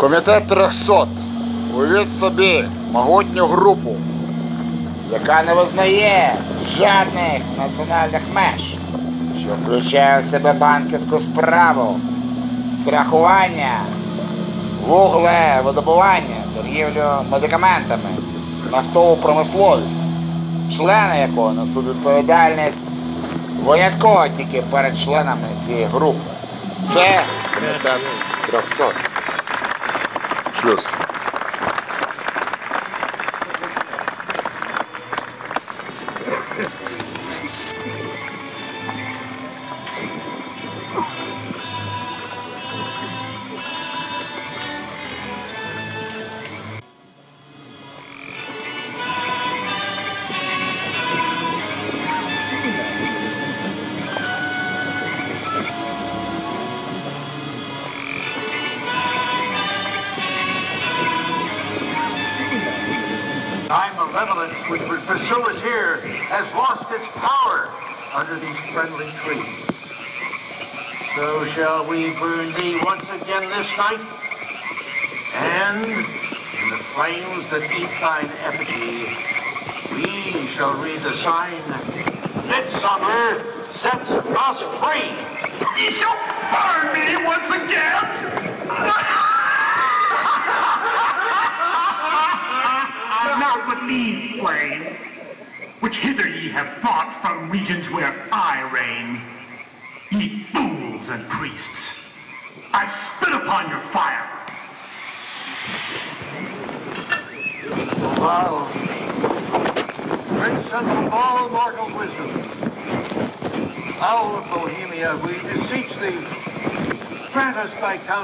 Комітет 300. Уявіть собі могутню групу, яка не визнає жодних національних меж, що включає в себе банківську справу, страхування, вуглевидобування, торгівлю медикаментами, нафтову промисловість, члени якого несуть відповідальність винятково тільки перед членами цієї групи. Це комітет 300. Шлюз. Bye.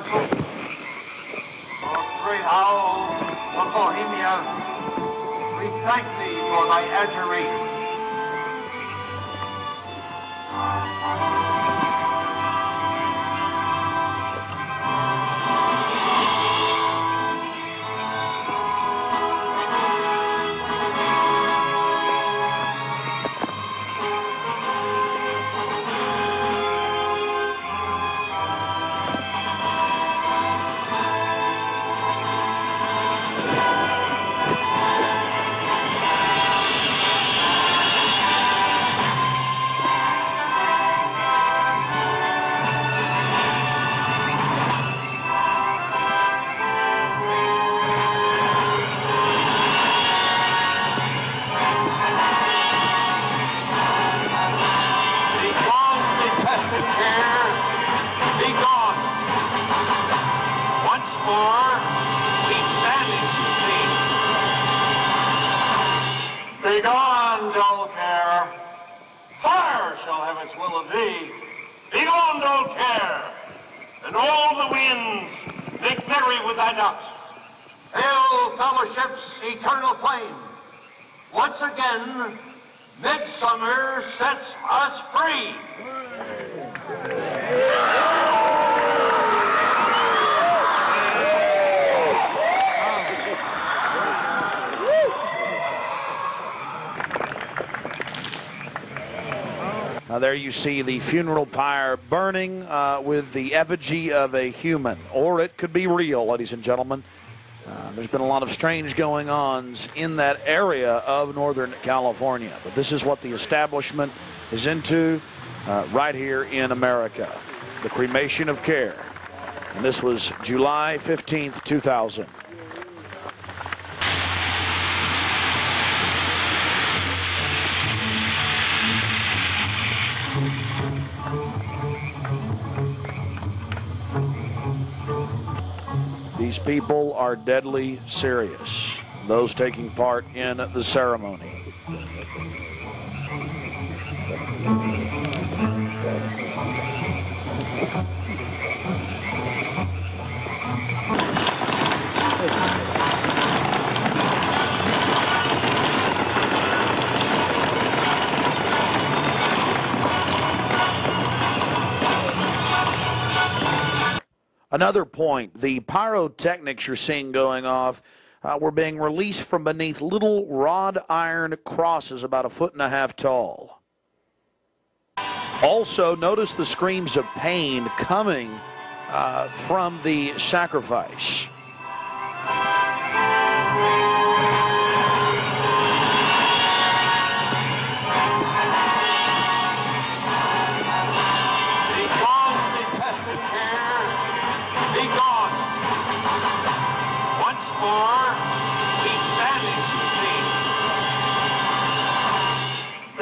council for three hours of Bohemia, we thank thee for thy adjuration. With the effigy of a human, or it could be real, ladies and gentlemen. Uh, there's been a lot of strange going ons in that area of Northern California, but this is what the establishment is into uh, right here in America the cremation of care. And this was July 15th, 2000. These people are deadly serious, those taking part in the ceremony. Another point the pyrotechnics you're seeing going off uh, were being released from beneath little wrought iron crosses about a foot and a half tall. Also, notice the screams of pain coming uh, from the sacrifice.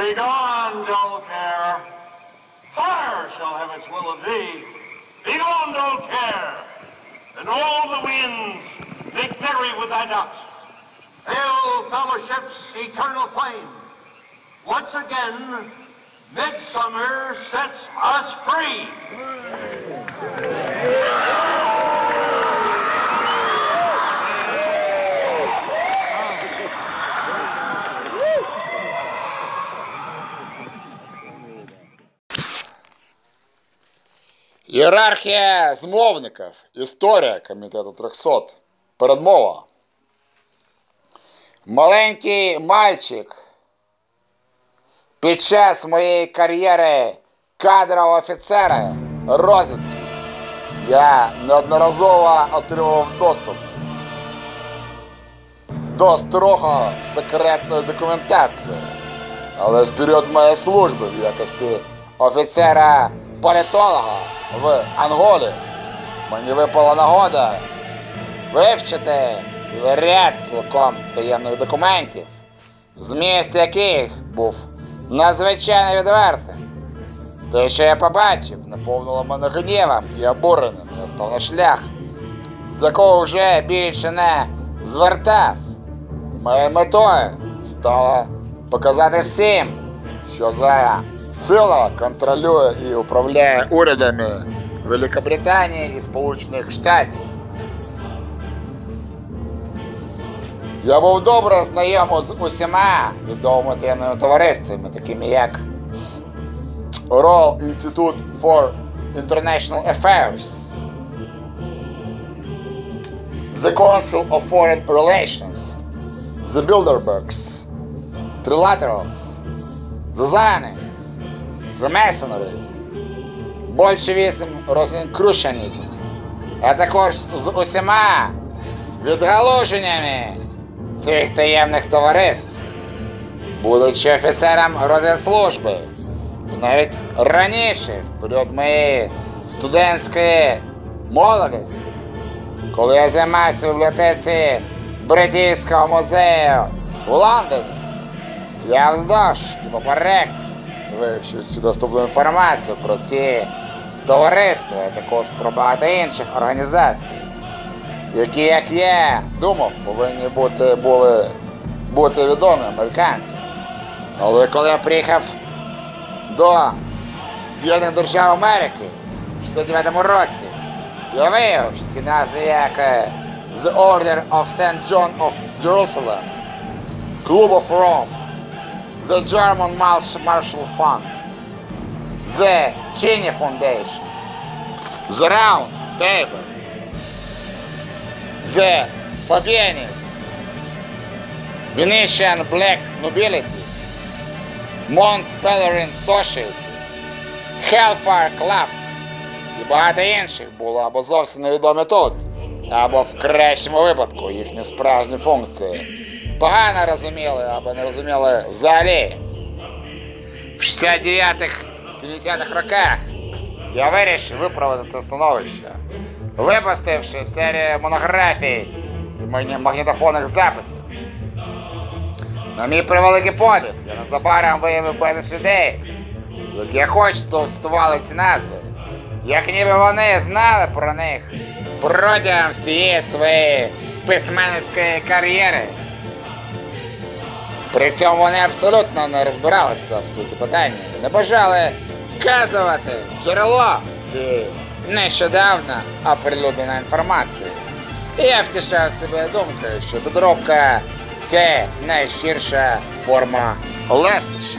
Begone, dull care. Fire shall have its will of thee. Be Begone, dull care. And all the winds make merry with thy dust. Hail, fellowship's eternal flame. Once again, midsummer sets us free. Ієрархія змовників. Історія комітету 300. Передмова. Маленький мальчик під час моєї кар'єри кадрового офіцера розвідки я неодноразово отримував доступ до строго секретної документації. Але з період моєї служби в якості офіцера політолога в Анголі мені випала нагода вивчити ряд цілком таємних документів, зміст яких був надзвичайно відвертим. Те, що я побачив, наповнило мене гнівом і обуренням. Я став на шлях, з якого вже більше не звертав. Моєю метою стало показати всім, що за сила контролює і управляє урядами Великобританії і Сполучених Штатів. Я був добре знайомий з усіма відомими таємними товариствами, такими як Royal Institute for International Affairs, The Council of Foreign Relations, The Bilderbergs, Trilaterals, The Zionists, Freemasonry, Большевізм, Розенкрушанізм, а також з усіма відгалуженнями цих таємних товариств, будучи офіцером розвідслужби, і навіть раніше, в період моєї студентської молодості, коли я займався в бібліотеці Британського музею в Лондоні, я вздовж і поперек вивчив доступну інформацію про ці товариства, а також про багато інших організацій, які, як я думав, повинні бути, були, бути відомі американцям. Але коли я приїхав до З'єднаних Держав Америки в 69-му році, я виявив, що ті назви як е, The Order of St. John of Jerusalem, Club of Rome, the German Marsh- Marshall Fund, the Cheney Foundation, the Round Table, the Fabianists, Venetian Black Nobility, Mont Pelerin Society, Hellfire Clubs і багато інших було або зовсім невідомі тут, або в кращому випадку їхні справжні функції погано розуміли або не розуміли взагалі. В 69-х, 70-х роках я вирішив виправити це становище, випустивши серію монографій і магнітофонних записів. На мій превеликий подив, я незабаром виявив безліч людей, які охоче стосували ці назви, як ніби вони знали про них протягом всієї своєї письменницької кар'єри. При цьому вони абсолютно не розбиралися в суті питання не бажали вказувати джерело цієї нещодавно оприлюдненої інформації. І я втішав себе думкою, що підробка це найщирша форма лестощі.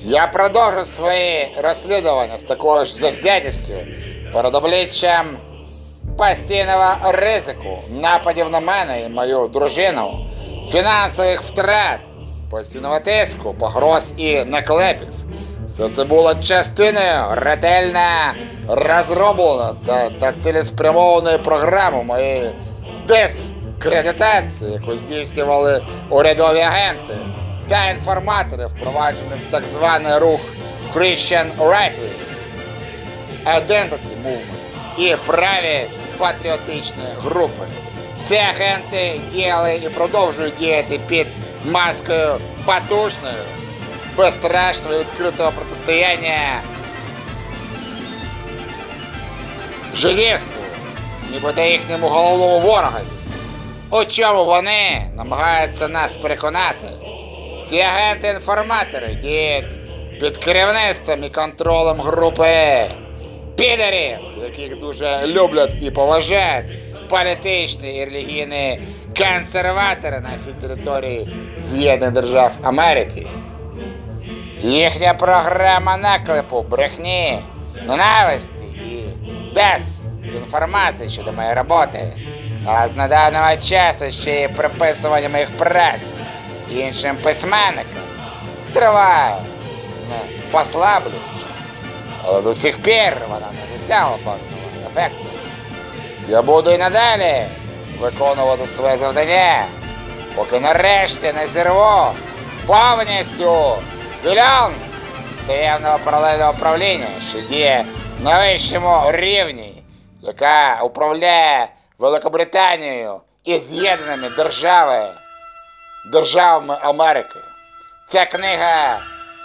Я продовжу свої розслідування з такою ж завзятістю перед обличчям постійного ризику, нападів на мене і мою дружину, фінансових втрат, постійного тиску, погроз і наклепів. Все це було частиною ретельно розробленої та- та цілеспрямованої програми моєї дискредитації, яку здійснювали урядові агенти та інформатори, впроваджені в так званий рух Christian Right Wing, Identity Movements і праві патріотичної групи. Ці агенти діяли і продовжують діяти під маскою потужною, безстрашного відкритого протистояння жидівству, нібито їхньому головному ворогові. У чому вони намагаються нас переконати? Ці агенти-інформатори діють під керівництвом і контролем групи підерів, яких дуже люблять і поважають політичні і релігійні консерватори на всій території З'єднаних Держав Америки. Їхня програма наклепу, брехні, ненависті і дезінформації щодо моєї роботи, а з недавнього часу ще й приписування моїх праць іншим письменникам триває, не послаблюючись, але до сих пір вона не досягла бажаного ефекту. Я буду і надалі виконувати своє завдання, поки нарешті не зірву повністю з таємного паралельного управління, що діє на вищому рівні, яка управляє Великобританією і з'єднаними державами, державами Америки. Ця книга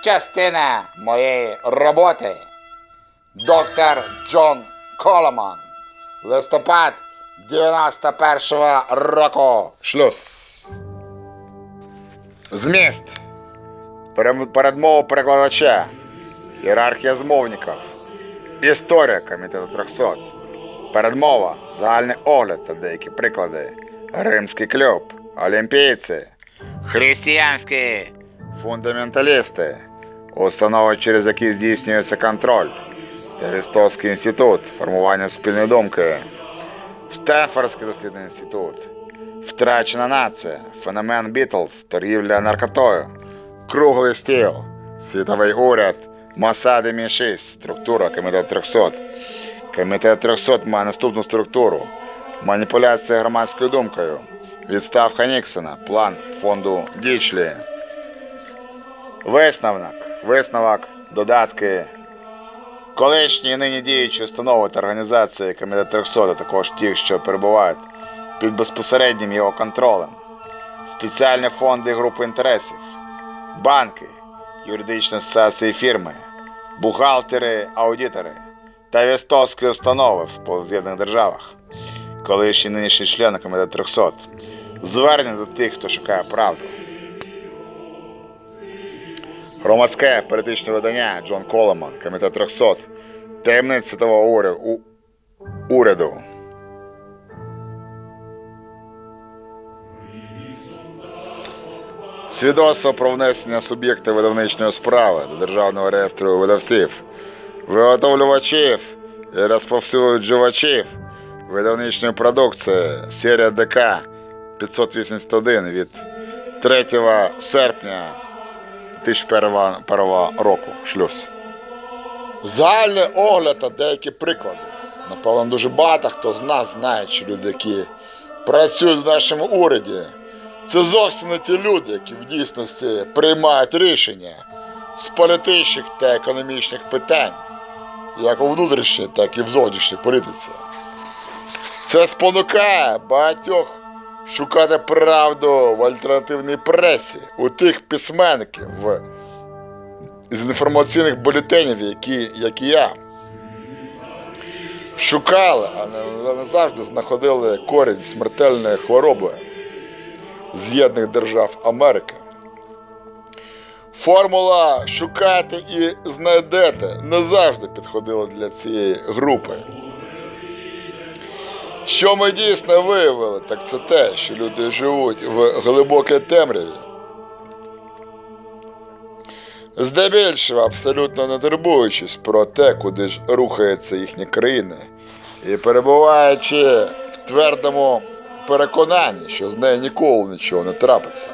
частина моєї роботи. Доктор Джон Коломан. Листопад 91-го року. Шлюз. Зміст. Передмова перекладача. Ієрархія змовників. Історія комітету 300. Передмова. Загальний огляд та деякі приклади. Римський клуб. Олімпійці. Християнські фундаменталісти. Установи, через які здійснюється контроль. Терестовський інститут. Формування спільної думки. Стенфордський дослідний інститут. Втрачена нація. Феномен Бітлз. Торгівля наркотою. Круглий стіл. Світовий уряд. Масад Мі-6. Структура Комітет 300. Комітет 300 має наступну структуру. Маніпуляція громадською думкою. Відставка Ніксона. План фонду Дічлі. Висновок. Висновок. Додатки. Колишні і нині діючі установи та організації Комітет 300, а також ті, що перебувають під безпосереднім його контролем. Спеціальні фонди групи інтересів. Банки, юридичні асоціації фірми, бухгалтери, аудитори та вістовські установи в Сполз'єднаних державах. Колишні і нинішні члени Комітету 300. Звернення до тих, хто шукає правду. Громадське політичне видання Джон Коломан, Комітет 300. Таємниць світового уряду. Свідоцтво про внесення суб'єкта видавничної справи до Державного реєстру видавців, виготовлювачів і розповсюджувачів видавничної продукції серія ДК 581 від 3 серпня 2001 року. Шлюз. Загальний огляд та деякі приклади. Напевно, дуже багато хто з нас знає, що люди, які працюють в нашому уряді, це зовсім не ті люди, які в дійсності приймають рішення з політичних та економічних питань, як у внутрішній, так і в зовнішній політиці. Це спонукає багатьох шукати правду в альтернативній пресі у тих письменників з інформаційних бюлетенів, які, як і я. Шукали, а не, не завжди знаходили корінь смертельної хвороби З'єднаних Держав Америки. Формула шукайте і знайдете не завжди підходила для цієї групи. Що ми дійсно виявили, так це те, що люди живуть в глибокій темряві. Здебільшого абсолютно не турбуючись про те, куди ж рухається їхня країна, і перебуваючи в твердому переконанні, що з нею ніколи нічого не трапиться.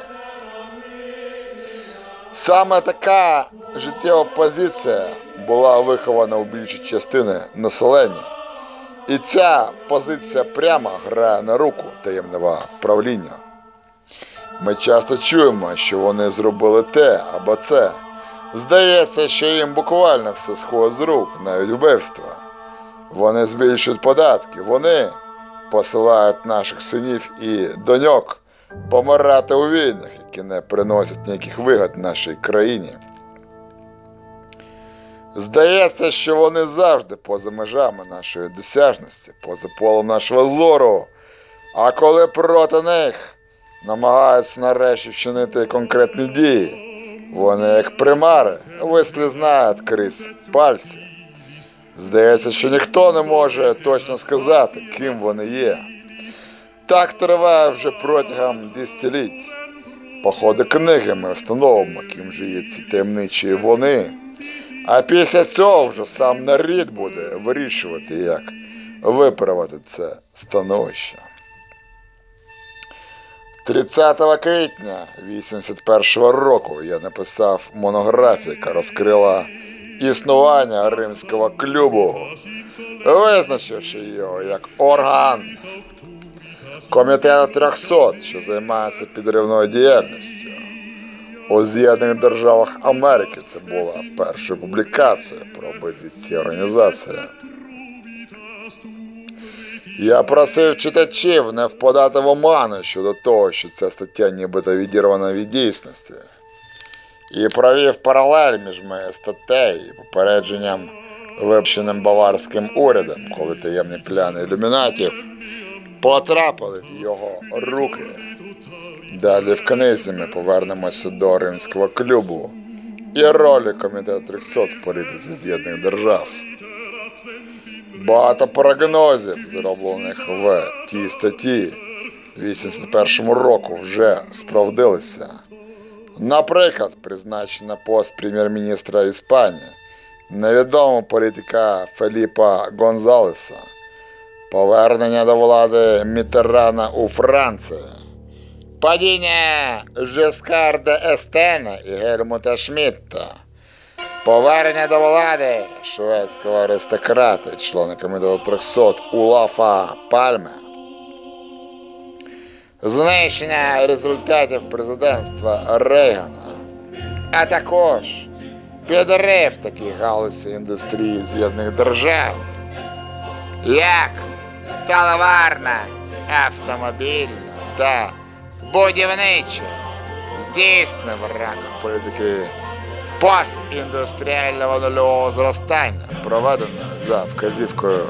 Саме така життєва позиція була вихована у більшій частини населення. І ця позиція прямо грає на руку таємного правління. Ми часто чуємо, що вони зробили те або це. Здається, що їм буквально все сходить з рук, навіть вбивства. Вони збільшують податки, вони посилають наших синів і доньок помирати у війнах, які не приносять ніяких вигод нашій країні. Здається, що вони завжди поза межами нашої досяжності, поза полем нашого зору. А коли проти них намагаються нарешті вчинити конкретні дії, вони, як примари, вислізнають крізь пальці. Здається, що ніхто не може точно сказати, ким вони є. Так триває вже протягом десятиліть. По ходу книги ми встановимо, ким же є ці таємничі вони. А після цього вже сам нарід буде вирішувати, як виправити це становище. 30 квітня 81 року я написав монографію, яка розкрила існування римського клубу, визначивши його як орган комітету 300, що займається підривною діяльністю. У З'єднаних Державах Америки це була перша публікація про обидві ці організації. Я просив читачів не впадати в оману щодо того, що ця стаття нібито відірвана від дійсності, і провів паралель між моєю статтею і попередженням, випущеним баварським урядом, коли таємні пляни ілюмінатів потрапили в його руки. Далі в книзі ми повернемося до римського клубу і ролі комітету 300 в політиці З'єднаних Держав. Багато прогнозів, зроблених в тій статті 81 року, вже справдилися. Наприклад, призначення пост прем'єр-міністра Іспанії невідомого політика Феліпа Гонзалеса, повернення до влади Мітерана у Франції, падіння Жескарда Естена і Гельмута Шмідта, Повернення до влади шведського аристократа, члена комітету 300 Улафа Пальме. Знищення результатів президентства Рейгана, а також підрив таких галузей індустрії З'єднаних Держав, як сталеварна, автомобільна та будівнича, здійснив рамках політики постіндустріального нульового зростання, проведено за вказівкою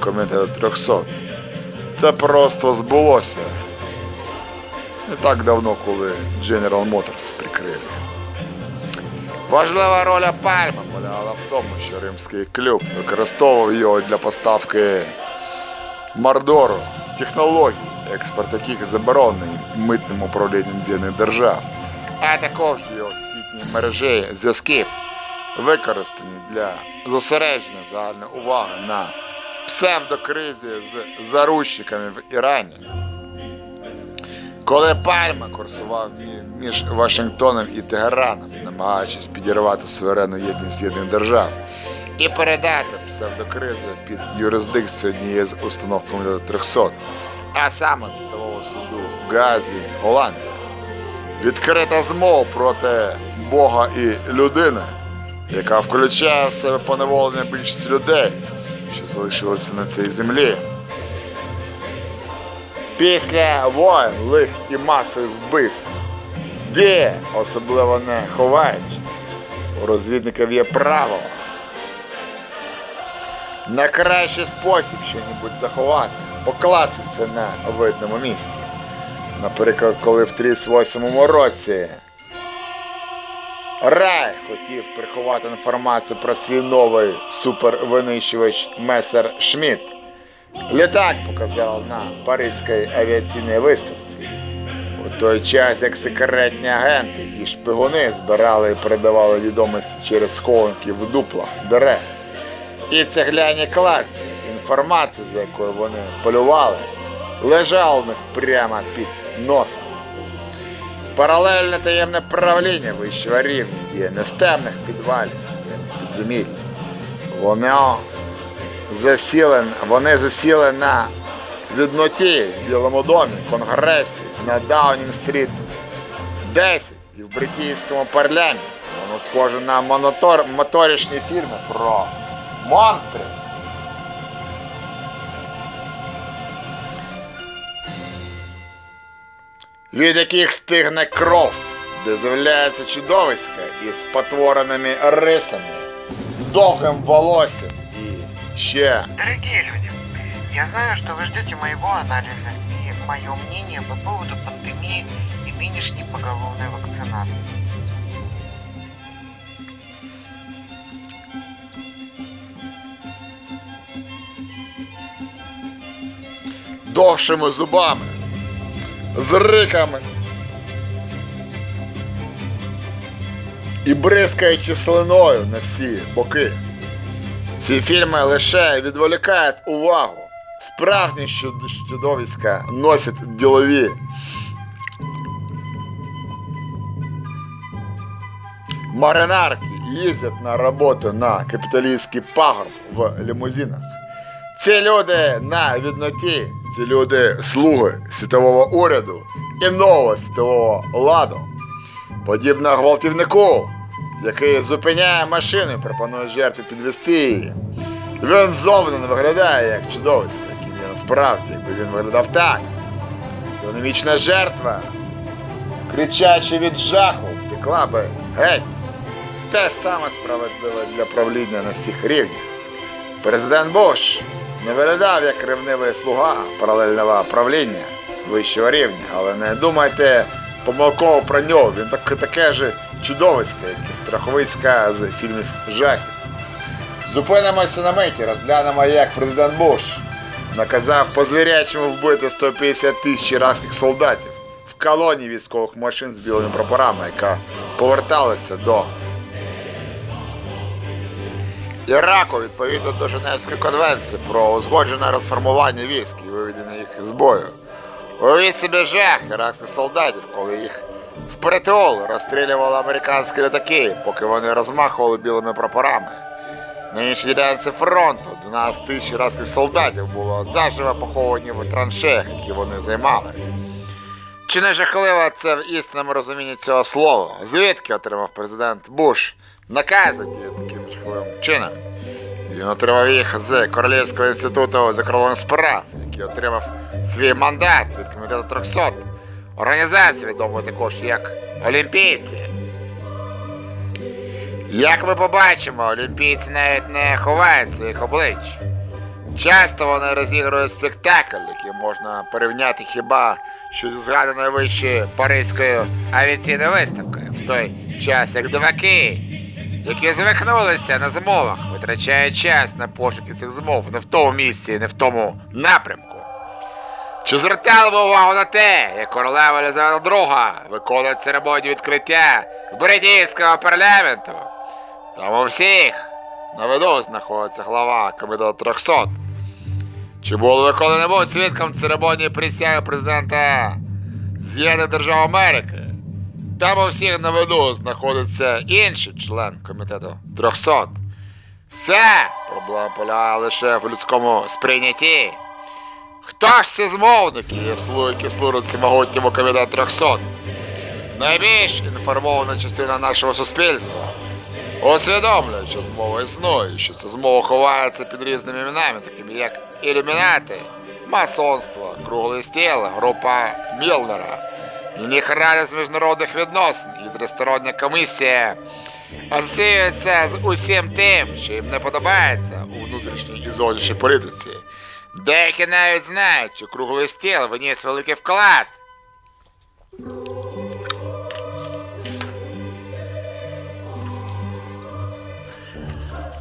комітету 300. Це просто збулося. Не так давно, коли General Motors прикрили. Важлива роль Пальма полягала в тому, що римський клуб використовував його для поставки Мардору, технологій, експорт яких заборонений митним управлінням З'єднаних держав, а також його всесвітній мережі зв'язків, використані для зосередження загальної уваги на псевдокризі з заручниками в Ірані. Коли Пальма курсував між Вашингтоном і Тегераном, намагаючись підірвати суверенну єдність З'єднаних держав і передати псевдокризу під юрисдикцію однієї з установ комітету 300, а саме Світового суду в Газі, Голландія. Відкрита змова проти Бога і людини, яка включає в себе поневолення більшості людей, що залишилися на цій землі. Після воїн, лих і масових вбивств, де, особливо не ховаючись, у розвідників є право на кращий спосіб щось заховати, покласти це на видному місці. Наприклад, коли в 38-му році Рай хотів приховати інформацію про свій новий супервинищувач Месер Шмідт. Літак показав на Паризькій авіаційній виставці. У той час, як секретні агенти і шпигуни збирали і передавали відомості через схованки в дуплах дерев. І цегляні кладці, інформація, за якою вони полювали, лежала них прямо під носом. Паралельне таємне правління вищого рівня є не з темних підвалів, підземіль. Воно засіли, вони засіли на відноті в Білому домі, Конгресі, на Даунінг-стріт 10 і в бритійському парламенті. Воно схоже на моторішні фільми про монстри. від яких стигне кров, де з'являється чудовиська із потвореними рисами, довгим волоссям і ще Дорогие люди, я знаю, что вы ждете моего анализа и мое мнение по поводу пандемии и нынешней поголовной вакцинации. довшими зубами, З риками і бризкаючи слиною на всі боки. Ці фільми лише відволікають увагу. Справжні чудовиська носять ділові. Маринарки їздять на роботу на капіталістський пагорб в лімузинах. Ці люди на відноті, ці люди слуги світового уряду і нового світового ладу. Подібно гвалтівнику, який зупиняє машину і пропонує жертві підвести її. Він зовні не виглядає як чудовисько, яким є насправді, якби він виглядав так. Економічна жертва, кричачи від жаху, втекла би геть. Те ж саме справедливо для правління на всіх рівнях. Президент Буш не виглядав як ревнивий слуга паралельного правління вищого рівня, але не думайте помилково про нього. Він так, таке ж чудовисько, як і страховиська з фільмів жахів. Зупинимося на миті, розглянемо, як президент Буш наказав по звірячому вбити 150 тисяч іракських солдатів в колонії військових машин з білими прапорами, яка поверталася до Іраку відповідно до Женевської конвенції про узгоджене розформування військ і виведення їх з бою. Уявіть собі жах іракських солдатів, коли їх впритул розстрілювали американські літаки, поки вони розмахували білими прапорами. На іншій ділянці фронту 12 тисяч іракських солдатів було заживо поховані в траншеях, які вони займали. Чи не жахливо це в істинному розумінні цього слова? Звідки отримав президент Буш накази діяти таким жахливим чином? Він отримав їх з Королівського інституту закордонних справ, який отримав свій мандат від комітету 300. Організація відома також як Олімпійці. Як ми побачимо, олімпійці навіть не ховають своїх облич. Часто вони розігрують спектакль, який можна порівняти хіба що зі згаданою вище Паризькою авіаційною виставкою, в той час як диваки, які звикнулися на змовах, витрачають час на пошуки цих змов не в тому місці, не в тому напрямку. Чи звертали ви увагу на те, як королева Елізавета II виконує церемонію відкриття бритійського парламенту? Там у всіх на виду знаходиться глава комітету 300. Чи були ви коли-небудь свідком церемонії присяги президента З'єднаних Держав Америки? Там у всіх на виду знаходиться інший член комітету 300. Все проблема полягає лише в людському сприйнятті. Хто ж ці змовники, які служать всемогутньому комітету 300? Найбільш інформована частина нашого суспільства. Усвідомлює, що змова існує, що ця змова ховається під різними іменами, такими як ілюмінати, масонство, круглий стіл, група Мілнера, Ніхраля з міжнародних відносин і тристороння комісія асоціюється з усім тим, що їм не подобається у внутрішній і зовнішній політиці. Деякі навіть знають, що круглий стіл виніс великий вклад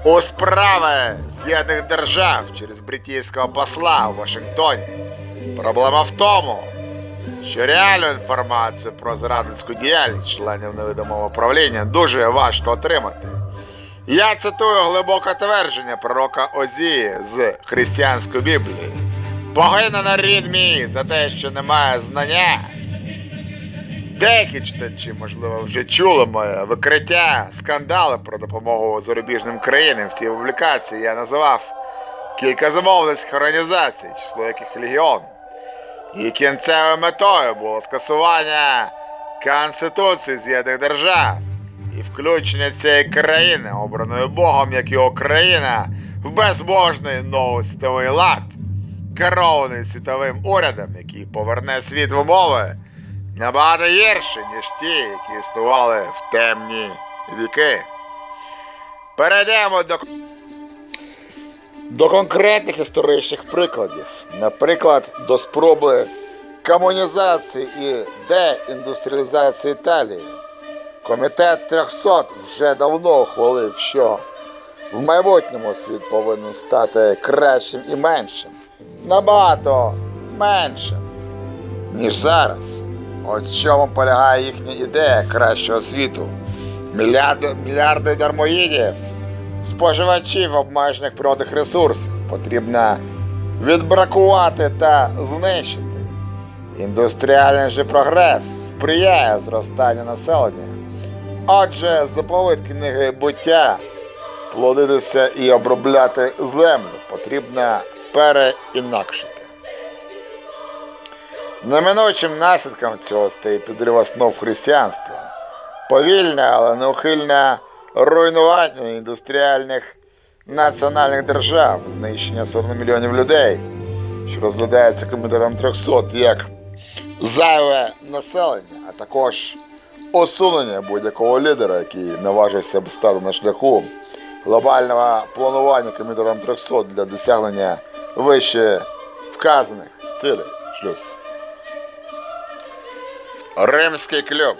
у справи З'єднаних Держав через британського посла у Вашингтоні. Проблема в тому, що реальну інформацію про зрадницьку діяльність членів невидимого управління дуже важко отримати. Я цитую глибоке твердження пророка Озії з християнської Біблії. Погине нарід мій за те, що немає знання. Деякі читачі, можливо, вже чули моє викриття, скандали про допомогу зарубіжним країнам. В цій публікації я називав кілька замовницьких організацій, число яких легіон. І кінцевою метою було скасування Конституції З'єднаних Держав і включення цієї країни, обраної Богом як його країна, в безбожний новий світовий лад, керований світовим урядом, який поверне світ в умови, набагато гірші, ніж ті, які існували в темні віки. Перейдемо до, до конкретних історичних прикладів. Наприклад, до спроби комунізації і деіндустріалізації Італії. Комітет 300 вже давно ухвалив, що в майбутньому світ повинен стати кращим і меншим. Набагато меншим, ніж зараз. Ось в чому полягає їхня ідея кращого світу. Мільярди, мільярди дармоїдів, споживачів обмежених природних ресурсів потрібно відбракувати та знищити. Індустріальний же прогрес сприяє зростанню населення. Отже, заповідь книги буття плодитися і обробляти землю потрібно переінакшити. Неминучим наслідком цього стає підрив основ християнства, повільне, але неухильне руйнування індустріальних національних держав, знищення 40 мільйонів людей, що розглядається комітетом 300 як зайве населення, а також усунення будь-якого лідера, який наважився б стати на шляху глобального планування комітетом 300 для досягнення вище вказаних цілей. Шлюз. Римський клуб.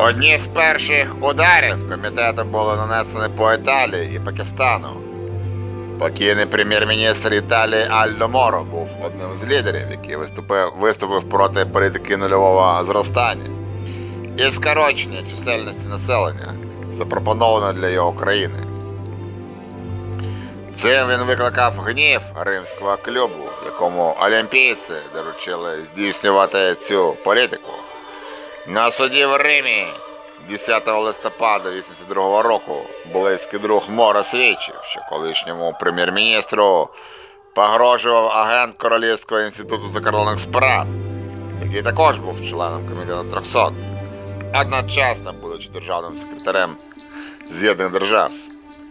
Одні з перших ударів комітету були нанесені по Італії і Пакистану. Покійний прем'єр-міністр Італії Альдо Моро був одним з лідерів, який виступив, виступив проти політики нульового зростання і скорочення чисельності населення, запропонованої для його країни. Цим він викликав гнів римського клубу, якому олімпійці доручили здійснювати цю політику. На суді в Римі 10 листопада 82 року близький друг Мора свідчив, що колишньому прем'єр-міністру погрожував агент Королівського інституту закордонних справ, який також був членом комітету 300, одночасно будучи державним секретарем З'єднаних держав.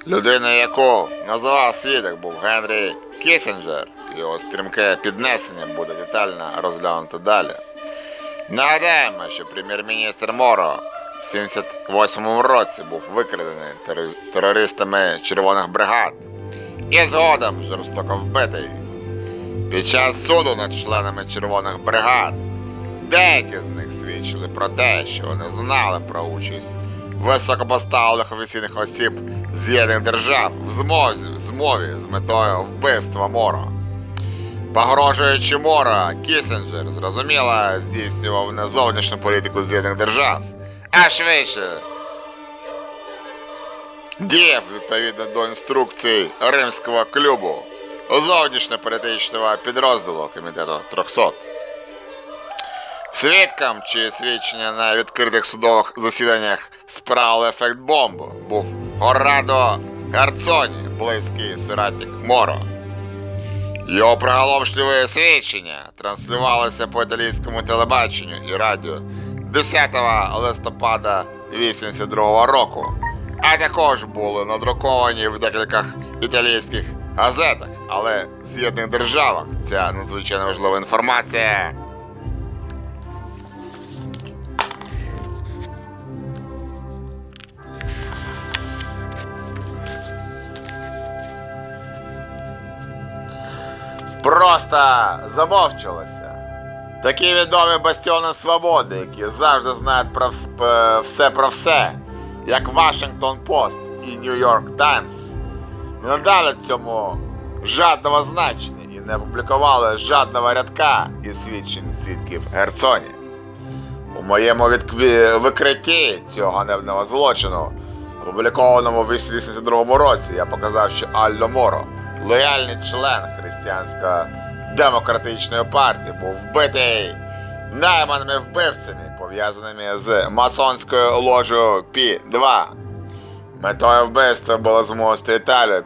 Людина, яку називав свідок, був Генрі Кісінджер. Його стрімке піднесення буде детально розглянуто далі. Нагадаємо, що прем'єр-міністр Моро в 78-му році був викрадений терор- терористами червоних бригад і згодом жорстоко вбитий. Під час суду над членами червоних бригад деякі з них свідчили про те, що вони знали про участь високопоставлених офіційних осіб З'єднаних держав в змові з метою вбивства Моро. Погрожуючи Мора, Кісінджер, зрозуміло, здійснював не зовнішню політику З'єднаних держав, а швидше діяв відповідно до інструкцій Римського клубу зовнішньополітичного підрозділу комітету 300. Свідком чи свідчення на відкритих судових засіданнях справи ефект бомбу був Горадо Гарцоні, близький соратник Моро. Його приголомшливе свідчення транслювалося по італійському телебаченню і радіо 10 листопада 82 року, а також були надруковані в декількох італійських газетах, але в З'єднаних державах ця надзвичайно важлива інформація. Просто замовчалося. Такі відомі бастіони свободи, які завжди знають про все про все, як Вашингтон Пост і Нью-Йорк Таймс, не надали цьому жодного значення і не опублікували жодного рядка із свідчень свідків Герцоні. У моєму відкві- викритті цього ганебного злочину, опублікованому в 82 році, я показав, що Альдо Моро, лояльний член християнсько-демократичної партії, був вбитий найманими вбивцями, пов'язаними з масонською ложею Пі-2. Метою вбивства було змусити Італію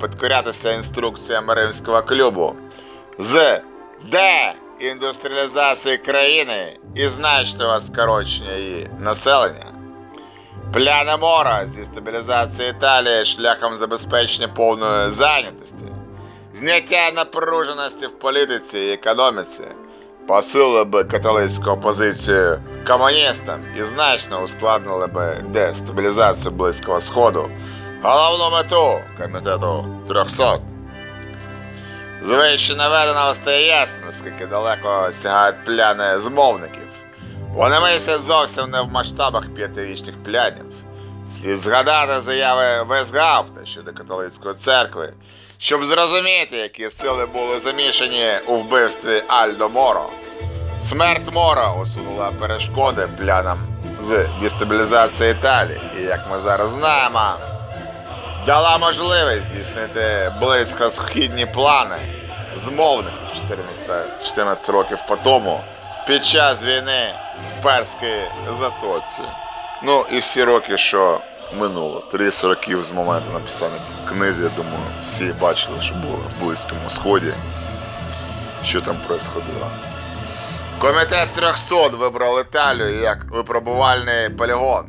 підкорятися інструкціям римського клубу з деіндустріалізації країни і значного скорочення її населення. Пляни Мора зі стабілізації Італії шляхом забезпечення повної зайнятості, зняття напруженості в політиці і економіці, посилили би католицьку опозицію комуністам і значно ускладнили би дестабілізацію Близького Сходу, головну мету комітету 300. З вище наведеного стає ясно, наскільки далеко сягають пляни змовників. Вони мислять зовсім не в масштабах п'ятирічних плянів. Слід згадати заяви Весгаупта щодо католицької церкви, щоб зрозуміти, які сили були замішані у вбивстві Альдо Моро. Смерть Мора усунула перешкоди плянам з дестабілізації Італії, і як ми зараз знаємо, дала можливість здійснити близько східні плани змовників 14, 14 років по тому під час війни в Перській затоці. Ну і всі роки, що минуло, 30 років з моменту написання книги, я думаю, всі бачили, що було в Близькому Сході, що там происходило. Комітет 300 вибрав Італію як випробувальний полігон.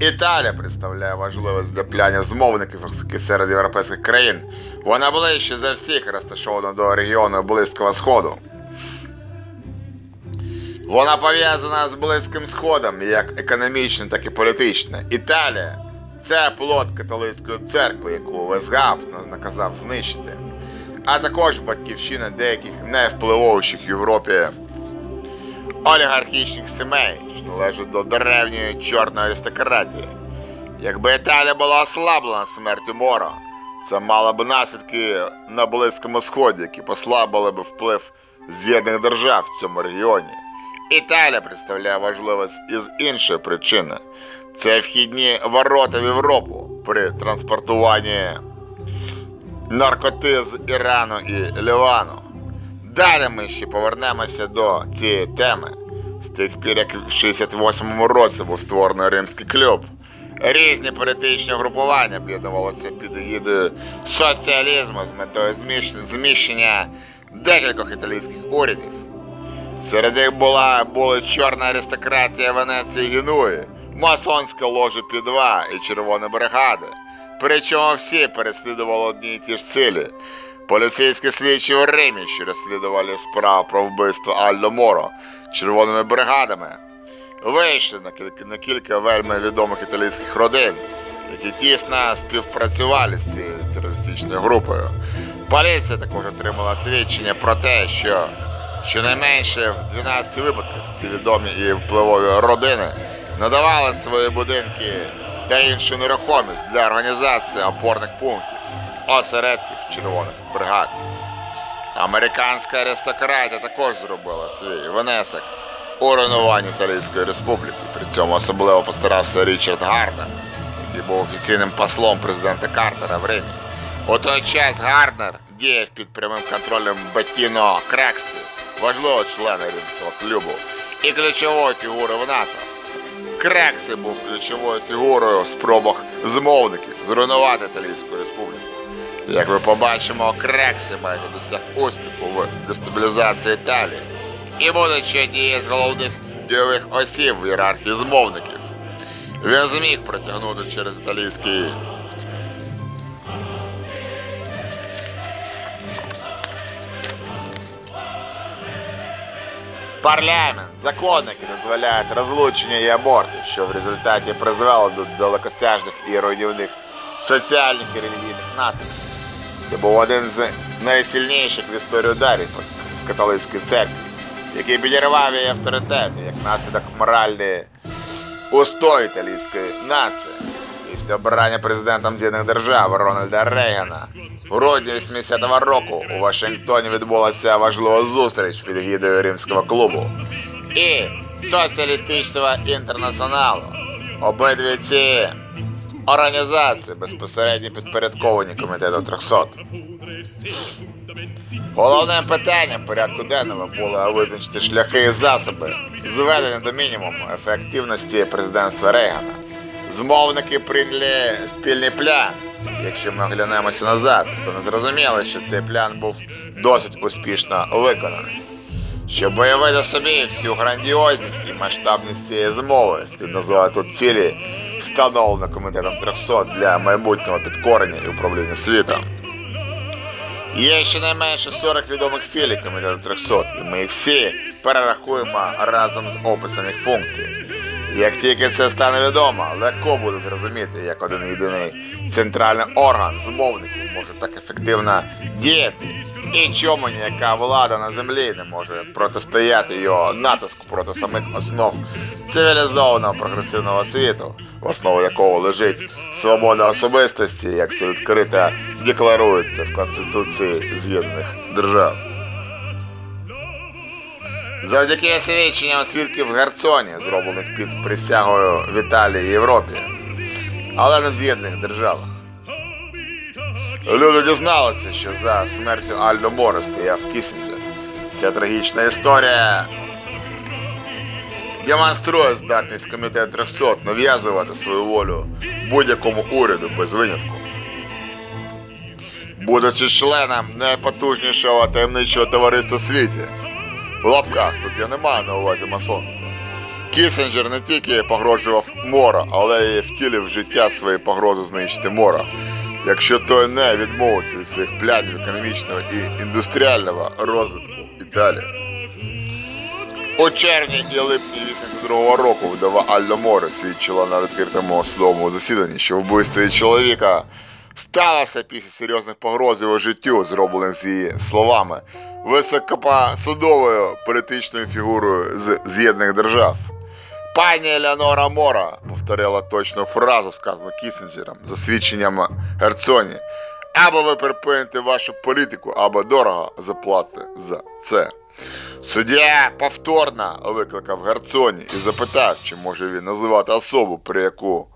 Італія представляє важливість для плянів змовників серед європейських країн. Вона ближче за всіх розташована до регіону Близького Сходу. Вона пов'язана з Близьким Сходом як економічно, так і політично. Італія це плод католицької церкви, яку Весгап наказав знищити, а також батьківщина деяких найвпливовіших в Європі олігархічних сімей, що належать до древньої чорної аристократії. Якби Італія була ослаблена смертю Мора, це мало б наслідки на Близькому Сході, які послабили б вплив з'єднаних держав в цьому регіоні. Італія представляє важливість із іншої причини. Це вхідні ворота в Європу при транспортуванні наркоти з Ірану і Лівану. Далі ми ще повернемося до цієї теми. З тих пір, як в 68-му році був створений Римський клуб, різні політичні групування об'єднувалися під егідою соціалізму з метою зміщення декількох італійських урядів. Серед них була були чорна аристократія Венеції і Генуї, масонська ложа Пі-2 і червона бригада. Причому всі переслідували одні й ті ж цілі. Поліцейські слідчі у Римі, що розслідували справу про вбивство Альдо Моро червоними бригадами, вийшли на кілька, на кілька вельми відомих італійських родин, які тісно співпрацювали з цією терористичною групою. Поліція також отримала свідчення про те, що щонайменше в 12 випадках ці відомі і впливові родини надавали свої будинки та іншу нерухомість для організації опорних пунктів, осередків червоних бригад. Американська аристократія також зробила свій внесок у руйнування Італійської республіки. При цьому особливо постарався Річард Гарднер, який був офіційним послом президента Картера в Римі. У той час Гарднер діяв під прямим контролем Беттіно Крексі, важливого члена римського клубу і ключової фігури в НАТО. Крексі був ключовою фігурою в спробах змовників зруйнувати Італійську республіку. Як ми побачимо, Крексі майже досяг успіху в дестабілізації Італії і будучи однією з головних дійових осіб в ієрархії змовників. Він зміг протягнути через італійський Парламент, які дозволяють розлучення і аборти, що в результаті призвело до далекосяжних і руйнівних соціальних і релігійних наслідків. Це був один з найсильніших в історії ударів по католицькій церкві, який підірвав її авторитет як наслідок моральної устой італійської нації. Після обрання президентом З'єднаних Держав Рональда Рейгана у грудні 80-го року у Вашингтоні відбулася важлива зустріч під гідою Римського клубу і соціалістичного інтернаціоналу. Обидві ці організації безпосередньо підпорядковані комітету 300. Головним питанням порядку денного було визначити шляхи і засоби зведення до мінімуму ефективності президентства Рейгана. Змовники прийняли спільний план. Якщо ми оглянемося назад, то не зрозуміло, що цей план був досить успішно виконаний. Щоб уявити собі всю грандіозність і масштабність цієї змови, слід назвати тут цілі, встановлено комітетом 300 для майбутнього підкорення і управління світом. Є щонайменше 40 відомих філій комітету 300, і ми їх всі перерахуємо разом з описом їх функцій. Як тільки це стане відомо, легко буде зрозуміти, як один єдиний центральний орган змовників може так ефективно діяти, і чому ніяка влада на землі не може протистояти його натиску проти самих основ цивілізованого прогресивного світу, в основу якого лежить свобода особистості, як це відкрито декларується в Конституції З'єднаних Держав. Завдяки свідченням свідків в Герцоні, зроблених під присягою в Італії Європі, але не в з'єднаних державах. Люди дізналися, що за смертю Альдо Море стояв Кісінджер. Ця трагічна історія демонструє здатність комітету 300 нав'язувати свою волю будь-якому уряду без винятку. Будучи членом найпотужнішого таємничого товариства в світі, в лапках тут я не маю на увазі масонство. Кісінджер не тільки погрожував Мора, але й втілив в життя свої погрози знищити Мора. Якщо той не відмовиться від своїх планів економічного і індустріального розвитку Італії. У червні і липні 82-го року вдова Альдо Море свідчила на відкритому судовому засіданні, що вбивство чоловіка сталося після серйозних погроз його життю, зроблених з її словами, високопосадовою політичною фігурою з З'єднаних Держав. Пані Елеонора Мора повторила точну фразу, сказану Кісінджером, за свідченням Герцоні. Або ви припините вашу політику, або дорого заплатите за це. Суддя повторно викликав Герцоні і запитав, чи може він називати особу, про яку,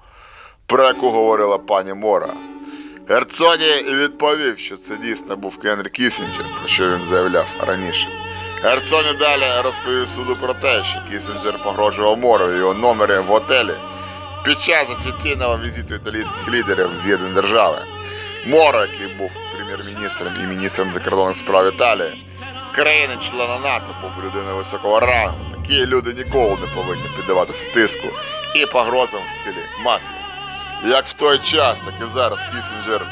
про яку говорила пані Мора. Герцоні відповів, що це дійсно був Генрі Кісінджер, про що він заявляв раніше. Герцоні далі розповів суду про те, що Кісінджер погрожував Мору його номері в готелі під час офіційного візиту італійських лідерів в З'єднані держави. Моро, який був прем'єр-міністром і міністром закордонних справ Італії, країни-члена НАТО, був людиною високого рангу. Такі люди ніколи не повинні піддаватися тиску і погрозам в стилі мафії. Як в той час, так і зараз Кісінджер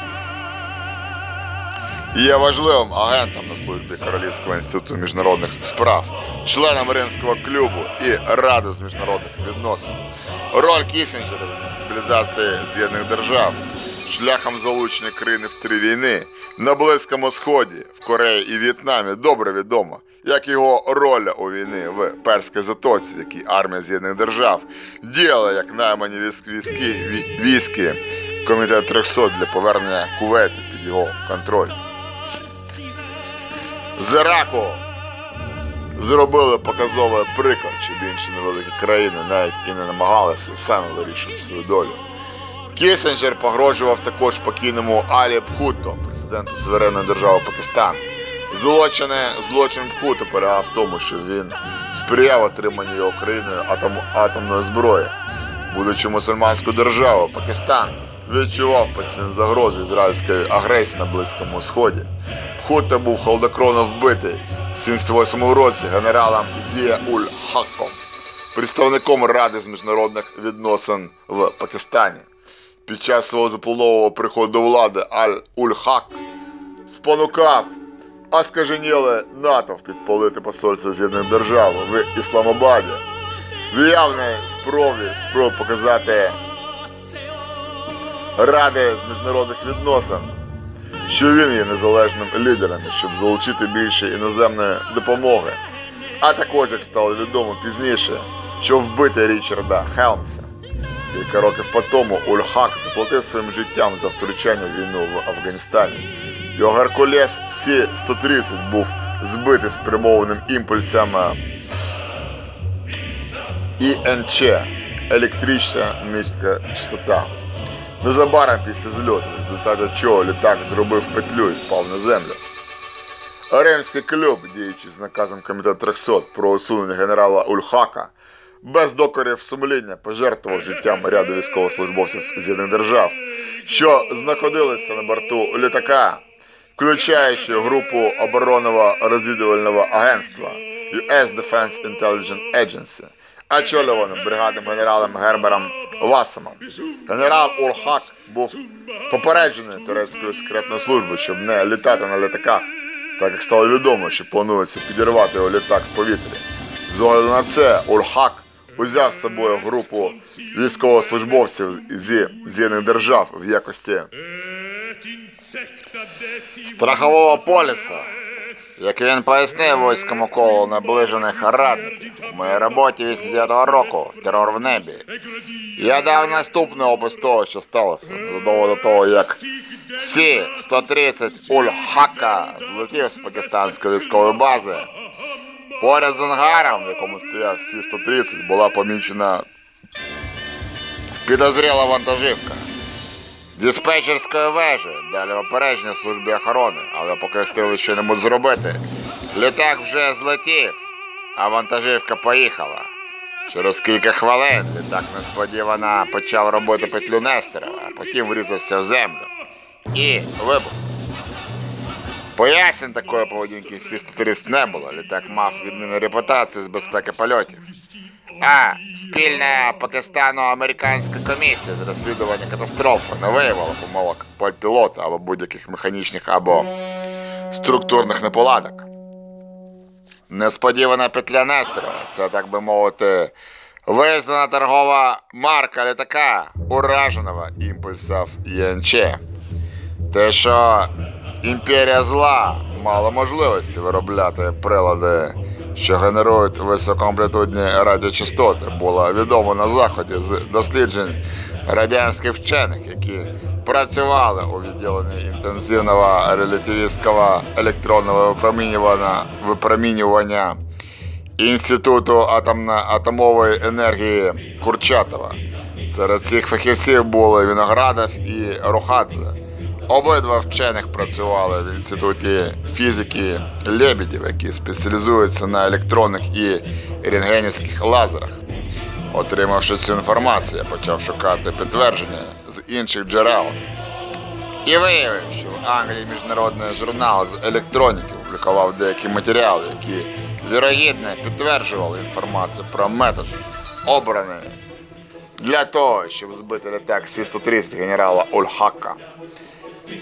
є важливим агентом на службі Королівського інституту міжнародних справ, членом Римського клубу і Ради з міжнародних відносин. Роль Кісінджера в стабілізації З'єднаних держав, шляхом залучення країни в три війни на Близькому Сході, в Кореї і В'єтнамі добре відомо, як його роль у війни в Перській затоці, в якій армія З'єднаних держав діяла як наймані військ- військи, ві- військи Комітет 300 для повернення Кувейту під його контроль. З Іраку зробили показовий приклад, щоб інші невеликі країни навіть і не намагалися самі вирішувати свою долю. Кісінджер погрожував також покійному Алі Бхутто, президенту суверенної держави Пакистан. Злочини, злочин Бхутто полягав в тому, що він сприяв отриманню його країною атом, атомної зброї. Будучи мусульманською державою, Пакистан відчував постійну загрозу ізраїльської агресії на Близькому Сході. Бхутто був холодокровно вбитий в 78 році генералом Зія Уль Хаком, представником Ради з міжнародних відносин в Пакистані. Під час свого запланового приходу до влади Аль-Уль-Хак спонукав оскаженіле НАТО підпалити посольство З'єднаних Держав в Ісламабаді. В явній спробі, спробі показати Ради з міжнародних відносин, що він є незалежним лідером, щоб залучити більше іноземної допомоги. А також, як стало відомо пізніше, що вбити Річарда Хелмса. Кілька років по тому Ульхак заплатив своїм життям за втручання війну в Афганістані. Його Геркулес Сі-130 був збитий спрямованим імпульсом е, ІНЧ електрична низька частота. Незабаром після зльоту, в результаті чого літак зробив петлю і впав на землю. Римський клуб, діючи з наказом Комітету 300 про усунення генерала Ульхака, без докорів сумління пожертвував життям ряду військовослужбовців З'єднаних держав, що знаходилися на борту літака, включаючи групу оборонного розвідувального агентства US Defense Intelligence Agency, очолюваним бригадним генералом Гербером Васамом. Генерал Ульхак був попереджений турецькою секретною службою, щоб не літати на літаках, так як стало відомо, що планується підірвати його літак в повітрі. З огляду на це Ульхак узяв з собою групу військовослужбовців зі з'єднаних держав в якості страхового поліса. Як він пояснив війському колу наближених радників, у моїй роботі 89-го року терор в небі. Я дав наступний опис того, що сталося, до того, як Сі-130 Уль-Хака злетів з пакистанської військової бази. Поряд з ангаром, в якому стояв Сі-130, була помічена підозріла вантажівка. Диспетчерської вежі, далі опереження службі охорони, але поки встигли що-небудь зробити. Літак вже злетів, а вантажівка поїхала. Через кілька хвилин літак несподівано почав робити петлю Нестерова, а потім врізався в землю. І вибух. Пояснень такої поведінки Сі-130 не було. Літак мав відмінну репутацію з безпеки польотів. А спільна пакистано-американська комісія з розслідування катастрофи не виявила помилок пілота або будь-яких механічних або структурних неполадок. Несподівана петля Нестерова це, так би мовити, визнана торгова марка літака ураженого імпульсів ЄНЧ. Те, що імперія зла мала можливості виробляти прилади, що генерують високоамплітудні радіочастоти, було відомо на заході з досліджень радянських вчених, які працювали у відділенні інтенсивного релятивістського електронного випромінювання, випромінювання Інституту атомна, атомової енергії Курчатова. Серед цих фахівців були Виноградов і Рухадзе. Обидва вчених працювали в інституті фізики Лебедєв, який спеціалізується на електронних і рентгенівських лазерах. Отримавши цю інформацію, почав шукати підтвердження з інших джерел. І виявив, що в Англії міжнародний журнал з електроніки публікував деякі матеріали, які вірогідно підтверджували інформацію про метод, обраний для того, щоб збити літак Сі-130 генерала Ульхака.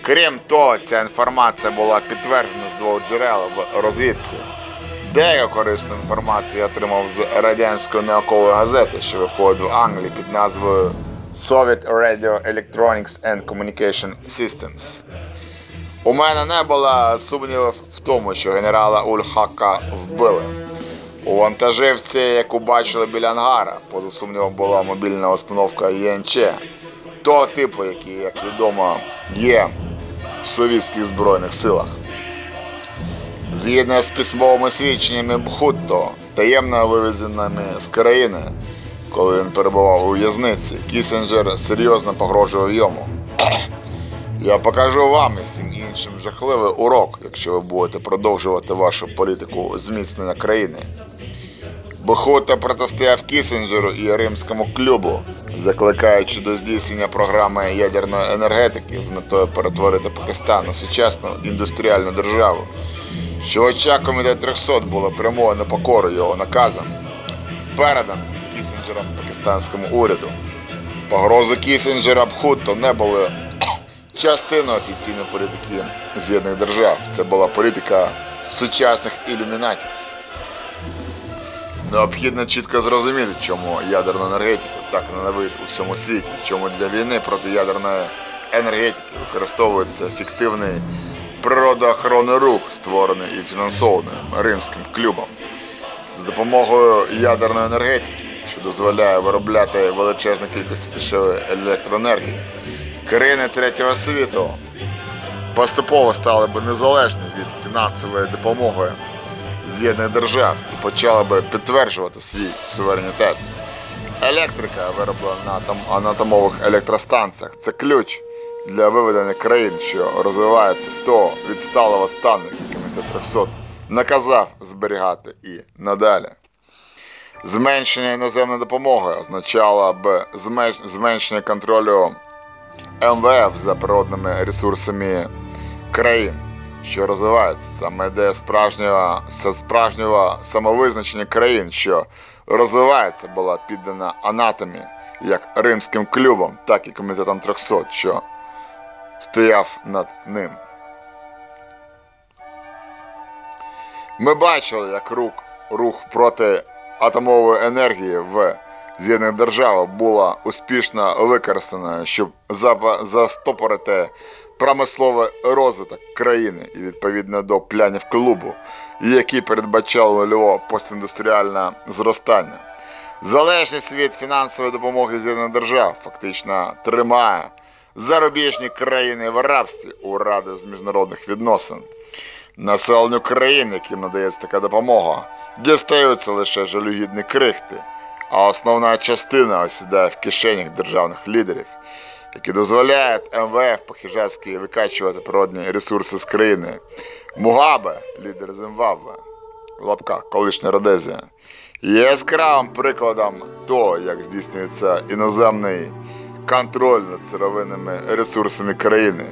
Крім того, ця інформація була підтверджена з двох джерел в розвідці. Деяку корисну інформацію я отримав з радянської наукової газети, що виходить в Англії під назвою Soviet Radio Electronics and Communication Systems. У мене не було сумнівів в тому, що генерала Ульхака вбили. У вантажівці, яку бачили біля ангара, поза сумнівом була мобільна установка ЄНЧ, того типу, який, як відомо, є в совєтських збройних силах. Згідно з письмовими свідченнями Бхутто, таємно вивезеними з країни, коли він перебував у в'язниці, Кісінджер серйозно погрожував йому. Я покажу вам і всім іншим жахливий урок, якщо ви будете продовжувати вашу політику зміцнення країни. Бухута протистояв Кісінджеру і Римському клубу, закликаючи до здійснення програми ядерної енергетики з метою перетворити Пакистан на сучасну індустріальну державу. Що очах комітет 300 було прямою непокорою його наказом, передан Кісінджером пакистанському уряду. Погрози Кісінджера Бхутто не були частиною офіційної політики З'єднаних Держав. Це була політика сучасних ілюмінатів. Необхідно чітко зрозуміти, чому ядерну енергетику так ненавидять у всьому світі, чому для війни проти ядерної енергетики використовується фіктивний природоохоронний рух, створений і фінансований римським клубом. За допомогою ядерної енергетики, що дозволяє виробляти величезну кількість дешевої електроенергії, країни третього світу поступово стали б незалежні від фінансової допомоги з'єднаних держав і почали би підтверджувати свій суверенітет. Електрика, вироблена на атомових електростанціях, це ключ для виведення країн, що розвиваються з того відсталого стану, який комітет 300 наказав зберігати і надалі. Зменшення іноземної допомоги означало б зменш- зменшення контролю МВФ за природними ресурсами країн, що розвиваються. Саме ідея справжнього, справжнього самовизначення країн, що розвивається, була піддана анатомі як римським клубом, так і комітетом 300, що стояв над ним. Ми бачили, як рух, рух проти атомової енергії в З'єднаних Державах була успішно використана, щоб застопорити промисловий розвиток країни і відповідно до планів клубу, які передбачали нульове постіндустріальне зростання. Залежність від фінансової допомоги З'єднаних Держав фактично тримає зарубіжні країни в рабстві у Ради з міжнародних відносин. Населенню країн, яким надається така допомога, дістаються лише жалюгідні крихти, а основна частина осідає в кишенях державних лідерів, які дозволяють МВФ по-хижацьки викачувати природні ресурси з країни. Мугабе, лідер Зимбабве, в лапках, колишня Родезія, є яскравим прикладом того, як здійснюється іноземний контроль над сировинними ресурсами країни.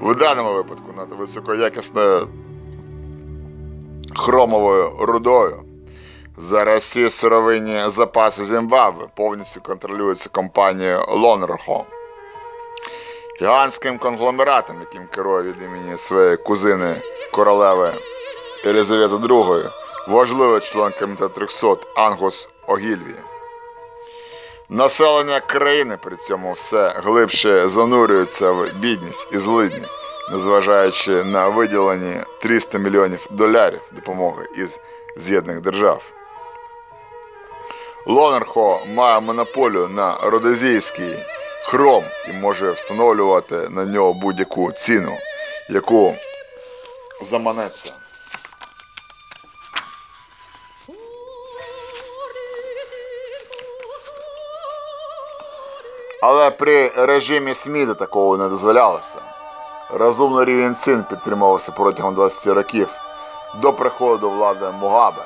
В даному випадку над високоякісною хромовою рудою. Зараз всі сировинні запаси Зімбабве повністю контролюються компанією Лонрохо. Гігантським конгломератом, яким керує від імені своєї кузини королеви Елізавети II, важливий член комітету 300 Ангус Огільві. Населення країни при цьому все глибше занурюється в бідність і злидні, незважаючи на виділені 300 мільйонів доларів допомоги із З'єднаних Держав. Лонерхо має монополію на родозійський хром і може встановлювати на нього будь-яку ціну, яку заманеться. Але при режимі Сміта такого не дозволялося. Розумний рівень цін підтримувався протягом 20 років до приходу влади Мугабе.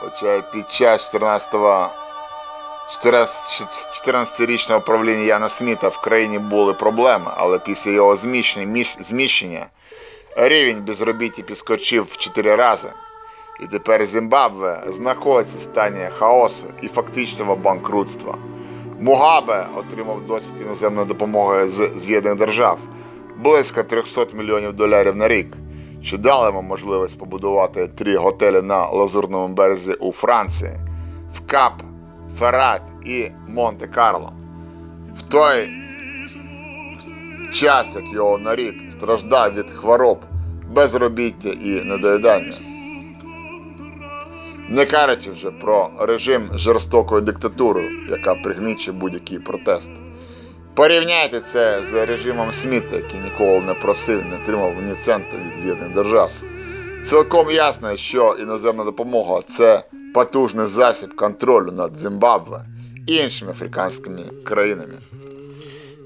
Хоча під час 14-го 14-річного правління Яна Сміта в країні були проблеми, але після його зміщення, рівень безробіття підскочив в 4 рази. І тепер Зімбабве знаходиться в стані хаосу і фактичного банкрутства. Мугабе отримав досить іноземної допомоги з З'єднаних Держав близько 300 мільйонів доларів на рік, що дало йому можливість побудувати три готелі на Лазурному березі у Франції, в Кап, Феррат і Монте-Карло. В той час, як його нарід страждав від хвороб, безробіття і недоїдання. Не кажучи вже про режим жорстокої диктатури, яка пригнічує будь-який протест. Порівняйте це з режимом Сміта, який ніколи не просив, не тримав ні цента від З'єднаних держав. Цілком ясно, що іноземна допомога це потужний засіб контролю над Зімбабве і іншими африканськими країнами.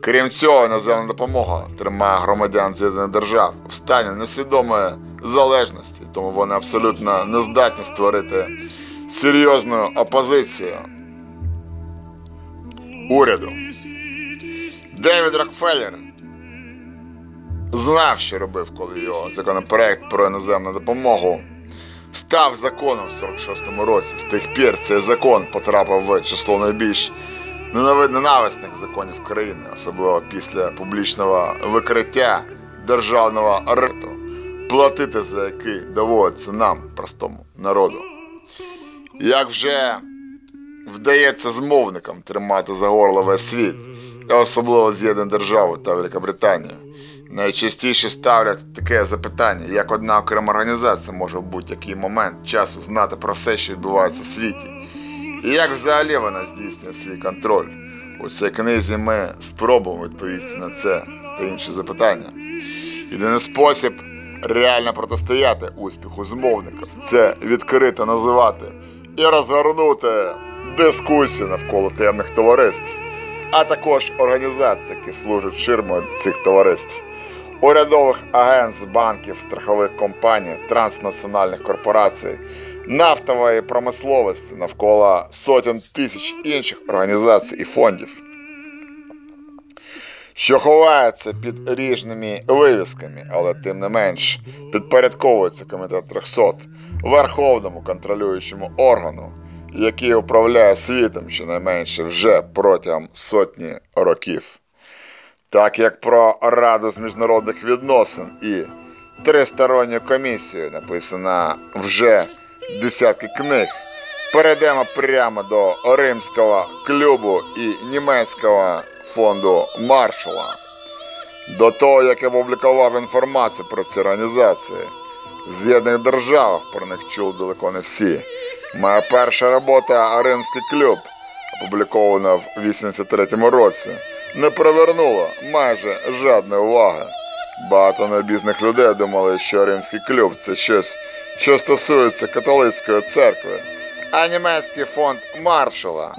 Крім цього, іноземна допомога тримає громадян З'єднаних держав в стані несвідомої залежності, тому вони абсолютно не здатні створити серйозну опозицію уряду. Девід Рокфеллер знав, що робив, коли його законопроект про іноземну допомогу став законом в 46-му році. З тих пір цей закон потрапив в число найбільш ненави- ненависних законів країни, особливо після публічного викриття державного риту, платити за який доводиться нам, простому народу. Як вже вдається змовникам тримати за горло весь світ, особливо З'єднані Держави та Великобританію. Найчастіше ставлять таке запитання, як одна окрема організація може в будь-який момент часу знати про все, що відбувається в світі, і як взагалі вона здійснює свій контроль. У цій книзі ми спробуємо відповісти на це та інші запитання. Єдиний спосіб реально протистояти успіху змовників це відкрито називати і розгорнути дискусію навколо темних товариств, а також організацій, які служать ширмою цих товариств, урядових агентств, банків, страхових компаній, транснаціональних корпорацій, нафтової промисловості навколо сотень тисяч інших організацій і фондів що ховаються під ріжними вивісками, але тим не менш підпорядковується комітет 300 верховному контролюючому органу, який управляє світом щонайменше вже протягом сотні років. Так як про Раду з міжнародних відносин і тристоронню комісію написано вже десятки книг, перейдемо прямо до римського клубу і німецького фонду Маршала. До того, як я опублікував інформацію про ці організації, в З'єднаних державах про них чули далеко не всі. Моя перша робота Римський клуб, опублікована в 83-му році, не привернула майже жодної уваги. Багато необізних людей думали, що Римський клуб це щось, що стосується католицької церкви, а німецький фонд Маршала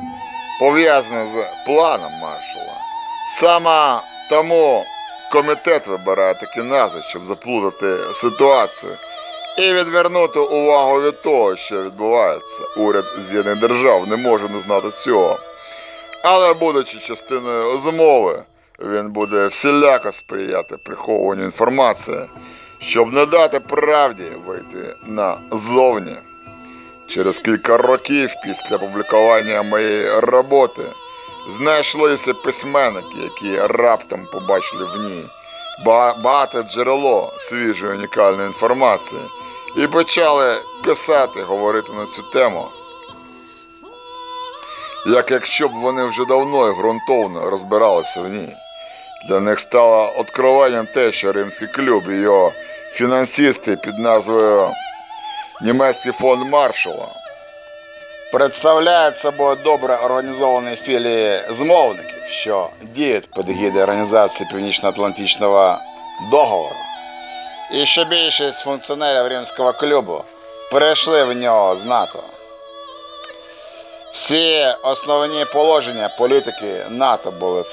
пов'язаний з планом Маршала. Саме тому комітет вибирає такі назви, щоб заплутати ситуацію і відвернути увагу від того, що відбувається. Уряд З'єднаних держав не може не знати цього. Але, будучи частиною змови, він буде всіляко сприяти приховуванню інформації, щоб не дати правді вийти назовні. Через кілька років після публікування моєї роботи знайшлися письменники, які раптом побачили в ній ба- багате джерело свіжої унікальної інформації і почали писати, говорити на цю тему. Як якщо б вони вже давно і ґрунтовно розбиралися в ній. Для них стало відкриванням те, що Римський клуб і його фінансисти під назвою Німецький фонд Маршала представляють собою добре організовані філії змовників, що діють під егідою Організації Північно-Атлантичного договору. І що більшість функціонерів Римського клубу перейшли в нього з НАТО. Всі основні положення політики НАТО були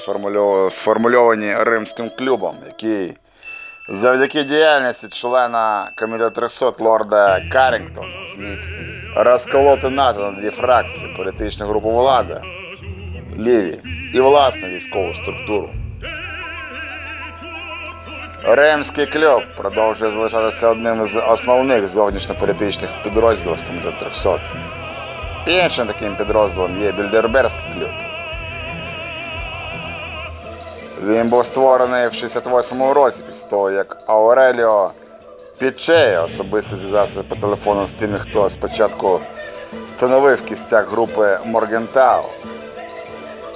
сформульовані Римським клубом, який завдяки діяльності члена комітету 300 лорда Карінгтона зміг розколоти НАТО на дві фракції політичну групу влади, ліві і власну військову структуру. Римський клуб продовжує залишатися одним з основних зовнішньополітичних підрозділів комітету 300. Іншим таким підрозділом є Більдерберський клуб. Він був створений в 68-му році після того, як Ауреліо Пічеє особисто зв'язався по телефону з тими, хто спочатку становив кістяк групи Моргентау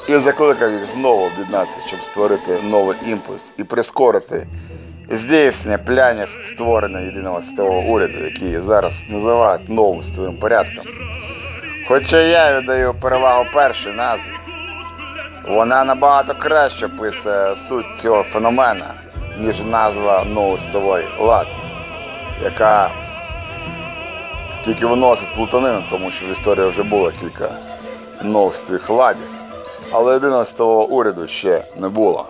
і закликав їх знову об'єднатися, щоб створити новий імпульс і прискорити здійснення планів створення єдиного світового уряду, який зараз називають новим світовим порядком. Хоча я віддаю перевагу першій назві, вона набагато краще описує суть цього феномена, ніж назва новостовий лад, яка тільки виносить плутанину, тому що в історії вже було кілька новстих ладів, але єдиного світового уряду ще не було.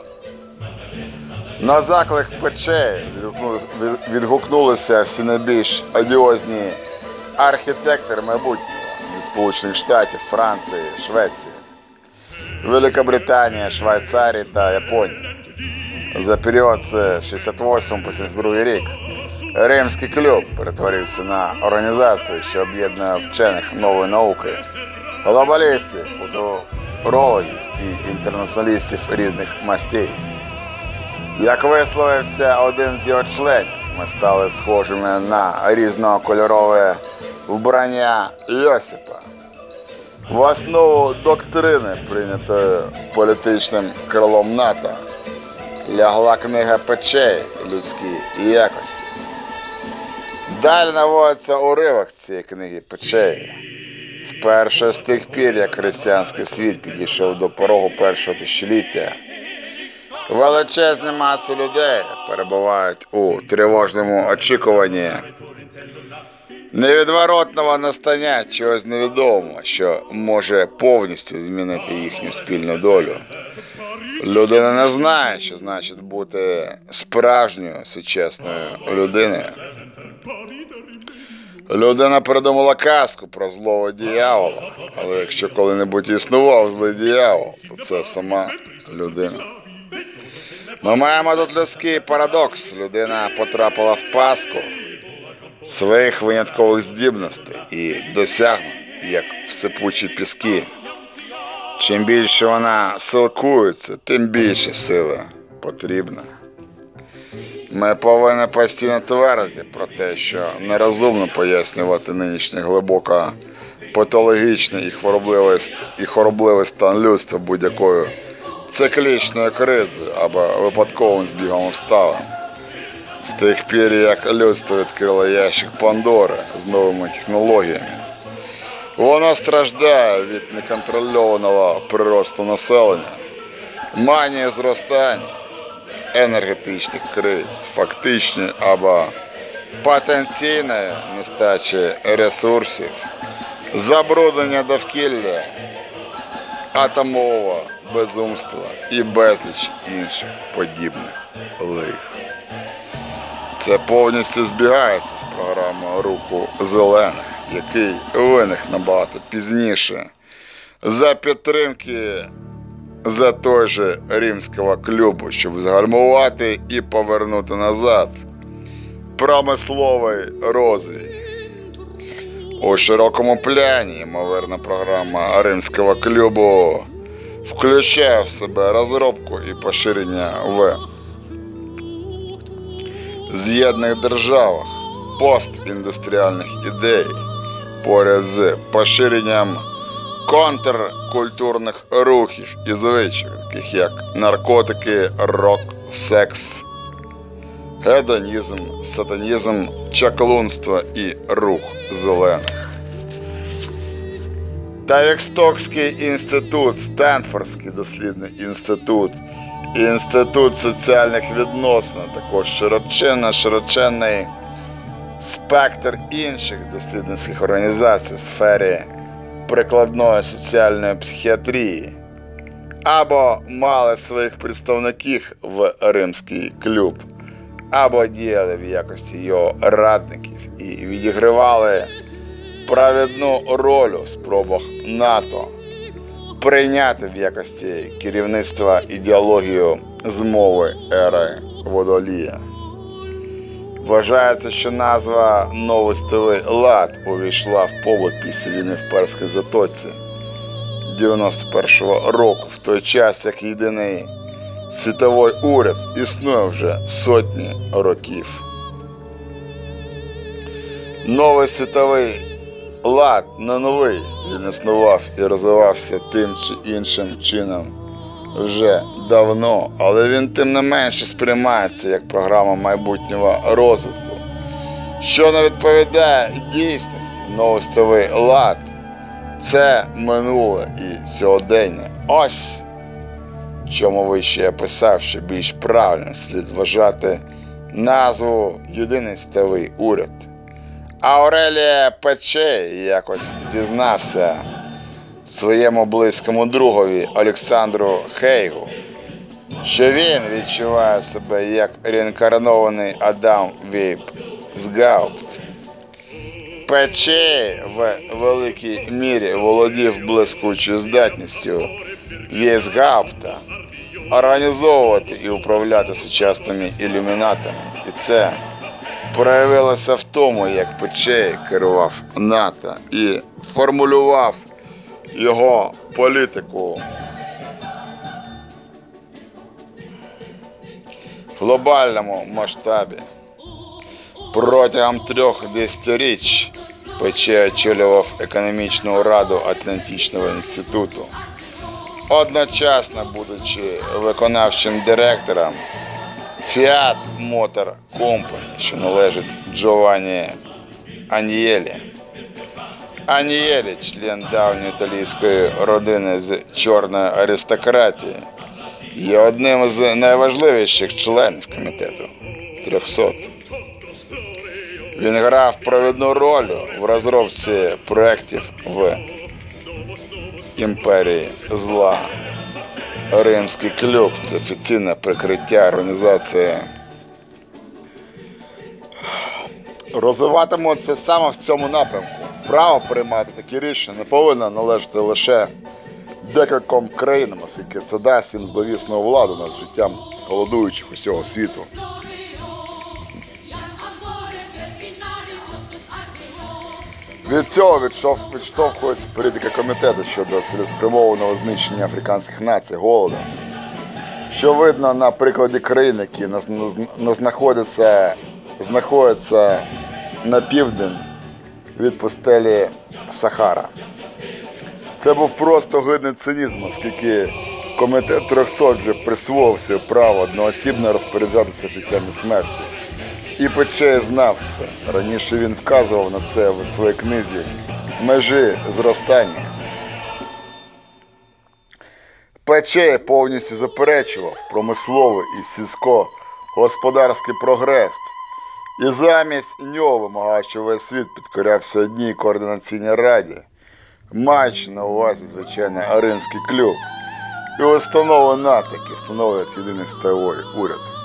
На заклик печей відгукнулися, всі найбільш одіозні архітектори майбутнього зі Сполучених Штатів, Франції, Швеції, Великобританії, Швейцарії та Японії. За період з 68 по 72 рік Римський клуб перетворився на організацію, що об'єднує вчених нової науки, глобалістів, футурологів і інтернаціоналістів різних мастей. Як висловився один з його членів, ми стали схожими на різнокольорове вбрання Йосипа. В основу доктрини, прийнятої політичним крилом НАТО, лягла книга печей людські якості. Далі наводиться уривок цієї книги печей. Вперше з тих пір, як християнський світ підійшов до порогу першого тисячоліття, величезні маси людей перебувають у тривожному очікуванні невідворотного настання чогось невідомого, що може повністю змінити їхню спільну долю. Людина не знає, що значить бути справжньою сучасною людиною. Людина придумала казку про злого діявола, але якщо коли-небудь існував злий діявол, то це сама людина. Ми маємо тут людський парадокс. Людина потрапила в пастку своїх виняткових здібностей і досягнень, як в сипучі піски. Чим більше вона силкується, тим більше сили потрібна. Ми повинні постійно твердити про те, що нерозумно пояснювати нинішнє глибоко патологічний і хворобливий, і хоробливий стан людства будь-якою циклічною кризою або випадковим збігом обставин. З тих пір, як людство відкрило ящик Пандори з новими технологіями, воно страждає від неконтрольованого приросту населення, манії зростання, енергетичних криз, фактичної або потенційної нестачі ресурсів, забруднення довкілля, атомового безумства і безліч інших подібних лих. Це повністю збігається з програмою руху зелених, який виник набагато пізніше за підтримки за той же римського клубу, щоб згальмувати і повернути назад промисловий розвій. У широкому пляні, ймовірна програма римського клубу включає в себе розробку і поширення в з'єднаних державах постіндустріальних ідей поряд з поширенням контркультурних рухів і звичок, таких як наркотики, рок, секс, гедонізм, сатанізм, чаклунство і рух зелених. Та Вікстокський інститут, Стенфордський дослідний інститут, інститут соціальних відносин, також широченна, широченний спектр інших дослідницьких організацій в сфері прикладної соціальної психіатрії, або мали своїх представників в Римський клуб, або діяли в якості його радників і відігравали провідну роль у спробах НАТО прийняти в якості керівництва ідеологію змови ери водолія. Вважається, що назва Новий стилий лад увійшла в побут після війни в Перській затоці 91-го року, в той час як єдиний світовий уряд існує вже сотні років. Новий світовий лад не новий, він існував і розвивався тим чи іншим чином вже давно, але він тим не менше сприймається як програма майбутнього розвитку, що не відповідає дійсності новостовий лад. Це минуле і сьогодення. Ось чому вище я писав, що більш правильно слід вважати назву єдиний стовий уряд. Аурелія Печей якось зізнався своєму близькому другові Олександру Хейгу, що він відчуває себе як реінкарнований Адам Вейп з Гаупт. Печей в великій мірі володів блискучою здатністю Вєсгаупта організовувати і управляти сучасними ілюмінатами. І це проявилося в тому, як Печей керував НАТО і формулював його політику в глобальному масштабі. Протягом трьох десятиріч Печей очолював економічну раду Атлантичного інституту, одночасно будучи виконавчим директором Fiat Motor Company, що належить Джованні Анієлі. Анієлі, член давньої італійської родини з чорної аристократії, є одним з найважливіших членів комітету 300. Він грав провідну роль в розробці проєктів в імперії зла. Римський клуб це офіційне прикриття організації. Розвиватимуться саме в цьому напрямку. Право приймати такі рішення не повинно належати лише декільком країнам, оскільки це дасть їм зловісну владу над життям голодуючих усього світу. Від цього відштовхується політика комітету щодо цілеспрямованого знищення африканських націй голодом, що видно на прикладі країн, які знаходяться, знаходяться на південь від пустелі Сахара. Це був просто гидний цинізм, оскільки комітет 300 вже присвоїв собі право одноосібно розпоряджатися життям і смертю. І знав це. Раніше він вказував на це в своїй книзі Межі зростання. Печей повністю заперечував промисловий і сільськогосподарський прогрес. І замість нього вимагав, що весь світ підкорявся одній координаційній раді, маючи на увазі, звичайно, Римський клуб і установи НАТО, які становлять єдиний сталий уряд.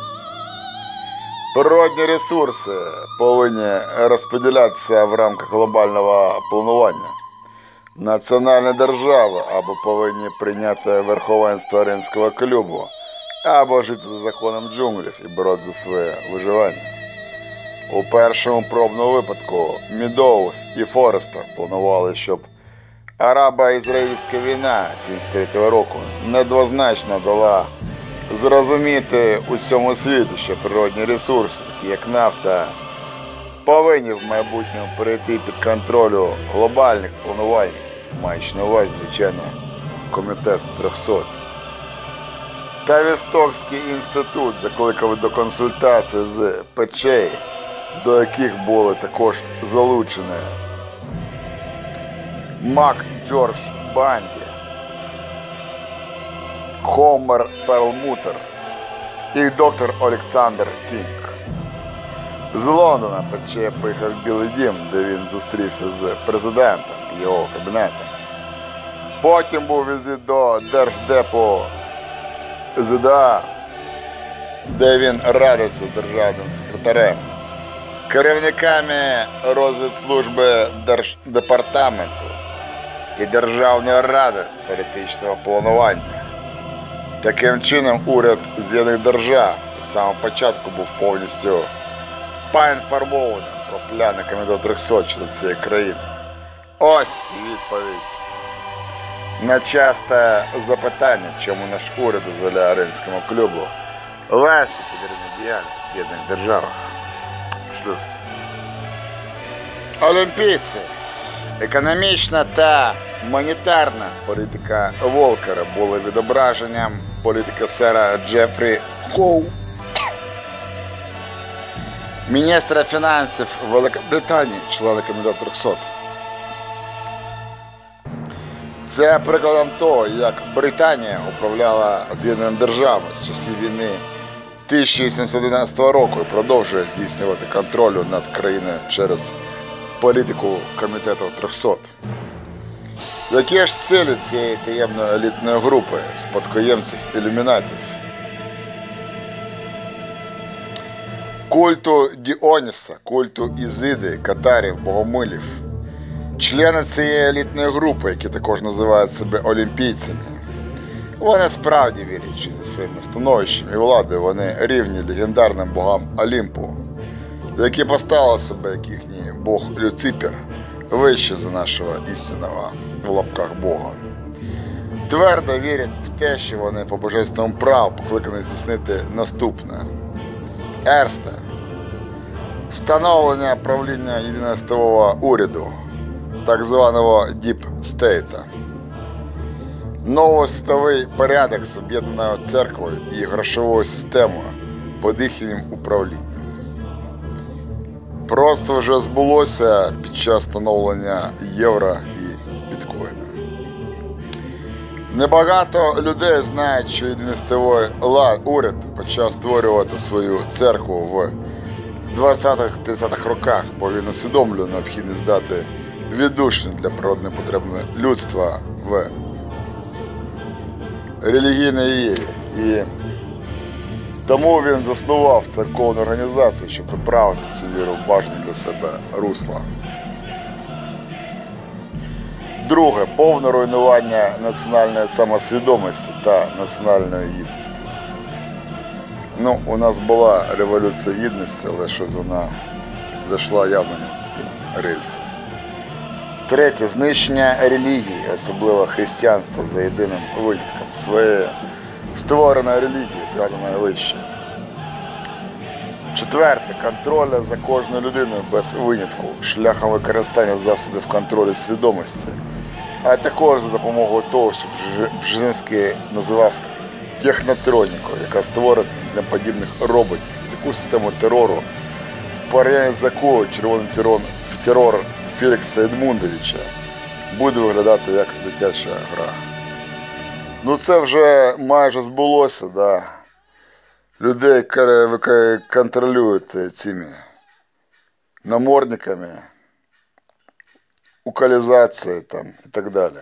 Природні ресурси повинні розподілятися в рамках глобального планування. Національні держави або повинні прийняти верховенство римського клубу, або жити за законом джунглів і боротися за своє виживання. У першому пробному випадку Мідоус і Форестер планували, щоб арабо-ізраїльська війна 73 року недвозначно дала зрозуміти усьому світу, що природні ресурси, такі як нафта, повинні в майбутньому перейти під контролю глобальних планувальників, маючи на увазі, звичайно, комітет 300. Та Вістокський інститут закликав до консультацій з печей, до яких були також залучені Мак Джордж Банді, Хомер Перлмутер і доктор Олександр Кінг. З Лондона Пече поїхав Білий Дім, де він зустрівся з президентом його кабінетом. Потім був візит до Держдепу ЗДА, де він радився з державним секретарем, керівниками розвідслужби Держдепартаменту і Державної ради з політичного планування. Таким чином, уряд З'єднаних держав з самого початку був повністю поінформований про плани комітету 300 щодо цієї країни. Ось відповідь на часте запитання, чому наш уряд дозволяє Римському клубу вести федеральну діяльність в З'єднаних державах. Шлюз. Олімпійці. Економічна та монетарна політика Волкера були відображенням політики сера Джефрі Хоу, міністра фінансів Великобританії, члена комітету 300. Це прикладом того, як Британія управляла З'єднаними державами з часів війни 1811 року і продовжує здійснювати контроль над країною через політику комітету 300. Які ж цілі цієї таємної елітної групи спадкоємців ілюмінатів? Культу Діоніса, культу Ізиди, Катарів, Богомилів. Члени цієї елітної групи, які також називають себе олімпійцями, вони справді вірять, що зі своїм становищем і владою вони рівні легендарним богам Олімпу, які поставили себе як їхній бог Люципер вище за нашого істинного в лапках Бога. Твердо вірять в те, що вони по божественному праву покликані здійснити наступне. Ерсте. Встановлення правління єдиностового уряду, так званого Діп Стейта. Новосвітовий порядок з об'єднаною церквою і грошовою системою під їхнім управлінням. Просто вже збулося під час встановлення євро Небагато людей знають, що єдиностовий уряд почав створювати свою церкву в 20-30-х роках, бо він усвідомлює необхідність дати віддушення для природної потреби людства в релігійній вірі. І тому він заснував церковну організацію, щоб виправити цю віру в бажані для себе русла. Друге повне руйнування національної самосвідомості та національної гідності. Ну, у нас була революція гідності, але щось вона зайшла явно такі рельси. Третє знищення релігії, особливо християнства за єдиним винятком своєї створеної релігії, згаданої вище. Четверте контроль за кожною людиною без винятку, шляхом використання засобів контролю свідомості, а також за допомогою того, що Бжезинський називав технотроніку, яка створить для подібних роботів таку систему терору, в порівнянні з якою червоний терор, терор Фелікса Едмундовича буде виглядати як дитяча гра. Ну це вже майже збулося, да. Людей контролюють цими намордниками, укалізації там і так далі.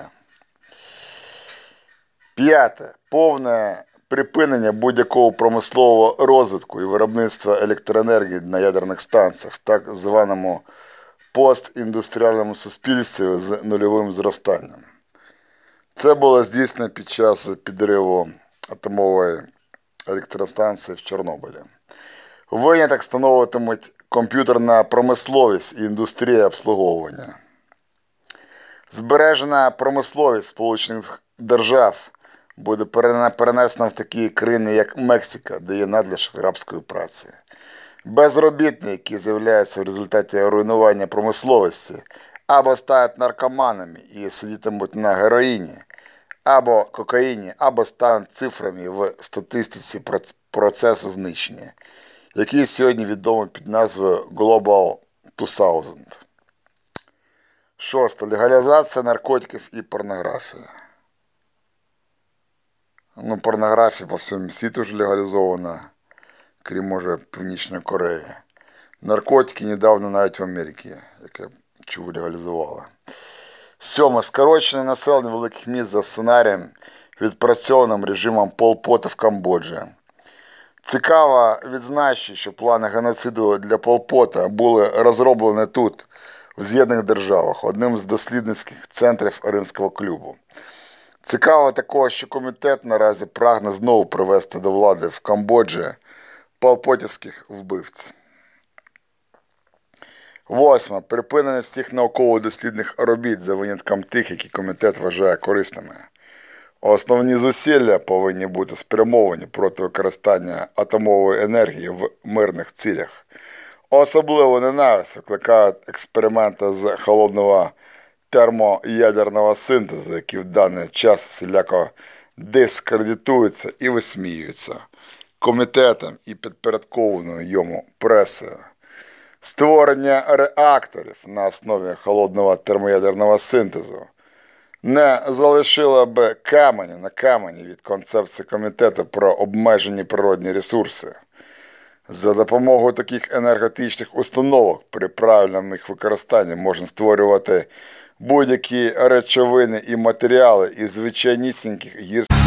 П'яте. Повне припинення будь-якого промислового розвитку і виробництва електроенергії на ядерних станціях в так званому постіндустріальному суспільстві з нульовим зростанням. Це було здійснено під час підриву атомової електростанції в Чорнобилі. Виняток становитимуть комп'ютерна промисловість і індустрія обслуговування. Збережена промисловість Сполучених Держав буде перенесена в такі країни, як Мексика, де є надлишок рабської праці. Безробітні, які з'являються в результаті руйнування промисловості, або стають наркоманами і сидітимуть на героїні, або кокаїні, або стануть цифрами в статистиці процесу знищення, який сьогодні відомий під назвою Global 2000. Шосте. Легалізація наркотиків і порнографії. Ну, порнографія по всьому світу вже легалізована, крім, може, Північної Кореї. Наркотики недавно навіть в Америці, як я чув, легалізували. Сьоме. Скорочене населення великих міст за сценарієм, відпрацьованим режимом Полпота в Камбоджі. Цікаво відзначити, що плани геноциду для Полпота були розроблені тут, в З'єднаних Державах, одним з дослідницьких центрів Римського клубу. Цікаво також, що комітет наразі прагне знову привести до влади в Камбоджі полпотівських вбивць. Восьме. Припинення всіх науково-дослідних робіт за винятком тих, які комітет вважає корисними. Основні зусилля повинні бути спрямовані проти використання атомової енергії в мирних цілях. Особливо ненависть викликають експерименти з холодного термоядерного синтезу, які в даний час всіляко дискредитуються і висміюються комітетом і підпорядкованою йому пресою. Створення реакторів на основі холодного термоядерного синтезу не залишило би каменю на камені від концепції комітету про обмежені природні ресурси. За допомогою таких енергетичних установок при правильному їх використанні можна створювати будь-які речовини і матеріали із звичайнісіньких гірських.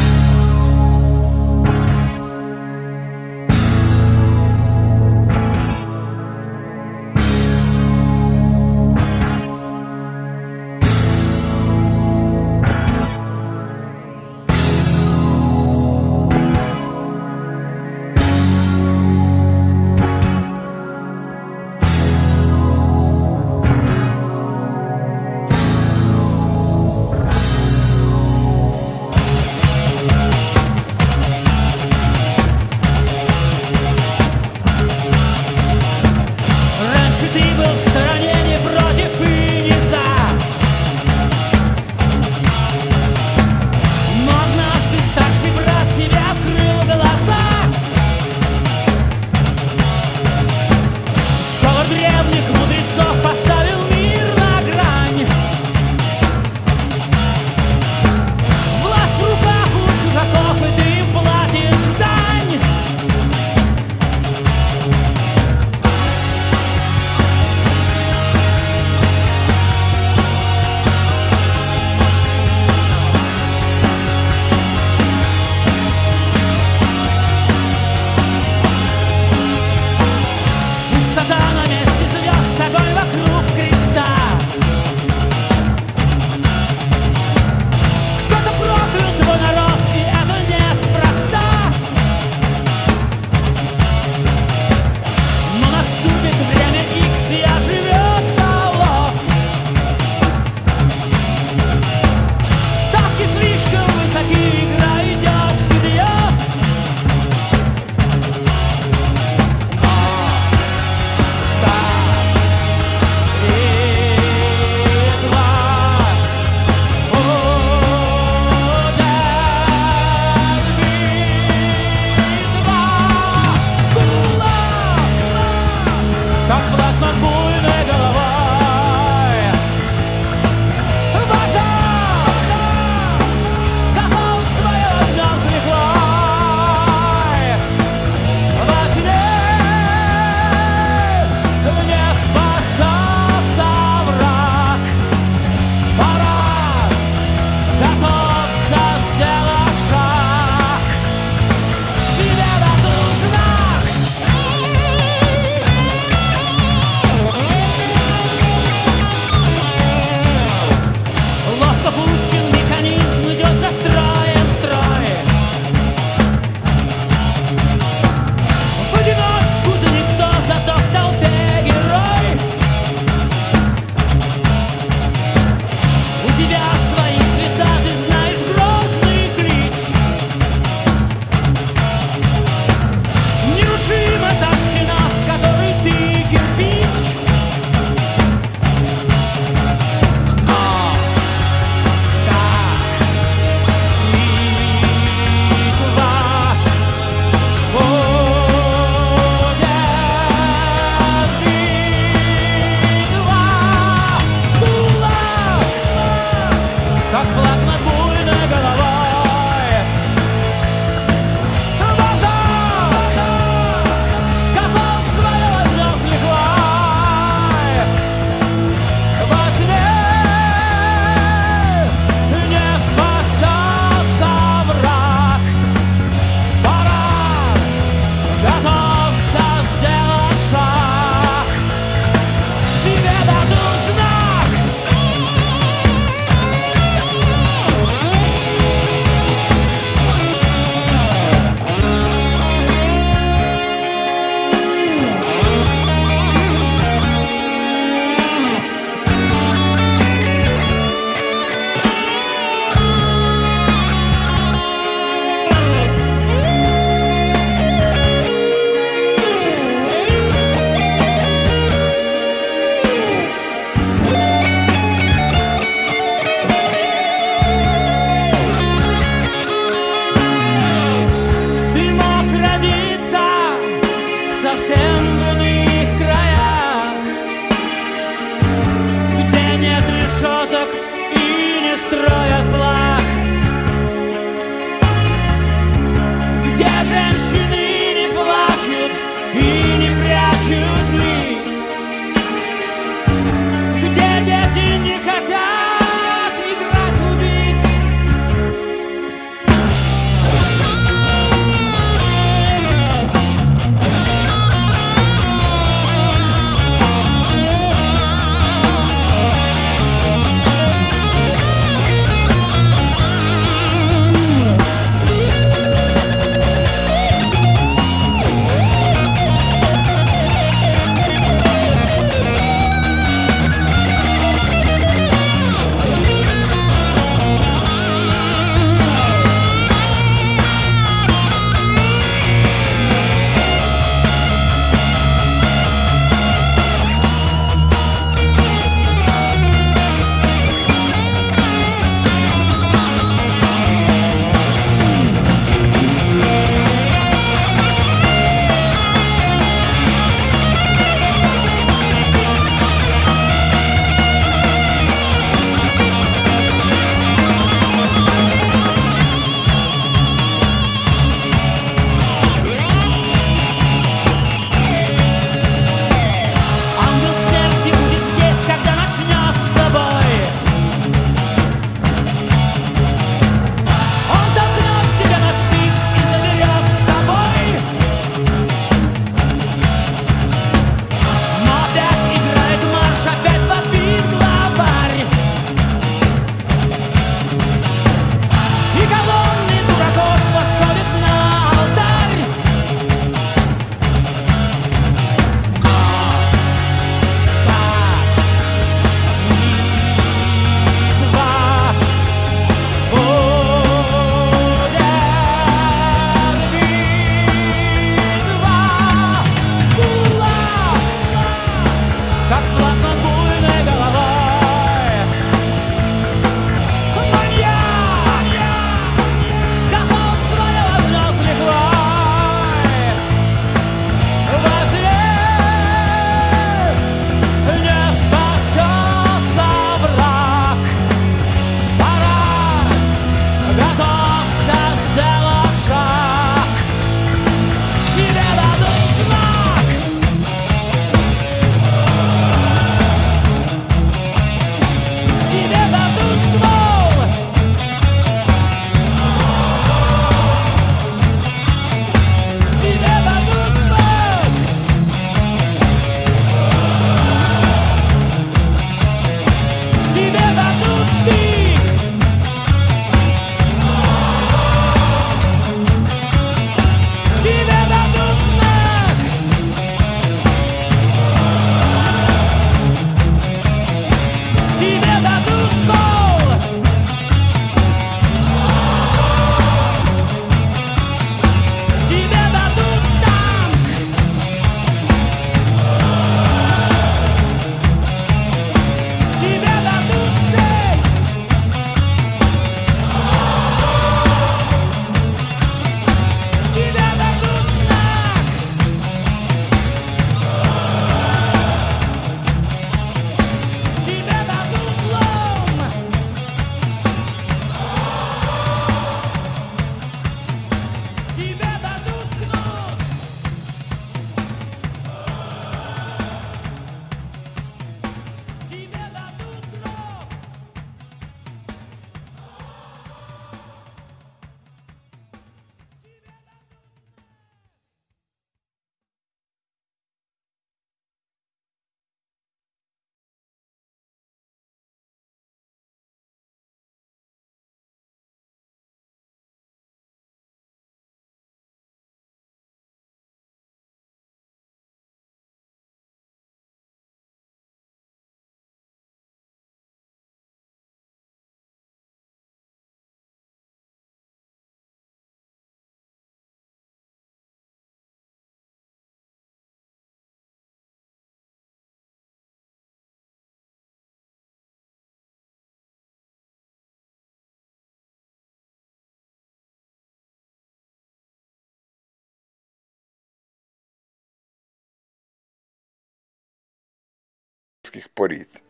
Порід.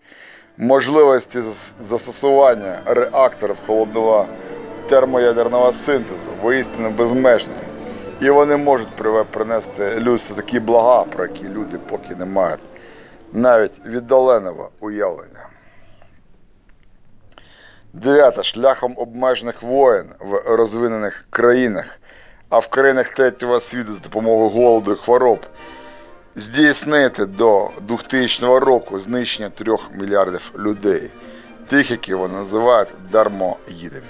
Можливості застосування реакторів холодного термоядерного синтезу воістину безмежні, і вони можуть принести людству такі блага, про які люди поки не мають навіть віддаленого уявлення. Дев'яте. Шляхом обмежених воєн в розвинених країнах, а в країнах третього світу з допомогою голоду і хвороб здійснити до 2000 року знищення 3 мільярдів людей, тих, які вони називають дармоїдами.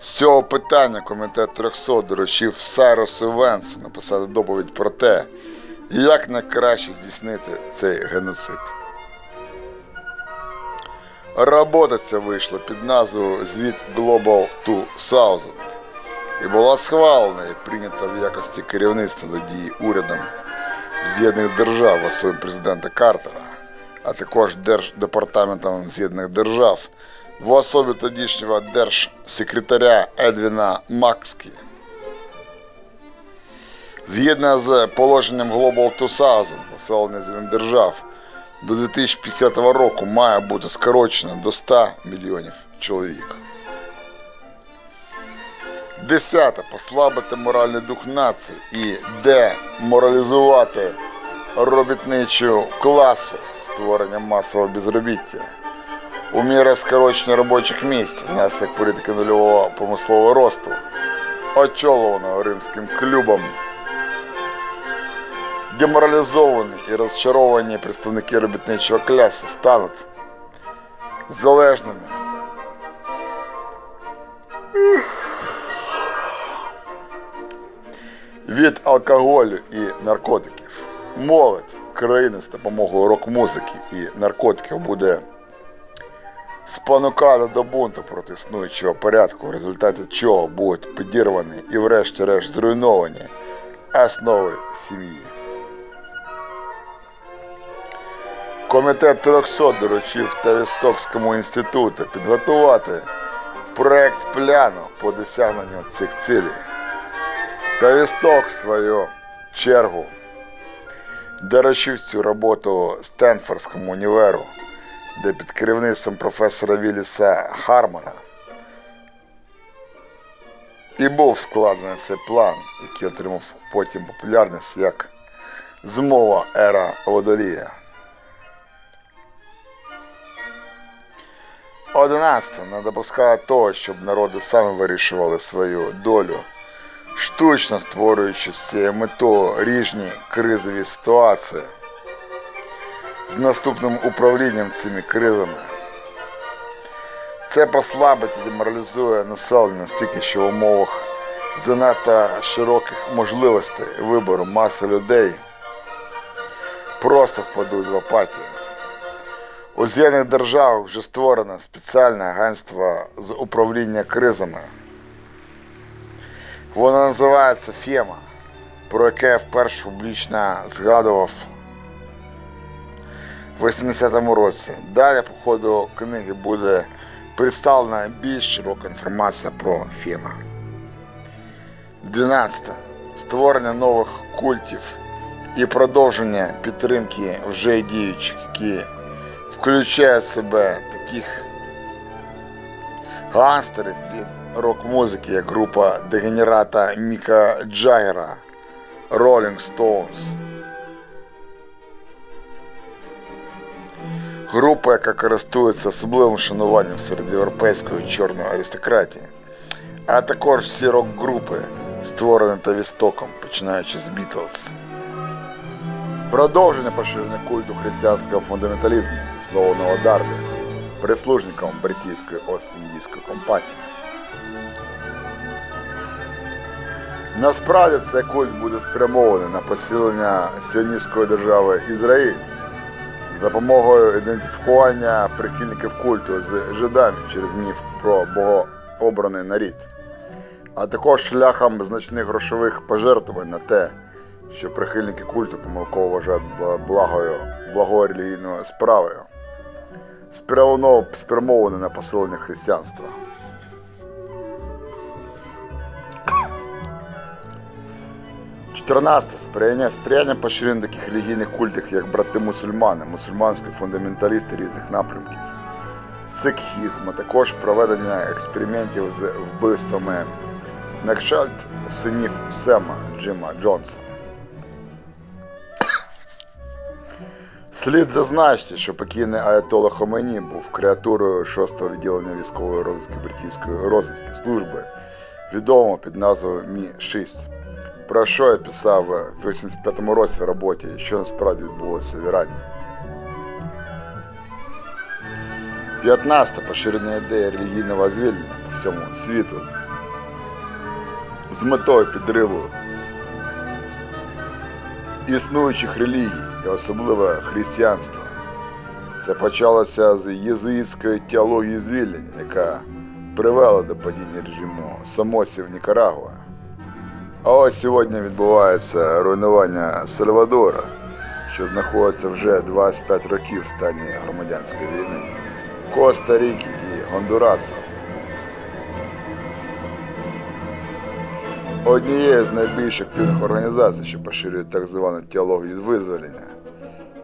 З цього питання комітет 300 доручив Сайрусу Венсу написати доповідь про те, як найкраще здійснити цей геноцид. Робота ця вийшла під назвою Звіт Global 2000 і була схвалена і прийнята в якості керівництва до дії урядом З'єднаних Держав в особі президента Картера, а також Держдепартаментом З'єднаних Держав в особі тодішнього держсекретаря Едвіна Макскі. Згідно з положенням Global 2000, населення З'єднаних Держав до 2050 року має бути скорочено до 100 мільйонів чоловік. Десяте. Послабити моральний дух нації і деморалізувати робітничу класу створення масового безробіття. У міру скорочення робочих місць внаслідок політики нульового промислового росту, очолованого римським клубом. Деморалізовані і розчаровані представники робітничого класу стануть залежними від алкоголю і наркотиків. Молодь країни з допомогою рок-музики і наркотиків буде спонукати до бунту проти існуючого порядку, в результаті чого будуть підірвані і врешті-решт зруйновані основи сім'ї. Комітет 300 доручив Тавістокському інституту підготувати проект пляну по досягненню цих цілей. Тавісток, свою чергу, доручив цю роботу Стенфордському універу, де під керівництвом професора Вілліса Хармана і був складений цей план, який отримав потім популярність як змова ера водолія. 11. Не допускає того, щоб народи самі вирішували свою долю, штучно створюючи з цією метою різні кризові ситуації з наступним управлінням цими кризами. Це послабить і деморалізує населення настільки, що в умовах занадто широких можливостей вибору маси людей просто впадуть в апатію. У З'єднаних державах вже створено спеціальне агентство з управління кризами. Воно називається ФЕМА, про яке я вперше публічно згадував в 80-му році. Далі по ходу книги буде представлена більш широка інформація про ФЕМА. 12. Створення нових культів і продовження підтримки вже діючих, які включають в себе таких гангстерів від рок-музики, як група дегенерата Міка Джаггера Rolling Stones. Група, яка користується особливим шануванням серед європейської чорної аристократії, а також всі рок-групи, створені та вістоком, починаючи з Бітлз. Продовження поширення культу християнського фундаменталізму, заснованого Дарбі, прислужником бритійської Ост-Індійської компанії. Насправді цей культ буде спрямований на посилення сіоністської держави Ізраїль з допомогою ідентифікування прихильників культу з жидами через міф про богообраний нарід, а також шляхом значних грошових пожертвувань на те, що прихильники культу помилково вважають бла- благою, благою релігійною справою, спрямовано- на посилення християнства. 14. Сприяння, сприяння поширення таких релігійних культів, як брати мусульмани, мусульманські фундаменталісти різних напрямків, сикхізм, а також проведення експериментів з вбивствами на синів Сема Джима Джонса. Слід зазначити, що покійний Аятолла Хомені був креатурою 6-го відділення військової розвідки британської розвідки служби, відомого під назвою Мі-6, про що я писав в 85-му році в роботі, що насправді відбулося в Ірані. 15. Поширення ідеї релігійного звільнення по всьому світу з метою підриву існуючих релігій і особливо християнства. Це почалося з єзуїтської теології звільнення, яка привела до падіння режиму Самосі в Нікарагуа. А ось сьогодні відбувається руйнування Сальвадора, що знаходиться вже 25 років в стані громадянської війни, Коста-Ріки і Гондурасу. Однією з найбільш активних організацій, що поширюють так звану теологію визволення,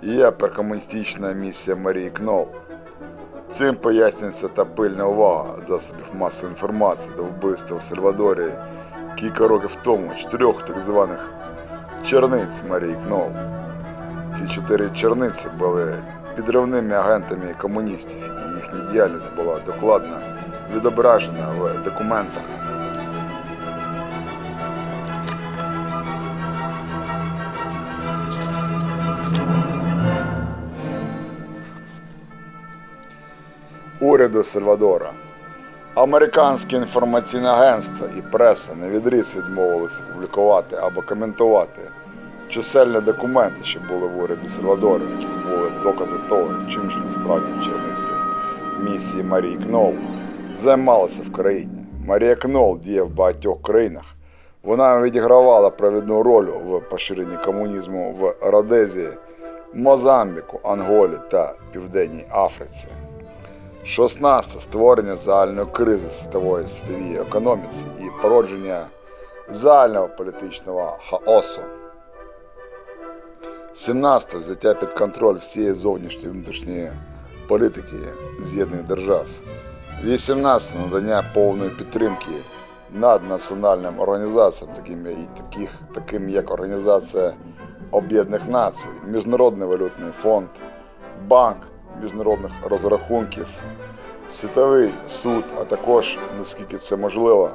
є прокомуністична місія Марії Кнол. Цим пояснюється та пильна увага засобів масової інформації до вбивства в Сальвадорі кілька років тому чотирьох так званих черниць Марії Кнол. Ці чотири черниці були підривними агентами комуністів, і їхня діяльність була докладно відображена в документах. уряду Сальвадора. Американське інформаційне агентство і преса на відріз відмовилися публікувати або коментувати чисельні документи, що були в уряді Сальвадора, яких були докази того, чим же насправді черниці місії Марії Кнол займалися в країні. Марія Кнол діє в багатьох країнах. Вона відігравала провідну роль в поширенні комунізму в Родезії, Мозамбіку, Анголі та Південній Африці. 16. Створення загальної кризи світової світовій економіці і породження загального політичного хаосу. 17. Взяття під контроль всієї зовнішньої внутрішньої політики З'єднаних Держав. 18. Надання повної підтримки наднаціональним організаціям, таким, таких, таким як Організація Об'єднаних Націй, Міжнародний валютний фонд, Банк міжнародних розрахунків, Світовий суд, а також, наскільки це можливо,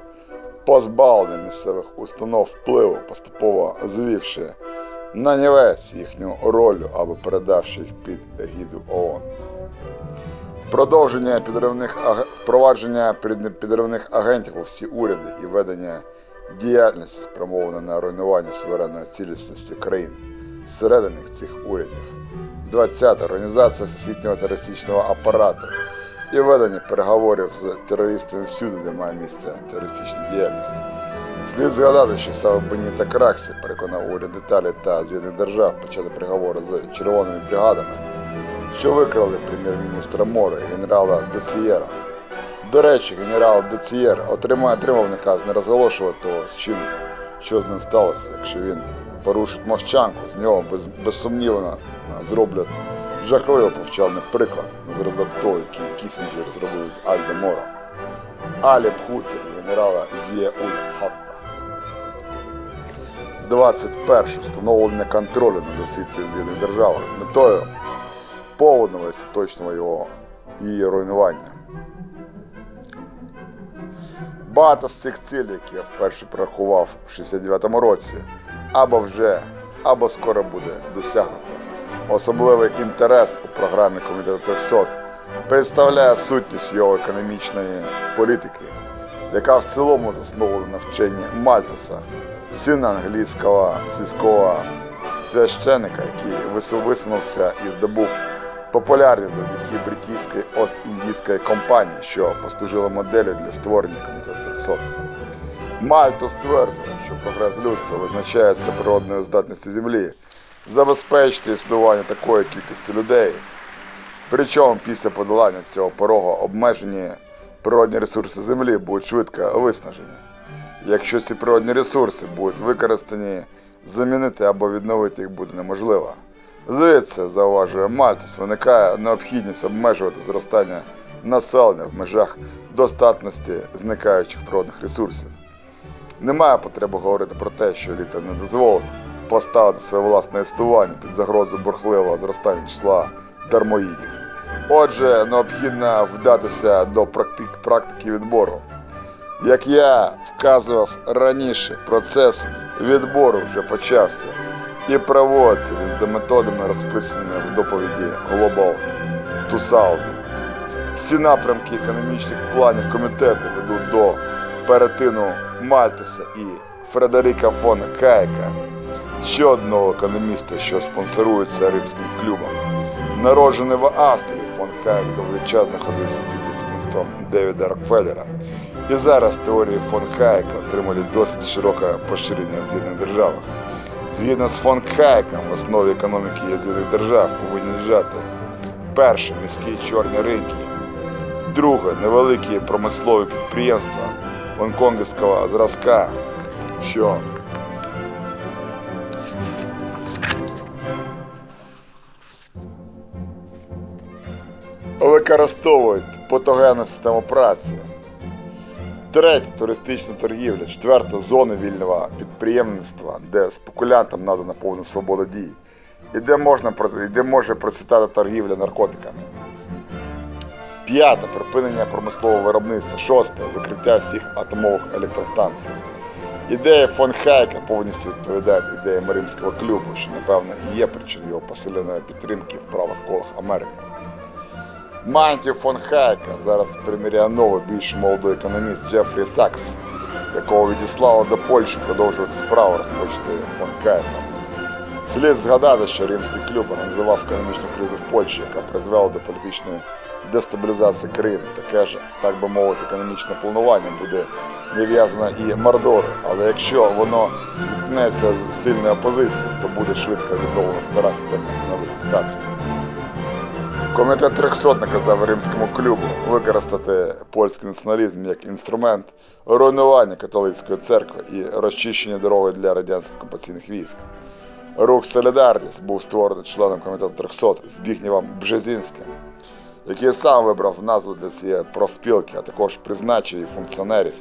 позбавлення місцевих установ впливу, поступово звівши на нівець їхню роль або передавши їх під егіду ООН. Продовження підривних впровадження підривних агентів у всі уряди і ведення діяльності спрямоване на руйнування суверенної цілісності країн зсередини цих урядів. 20. Організація всесвітнього терористичного апарату і ведення переговорів з терористами всюди, де має місце терористична діяльність. Слід згадати, що саме Беніта Краксі переконав уряд Італії та З'єднаних Держав почати переговори з червоними бригадами, що викрали прем'єр-міністра Мора і генерала Досієра. До речі, генерал Доцієр отримає отримав наказ не розголошувати того, з чим що з ним сталося. Якщо він порушить мовчанку, з нього без, безсумнівно зроблять жахливо повчальний приклад на зразок того, який Кісінджер зробив з Альде Мора. Алі Пхути і генерала Зія Уль Хатта. 21. Встановлення контролю над освітою в З'єднаних державах з метою повного і остаточного його її руйнування. Багато з цих цілей, які я вперше порахував в 69-му році, або вже, або скоро буде досягнуто. Особливий інтерес у програмі Комітету 300 представляє сутність його економічної політики, яка в цілому заснована на вченні Мальтуса, сина англійського сільського священика, який вису- висунувся і здобув популярність завдяки британській Ост-Індійській компанії, що послужила моделлю для створення комітету 300. Мальтус стверджує, що прогрес людства визначається природною здатністю Землі забезпечити існування такої кількості людей. Причому після подолання цього порогу обмежені природні ресурси Землі будуть швидко виснажені. Якщо ці природні ресурси будуть використані замінити або відновити їх буде неможливо. Звідси, зауважує Мальтус, виникає необхідність обмежувати зростання населення в межах достатності зникаючих природних ресурсів. Немає потреби говорити про те, що еліта не дозволить поставити своє власне існування під загрозу бурхливого зростання числа дармоїдів. Отже, необхідно вдатися до практик, практики відбору. Як я вказував раніше, процес відбору вже почався і проводиться він за методами, розписаними в доповіді Global 2000. Всі напрямки економічних планів комітету ведуть до перетину Мальтуса і Фредеріка фон Хайека, ще одного економіста, що спонсорується римським клубом. Народжений в Австрії, фон Хайек довгий час знаходився під заступництвом Девіда Рокфеллера. І зараз теорії фон Хайека отримали досить широке поширення в З'єднаних державах. Згідно з фон Хайеком, в основі економіки З'єднаних держав повинні лежати перше міські чорні ринки, друге невеликі промислові підприємства гонконгівського зразка, що використовують патогенну систему праці. Третє туристична торгівля. Четверте зони вільного підприємництва, де спекулянтам надана повна свобода дій, і де можна і де може процвітати торгівля наркотиками. П'яте припинення промислового виробництва. Шосте закриття всіх атомових електростанцій. Ідея фон Хайка повністю відповідають ідеям римського клубу, що, напевно, і є причиною його посиленої підтримки в правих колах Америки. Мантію фон Хайка зараз приміряє новий, більш молодий економіст Джефрі Сакс, якого відіслали до Польщі продовжувати справу розпочати фон Хайком. Слід згадати, що римський клуб організував економічну кризу в Польщі, яка призвела до політичної дестабілізації країни. Таке ж, так би мовити, економічне планування буде нав'язано і Мордору, але якщо воно зіткнеться з сильною опозицією, то буде швидко відновлена стара система цінових. Комітет 300 наказав римському клубу використати польський націоналізм як інструмент руйнування католицької церкви і розчищення дороги для радянських окупаційних військ. Рух Солідарність був створений членом комітету 300 Збігнєвом Бжезінським, який сам вибрав назву для цієї проспілки, а також призначив її функціонерів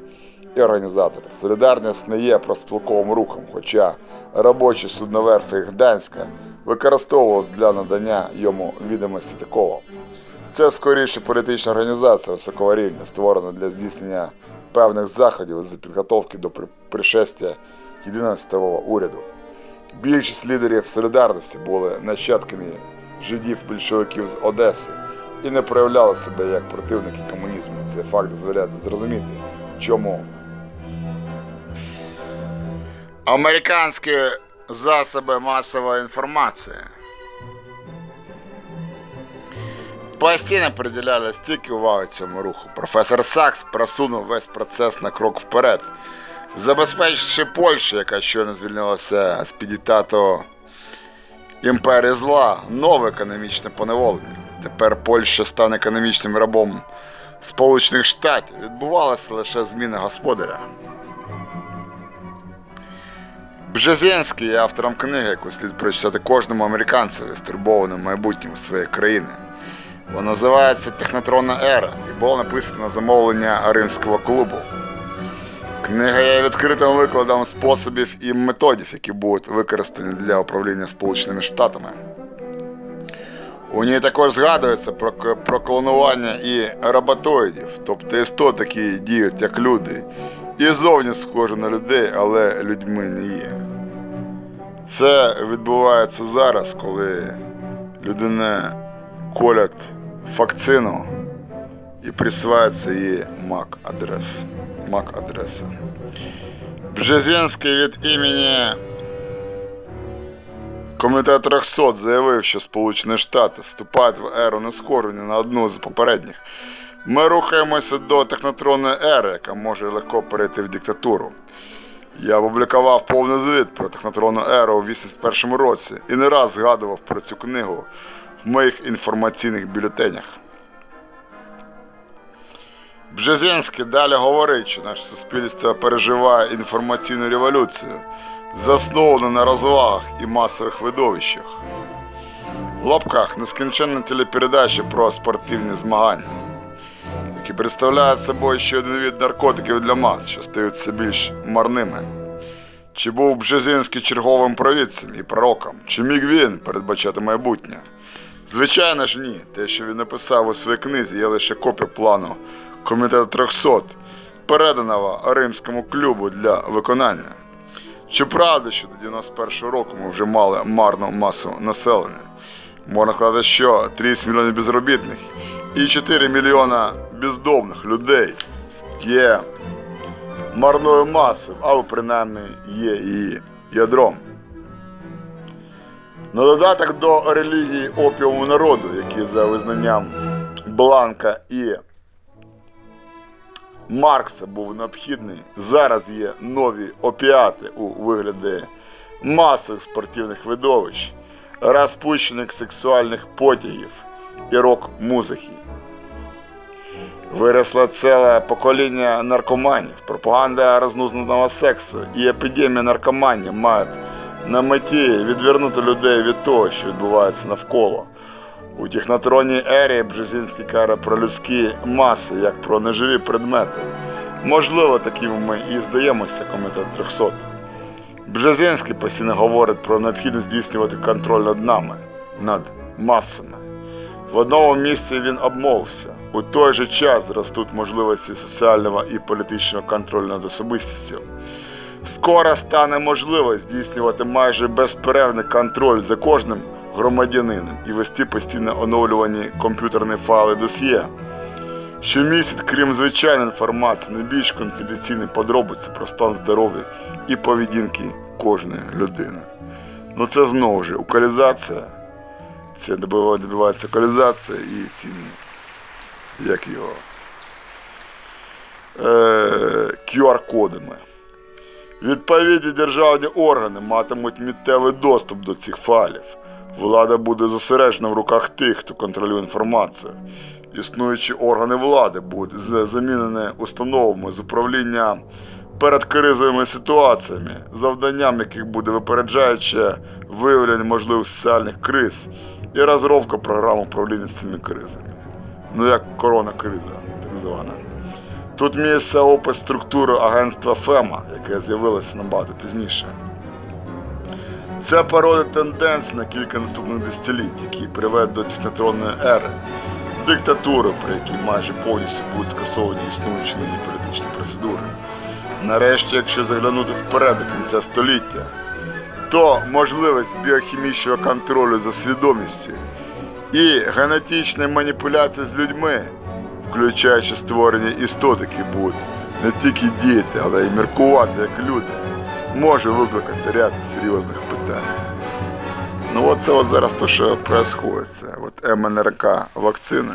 і організаторів. Солідарність не є проспілковим рухом, хоча робочі судноверфи Гданська використовувалися для надання йому відомості такого. Це скоріше політична організація високого рівня, створена для здійснення певних заходів з підготовки до при- пришестя єдиного уряду. Більшість лідерів солідарності були нащадками жидів-більшовиків з Одеси і не проявляли себе як противники комунізму. Цей факт дозволяє зрозуміти, чому американські засоби масової інформації постійно приділяли стільки уваги цьому руху. Професор Сакс просунув весь процес на крок вперед, забезпечивши Польщу, яка щойно звільнилася з підітату імперії зла, нове економічне поневолення. Тепер Польща стане економічним рабом Сполучених Штатів. Відбувалася лише зміна господаря. Бжезінський є автором книги, яку слід прочитати кожному американцеві, стурбованому майбутньому своєї країни. Вона називається Технотронна ера і була написана на замовлення римського клубу. Книга є відкритим викладом способів і методів, які будуть використані для управління Сполученими Штатами. У ній також згадується про, про клонування і роботоїдів, тобто істот, які діють як люди, і зовні схожі на людей, але людьми не є. Це відбувається зараз, коли людина колять вакцину і присвається її MAC-адрес. MAC-адреса. Бжезінський від імені Комітет 300 заявив, що Сполучені Штати вступають в еру не схожу на одну з попередніх. Ми рухаємося до технотронної ери, яка може легко перейти в диктатуру. Я опублікував повний звіт про технотронну еру у 81 році і не раз згадував про цю книгу в моїх інформаційних бюлетенях. Бжезінський далі говорить, що наше суспільство переживає інформаційну революцію, засноване на розвагах і масових видовищах. В лапках нескінченна телепередача про спортивні змагання, які представляють собою ще один від наркотиків для мас, що стають все більш марними. Чи був Бжезинський черговим провідцем і пророком? Чи міг він передбачати майбутнє? Звичайно ж ні. Те, що він написав у своїй книзі, є лише копія плану Комітету 300, переданого Римському клубу для виконання. Чи правда, що до 91-го року ми вже мали марну масу населення? Можна сказати, що 30 мільйонів безробітних і 4 мільйона бездомних людей є марною масою, або принаймні є її ядром. На додаток до релігії опіуму народу, які за визнанням Бланка і Маркса був необхідний, зараз є нові опіати у вигляді масових спортивних видовищ, розпущених сексуальних потягів і рок-музики. Виросло ціле покоління наркоманів, пропаганда рознузнаного сексу і епідемія наркоманії мають на меті відвернути людей від того, що відбувається навколо. У технотронній ері Бжезінський каже про людські маси, як про неживі предмети. Можливо, такими ми і здаємося комітет 300. Бжезінський постійно говорить про необхідність здійснювати контроль над нами, над масами. В одному місці він обмовився. У той же час зростуть можливості соціального і політичного контролю над особистістю. Скоро стане можливо здійснювати майже безперервний контроль за кожним громадянином і вести постійно оновлювані комп'ютерні файли досьє, що містять, крім звичайної інформації, найбільш конфіденційні подробиці про стан здоров'я і поведінки кожної людини. Ну це знову ж укалізація. Це добивається локалізація і ціни, як його, е, QR-кодами. Відповідні державні органи матимуть миттєвий доступ до цих файлів. Влада буде зосереджена в руках тих, хто контролює інформацію. Існуючі органи влади будуть замінені установами з управління передкризовими ситуаціями, завданням яких буде випереджаюче виявлення можливих соціальних криз і розробка програм управління цими кризами. Ну як корона-криза, так звана. Тут місце опис структури агентства ФЕМА, яке з'явилося набагато пізніше. Це породить тенденції на кілька наступних десятиліть, які приведуть до технотронної ери, диктатури, при якій майже повністю будуть скасовані існуючі нині політичні процедури. Нарешті, якщо заглянути вперед до кінця століття, то можливість біохімічного контролю за свідомістю і генетичної маніпуляції з людьми, включаючи створення істот, які не тільки діяти, але й міркувати як люди, може викликати ряд серйозних питань. Ну от це от зараз те, що відбувається. От МНРК вакцини,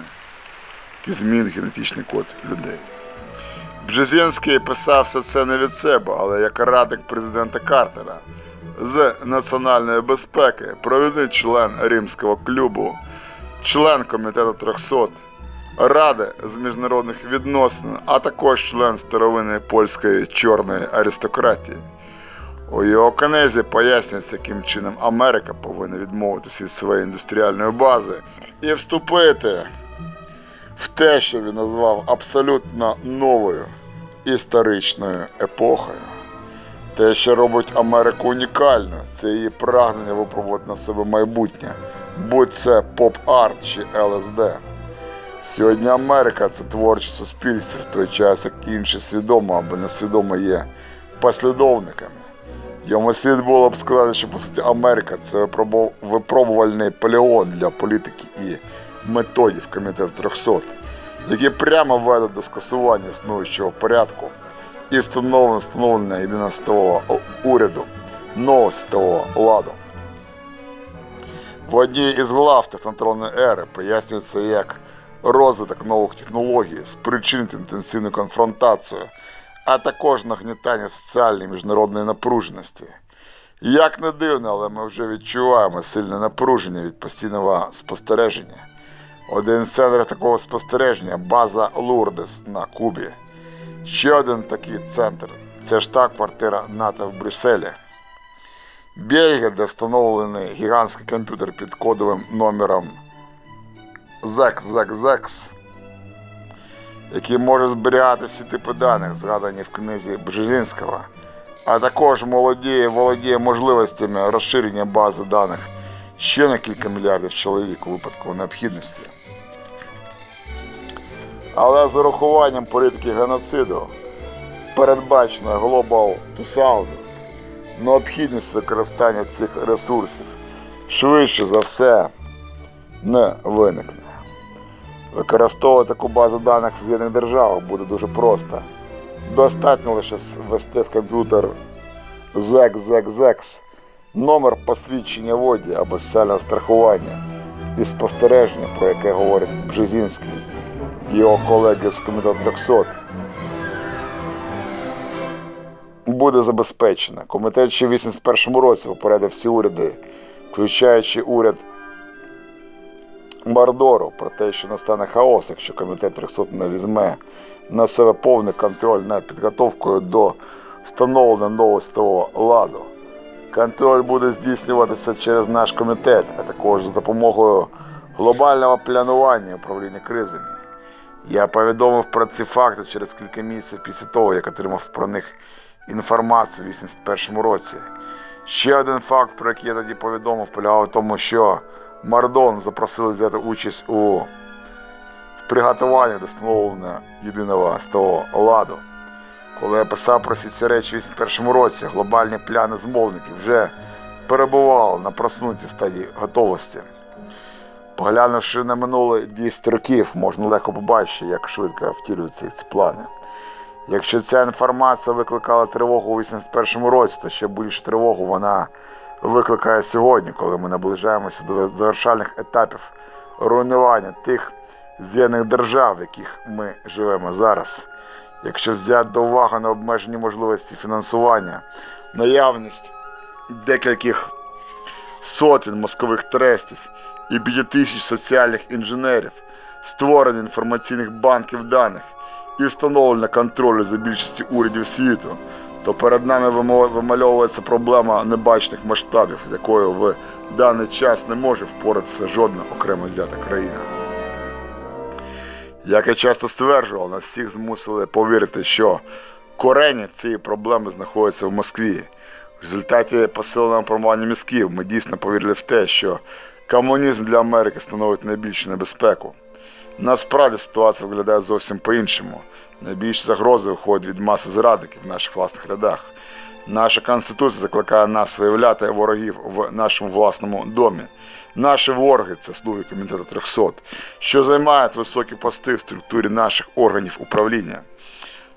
які змінюють генетичний код людей. Бжезінський писав все це не від себе, але як радник президента Картера з національної безпеки, провідний член Римського клубу, член комітету 300, Ради з міжнародних відносин, а також член старовинної польської чорної аристократії. У його книзі пояснюється, яким чином Америка повинна відмовитися від своєї індустріальної бази і вступити в те, що він назвав абсолютно новою історичною епохою. Те, що робить Америку унікальною, це її прагнення випробувати на себе майбутнє, будь це поп-арт чи ЛСД. Сьогодні Америка це творче суспільство, в той час як інші свідомо або несвідомо є послідовниками. Йому слід було б сказати, що по суті Америка це випробувальний полігон для політики і методів комітету 300, які прямо ведуть до скасування існуючого порядку і встановлення встановлення єдиного світового уряду, нового ладу. В одній із глав технотронної ери пояснюється, як розвиток нових технологій спричинить інтенсивну конфронтацію, а також нагнітання соціальної і міжнародної напруженості. Як не дивно, але ми вже відчуваємо сильне напруження від постійного спостереження. Один з центрів такого спостереження база Лурдес на Кубі. Ще один такий центр це штаб-квартира НАТО в Брюсселі. Бельгія, де встановлений гігантський комп'ютер під кодовим номером ZEX, який може зберігати всі типи даних, згадані в книзі Бжезінського, а також молодіє, володіє можливостями розширення бази даних ще на кілька мільярдів чоловік у випадку необхідності. Але з урахуванням політики геноциду, передбаченої Global 2000, необхідність використання цих ресурсів швидше за все не виникне. Використовувати таку базу даних в з'єднаних державах буде дуже просто. Достатньо лише ввести в комп'ютер ZEX, номер посвідчення воді або соціального страхування і спостереження, про яке говорить Бжезінський його колеги з комітету 300, буде забезпечено. Комітет ще в 81 році попередив всі уряди, включаючи уряд Мардору, про те, що настане хаос, якщо комітет 300 не візьме на себе повний контроль над підготовкою до встановлення нового світового ладу. Контроль буде здійснюватися через наш комітет, а також за допомогою глобального планування управління кризами. Я повідомив про ці факти через кілька місяців після того, як отримав про них інформацію у 81 році. Ще один факт, про який я тоді повідомив, полягав в тому, що Мардон запросили взяти участь у в приготуванні до встановлення єдиного стого ладу. Коли я писав про всі ці речі в 81-му році, глобальні пляни змовників вже перебували на проснутій стадії готовості. Поглянувши на минуле 10 років, можна легко побачити, як швидко втілюються ці плани. Якщо ця інформація викликала тривогу у 81 році, то ще більше тривогу вона викликає сьогодні, коли ми наближаємося до завершальних етапів руйнування тих з'єднаних держав, в яких ми живемо зараз. Якщо взяти до уваги на обмежені можливості фінансування, наявність декількох сотень мозкових трестів і 5 тисяч соціальних інженерів, створення інформаційних банків даних і встановлення контролю за більшістю урядів світу, то перед нами вимальовується проблема небачених масштабів, з якою в даний час не може впоратися жодна окремо взята країна. Як я часто стверджував, нас всіх змусили повірити, що корені цієї проблеми знаходяться в Москві. В результаті посиленого формування мізків ми дійсно повірили в те, що комунізм для Америки становить найбільшу небезпеку. Насправді ситуація виглядає зовсім по-іншому. Найбільші загрози виходять від маси зрадників в наших власних рядах. Наша конституція закликає нас виявляти ворогів в нашому власному домі. Наші вороги це слуги комітету 300, що займають високі пости в структурі наших органів управління.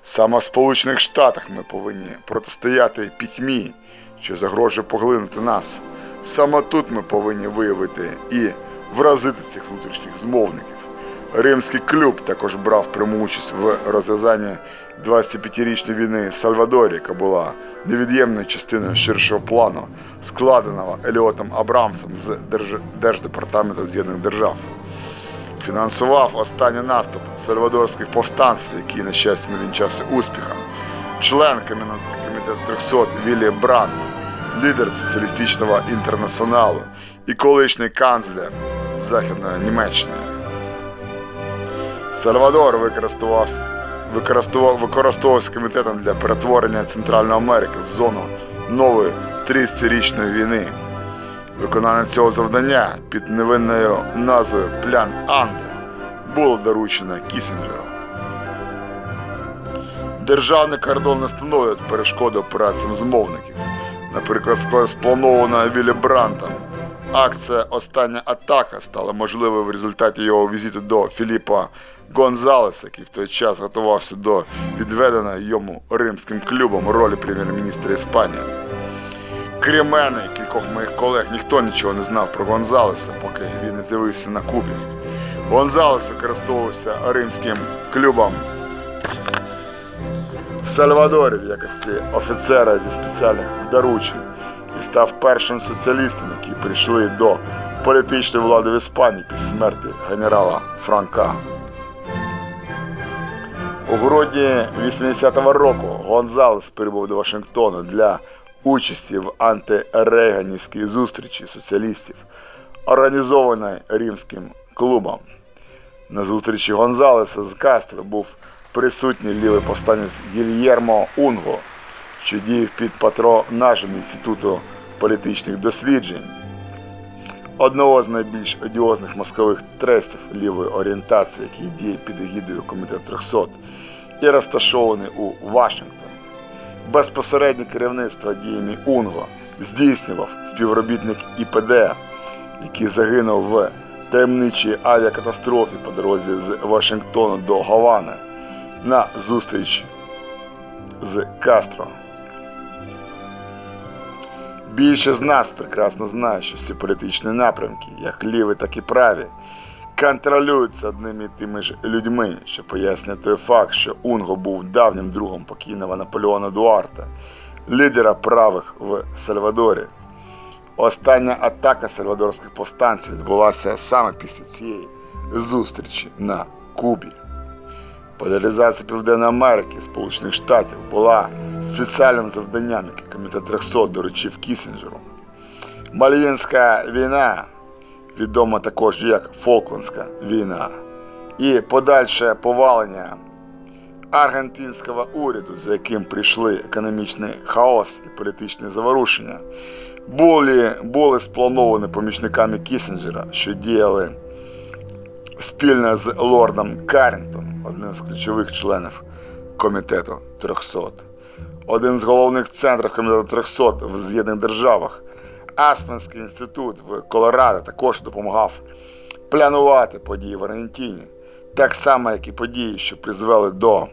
Саме в Сполучених Штатах ми повинні протистояти пітьмі, що загрожує поглинути нас. Саме тут ми повинні виявити і вразити цих внутрішніх змовників. Римський клуб також брав пряму участь в розв'язанні 25-річної війни Сальвадорі, яка була невід'ємною частиною ширшого плану, складеного Еліотом Абрамсом з Держ- Держдепартаменту З'єднаних Держав. Фінансував останній наступ сальвадорських повстанців, який, на щастя, не вінчався успіхом. Член комітету 300 Віллі Брандт, лідер соціалістичного інтернаціоналу і колишній канцлер Західної Німеччини. Сальвадор використовував, використовував, використовувався комітетом для перетворення Центральної Америки в зону нової 30-річної війни. Виконання цього завдання під невинною назвою Плян Анде було доручено Кісінджеру. Державний кордон не становить перешкоди операціям змовників. Наприклад, спланована Віллі Брантом. Акція Остання атака стала можливою в результаті його візиту до Філіпа Гонзалеса, який в той час готувався до відведеної йому римським клубом ролі прем'єр-міністра Іспанії. Крім мене і кількох моїх колег, ніхто нічого не знав про Гонзалеса, поки він не з'явився на Кубі. Гонзалес використовувався римським клубом в Сальвадорі в якості офіцера зі спеціальних доручень і став першим соціалістом, які прийшли до політичної влади в Іспанії після смерті генерала Франка. У грудні 80-го року Гонзалес прибув до Вашингтону для участі в антирейганівській зустрічі соціалістів, організованій римським клубом. На зустрічі Гонзалеса з Кастро був присутній лівий повстанець Гільєрмо Унго, що діяв під патронажем Інституту політичних досліджень, одного з найбільш одіозних мозкових трестів лівої орієнтації, який діє під егідою Комітету 300 і розташований у Вашингтоні. Безпосереднє керівництво діями Унго здійснював співробітник ІПД, який загинув в таємничій авіакатастрофі по дорозі з Вашингтону до Гавани на зустріч з Кастро. Більше з нас прекрасно знає, що всі політичні напрямки, як ліві, так і праві, контролюються одними тими ж людьми, що пояснює той факт, що Унго був давнім другом покійного Наполеона Дуарта, лідера правих в Сальвадорі. Остання атака сальвадорських повстанців відбулася саме після цієї зустрічі на Кубі. Поляризація Південної Америки Сполучених Штатів була спеціальним завданням, яке комітет 300 доручив Кісінджеру. Мальвінська війна, відома також як Фолклендська війна, і подальше повалення аргентинського уряду, за яким прийшли економічний хаос і політичне заворушення, були, були сплановані помічниками Кісінджера, що діяли спільно з лордом Каррінгтоном, одним з ключових членів комітету 300. Один з головних центрів комітету 300 в З'єднаних Державах, Аспенський інститут в Колорадо також допомагав планувати події в Аргентині, так само, як і події, що призвели до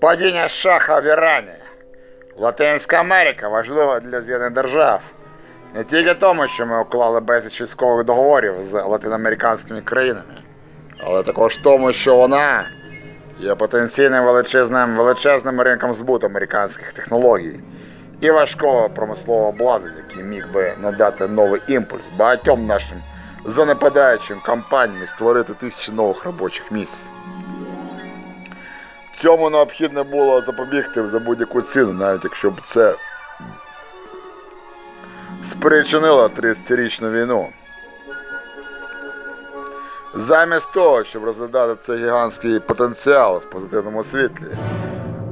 падіння шаха в Ірані. Латинська Америка важлива для З'єднаних Держав. Не тільки тому, що ми уклали безліч військових договорів з латиноамериканськими країнами, але також тому, що вона є потенційним величезним, величезним ринком збуту американських технологій і важкого промислового обладнання, який міг би надати новий імпульс багатьом нашим занепадаючим компаніям створити тисячі нових робочих місць. Цьому необхідно було запобігти за будь-яку ціну, навіть якщо б це спричинило 30-річну війну. Замість того, щоб розглядати цей гігантський потенціал в позитивному світлі,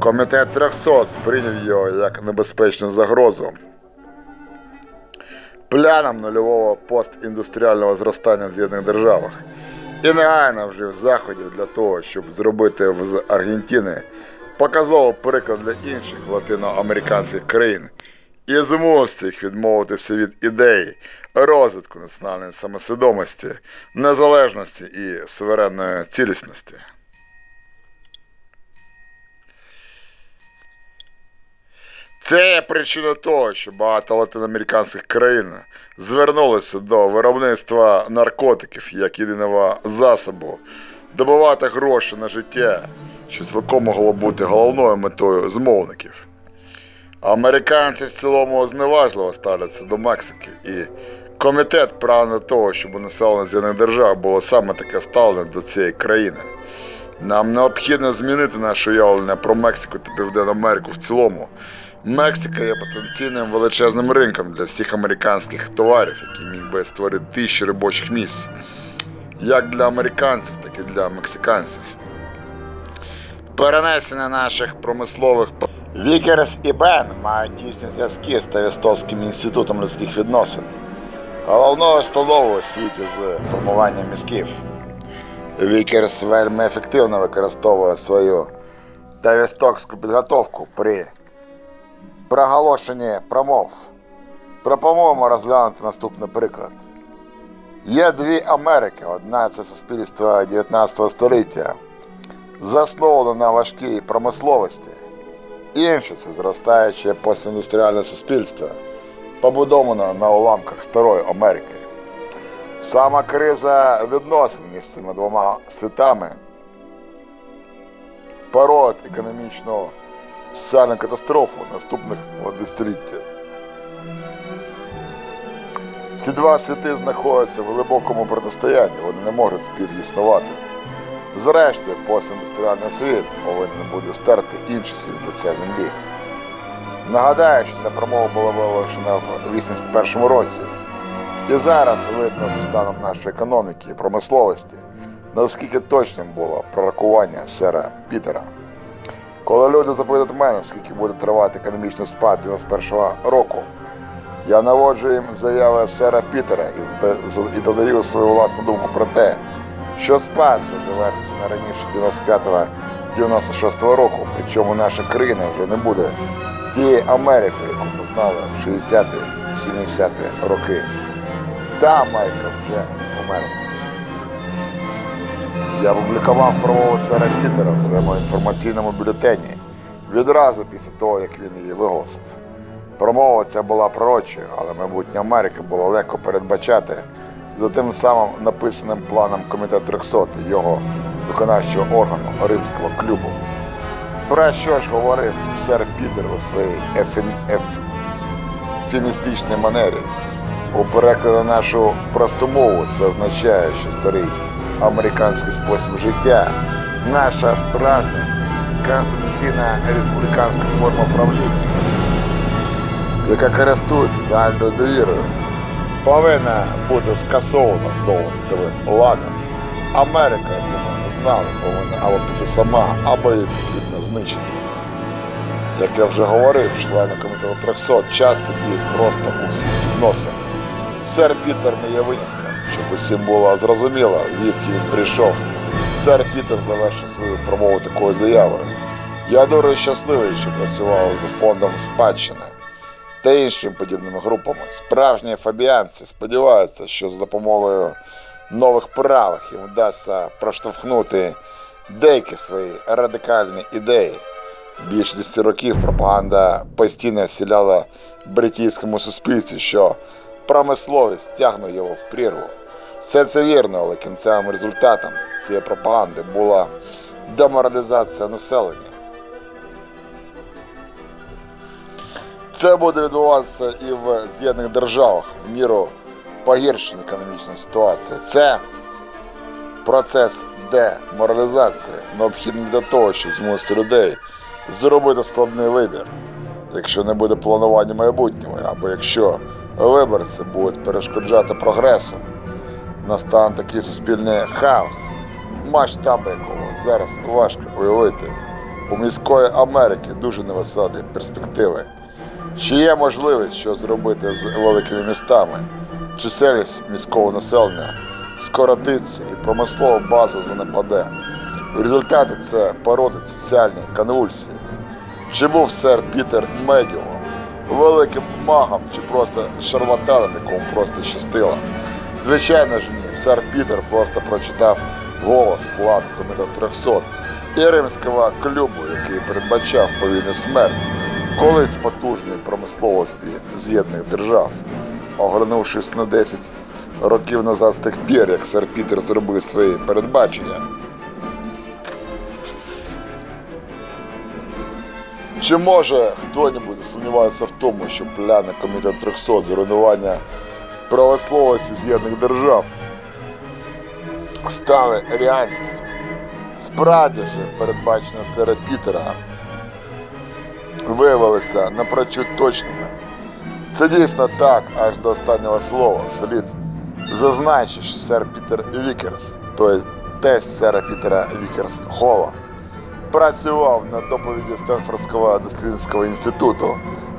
комітет 300 сприйняв його як небезпечну загрозу. Планом нульового постіндустріального зростання в З'єднаних Державах і негайно вжив заходів для того, щоб зробити з Аргентини показовий приклад для інших латиноамериканських країн і змусити їх відмовитися від ідеї розвитку національної самосвідомості, незалежності і суверенної цілісності. Це причина того, що багато латиноамериканських країн звернулися до виробництва наркотиків як єдиного засобу добувати гроші на життя, що цілком могло бути головною метою змовників. Американці в цілому зневажливо ставляться до Мексики, і комітет прагне того, щоб у населення З'єднаних держав було саме таке ставлення до цієї країни. Нам необхідно змінити наше уявлення про Мексику та Південну Америку в цілому. Мексика є потенційним величезним ринком для всіх американських товарів, який міг би створити тисячі робочих місць, як для американців, так і для мексиканців. Перенесення наших промислових Вікерс і Бен мають тісні зв'язки з Тавістовським інститутом людських відносин, головною столовою у світі з формуванням мізків. Вікерс вельми ефективно використовує свою тавістокську підготовку при проголошенні промов. Пропонуємо розглянути наступний приклад. Є дві Америки. Одна це суспільство 19 століття, засноване на важкій промисловості. Інше це зростаюче постіндустріальне суспільство, побудоване на уламках Старої Америки. Сама криза відносин між цими двома світами породить економічну соціальну катастрофу наступних десятиліття. Ці два світи знаходяться в глибокому протистоянні, вони не можуть співіснувати. Зрештою, постіндустріальний світ повинен буде стерти інший світ з лиця землі. Нагадаю, що ця промова була виголошена в 81-му році. І зараз видно за станом нашої економіки і промисловості, наскільки точним було пророкування сера Пітера. Коли люди запитують мене, скільки буде тривати економічний спад 91-го року, я наводжу їм заяви сера Пітера і додаю свою власну думку про те, що спад це завершиться не раніше 95-96 року, причому наша країна вже не буде тією Америкою, яку ми знали в 60-70 роки. Та Америка вже померла. Я публікував промову сера Пітера в своєму інформаційному бюлетені відразу після того, як він її виголосив. Промова ця була пророчою, але майбутнє Америки було легко передбачати за тим самим написаним планом Комітету 300 його виконавчого органу Римського клубу. Про що ж говорив сер Пітер у своїй ефем... еф... ефемістичній манері? У перекладі на нашу просту мову це означає, що старий американський спосіб життя, наша справжня конституційна республіканська форма правління, яка користується загальною довірою, повинна бути скасована довгостовим ладом. Америка, яку ми знали, повинна або піти сама, або її потрібно знищити. Як я вже говорив, члени комітету 300 часто діють просто у всіх під. Сер Пітер не є винятком, щоб усім було зрозуміло, звідки він прийшов. Сер Пітер завершив свою промову такою заявою. Я дуже щасливий, що працював з фондом спадщини та іншими подібними групами. Справжні фабіанці сподіваються, що з допомогою нових правих їм вдасться проштовхнути деякі свої радикальні ідеї. Більше 10 років пропаганда постійно вселяла бритійському суспільстві, що промисловість тягне його в прірву. Все це вірно, але кінцевим результатом цієї пропаганди була деморалізація населення. Це буде відбуватися і в З'єднаних Державах в міру погіршення економічної ситуації. Це процес деморалізації необхідний для того, щоб змусити людей зробити складний вибір. Якщо не буде планування майбутнього, або якщо виборці будуть перешкоджати прогресу, настане такий суспільний хаос, масштаби якого зараз важко уявити. У міської Америки дуже невеселі перспективи. Чи є можливість що зробити з великими містами? Чисельність міського населення скоротиться і промислова база занепаде. В результаті це породить соціальні конвульсії. Чи був сер Пітер медіумом, великим магом чи просто шарлатаном, якому просто щастило? Звичайно ж ні, сер Пітер просто прочитав голос план комітету 300 і римського клубу, який передбачав повільну смерть колись потужної промисловості з'єднаних держав. Оглянувшись на 10 років назад з тих пір, як сер Пітер зробив свої передбачення, Чи може хто-небудь сумнівається в тому, що пляни Комітет 300 з руйнування правословості з'єднаних держав стали реальністю? Справді ж, передбачення серед Пітера виявилися напрочуд точними. Це дійсно так, аж до останнього слова. Слід зазначити, що сер Пітер Вікерс, тобто тесть сера Пітера Вікерс Холла, працював над доповіддю Стенфордського дослідницького інституту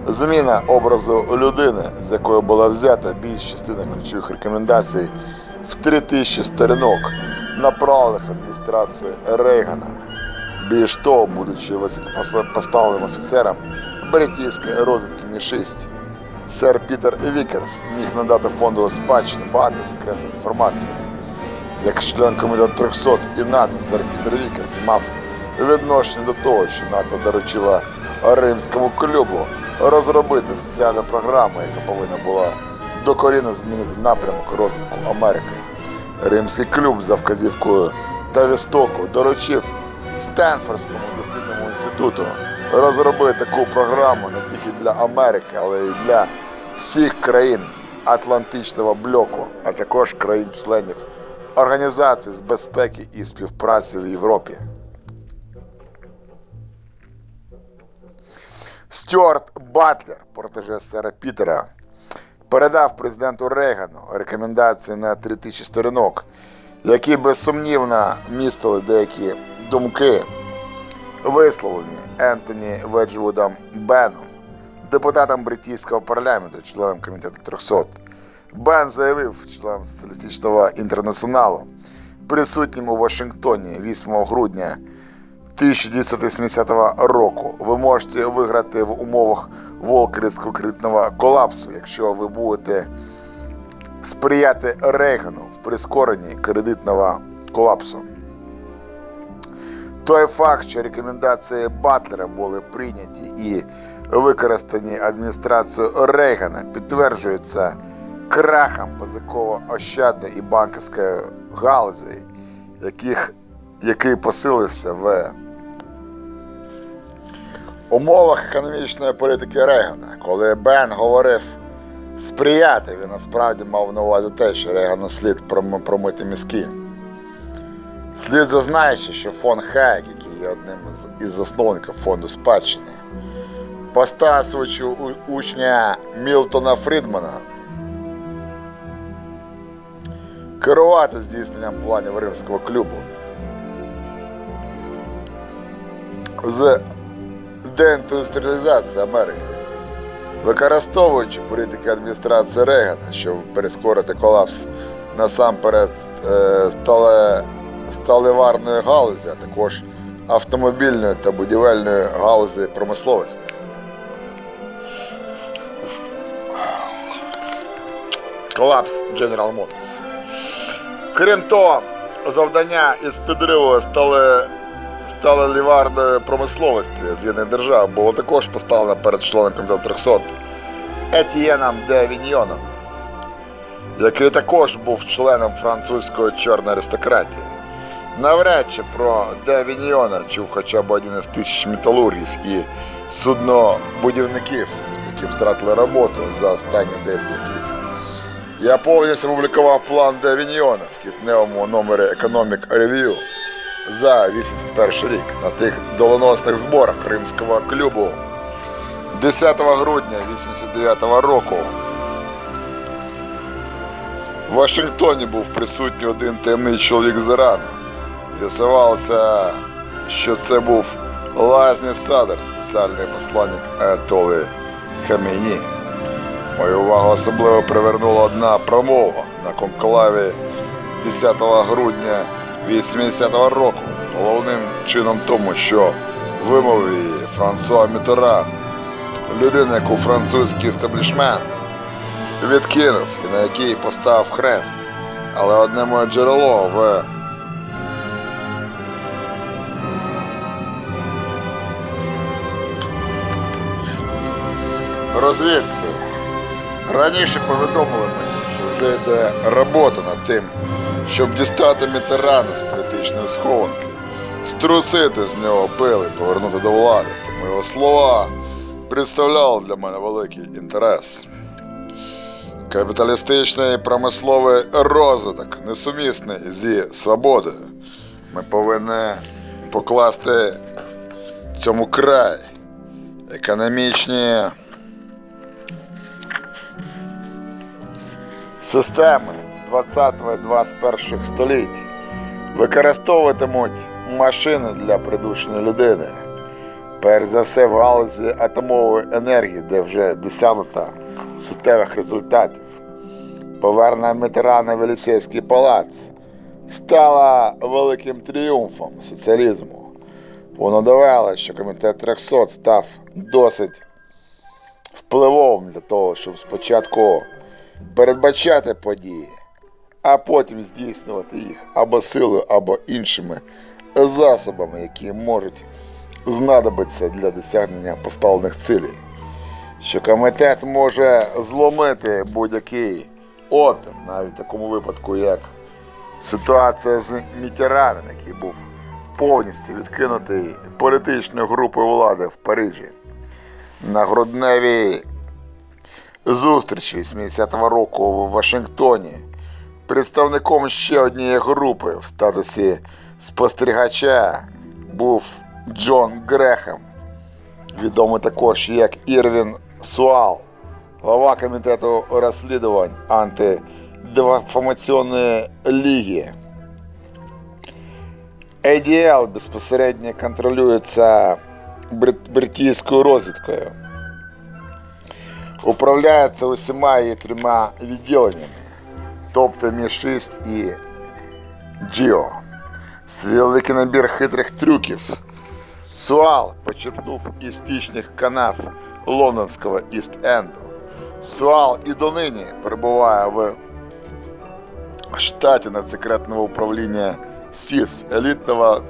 зміна образу людини, з якої була взята більш частина ключових рекомендацій в 3000 сторінок, направлених адміністрації Рейгана. Більш того, будучи високопоставленим офіцером бритійської розвідки Мі-6, сер Пітер Вікерс міг надати фонду спадщини багато секретної інформації. Як член комітету 300 і НАТО, сер Пітер Вікерс мав відношення до того, що НАТО доручила римському клубу розробити соціальну програму, яка повинна була докорінно змінити напрямок розвитку Америки. Римський клуб за вказівкою Тавістоку доручив Стенфордському дослідному інституту розробити таку програму не тільки для Америки, але й для всіх країн Атлантичного блоку, а також країн-членів Організації з безпеки і співпраці в Європі. Стюарт Батлер, протеже сера Пітера, передав президенту Рейгану рекомендації на 3000 сторінок, які безсумнівно містили деякі думки, висловлені Ентоні Веджвудом Беном, депутатом британського парламенту, членом комітету 300. Бен заявив членам соціалістичного інтернаціоналу, присутнім у Вашингтоні 8 грудня 1980 року. Ви можете виграти в умовах волкерського кредитного колапсу, якщо ви будете сприяти Рейгану в прискоренні кредитного колапсу. Той факт, що рекомендації Батлера були прийняті і використані адміністрацією Рейгана, підтверджується крахом позиково-ощадної і банківської галузі, яких, який посилився в умовах економічної політики Рейгана. Коли Бен говорив сприяти, він насправді мав на увазі те, що Рейгану слід промити мізки. Слід зазначити, що фон Хайек, який є одним із- засновників фонду спадщини, поставивши у- учня Мілтона Фрідмана керувати здійсненням планів Римського клубу. З деіндустріалізації Америки, використовуючи політики адміністрації Рейгана, щоб перескорити колапс насамперед е, стале, сталеварної галузі, а також автомобільної та будівельної галузі промисловості. Колапс General Motors. Крім того, завдання із підриву стали сталеліварної промисловості З'єднаних держав було також поставлено перед членом комітету 300 Етьєном де Віньйоном, який також був членом французької чорної аристократії. Навряд чи про де Віньйона чув хоча б один із тисяч металургів і суднобудівників, які втратили роботу за останні 10 років. Я повністю опублікував план де Віньйона в квітневому номері Economic Review за 81 рік на тих доленосних зборах Римського клубу 10 грудня 89 року. В Вашингтоні був присутній один темний чоловік з Ірану. З'ясувалося, що це був Лазні Садер, спеціальний посланник Аятоли Хаміні. Мою увагу особливо привернула одна промова на конклаві 10 грудня 80-го року. Головним чином тому, що вимовив її Франсуа Мітеран, людина, яку французький естаблішмент відкинув і на якій поставив хрест. Але одне моє джерело в розвідці раніше повідомили мені, що вже йде робота над тим, щоб дістати Мітерана з політичної схованки, струсити з нього пил і повернути до влади. Тому його слова представляли для мене великий інтерес. Капіталістичний промисловий розвиток несумісний зі свободою. Ми повинні покласти цьому край. Економічні системи 20-21 століть використовуватимуть машини для придушення людини. Перш за все в галузі атомової енергії, де вже досягнуто суттєвих результатів. Повернення Мітерана в Елісейський палац стала великим тріумфом соціалізму. Воно довело, що комітет 300 став досить впливовим для того, щоб спочатку передбачати події, а потім здійснювати їх або силою, або іншими засобами, які можуть знадобитися для досягнення поставлених цілей. Що комітет може зломити будь-який опір, навіть в такому випадку, як ситуація з Мітераном, який був повністю відкинутий політичною групою влади в Парижі. На грудневій зустрічі 80-го року в Вашингтоні представником ще однієї групи в статусі спостерігача був Джон Грехем. відомий також як Ірвін Суал, глава комітету розслідувань антидефамаційної ліги. ADL безпосередньо контролюється брит- британською розвідкою. Управляється усіма її трьома відділеннями, тобто Мі-6 і Джіо. Свій великий набір хитрих трюків. Суал почерпнув із стічних канав лондонського Іст-Енду. Суал і донині перебуває в штаті надсекретного управління СІС, елітного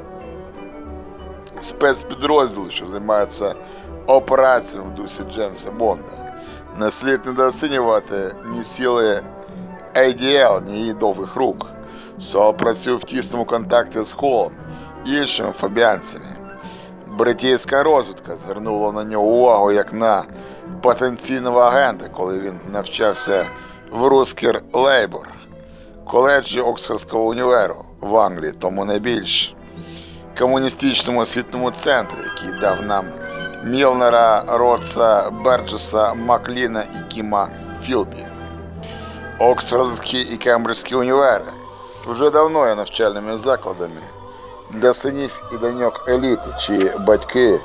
спецпідрозділу, що займається операціями в дусі Джеймса Бонда. Не слід недооцінювати ні сили ADL, ні її довгих рук. Сол працює в тісному контакті з Холом іншими фабіанцями. Британська розвідка звернула на нього увагу як на потенційного агента, коли він навчався в Рускер Лейбор, коледжі Оксфордського універу в Англії, тому найбільш комуністичному освітньому центрі, який дав нам Мілнера, Ротса, Берджеса, Макліна і Кіма Філбі. Оксфордський і Кембриджський універи вже давно є навчальними закладами для синів і доньок еліти, чиї батьки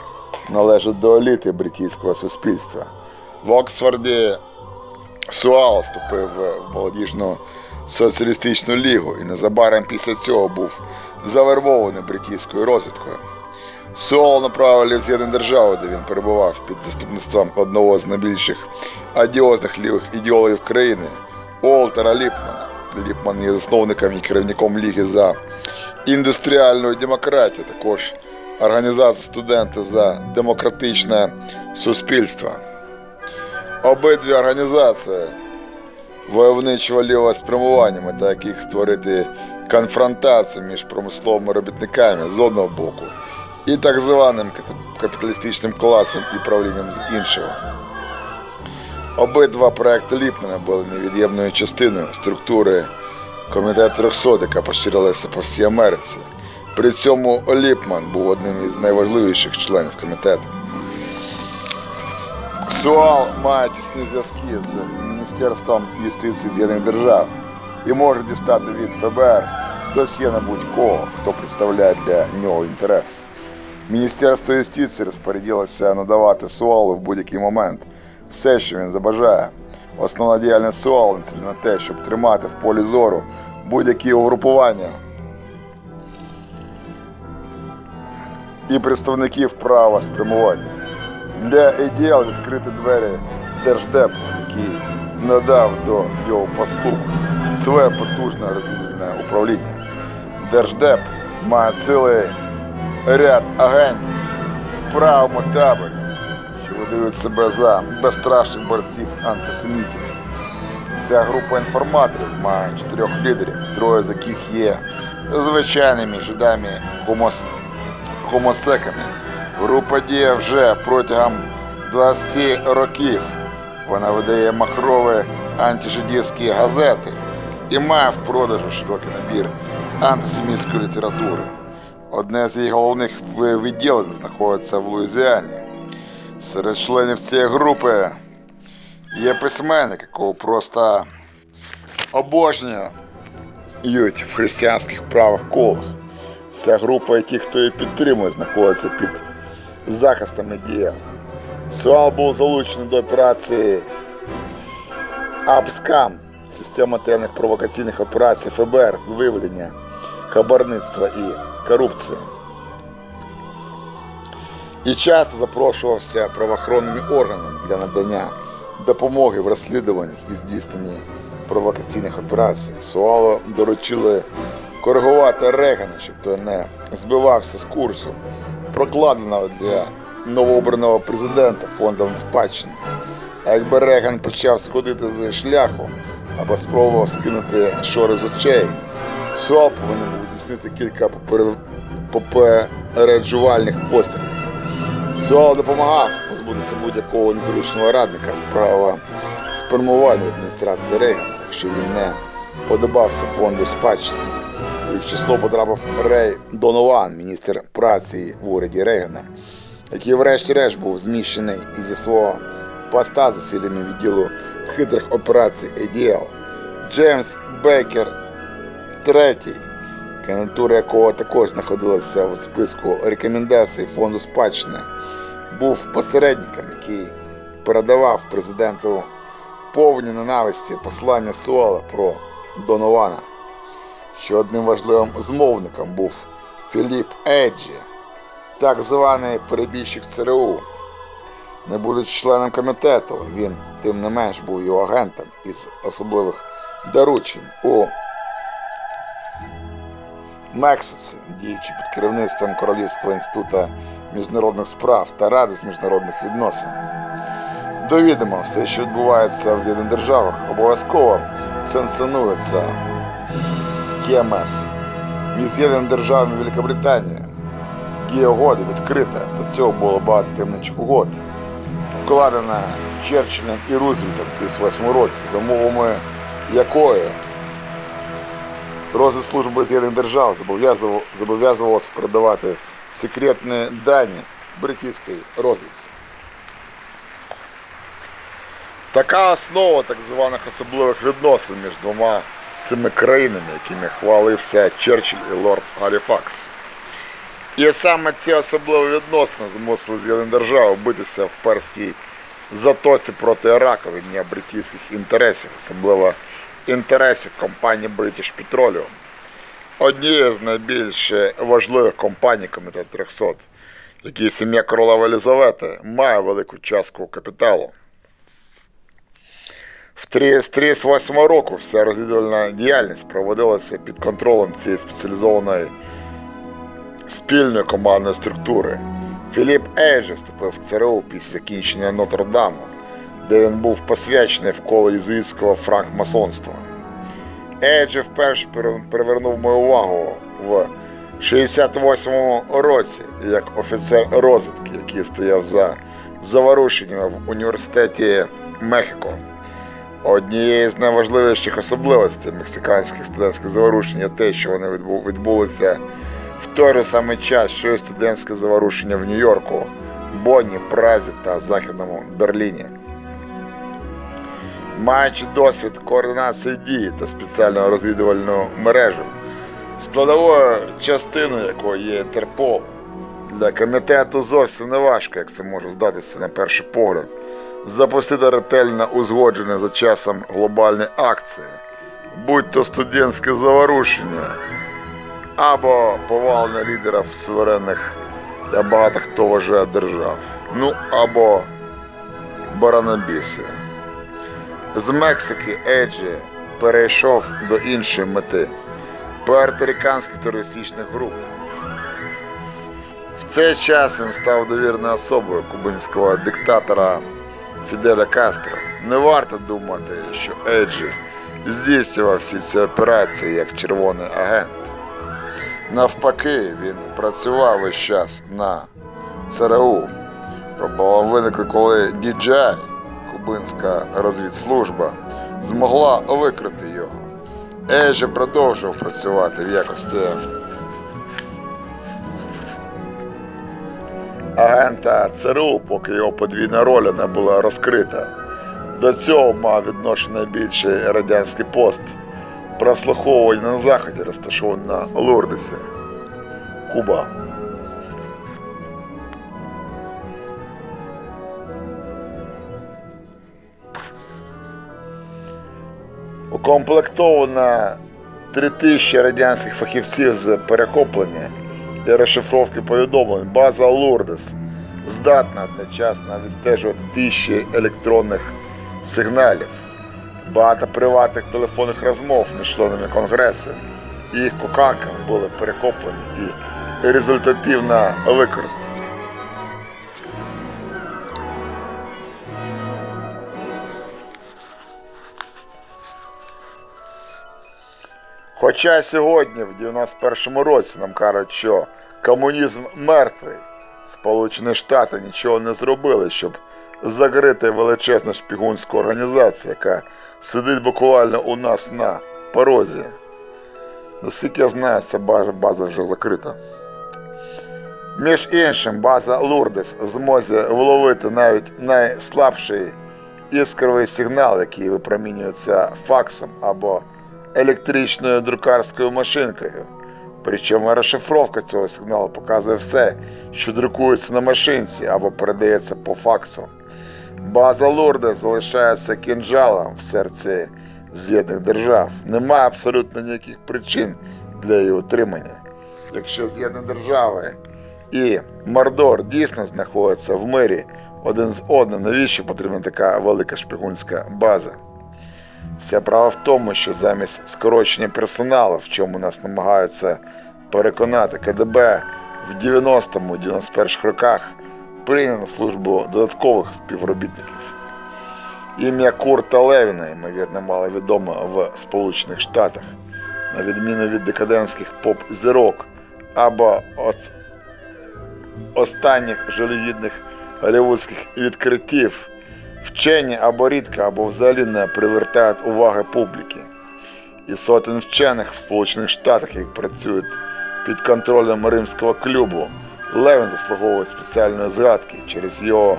належать до еліти британського суспільства. В Оксфорді Суал вступив в молодіжну соціалістичну лігу і незабаром після цього був завербований британською розвідкою. Суал направили в З'єднані держави, де він перебував під заступництвом одного з найбільших адіозних лівих ідеологів країни Уолтера Ліпмана. Ліпман є засновником і керівником Ліги за індустріальну демократію, також організація студенти за демократичне суспільство. Обидві організації войовничого лівого спрямування, мета яких створити конфронтацію між промисловими робітниками з одного боку і так званим капіталістичним класом і правлінням з іншого. Обидва проекти Ліпмана були невід'ємною частиною структури Комітету 300, яка поширилася по всій Америці. При цьому Ліпман був одним із найважливіших членів комітету. Суал має тісні зв'язки з Міністерством юстиції З'єднаних Держав і може дістати від ФБР досьє на будь-кого, хто представляє для нього інтерес. Міністерство юстиції розпорядилося надавати Суалу в будь-який момент все, що він забажає. Основна діяльність Суалу на те, щоб тримати в полі зору будь-які угрупування і представників права спрямування. Для ідеал відкрити двері Держдепу, який надав до його послуг своє потужне розвідувальне управління. Держдеп має цілий ряд агентів в правому таборі, що видають себе за безстрашних борців антисемітів. Ця група інформаторів має чотирьох лідерів, троє з яких є звичайними жидами гомос... гомосеками. Група діє вже протягом 20 років. Вона видає махрові антижидівські газети і має в продажу широкий набір антисемітської літератури. Одне з її головних відділень знаходиться в Луїзіані. Серед членів цієї групи є письменник, якого просто обожнюють в християнських правах колах. Вся група і ті, хто її підтримує, знаходиться під захистом ідеал. Суал був залучений до операції Абскам, система темних провокаційних операцій ФБР з виявлення хабарництва і корупції. І часто запрошувався правоохоронними органами для надання допомоги в розслідуваннях і здійсненні провокаційних операцій. Суало доручили коригувати Регана, щоб той не збивався з курсу, прокладеного для новообраного президента фондом спадщини. А якби Реган почав сходити з шляху або спробував скинути шори з очей, Суал повинен був здійснити кілька попереджувальних пострілів. Суал допомагав позбутися будь-якого незручного радника права спрямування адміністрації Рейгана, якщо він не подобався фонду спадщини. Їх число потрапив Рей Донован, міністр праці в уряді Рейгана, який врешті-решт був зміщений із свого поста з усиллями відділу хитрих операцій ADL. Джеймс Бейкер III, кандидатура якого також знаходилася в списку рекомендацій фонду спадщини, був посередником, який передавав президенту повні ненависті послання Суала про Донована. Ще одним важливим змовником був Філіп Еджі, так званий перебіжчик ЦРУ. Не будучи членом комітету, він тим не менш був його агентом із особливих доручень у Мексиці, діючи під керівництвом Королівського інституту міжнародних справ та Ради з міжнародних відносин. До відома, все, що відбувається в З'єднаних державах, обов'язково санкціонується. КМС між З'єднаними державами і Дія відкрита, до цього було багато таємничих угод, укладена Черчиллем і Рузвельтом в 1938 році, за умовами якої Розвідслужба З'єднаних держав зобов'язував- зобов'язувалася передавати секретні дані британській розвідці. Така основа так званих особливих відносин між двома цими країнами, якими хвалився Черчилль і лорд Галіфакс. І саме ці особливі відносини змусили З'єднані держави битися в перській затоці проти Іраку від ім'я британських інтересів, особливо інтересів компанії British Petroleum. Однією з найбільш важливих компаній Комітет 300, якій сім'я королеви Елізавети має велику частку капіталу. В 38 року вся розвідувальна діяльність проводилася під контролем цієї спеціалізованої спільної командної структури. Філіп Ейджі вступив в ЦРУ після закінчення Нотр-Даму, де він був посвячений в коло єзуїтського франкмасонства. Ейджі вперше привернув мою увагу в 68-му році як офіцер розвідки, який стояв за заворушеннями в університеті Мехіко. Однією з найважливіших особливостей мексиканських студентських заворушень є те, що вони відбулися в той же самий час, що і студентське заворушення в Нью-Йорку, Бонні, Празі та Західному Берліні. Маючи досвід координації дій та спеціальну розвідувальну мережу, складовою частиною якої є Інтерпол, для комітету зовсім не важко, як це може здатися на перший погляд, запустити ретельно узгоджене за часом глобальні акції, будь то студентське заворушення або повалення лідерів суверенних, я багато хто вважає держав, ну або баранобіси. З Мексики Еджі перейшов до іншої мети пуерториканських терористичних груп. В цей час він став довірною особою кубинського диктатора Фіделя Кастро. Не варто думати, що Еджі здійснював всі ці операції як червоний агент. Навпаки, він працював весь час на ЦРУ. Проблема виникла, коли DJI, кубинська розвідслужба, змогла викрити його. Еджі продовжував працювати в якості агента ЦРУ, поки його подвійна роль не була розкрита. До цього мав відношення найбільший радянський пост прослуховування на заході, розташований на Лурдесі, Куба. Укомплектована 3000 радянських фахівців з перехоплення і розшифровки повідомлень. База Лурдес здатна одночасно відстежувати тисячі електронних сигналів, багато приватних телефонних розмов між членами Конгресу і їх коканками були перехоплені і результативно використані. Хоча сьогодні, в 91-му році, нам кажуть, що комунізм мертвий, Сполучені Штати нічого не зробили, щоб закрити величезну шпігунську організацію, яка сидить буквально у нас на порозі. Наскільки я знаю, ця база, вже закрита. Між іншим, база Лурдес в змозі вловити навіть найслабший іскровий сигнал, який випромінюється факсом або електричною друкарською машинкою. Причому розшифровка цього сигналу показує все, що друкується на машинці або передається по факсу. База Лурда залишається кінжалом в серці З'єднаних держав. Немає абсолютно ніяких причин для її утримання. Якщо З'єднані держави і Мордор дійсно знаходяться в мирі один з одним, навіщо потрібна така велика шпигунська база? Вся права в тому, що замість скорочення персоналу, в чому нас намагаються переконати КДБ в 90-91 роках, прийняв на службу додаткових співробітників. Ім'я Курта Левіна, ймовірно, мало відоме в Сполучених Штатах, на відміну від декадентських поп-зірок або останніх жалюгідних голівудських відкриттів, вчені або рідко, або взагалі не привертають уваги публіки. І сотень вчених в Сполучених Штатах, які працюють під контролем римського клубу, Левін заслуговує спеціальної згадки через його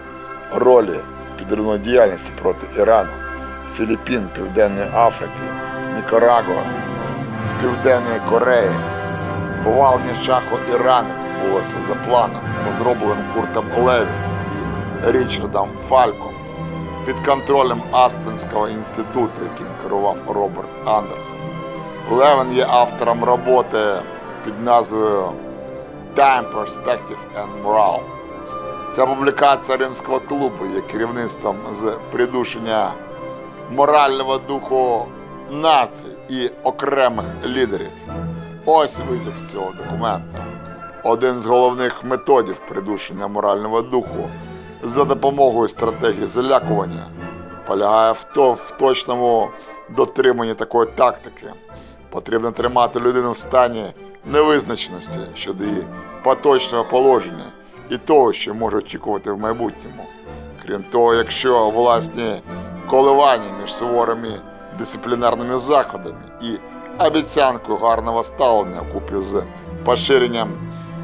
ролі в підривної діяльності проти Ірану, Філіппін, Південної Африки, Нікарагуа, Південної Кореї. Повалення шаху Ірану відбулося за планом, розробленим Куртом Левін і Річардом Фальком під контролем Аспенського інституту, яким керував Роберт Андерсон. Левен є автором роботи під назвою Time Perspective and Morale. Ця публікація Римського клубу є керівництвом з придушення морального духу націй і окремих лідерів. Ось витяг з цього документа. Один з головних методів придушення морального духу за допомогою стратегії залякування полягає в, то, в точному дотриманні такої тактики. Потрібно тримати людину в стані невизначеності щодо її поточного положення і того, що може очікувати в майбутньому. Крім того, якщо власні коливання між суворими дисциплінарними заходами і обіцянкою гарного ставлення купі з поширенням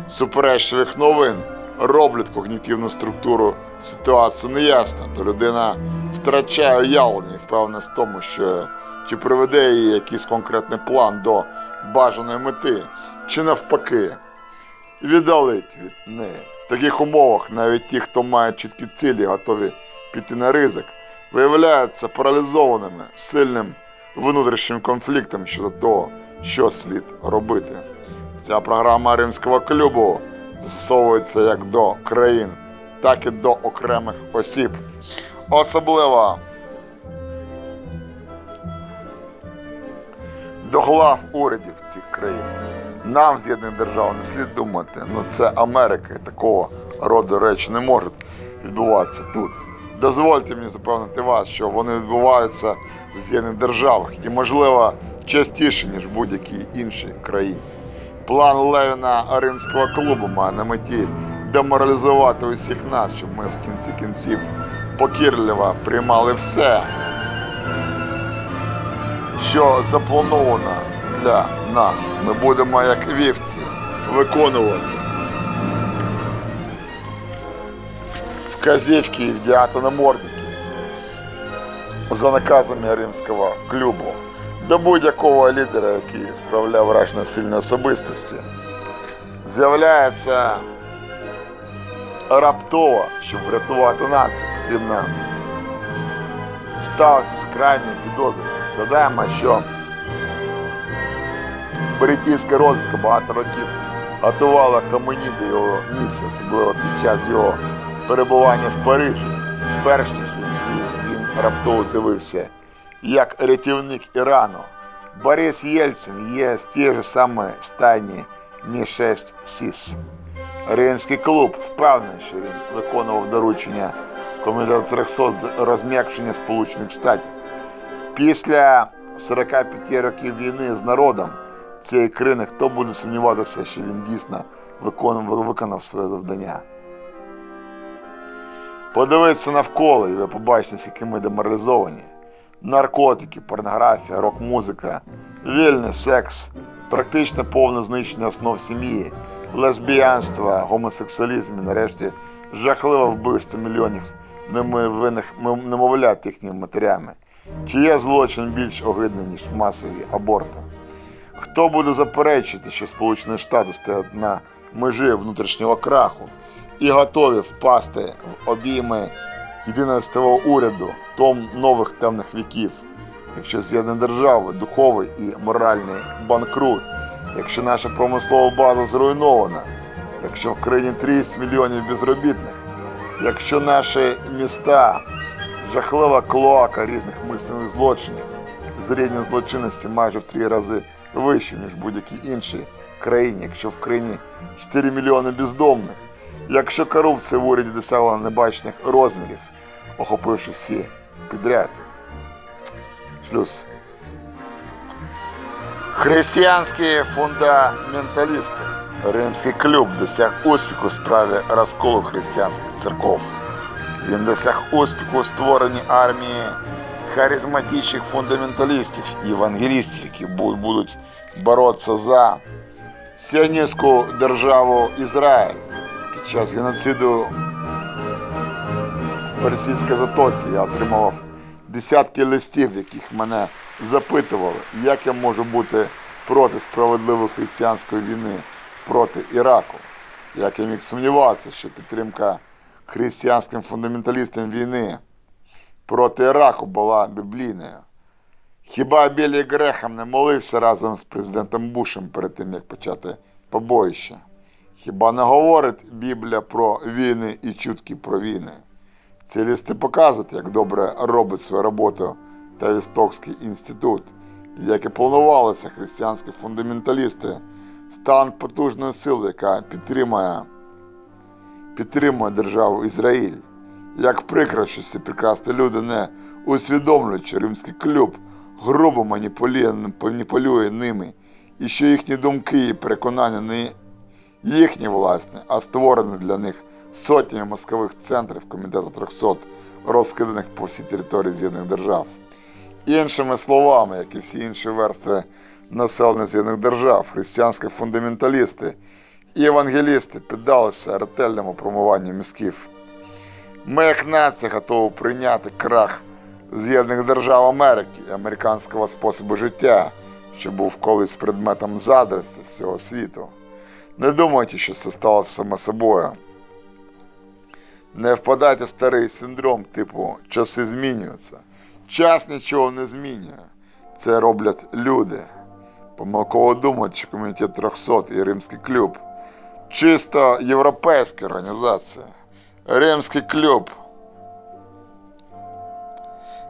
суперечливих новин роблять когнітивну структуру ситуацію неясно, то людина втрачає уявлення і впевненість в тому, що чи приведе її якийсь конкретний план до бажаної мети, чи навпаки віддалить від неї. В таких умовах навіть ті, хто має чіткі цілі, готові піти на ризик, виявляються паралізованими сильним внутрішнім конфліктом щодо того, що слід робити. Ця програма Римського клубу застосовується як до країн, так і до окремих осіб. Особливо до глав урядів цих країн. Нам, з'єднаних держав, не слід думати, ну це Америка і такого роду речі не можуть відбуватися тут. Дозвольте мені запевнити вас, що вони відбуваються в з'єднаних державах і, можливо, частіше, ніж в будь-якій іншій країні. План Левіна Римського клубу має на меті деморалізувати усіх нас, щоб ми в кінці кінців покірливо приймали все, що заплановано для нас. Ми будемо, як вівці, виконувати вказівки і вдягати намордники за наказами Римського клубу до будь-якого лідера, який справляв враження сильної особистості, з'являється раптово, щоб врятувати націю, потрібно ставити з крайньої підозри. Згадаємо, що бритійська розвідка багато років готувала Хамені до його місця, особливо під час його перебування в Парижі, перш ніж він раптово з'явився як рятівник Ірану. Борис Єльцин є з тієї ж самої стайні Мі-6 СІС. Римський клуб впевнений, що він виконував доручення комітету 300 з розм'якшення Сполучених Штатів. Після 45 років війни з народом цієї країни хто буде сумніватися, що він дійсно виконав, виконав своє завдання. Подивіться навколо, і ви побачите, скільки ми деморалізовані. Наркотики, порнографія, рок-музика, вільний секс, практично повне знищення основ сім'ї, лесбіянства, гомосексуалізм і нарешті жахливе вбивство мільйонів немовинних немовлят їхніми матерями. Чи є злочин більш огидний, ніж масові аборти? Хто буде заперечити, що Сполучені Штати стоять на межі внутрішнього краху і готові впасти в обійми світового уряду, том нових темних віків, якщо з'єднані держави, духовий і моральний банкрут, якщо наша промислова база зруйнована, якщо в країні 30 мільйонів безробітних, якщо наші міста жахлива клоака різних мислених злочинів. З рівнем злочинності майже в три рази вище, ніж будь-якій іншій країні, якщо в країні 4 мільйони бездомних, якщо корупція в уряді досягла небачених розмірів, охопивши всі підряд. Шлюз. Християнські фундаменталісти. Римський клуб досяг успіху в справі розколу християнських церков. Він досяг успіху у створенні армії харизматичних фундаменталістів і евангелістів, які будуть боротися за сіоністську державу Ізраїль час геноциду в Персійській затоці. Я отримував десятки листів, яких мене запитували, як я можу бути проти справедливої християнської війни проти Іраку. Як я міг сумніватися, що підтримка християнським фундаменталістам війни проти Іраку була біблійною. Хіба Білі Грехам не молився разом з президентом Бушем перед тим, як почати побоїще? Хіба не говорить Біблія про війни і чутки про війни? Ці листи показують, як добре робить свою роботу Тавістокський інститут, як і планувалися християнські фундаменталісти, стан потужної сили, яка підтримує, підтримує державу Ізраїль. Як прикро, що ці прекрасні люди не усвідомлюють, що римський клуб грубо маніпулює, ними, і що їхні думки і переконання не їхні власні, а створені для них сотнями мозкових центрів Комітету 300, розкиданих по всій території З'єднаних Держав. Іншими словами, як і всі інші верстви населення З'єднаних Держав, християнські фундаменталісти і евангелісти піддалися ретельному промиванню мізків. Ми, як нація, готові прийняти крах З'єднаних Держав Америки і американського способу життя, що був колись предметом задрості всього світу. Не думайте, що це сталося само собою. Не впадайте в старий синдром типу часи змінюються. Час нічого не змінює. Це роблять люди. Помилково думають, що комітет 300 і Римський клуб чисто європейська організація. Римський клуб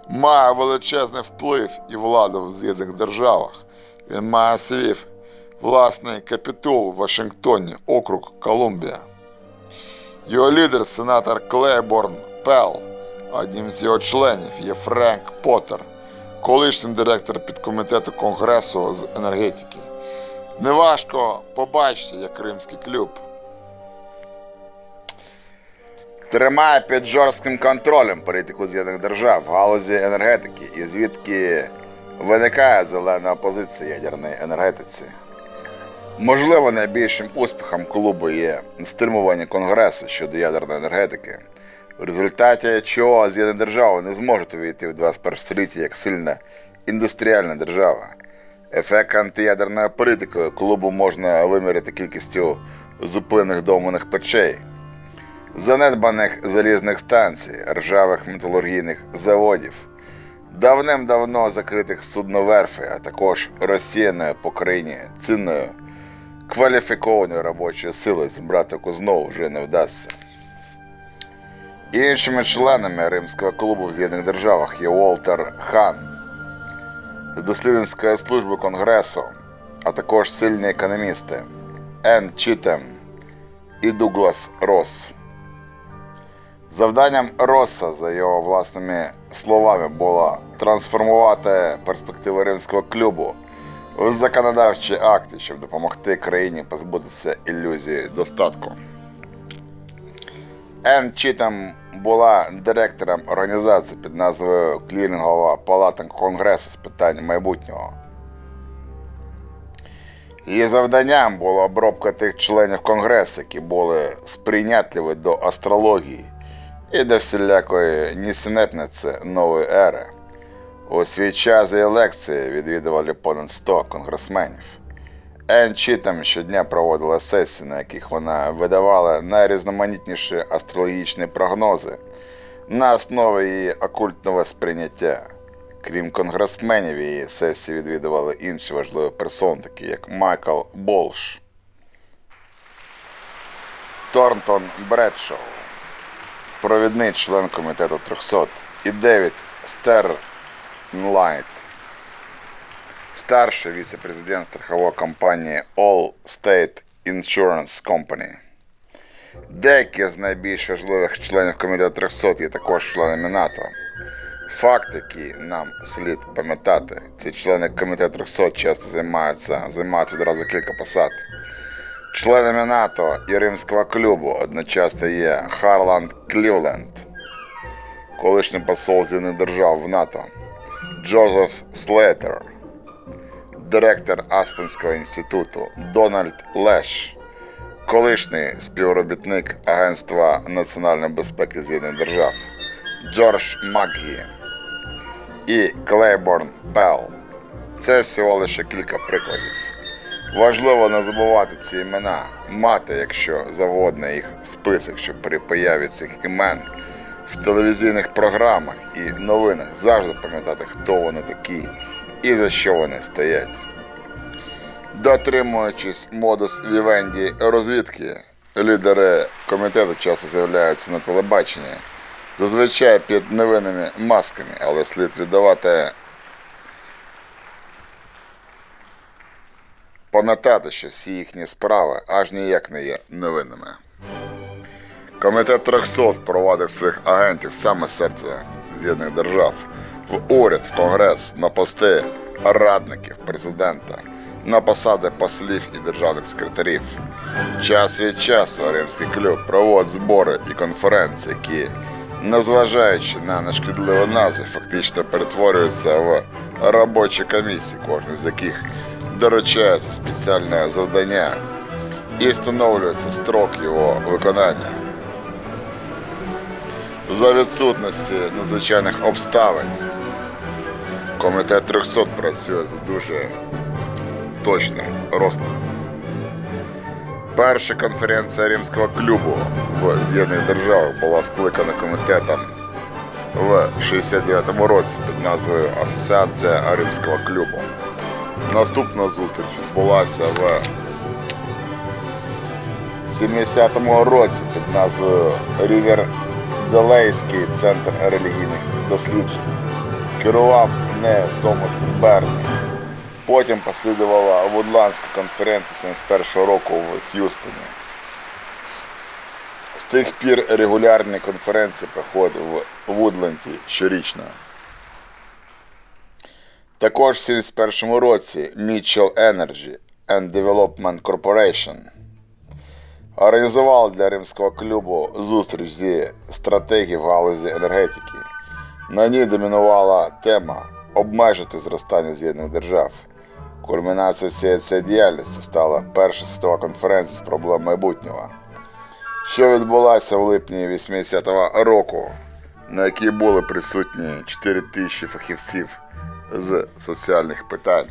має величезний вплив і владу в з'єднаних державах. Він має свій власний капітул в Вашингтоні, округ Колумбія. Його лідер, сенатор Клейборн Пелл, одним з його членів є Френк Поттер, колишній директор підкомітету Конгресу з енергетики. Неважко побачити, як Римський клуб тримає під жорстким контролем політику З'єднаних Держав в галузі енергетики і звідки виникає зелена опозиція ядерної енергетиці. Можливо, найбільшим успіхом клубу є стримування Конгресу щодо ядерної енергетики, в результаті чого з'єднані держави не зможуть увійти в 21 століття як сильна індустріальна держава. Ефект антиядерної політики клубу можна виміряти кількістю зупинених доманих печей, занедбаних залізних станцій, ржавих металургійних заводів, давним-давно закритих судноверфей, а також розсіяної по країні цінною кваліфікованої робочої сили зібрати знову вже не вдасться. Іншими членами Римського клубу в З'єднаних Державах є Уолтер Хан з дослідницької служби Конгресу, а також сильні економісти Енн Чітем і Дуглас Росс. Завданням Росса, за його власними словами, було трансформувати перспективи Римського клубу законодавчі акти, щоб допомогти країні позбутися ілюзії достатку. Енн Чітам була директором організації під назвою Клінінгова палата Конгресу з питань майбутнього. Її завданням була обробка тих членів Конгресу, які були сприйнятливі до астрології і до всілякої нісенетниці нової ери. У свій час її лекції відвідували понад 100 конгресменів. Енн Чітам щодня проводила сесії, на яких вона видавала найрізноманітніші астрологічні прогнози на основі її окультного сприйняття. Крім конгресменів, її сесії відвідували інші важливі персони, такі як Майкл Болш, Торнтон Бредшоу, провідний член комітету 300 і Девід Стерлайт, старший віце-президент страхової компанії Allstate Insurance Company. Деякі з найбільш важливих членів комітету 300 є також членами НАТО. Факт, який нам слід пам'ятати, ці члени комітету 300 часто займаються, займають відразу кілька посад. Членами НАТО і Римського клубу одночасно є Харланд Клівленд, колишній посол З'єднаних держав в НАТО, Джозеф Слейтер, директор Аспенського інституту Дональд Леш, колишній співробітник Агентства національної безпеки З'єднаних держав Джордж Макгі і Клейборн Белл. Це всього лише кілька прикладів. Важливо не забувати ці імена, мати, якщо завгодно їх список, щоб при появі цих імен в телевізійних програмах і новинах завжди пам'ятати, хто вони такі і за що вони стоять. Дотримуючись модус вівенді розвідки, лідери комітету часто з'являються на телебаченні, зазвичай під невинними масками, але слід віддавати пам'ятати, що всі їхні справи аж ніяк не є невинними. Комітет 300 провадив своїх агентів саме з серця З'єднаних держав в уряд, в конгрес, на пости радників президента, на посади послів і державних секретарів. Час від часу Римський клуб проводить збори і конференції, які, незважаючи на нешкідливі назви, фактично перетворюються в робочі комісії, кожен з яких доручається спеціальне завдання і встановлюється строк його виконання. За відсутності надзвичайних обставин комітет 300 працює за дуже точним розкладом. Перша конференція Римського клубу в З'єднаних державах була скликана комітетом в 69-му році під назвою Асоціація Римського клубу. Наступна зустріч відбулася в 70-му році під назвою Рівер Делейський центр релігійних досліджень. Керував не Томас Берні. Потім послідувала Вудландська конференція 71-го року в Х'юстоні. З тих пір регулярні конференції проходять в Вудленді щорічно. Також в 71 році Mitchell Energy and Development Corporation організував для римського клубу зустріч зі стратегів в галузі енергетики. На ній домінувала тема обмежити зростання З'єднаних держав. Кульмінацією всієї цієї діяльності стала перша світова конференція з проблем майбутнього, що відбулася в липні 80-го року, на якій були присутні 4 тисячі фахівців з соціальних питань.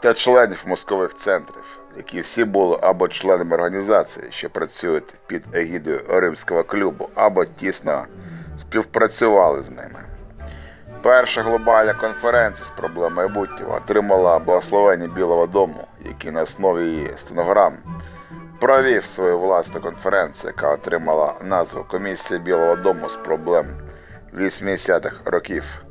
Та членів мозкових центрів, які всі були або членами організації, що працюють під егідою Римського клубу, або тісно співпрацювали з ними. Перша глобальна конференція з проблем майбутнього отримала благословення Білого Дому, який на основі її стенограм провів свою власну конференцію, яка отримала назву Комісія Білого Дому з проблем 80-х років.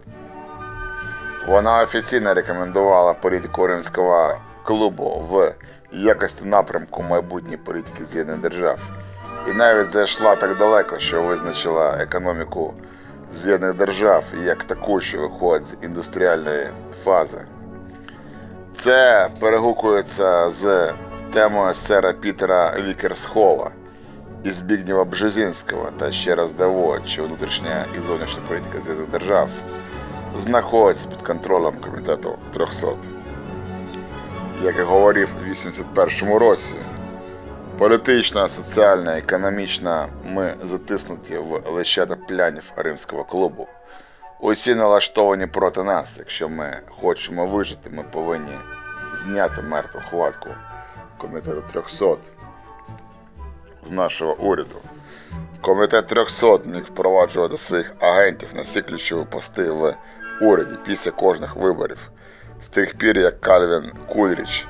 Вона офіційно рекомендувала політику Римського клубу в якості напрямку майбутньої політики З'єднаних держав. І навіть зайшла так далеко, що визначила економіку З'єднаних держав як таку, що виходить з індустріальної фази. Це перегукується з темою сера Пітера Вікерсхола і Збігнєва Бжезінського та ще раз доводить, що внутрішня і зовнішня політика З'єднаних держав знаходиться під контролем комітету 300. Як і говорив у 81-му році, політична, соціальна, економічна ми затиснуті в лещата плянів римського клубу. Усі налаштовані проти нас. Якщо ми хочемо вижити, ми повинні зняти мертву хватку комітету 300 з нашого уряду. Комітет 300 міг впроваджувати своїх агентів на всі ключові пости в уряді після кожних виборів. З тих пір, як Кальвін Кульріч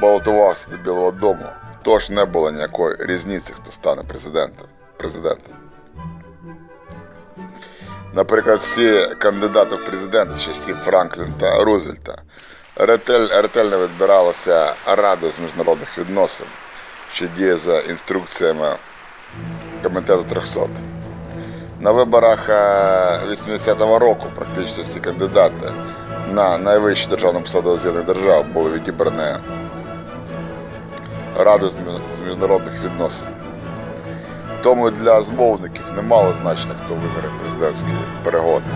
балотувався до Білого Дому, тож не було ніякої різниці, хто стане президентом. президентом. Наприклад, всі кандидати в президенти часів Франклін та Рузвельта ретель, ретельно відбиралася Радою з міжнародних відносин, що діє за інструкціями Комітету 300. На виборах е, 80-го року практично всі кандидати на найвищу державну посаду З'єднаних держав були відібрані Радою з міжнародних відносин. Тому для змовників не мало значення, хто виграє президентські перегони.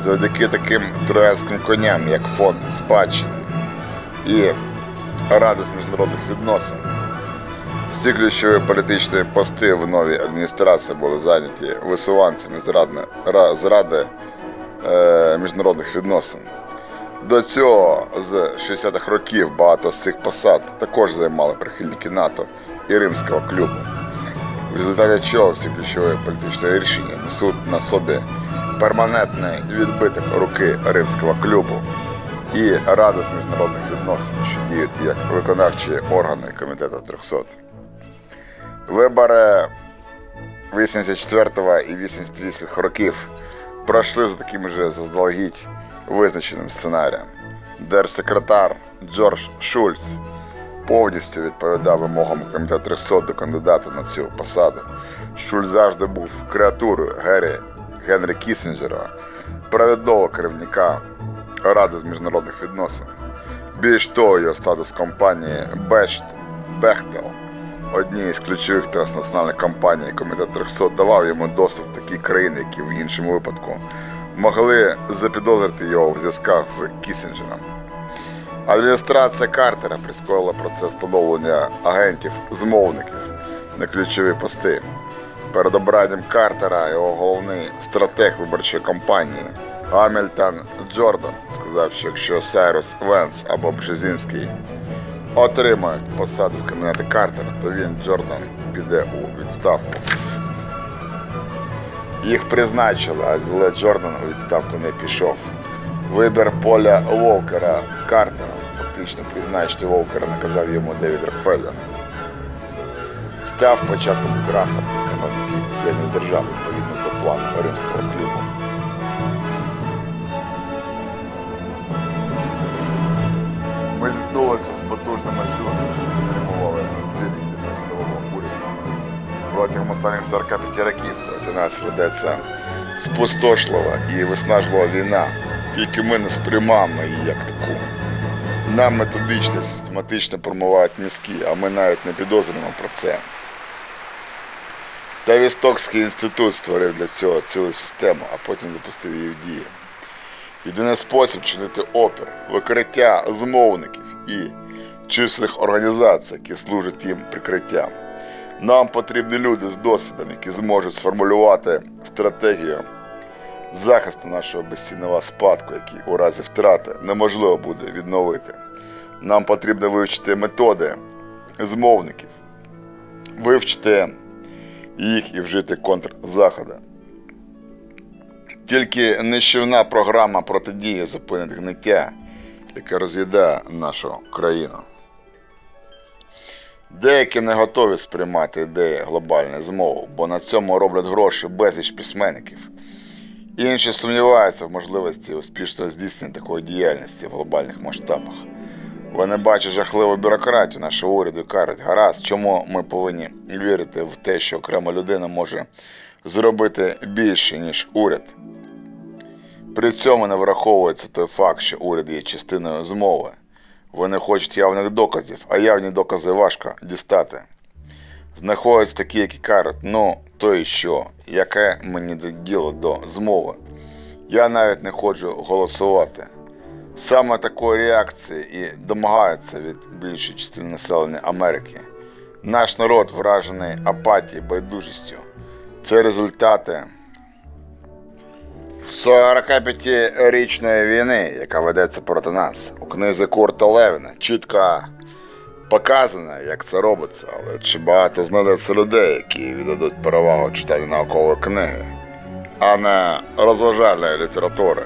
Завдяки таким троянським коням, як фонд спадщини і Рада з міжнародних відносин, всі ключові політичні пости в новій адміністрації були зайняті висуванцями з Ради, Ра- з Ради е, міжнародних відносин. До цього з 60-х років багато з цих посад також займали прихильники НАТО і Римського клубу. В результаті чого всі ключові політичні рішення несуть на собі перманентний відбиток руки Римського клубу і Ради з міжнародних відносин, що діють як виконавчі органи Комітету 300. Вибори 84 і 88 років пройшли за таким же заздалегідь визначеним сценарієм. Держсекретар Джордж Шульц повністю відповідав вимогам комітету 300 до кандидата на цю посаду. Шульц завжди був креатурою Гері, Генрі Кісінджера, провідного керівника Ради з міжнародних відносин. Більш того, його статус компанії Бешт Бехтел, однієї з ключових транснаціональних компаній Комітет 300 давав йому доступ в такі країни, які в іншому випадку могли запідозрити його в зв'язках з Кісінджером. Адміністрація Картера прискорила процес встановлення агентів-змовників на ключові пости. Перед обранням Картера його головний стратег виборчої кампанії Гамільтон Джордан сказав, що якщо Сайрус Венс або Бжезінський отримають посаду в кабінеті Картера, то він, Джордан, піде у відставку. Їх призначили, але Джордан у відставку не пішов. Вибір поля Волкера Картера, фактично призначити Волкера наказав йому Девід Рокфеллер, став початком краха економіки З'єднаних держав відповідно до плану Римського клубу. Ми з потужними силами, які підтримували цілі єдинствового уряду. Протягом останніх 45 років проти нас ведеться спустошлива і виснажлива війна. Тільки ми не сприймаємо її як таку. Нам методично, систематично промивають мізки, а ми навіть не підозрюємо про це. Та Вістокський інститут створив для цього цілу систему, а потім запустив її в дію. Єдиний спосіб чинити опір, викриття змовників і численних організацій, які служать їм прикриттям. Нам потрібні люди з досвідом, які зможуть сформулювати стратегію захисту нашого безцінного спадку, який у разі втрати неможливо буде відновити. Нам потрібно вивчити методи змовників, вивчити їх і вжити контрзаходи. Тільки нищівна програма протидії зупинить гниття, яке роз'їдає нашу країну. Деякі не готові сприймати ідеї глобальної змови, бо на цьому роблять гроші безліч письменників. Інші сумніваються в можливості успішного здійснення такої діяльності в глобальних масштабах. Вони бачать жахливу бюрократію нашого уряду і кажуть, гаразд, чому ми повинні вірити в те, що окрема людина може зробити більше, ніж уряд. При цьому не враховується той факт, що уряд є частиною змови. Вони хочуть явних доказів, а явні докази важко дістати. Знаходяться такі, які кажуть, ну, то і що, яке мені діло до змови. Я навіть не хочу голосувати. Саме такої реакції і домагаються від більшої частини населення Америки. Наш народ вражений апатією, байдужістю. Це результати 45-річної війни, яка ведеться проти нас. У книзі Курта Левіна чітко показано, як це робиться, але чи багато знайдеться людей, які віддадуть перевагу читанню наукової книги, а не розважальної літератури.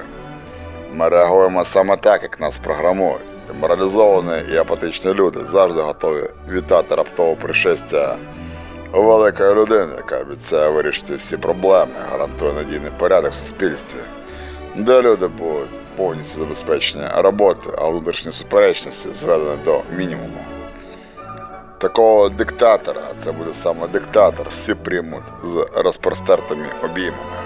Ми реагуємо саме так, як нас програмують. Деморалізовані і апатичні люди завжди готові вітати раптове пришестя великої людини, яка обіцяє вирішити всі проблеми, гарантує надійний порядок в суспільстві, де люди будуть повністю забезпечені роботою, а внутрішні суперечності зведені до мінімуму. Такого диктатора, а це буде саме диктатор, всі приймуть з розпростертими обіймами.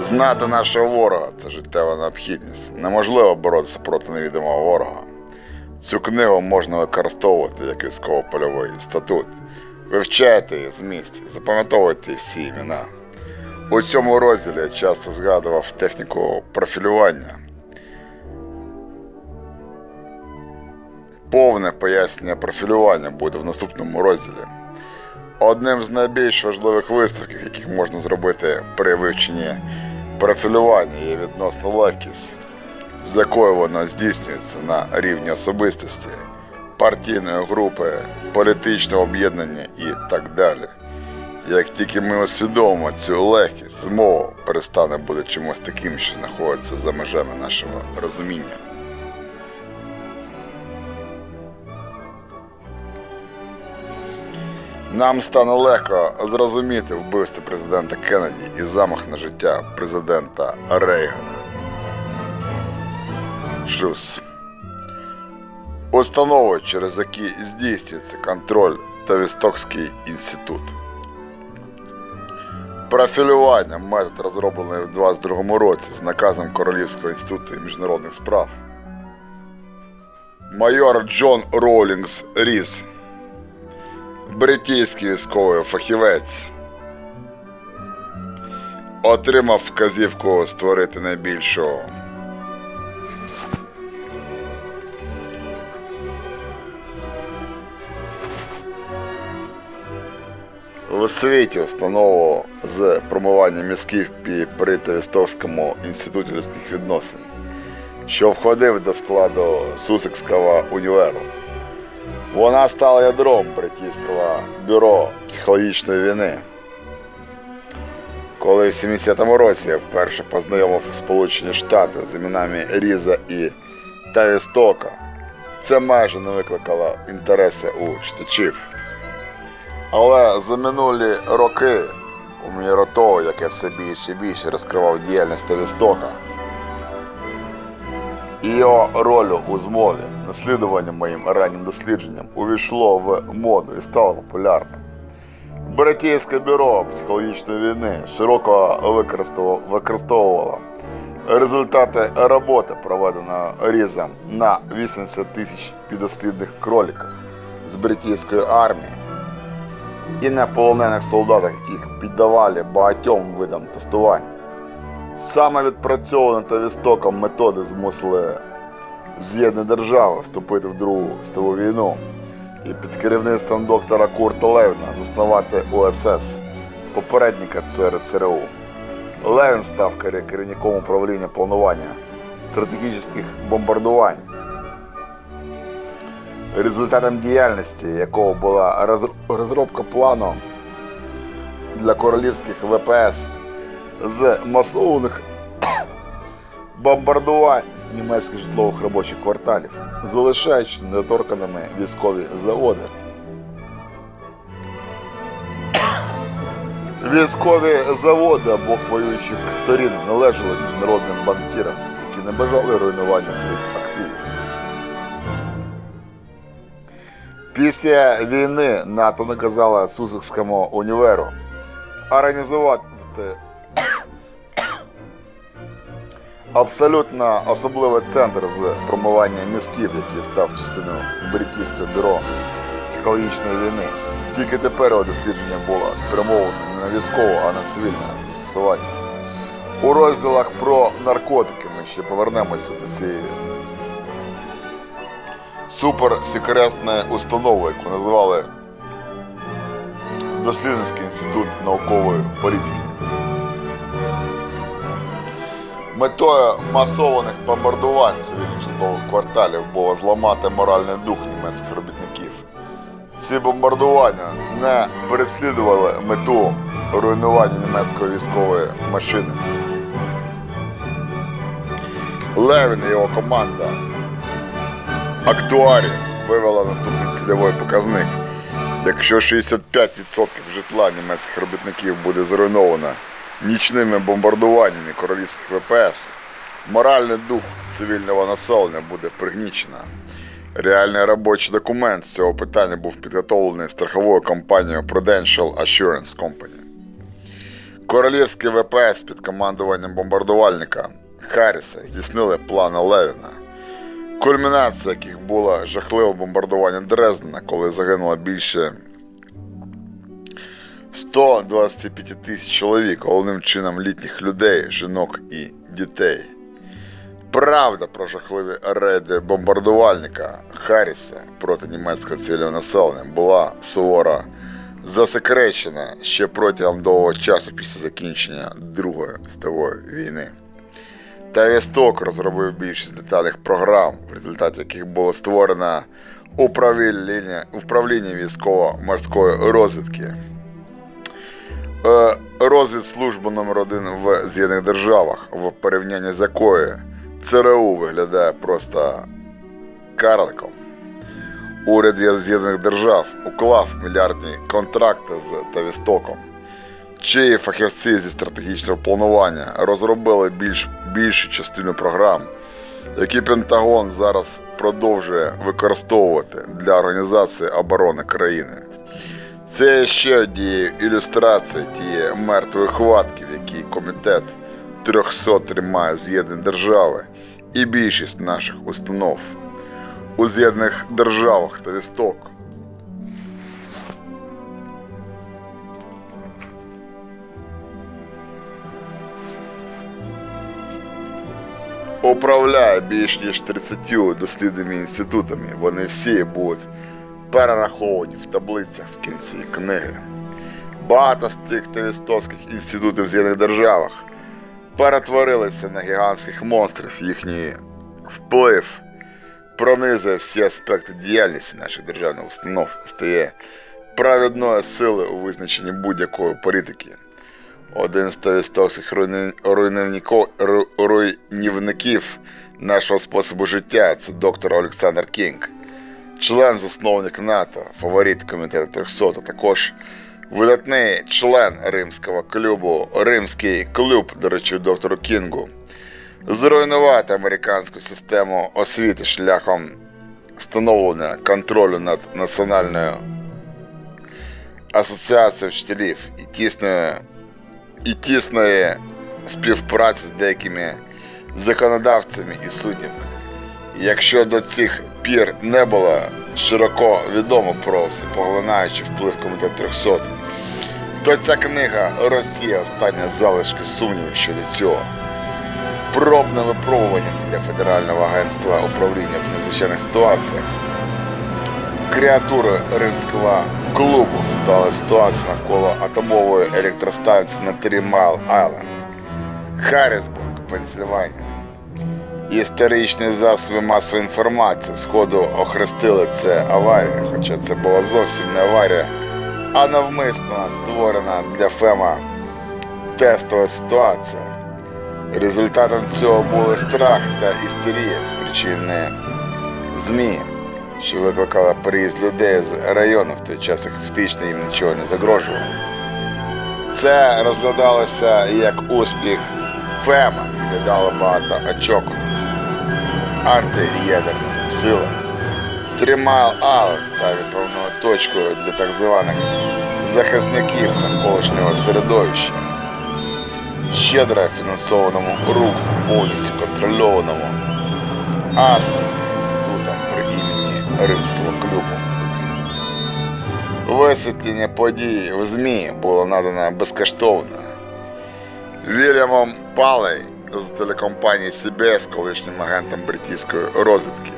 Знати нашого ворога це життєва необхідність. Неможливо боротися проти невідомого ворога. Цю книгу можна використовувати як військово-польовий статут. Вивчайте зміст, запам'ятовуйте всі імена. У цьому розділі я часто згадував техніку профілювання. Повне пояснення профілювання буде в наступному розділі. Одним з найбільш важливих висновків, яких можна зробити при вивченні профілювання, є відносно легкість, з якою воно здійснюється на рівні особистості, партійної групи, політичного об'єднання і так далі. Як тільки ми усвідомимо цю легкість, змова перестане бути чимось таким, що знаходиться за межами нашого розуміння. Нам стане легко зрозуміти вбивство президента Кеннеді і замах на життя президента Рейгана. Шлюз. Установи, через які здійснюється контроль та Вістокський інститут. Профілювання метод розроблений в 22 році з наказом Королівського інституту міжнародних справ. Майор Джон Роулінгс Ріс бритійський військовий фахівець отримав вказівку створити найбільшу в світі установу з промивання мізків при Тавістовському інституті людських відносин, що входив до складу Сусекського універу. Вона стала ядром Бритійського бюро психологічної війни. Коли в 70-му році я вперше познайомив Сполучені Штати з іменами Різа і Тавістока, це майже не викликало інтереси у читачів. Але за минулі роки, у міру того, як я все більше і більше розкривав діяльність Тавістока, і його роль у змові, наслідування моїм раннім дослідженням, увійшло в моду і стало популярним. Братійське бюро психологічної війни широко використовувало результати роботи, проведеної різом на 80 тисяч підослідних кроліках з бритійської армії і на полонених солдатах, яких піддавали багатьом видам тестувань. Саме відпрацьовані та вістоком методи змусили з'єднані держави вступити в Другу світову війну і під керівництвом доктора Курта Левіна заснувати УСС, попередника ЦР ЦРУ. Левін став керівником управління планування стратегічних бомбардувань, результатом діяльності якого була розробка плану для королівських ВПС з масових бомбардувань німецьких житлових робочих кварталів, залишаючи недоторканими військові заводи. Військові заводи обох воюючих сторін належали міжнародним банкірам, які не бажали руйнування своїх активів. Після війни НАТО наказала Сусекському універу організувати абсолютно особливий центр з промивання мізків, який став частиною британського бюро психологічної війни. Тільки тепер його дослідження було спрямоване не на військове, а на цивільне застосування. У розділах про наркотики ми ще повернемося до цієї суперсекретної установи, яку називали Дослідницький інститут наукової політики. Метою масованих бомбардувань цивільних житлових кварталів було зламати моральний дух німецьких робітників. Ці бомбардування не переслідували мету руйнування німецької військової машини. Левін і його команда актуарі вивела наступний цільовий показник. Якщо 65% житла німецьких робітників буде зруйновано нічними бомбардуваннями королівських ВПС, моральний дух цивільного населення буде пригнічено. Реальний робочий документ з цього питання був підготовлений страховою компанією Prudential Assurance Company. Королівський ВПС під командуванням бомбардувальника Харріса здійснили плани Левіна кульмінація яких була жахливе бомбардування Дрездена, коли загинуло більше 125 тисяч чоловік, головним чином літніх людей, жінок і дітей. Правда про жахливі рейди бомбардувальника Харріса проти німецького цивільного населення була суворо засекречена ще протягом довгого часу після закінчення Другої світової війни. Та Вісток розробив більшість детальних програм, в результаті яких було створено управління, управління військово-морської розвідки. Е, Розвідслужба номер 1 в З'єднаних Державах, в порівнянні з якою ЦРУ виглядає просто карликом. Уряд З'єднаних Держав уклав мільярдні контракти з Тавістоком чиї фахівці зі стратегічного планування розробили більш, більшу частину програм, які Пентагон зараз продовжує використовувати для організації оборони країни. Це ще однією ілюстрацією тієї мертвої хватки, в якій комітет 300 тримає з'єднані держави і більшість наших установ у з'єднаних державах та вісток. Управляє більш ніж 30 дослідними інститутами. Вони всі будуть перераховані в таблицях в кінці книги. Багато з тих тавістовських інститутів в З'єднаних державах перетворилися на гігантських монстрів. Їхній вплив пронизує всі аспекти діяльності наших державних установ і стає праведною силою у визначенні будь-якої політики. Один з тавістовських руйнівників нашого способу життя це доктор Олександр Кінг, член засновник НАТО, фаворит комітету 300, а також видатний член римського клубу, римський клуб, до речі, доктору Кінгу, зруйнувати американську систему освіти шляхом встановлення контролю над національною асоціацією вчителів і тісною і тісної співпраці з деякими законодавцями і суддями. Якщо до цих пір не було широко відомо про всепоглинаючий вплив комітету 300, то ця книга Росія останні залишки сумнівів щодо цього. Пробне випробування для Федерального агентства управління в надзвичайних ситуаціях. Креатури римського клубу стала ситуація навколо атомової електростанції на Майл Айленд, Харрісбург, Пенсильванія. Історичні засоби масової інформації сходу охрестили це аварією, хоча це була зовсім не аварія, а навмисно створена для Фема тестова ситуація. Результатом цього були страх та істерія спричинені ЗМІ що викликала приїзд людей з району в той час, як фактично їм нічого не загрожувало. Це розглядалося як успіх ФЕМа і додало багато очок антиядерним силам. Тримайл Ален став відправною точкою для так званих захисників навколишнього середовища. щедро фінансованому руху, повністю контрольованому Аспенським Римського клубу. Висвітлення подій в ЗМІ було надано безкоштовно. Вільямом Палей з телекомпанії CBS, колишнім агентом британської розвідки.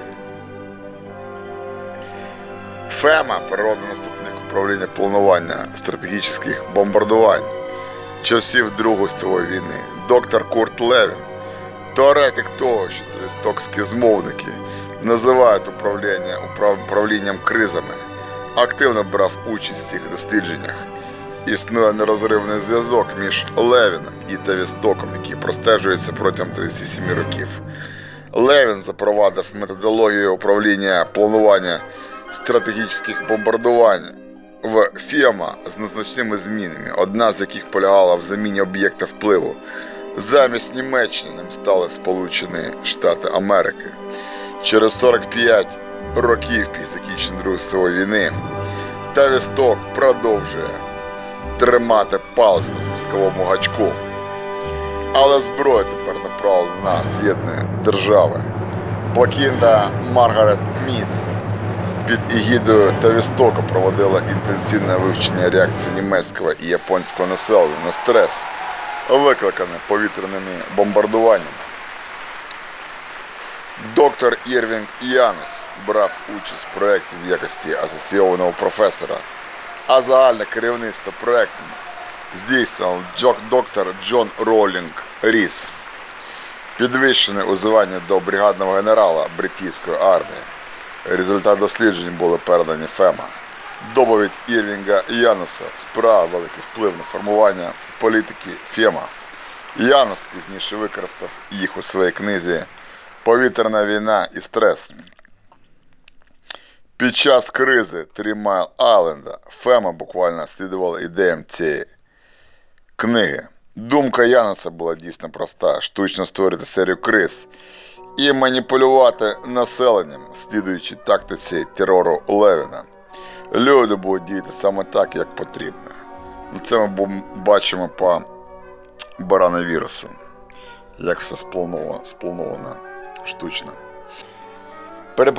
ФЕМА, природний наступник управління планування стратегічних бомбардувань часів Другої світової війни, доктор Курт Левін, теоретик того, що твістокські змовники називають управління управлінням кризами, активно брав участь в цих дослідженнях. Існує нерозривний зв'язок між Левіном і Тавістоком, який простежується протягом 37 років. Левін запровадив методологію управління планування стратегічних бомбардувань в ФІАМА з незначними змінами, одна з яких полягала в заміні об'єкта впливу. Замість Німеччини ним стали Сполучені Штати Америки. Через 45 років після закінчення Другої світової війни Тавісток продовжує тримати палець на спусковому гачку. Але зброя тепер направлена на з'єднані держави. Блокінда Маргарет Мід під егідою Тавістока проводила інтенсивне вивчення реакції німецького і японського населення на стрес, викликаний повітряними бомбардуваннями. Доктор Ірвінг Янус брав участь в проєкті в якості асоційованого професора, а загальне керівництво проєктом здійснював доктор Джон Ролінг Ріс, підвищений у званні до бригадного генерала британської армії. Результат досліджень були передані ФЕМА. Доповідь Ірвінга Януса справа великий вплив на формування політики ФЕМА. Янус пізніше використав їх у своїй книзі Повітряна війна і стрес. Під час кризи Три Майл Айленда Фема буквально слідувала ідеям цієї книги. Думка Януса була дійсно проста: штучно створити серію криз і маніпулювати населенням, слідуючи тактиці терору Левіна. Люди будуть діяти саме так, як потрібно. Це ми бачимо по барановірусу, як все сплановано штучно. При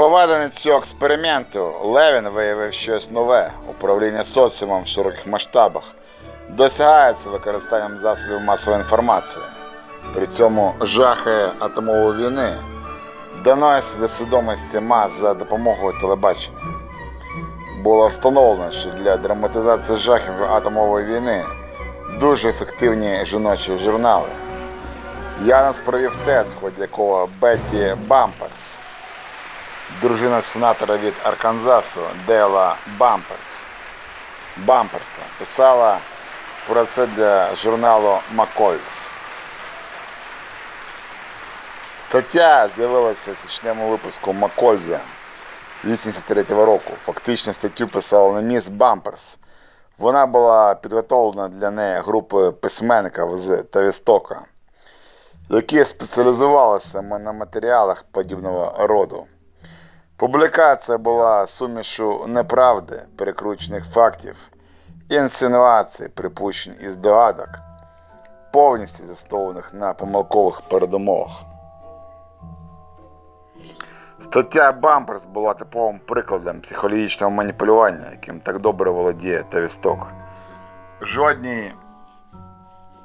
цього експерименту Левін виявив щось нове. Управління соціумом в широких масштабах досягається використанням засобів масової інформації. При цьому жахи атомової війни доносяться до свідомості мас за допомогою телебачення. Було встановлено, що для драматизації жахів атомової війни дуже ефективні жіночі журнали. Янус провів тест, ході якого Бетті Бамперс, дружина сенатора від Арканзасу Дейла Бамперс, Бамперса, писала про це для журналу Маккольс. Стаття з'явилася в січному випуску Маккольза 83-го року. Фактично статтю писала не міс Бамперс. Вона була підготовлена для неї групою письменників з Тавістока, які спеціалізувалися на матеріалах подібного роду. Публікація була сумішу неправди, перекручених фактів, інсинуацій, припущень і здогадок, повністю заснованих на помилкових передумовах. Стаття Бамперс була типовим прикладом психологічного маніпулювання, яким так добре володіє Тавісток. Жодній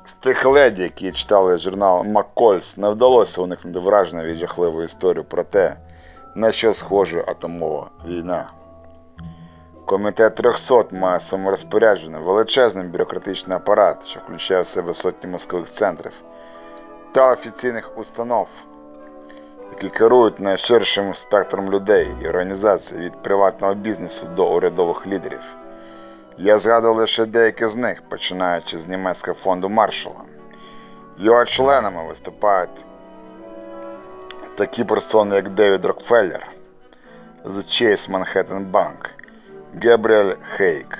з тих леді, які читали журнал Маккольс, не вдалося уникнути враження від жахливої історії про те, на що схожа атомова війна. Комітет 300 має саморозпоряджений величезний бюрократичний апарат, що включає в себе сотні мозкових центрів та офіційних установ, які керують найширшим спектром людей і організацій від приватного бізнесу до урядових лідерів. Я згадую лише деякі з них, починаючи з німецького фонду Маршала. Його членами виступають такі персони, як Девід Рокфеллер, з Chase Manhattan Bank, Гебріель Хейк,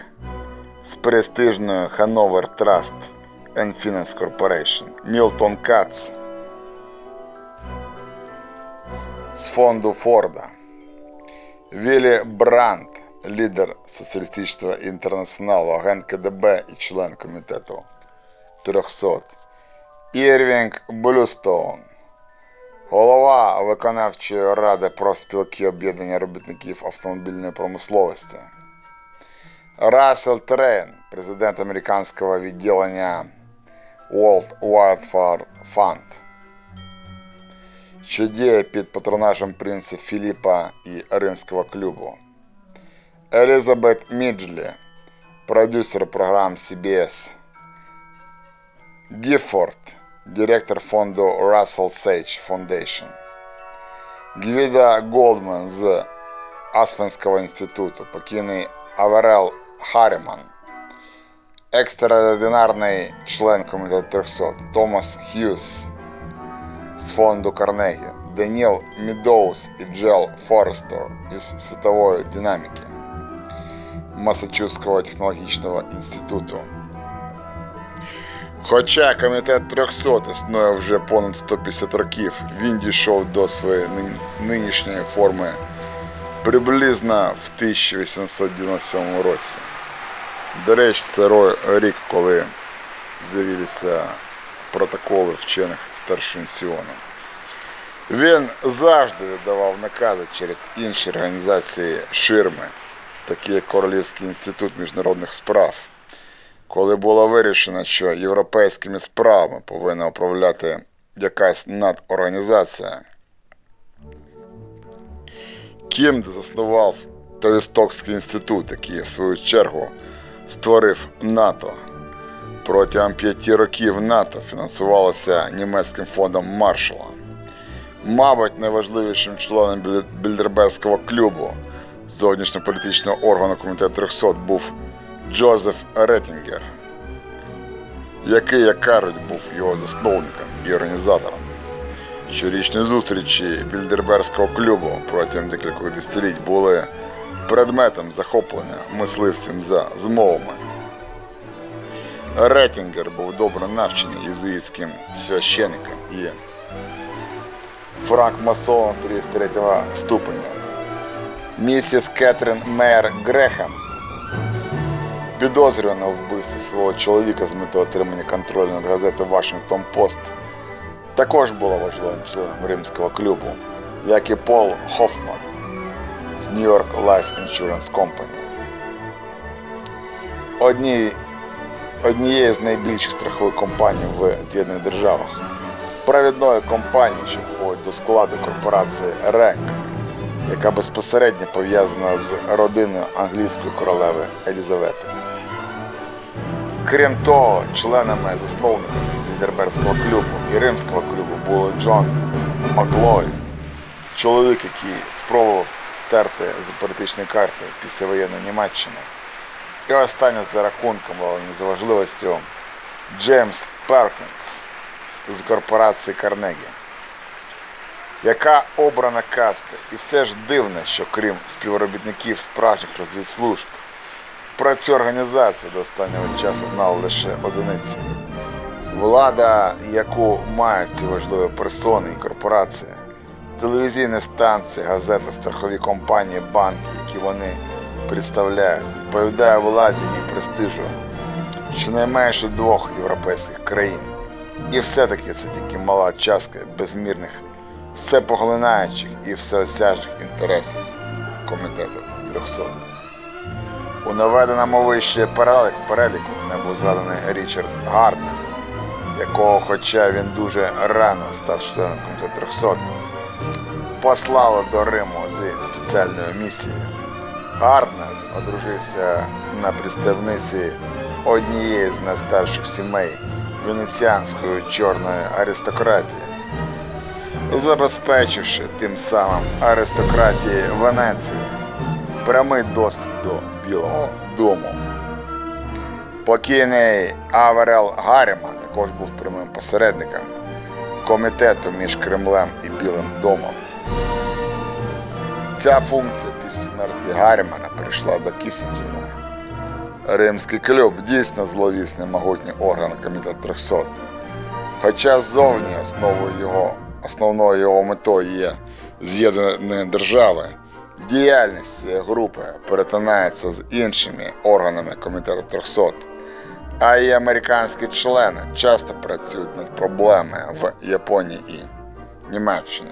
з престижною Hanover Trust and Finance Corporation, Мілтон Кац, з фонду Форда, Віллі Брандт, лідер Соціалістичного інтернаціоналу, агент КДБ і член комітету 300, Ірвінг Блюстоун, голова виконавчої ради профспілки об'єднання робітників автомобільної промисловості. Рассел Трейн, президент американського відділення World Wildfire Fund, що діє під патронажем принца Філіпа і Римського клубу. Елізабет Міджлі, продюсер програм CBS. Гіфорд, директор фонду Russell Sage Foundation. Гвіда Голдман з Аспенського інституту, покійний Аверел Харіман, екстраординарний член комітету 300 Томас Х'юз з фонду Карнегі, Деніл Мідоус і Джел Форестер із світової динаміки Масачусетського технологічного інституту. Хоча комітет 300 існує вже понад 150 років, він дійшов до своєї нинішньої форми приблизно в 1897 році. До речі, це рік, коли з'явилися протоколи вчених старшин Сіону. Він завжди віддавав накази через інші організації ширми, такі як Королівський інститут міжнародних справ коли було вирішено, що європейськими справами повинна управляти якась надорганізація. Кімд заснував Тавістокський інститут, який, в свою чергу, створив НАТО. Протягом п'яти років НАТО фінансувалося німецьким фондом Маршала. Мабуть, найважливішим членом Біль- Більдерберського клубу зовнішньополітичного органу комітету 300 був Джозеф Реттінгер, який, як кажуть, був його засновником і організатором. Щорічні зустрічі Більдерберського клубу протягом декількох десятиліть були предметом захоплення мисливцем за змовами. Реттінгер був добре навчений єзуїтським священником і франк-масоном 33 ступеня. Місіс Кетрін Мейер Грехем. Підозрювана у вбивстві свого чоловіка з метою отримання контролю над газетою Вашингтон Пост, також була важливим членом римського клубу, як і Пол Хофман з New York Life Insurance Company. Одні, однією з найбільших страхових компаній в З'єднаних Державах, провідної компанії, що входить до складу корпорації Ренк, яка безпосередньо пов'язана з родиною англійської королеви Елізавети. Крім того, членами засновниками Лідерберського клубу і Римського клубу були Джон Маклой, чоловік, який спробував стерти з політичної карти післявоєнної Німеччини. І останнє за рахунком, але за важливістю, Джеймс Перкінс з корпорації Карнегі яка обрана каста. І все ж дивно, що крім співробітників справжніх розвідслужб, про цю організацію до останнього часу знали лише одиниці. Влада, яку мають ці важливі персони і корпорації, телевізійні станції, газети, страхові компанії, банки, які вони представляють, відповідає владі і престижу щонайменше двох європейських країн. І все-таки це тільки мала частка безмірних всепоглинаючих і всеосяжних інтересів комітету 300. У наведеному вище перелік, переліку не був згаданий Річард Гарднер, якого, хоча він дуже рано став членом комітету 300, послали до Риму зі спеціальною місією. Гарднер одружився на представниці однієї з найстарших сімей венеціанської чорної аристократії забезпечивши тим самим аристократії Венеції прямий доступ до Білого дому. Покійний Аверел Гарріман також був прямим посередником комітету між Кремлем і Білим домом. Ця функція після смерті Гаррімана перейшла до Кісінджера. Римський клуб дійсно зловісний могутній орган комітету 300. Хоча ззовні основою його, основною його метою є з'єднання держави, діяльність групи перетинається з іншими органами комітету 300, а і американські члени часто працюють над проблемами в Японії і Німеччині.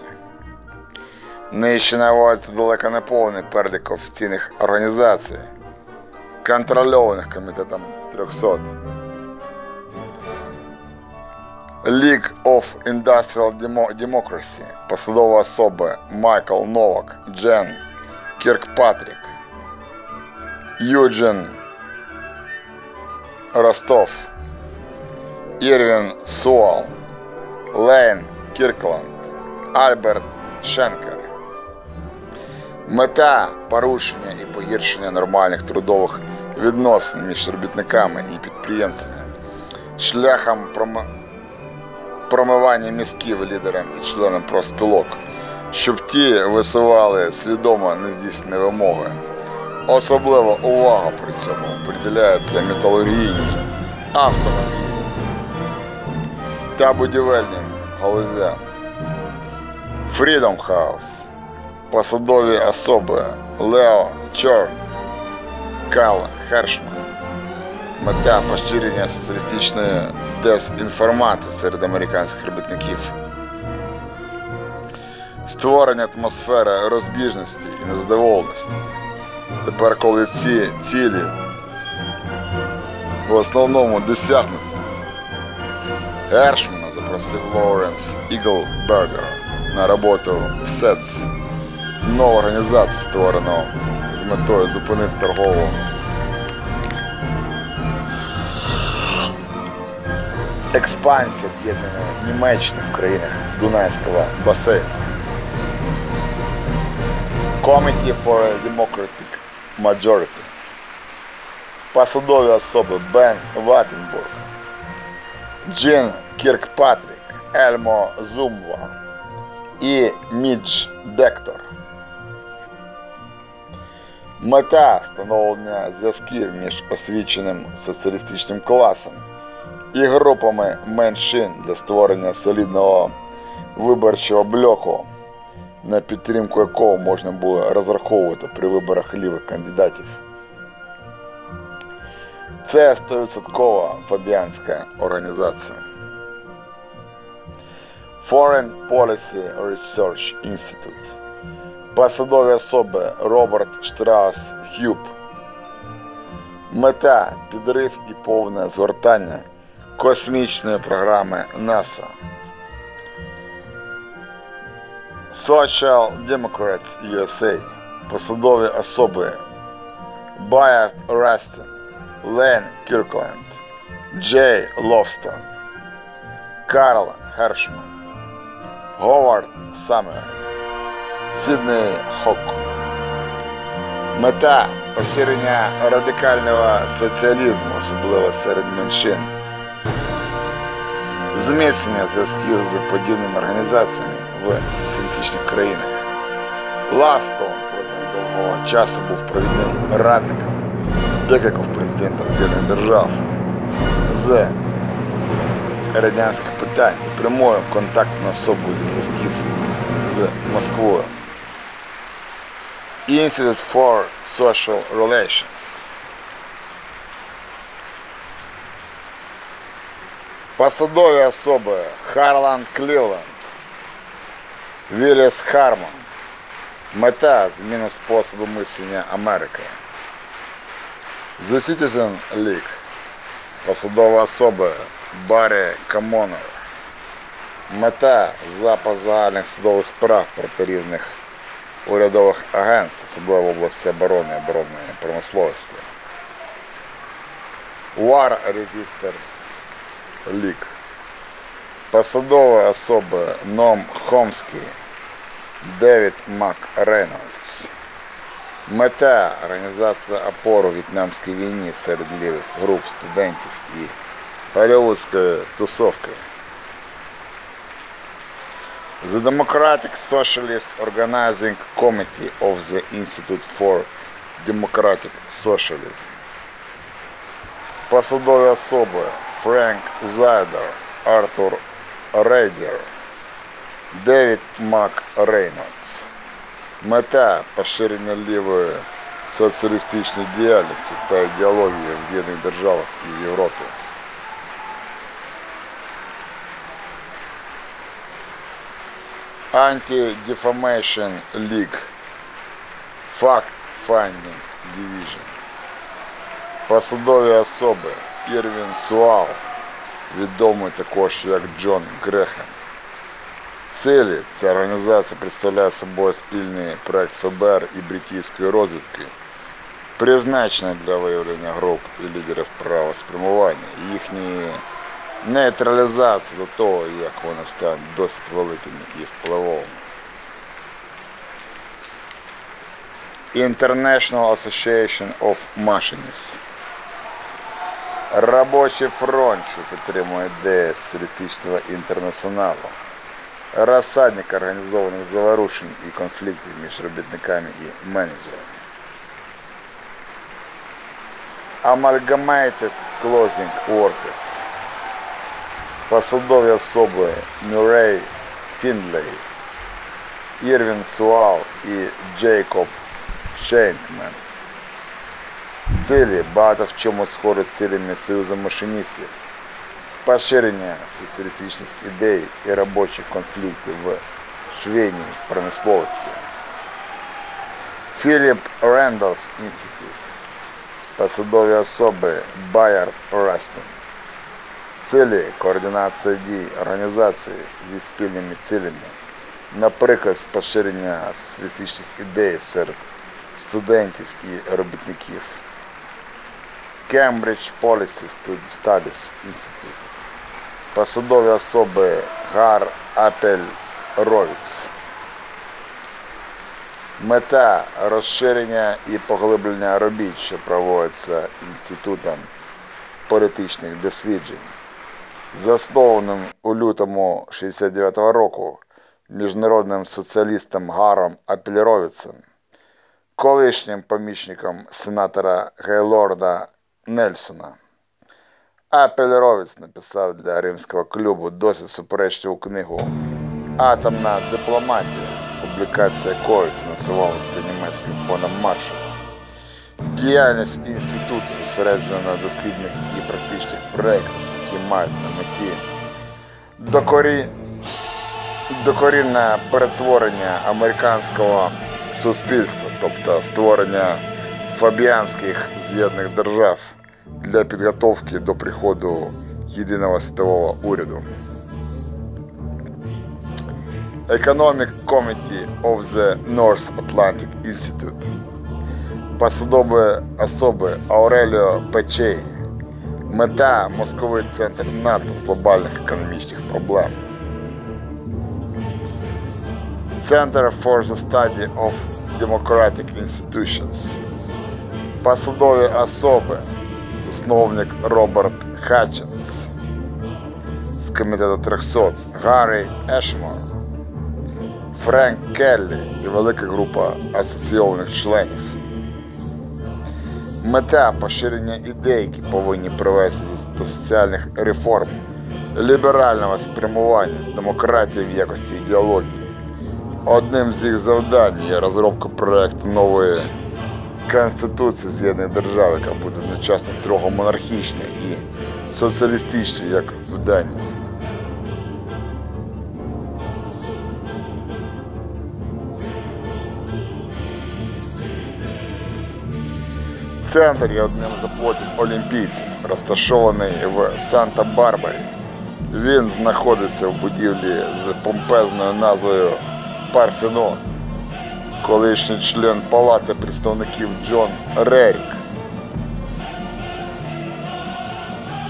Нижче наводиться далеко не повний перелік офіційних організацій, контрольованих комітетом 300. League of Industrial Demo- Democracy, посадові особи Майкл Новак, Джен Кіркпатрік, Юджин Ростов, Ірвін Суал, Лейн Кіркланд, Альберт Шенкер. Мета порушення і погіршення нормальних трудових відносин між робітниками і підприємцями шляхом промо- промивання мізків лідерам і членам профспілок, щоб ті висували свідомо нездійснені вимоги. Особлива увага при цьому приділяється металургійній, автомобільній та будівельним галузям. Freedom House, посадові особи Лео Чорн, Карл Хершман. Мета поширення соціалістичної дезінформації серед американських робітників. Створення атмосфери розбіжності і незадоволеності. Тепер, коли ці цілі в основному досягнуті, Гершмана запросив Лоуренс Іглбергер на роботу в СЕЦ, нову організацію, створену з метою зупинити торгову експансію об'єднаної Німеччини в країнах Дунайського басейну. Committee for a Democratic Majority. Посадові особи Бен Ваттенбург, Джин Кіркпатрік, Ельмо Зумва і Мідж Дектор. Мета встановлення зв'язків між освіченим соціалістичним класом і групами меншин для створення солідного виборчого блоку, на підтримку якого можна було розраховувати при виборах лівих кандидатів. Це 100% фабіанська організація. Foreign Policy Research Institute. Посадові особи Роберт Штраус Хюб. Мета підрив і повне згортання космічної програми НАСА. Social Democrats USA. Посадові особи Байард Рестон, Лен Кіркленд, Джей Ловстон, Карл Хершман, Говард Саммер, Сідней Хок. Мета поширення радикального соціалізму, особливо серед меншин. Зміцнення зв'язків з подібними організаціями в соціалістичних країнах. Ластон протягом довгого часу був провідним радником декількох президентів з'єднаних держав з радянських питань і прямою контактною особою зі зв'язків з Москвою. Institute for Social Relations. Посадові особи Харлан Клівленд, Віліс Харман. Мета зміна способу мислення Америки. The Citizen League. Посадові особи Баррі Камонер. Мета запас загальних судових справ проти різних урядових агентств, особливо в області оборони і оборонної промисловості. War Resisters League. Посадові особи Ном Хомський, Девід Мак Рейнольдс. Мета організація опору в'єтнамській війні серед лівих груп студентів і голівудської тусовки. The Democratic Socialist Organizing Committee of the Institute for Democratic Socialism. Посадові особи Френк Зайдер, Артур Рейдер, Девід Мак Рейнольдс. Мета поширення лівої соціалістичної діяльності та ідеології в З'єднаних Державах і в Європі. Anti-Defamation League Fact Finding Division Посадові особи Ірвін Суал, відомий також як Джон Грехем. Цілі ця організація представляє собою спільний проект ФБР і британської розвідки, призначений для виявлення груп і лідерів правоспрямування, їхньої нейтралізації до того, як вони стануть досить великими і впливовими. International Association of Machinists Робочий фронт, що підтримує ідеї соціалістичного інтернаціоналу. Розсадник організованих заворушень і конфліктів між робітниками і менеджерами. Amalgamated Closing Workers. Посадові особи Мюррей Фінлей, Ірвін Суал і Джейкоб Шейнкмен. Цілі багато в чому схожі з цілями Союзу машиністів. Поширення соціалістичних ідей і робочих конфліктів в швейній промисловості. Філіп Рендолф Інститут. Посадові особи Байард Рестон. Цілі координація дій організації зі спільними цілями, наприклад, поширення соціалістичних ідей серед студентів і робітників. Cambridge Policy Studies Institute. Посадові особи Гар Апель Ровіц. Мета розширення і поглиблення робіт, що проводиться Інститутом політичних досліджень, заснованим у лютому 69-го року міжнародним соціалістом Гаром Апельровіцем, колишнім помічником сенатора Гейлорда Нельсона. Апельровіц написав для римського клубу досить суперечливу книгу Атомна дипломатія, публікація якої фінансувалася німецьким фондом Маршалла. Діяльність інституту зосереджена на дослідних і практичних проєктах, які мають на меті докорі... докорінне перетворення американського суспільства, тобто створення фабіанських з'єднаних держав для підготовки до приходу єдиного світового уряду. Economic Committee of the North Atlantic Institute посадові особи Ауреліо Печей, мета Московий центр НАТО з глобальних економічних проблем. Center for the Study of Democratic Institutions. Посадові особи, засновник Роберт Хатчинс з комітету 300, Гаррі Ешмор, Френк Келлі і велика група асоційованих членів. Мета поширення ідей, які повинні привести до соціальних реформ, ліберального спрямування з демократії в якості ідеології. Одним з їх завдань є розробка проекту нової Конституції З'єднаних держав, яка буде одночасно трохи монархічна і соціалістична, як в Данії. Центр є одним з оплотів олімпійців, розташований в Санта-Барбарі. Він знаходиться в будівлі з помпезною назвою Парфенон. Колишній член Палати представників Джон Рерік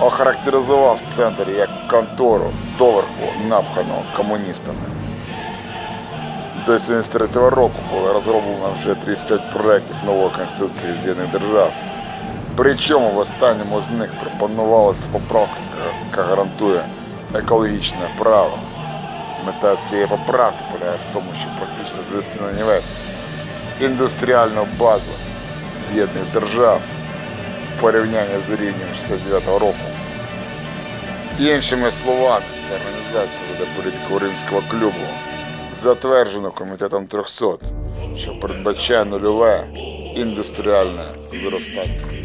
охарактеризував центр як контору доверху напхану комуністами. До 73 року було розроблено вже 35 проєктів нової Конституції З'єднаних Держав. Причому в останньому з них пропонувалася поправка, яка гарантує екологічне право. Мета цієї поправки полягає в тому, щоб практично звести на нівець індустріальну базу З'єднаних Держав в порівнянні з рівнем 69 року. Іншими словами, ця організація веде політику римського клубу, затверджену комітетом 300, що передбачає нульове індустріальне зростання.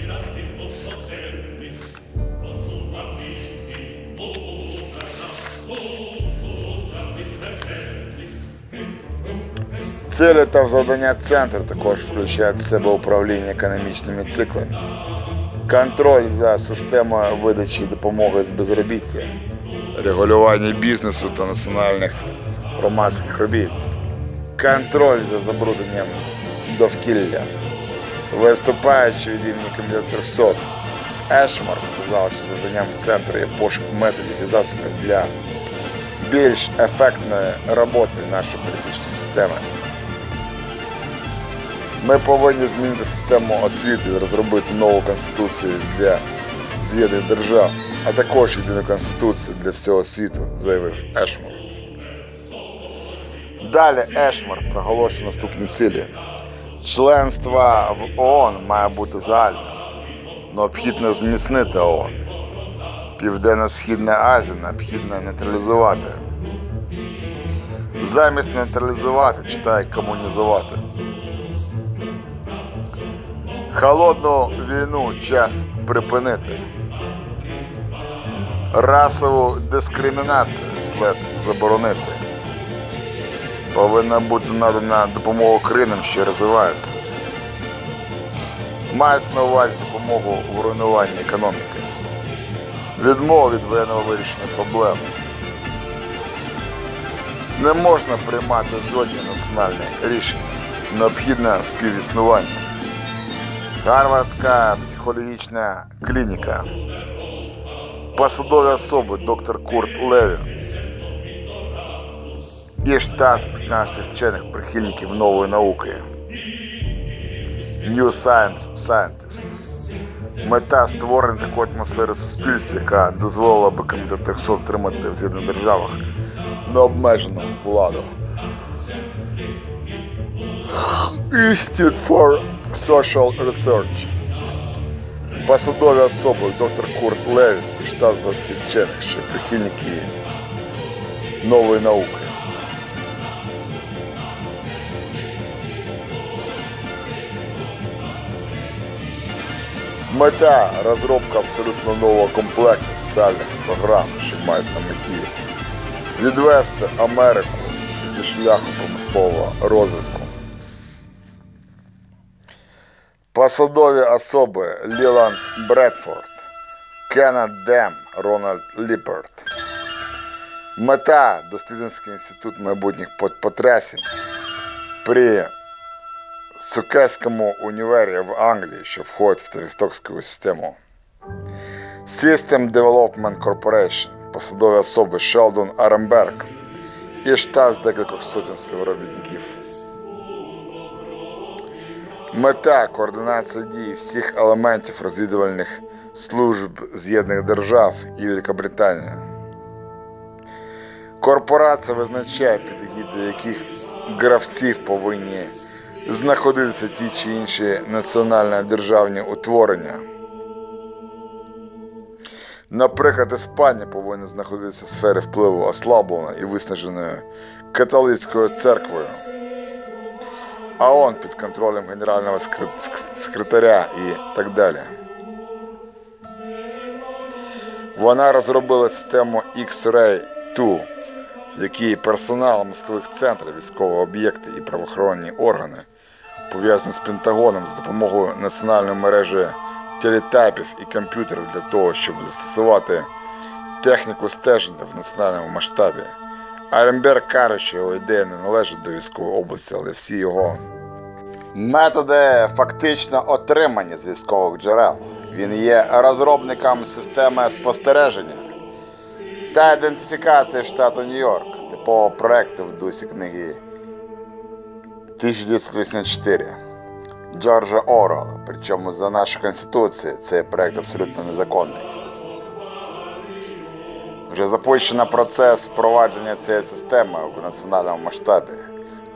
Цілі та завдання центру також включають в себе управління економічними циклами, контроль за системою видачі допомоги з безробіття, регулювання бізнесу та національних громадських робіт, контроль за забрудненням довкілля. Виступаючи від імені комітету 300, Ешмар сказав, що завданням центру є пошук методів і засобів для більш ефектної роботи нашої політичної системи. Ми повинні змінити систему освіти розробити нову конституцію для з'єднаних держав, а також єдину конституцію для всього світу, заявив Ешмар. Далі Ешмар проголошує наступні цілі. Членство в ООН має бути загальним. Необхідно зміцнити ООН. Південно-Східна Азія необхідно нейтралізувати. Замість нейтралізувати, читай комунізувати. Холодну війну час припинити. Расову дискримінацію слід заборонити. Повинна бути надана допомога країнам, що розвиваються. Мається на увазі допомогу в руйнуванні економіки. Відмова від воєнного вирішення проблем. Не можна приймати жодні національні рішення. Необхідне співіснування. Гарвардська психологічна клініка. Посадові особи доктор Курт Левін. І штат з 15 вчених прихильників нової науки. New Science Scientist. Мета створення такої атмосфери в суспільстві, яка дозволила би комітет 300 отримати в З'єднаних державах необмежену владу. Institute for Social Research. Посадові особи доктор Курт Левін і штат з 20 вчених, що прихильники нової науки. Мета розробка абсолютно нового комплекту соціальних програм, що мають на меті відвести Америку зі шляху промислового розвитку. Посадові особи Ліланд Бредфорд, Кеннет Дем, Рональд Ліперт. Мета Дослідницький інститут майбутніх потрясень при Сукеському універі в Англії, що входить в Тавістокську систему. System Development Corporation, посадові особи Шелдон Аремберг і штат з декількох сотень співробітників. Мета координація дій всіх елементів розвідувальних служб З'єднаних Держав і Великобританії. Корпорація визначає, під егідою яких гравців повинні знаходитися ті чи інші національні державні утворення. Наприклад, Іспанія повинна знаходитися в сфері впливу ослабленої і виснаженою католицькою церквою. А ООН під контролем генерального секретаря і так далі. Вона розробила систему X-Ray 2, в якій персонал мозкових центрів, військові об'єкти і правоохоронні органи пов'язані з Пентагоном з допомогою національної мережі телетайпів і комп'ютерів для того, щоб застосувати техніку стеження в національному масштабі. Айренберг каже, що його ідея не належить до військової області, але всі його методи фактично отримані з військових джерел. Він є розробником системи спостереження та ідентифікації штату Нью-Йорк, типового проекту в дусі книги 1984 Джорджа Орвелла. Причому за нашу конституцію цей проект абсолютно незаконний. Вже запущено процес впровадження цієї системи в національному масштабі.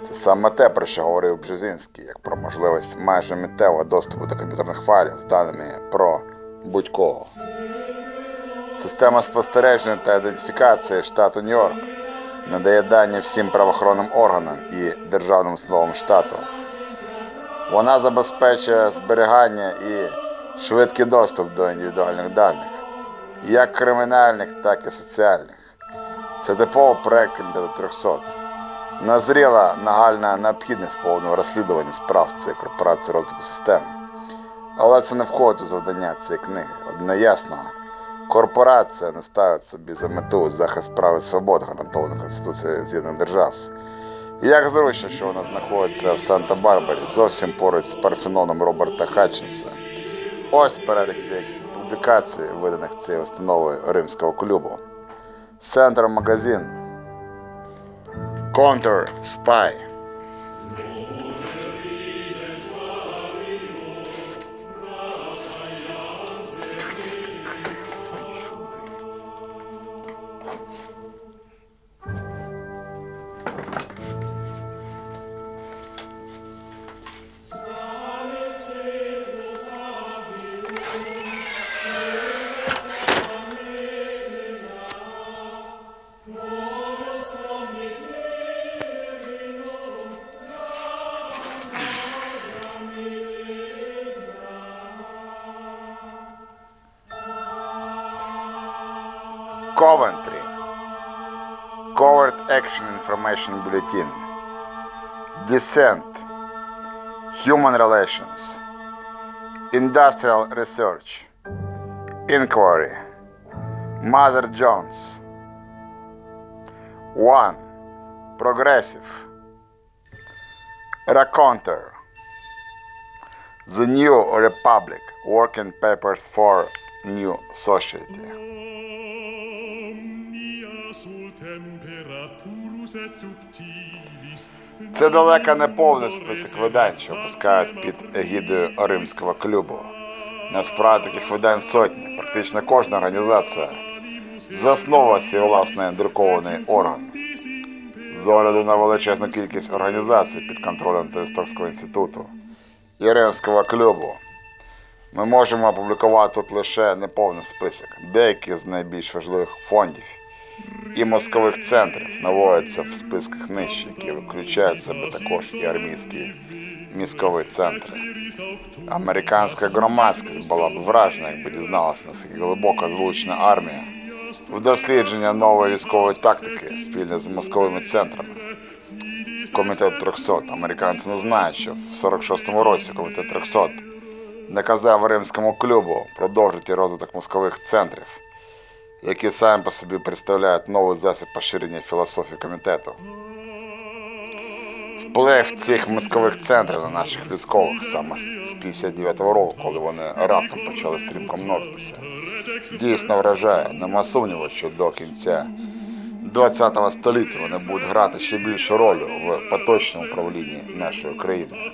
Це саме те, про що говорив Бжезінський, як про можливість майже миттєвого доступу до комп'ютерних файлів з даними про будь-кого. Система спостереження та ідентифікації штату Нью-Йорк надає дані всім правоохоронним органам і державним установам штату. Вона забезпечує зберігання і швидкий доступ до індивідуальних даних, як кримінальних, так і соціальних. Це типовий проект комітету 300. Назріла нагальна необхідність повного розслідування справ цієї корпорації розвитку системи. Але це не входить у завдання цієї книги. Одне ясно, корпорація не ставить собі за мету захист прав і свобод, гарантованих Конституцією З'єднаних Держав. Як зручно, що вона знаходиться в Санта-Барбарі, зовсім поруч з Парфеноном Роберта Хатчинса. Ось перелік деяких публікацій, виданих цією установою Римського клубу. Центр магазин. Counter Spy. Coventry. Covert Action Information Bulletin. Descent. Human Relations. Industrial Research. Inquiry. Mother Jones. 1. Progressive. Raconter. The New Republic. Working Papers for New Society. Це далеко не повний список видань, що опускають під егідою Римського клубу. Насправді таких видань сотні. Практично кожна організація засновувала свій власний друкований орган. З огляду на величезну кількість організацій під контролем Тавістокського інституту і Римського клубу, ми можемо опублікувати тут лише неповний список деяких з найбільш важливих фондів і мозкових центрів наводяться в списках нижче, які включають в себе також і армійські мізкові центри. Американська громадськість була б вражена, якби дізналася, наскільки глибоко залучена армія в дослідження нової військової тактики спільно з мозковими центрами. Комітет 300. Американці не знають, що в 46-му році комітет 300 наказав Римському клубу продовжити розвиток мозкових центрів які самі по собі представляють новий засіб поширення філософії комітету. Вплив цих мозкових центрів на наших військових саме з 59-го року, коли вони раптом почали стрімко множитися, дійсно вражає. Нема сумніву, що до кінця 20 століття вони будуть грати ще більшу роль в поточному управлінні нашою країною.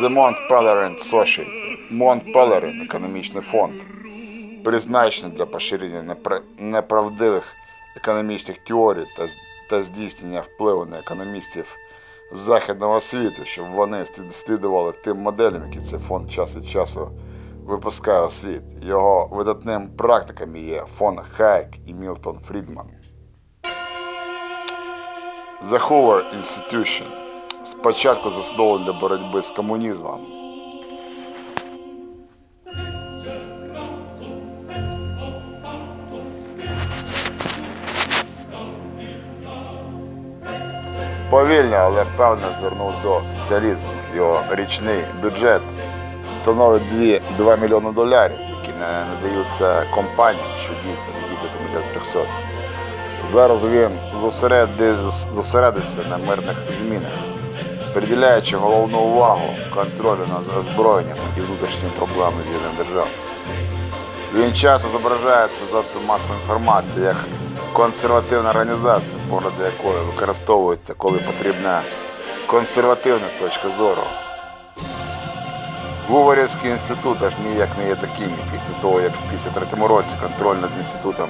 The Mont Pelerin Society. Mont Pelerin – економічний фонд призначений для поширення непра- неправдивих економічних теорій та здійснення впливу на економістів західного світу, щоб вони слідували тим моделям, які цей фонд час від часу випускає у світ. Його видатним практиками є фон Хайк і Мілтон Фрідман. The Hoover Institution спочатку заснований для боротьби з комунізмом. Повільно, але впевнено звернув до соціалізму. Його річний бюджет становить 2, 2 мільйони доларів, які не надаються компаніям, що діють егідою комітету 300. Зараз він зосередився на мирних змінах, приділяючи головну увагу контролю над озброєнням і внутрішніми проблемами з'єднаних держав. Він часто зображається засоб масової інформації як консервативна організація, погляди якої використовуються, коли потрібна консервативна точка зору. Гуворівський інститут аж ніяк не є таким після того, як в 53-му році контроль над інститутом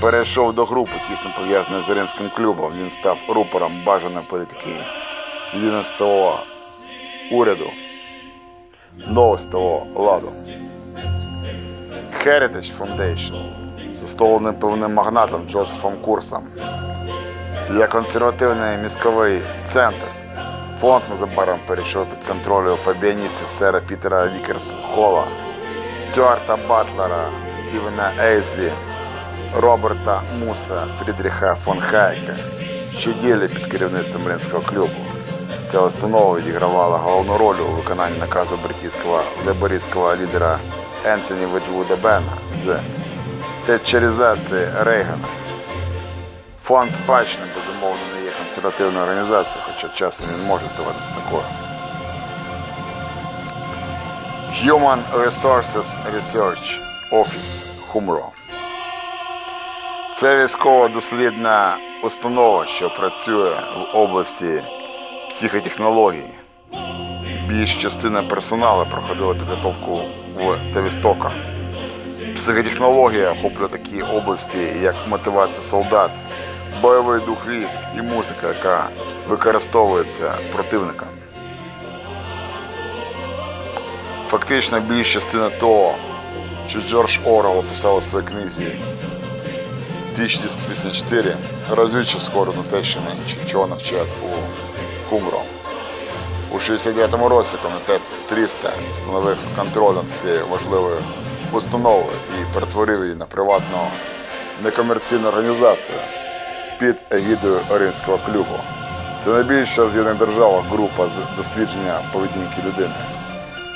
перейшов до групи, тісно пов'язаної з римським клубом. Він став рупором бажаної політики єдиного уряду, нового ладу. Heritage Foundation, заснований певним магнатом Джозефом Курсом. Є консервативний мізковий центр Фонд незабаром перейшов під контроль фабіаністів сера Пітера Вікерс Холла, Стюарта Батлера, Стівена Ейзлі, Роберта Муса, Фрідріха фон Хайка, що діяли під керівництвом Ринського клубу. Ця установа відігравала головну роль у виконанні наказу бритійського лейбористського лідера Ентоні Веджвуда Бена з тетчеризації Рейгана. Фонд спадщини, безумовно, не є консервативною організацією, хоча часом він може здаватися такою. Human Resources Research Office Humro. Це військово-дослідна установа, що працює в області психотехнологій. Більш частина персоналу проходила підготовку в Тавістоках. Психотехнологія охоплює такі області, як мотивація солдат, бойовий дух військ і музика, яка використовується противником. Фактично більш частина того, що Джордж Орвел описав у своїй книзі 1984 розвідчі сходу Нотещини, чого навчають у Кумро. У 69-му році комітет 300 встановив контроль над цією важливою установою і перетворив її на приватну некомерційну організацію під егідою Римського клубу. Це найбільша в З'єднаних державах група з дослідження поведінки людини.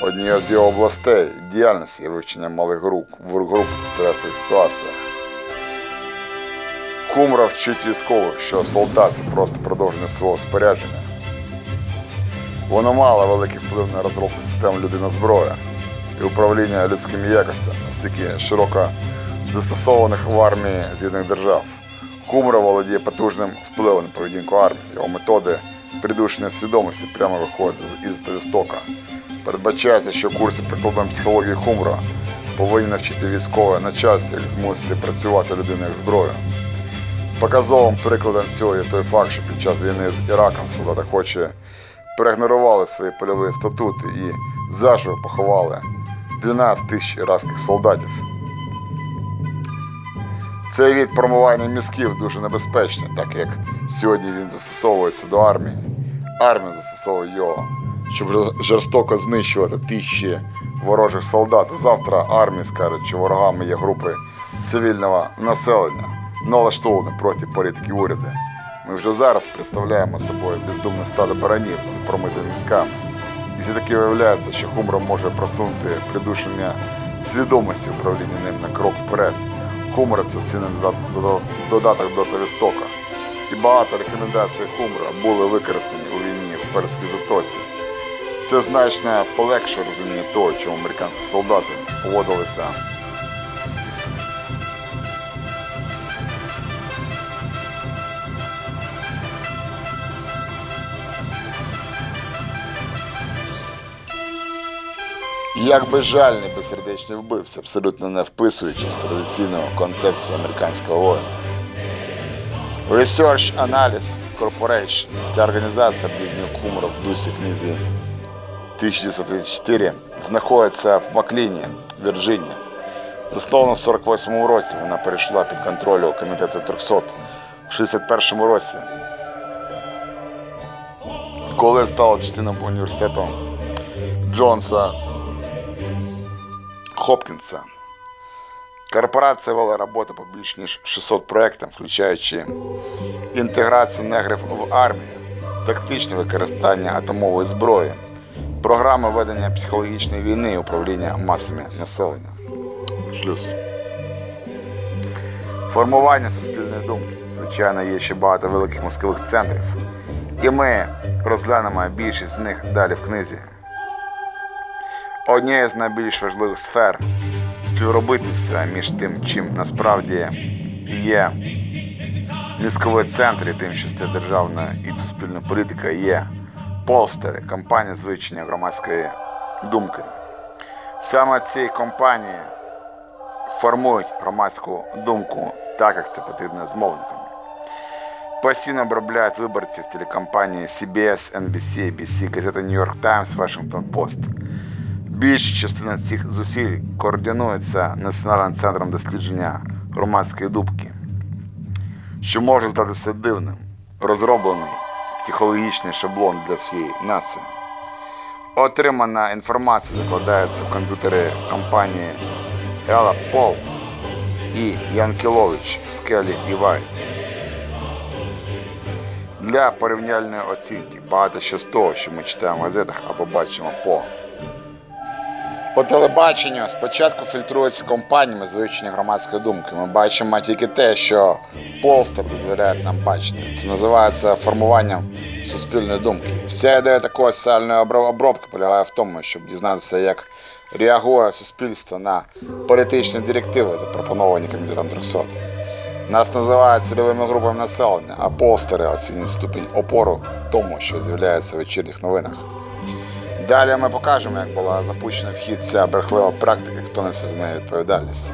Однією з його областей діяльності є вивчення малих груп, груп в стресових ситуаціях. Кумра вчить військових, що солдат просто продовження свого спорядження. Воно мало великий вплив на розробку систем людина зброя і управління людськими якостями, настільки широко застосованих в армії З'єднаних держав. Хумра володіє потужним впливом на поведінку армії. Його методи придушення свідомості прямо виходять із Тавістока. Передбачається, що курси прикладної психології Хумра повинні навчити військове начальство, як змусити працювати людину як зброю. Показовим прикладом цього є той факт, що під час війни з Іраком солдати хоче проігнорували свої польові статути і заживо поховали 12 тисяч іракських солдатів. Цей від промивання мізків дуже небезпечний, так як сьогодні він застосовується до армії. Армія застосовує його, щоб жорстоко знищувати тисячі ворожих солдат. Завтра армія скаже, що ворогами є групи цивільного населення, налаштовані проти політики уряду. Ми вже зараз представляємо собою бездумне стадо баранів з промитими мізками. І все-таки виявляється, що Хумра може просунути придушення свідомості управління ним на крок вперед. Хумра це цінний додаток, до Тавістока. І багато рекомендацій Хумра були використані у війні в Перській затоці. Це значно полегшує розуміння того, чому американські солдати поводилися Як безжальний безсердечний вбивця, абсолютно не вписуючись в традиційну концепцію американського воїна. Research Analysis Corporation – ця організація близнюк Кумра в дусі книзі 1934 знаходиться в Макліні, Вірджинія. Заснована в 48-му році, вона перейшла під контроль комітету 300 в 61-му році, коли стала частиною університету Джонса Хопкінса. Корпорація вела роботу по більш ніж 600 проєктам, включаючи інтеграцію негрів в армію, тактичне використання атомової зброї, програми ведення психологічної війни і управління масами населення. Шлюз. Формування суспільної думки. Звичайно, є ще багато великих мозкових центрів. І ми розглянемо більшість з них далі в книзі. Однією з найбільш важливих сфер співробітництва між тим, чим насправді є мізковий центр і тим, що це державна і суспільна політика, є полстери, кампанія з вивчення громадської думки. Саме ці компанії формують громадську думку так, як це потрібно змовникам. Постійно обробляють виборців телекомпанії CBS, NBC, ABC, газета New York Times, Washington Post. Більша частина цих зусиль координується Національним центром дослідження громадської думки, що може здатися дивним, розроблений психологічний шаблон для всієї нації. Отримана інформація закладається в комп'ютери компанії Ела Пол і Янкелович Скелі і Вайт. Для порівняльної оцінки багато що з того, що ми читаємо в газетах або бачимо по по телебаченню спочатку фільтруються компаніями з громадської думки. Ми бачимо тільки те, що полстер дозволяє нам бачити. Це називається формуванням суспільної думки. Вся ідея такої соціальної обробки полягає в тому, щоб дізнатися, як реагує суспільство на політичні директиви, запропоновані комітетом 300. Нас називають цільовими групами населення, а полстери оцінюють ступінь опору в тому, що з'являється в вечірніх новинах. Далі ми покажемо, як була запущена в хід ця брехлива практика, хто несе за неї відповідальність.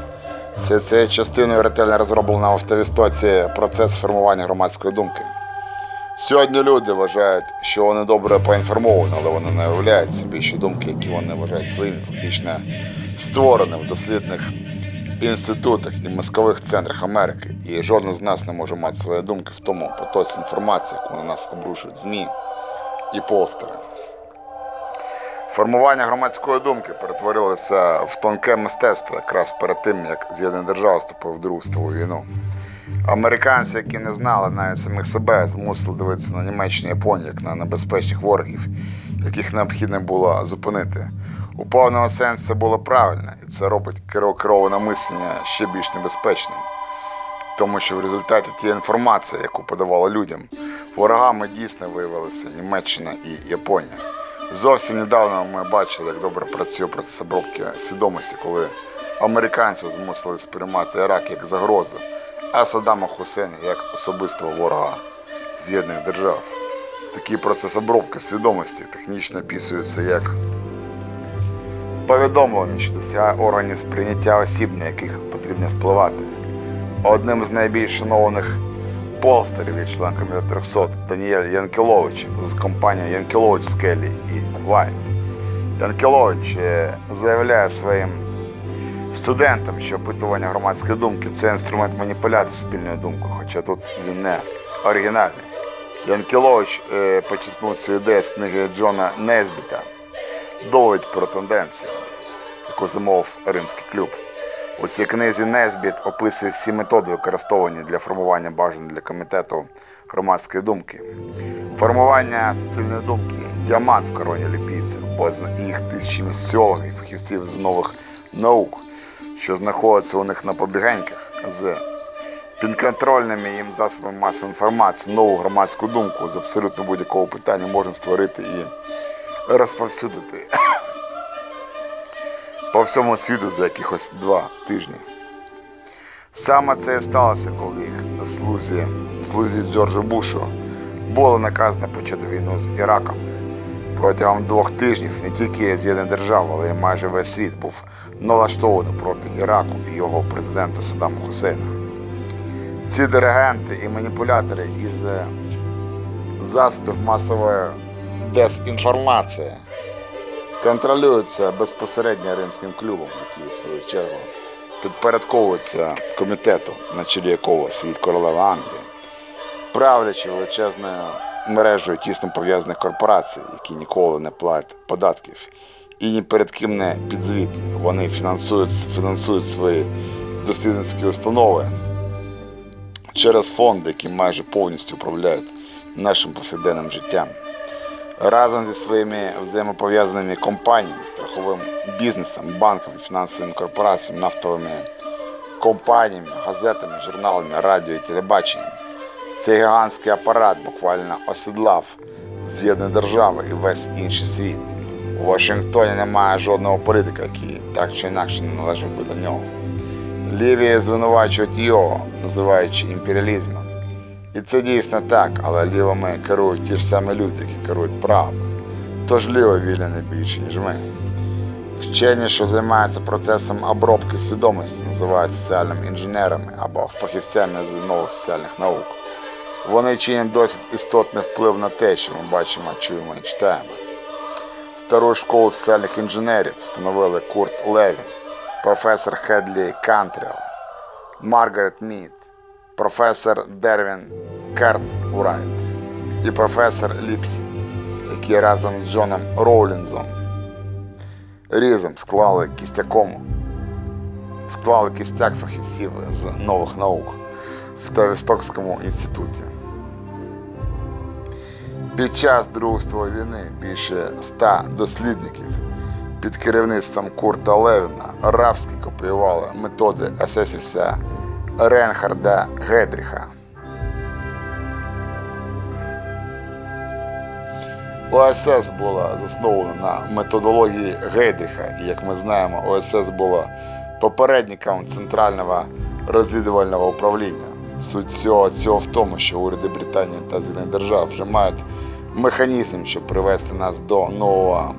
Все це частиною ретельно розробленого в Тавістоці процес формування громадської думки. Сьогодні люди вважають, що вони добре поінформовані, але вони не уявляють собі, що думки, які вони вважають своїми, фактично створені в дослідних інститутах і мозкових центрах Америки. І жоден з нас не може мати свої думки в тому потоці інформації, яку на нас обрушують ЗМІ і постери. Формування громадської думки перетворилося в тонке мистецтво якраз перед тим, як З'єднані держави вступив в Другу світову війну. Американці, які не знали навіть самих себе, змусили дивитися на Німеччину і Японію як на небезпечних ворогів, яких необхідно було зупинити. У повному сенсі це було правильно, і це робить керо- кероване мислення ще більш небезпечним. Тому що в результаті тієї інформації, яку подавали людям, ворогами дійсно виявилися Німеччина і Японія. Зовсім недавно ми бачили, як добре працює процес обробки свідомості, коли американці змусили сприймати Ірак як загрозу, а Саддама Хусейна як особистого ворога З'єднаних держав. Такий процес обробки свідомості технічно описується як повідомлення, що досягає органів сприйняття осіб, на яких потрібно впливати. Одним з найбільш шанованих полстерів є член комітету 300 Даніель Янкелович з компанії Янкелович, Скеллі і Вайт. Янкелович е, заявляє своїм студентам, що опитування громадської думки це інструмент маніпуляції спільною думкою, хоча тут він не оригінальний. Янкелович е, почерпнув цю ідею з книги Джона Незбіта «Довідь про тенденції, яку замовив римський клуб. У цій книзі Незбіт описує всі методи, використовані для формування бажань для комітету громадської думки. Формування суспільної думки діамант в короні олімпійців, з їх тисячі соціологів, фахівців з нових наук, що знаходяться у них на побігеньках з підконтрольними їм засобами масової інформації, нову громадську думку з абсолютно будь-якого питання можна створити і розповсюдити по всьому світу за якихось два тижні. Саме це і сталося, коли їх слузі, слузі Джорджа Бушу було наказано почати війну з Іраком. Протягом двох тижнів не тільки з'єднана держава, але й майже весь світ був налаштований проти Іраку і його президента Саддама Хусейна. Ці диригенти і маніпулятори із е, засобів масової дезінформації контролюються безпосередньо римським клубом, який в свою чергу підпорядковується комітету, на чолі якого сидить королева Англії, правлячи величезною мережею тісно пов'язаних корпорацій, які ніколи не платять податків і ні перед ким не підзвітні. Вони фінансують, фінансують свої дослідницькі установи через фонди, які майже повністю управляють нашим повсякденним життям разом зі своїми взаємопов'язаними компаніями, страховим бізнесом, банками, фінансовими корпораціями, нафтовими компаніями, газетами, журналами, радіо і телебаченням. Цей гігантський апарат буквально осідлав з'єднані держави і весь інший світ. У Вашингтоні немає жодного політика, який так чи інакше не належав би до нього. Ліві звинувачують його, називаючи імперіалізмом. І це дійсно так, але лівими керують ті ж самі люди, які керують правими. Тож ліво вільне не більше, ніж ми. Вчені, що займаються процесом обробки свідомості, називають соціальними інженерами або фахівцями з нових соціальних наук. Вони чинять досить істотний вплив на те, що ми бачимо, чуємо і читаємо. Стару школу соціальних інженерів встановили Курт Левін, професор Хедлі Кантрел, Маргарет Мід, професор Дервін Керт Урайт. і професор Ліпсіт, які разом з Джоном Роулінзом Різом склали кістяком склали кістяк фахівців з нових наук в Тавістокському інституті. Під час Другої війни більше ста дослідників під керівництвом Курта Левіна рабськи копіювали методи есесівця Ренхарда Гедріха. ОСС була заснована на методології Гейдріха, і як ми знаємо, ОСС була попередником Центрального розвідувального управління. Суть цього, цього в тому, що уряди Британії та З'єднаних держав вже мають механізм, щоб привести нас до нового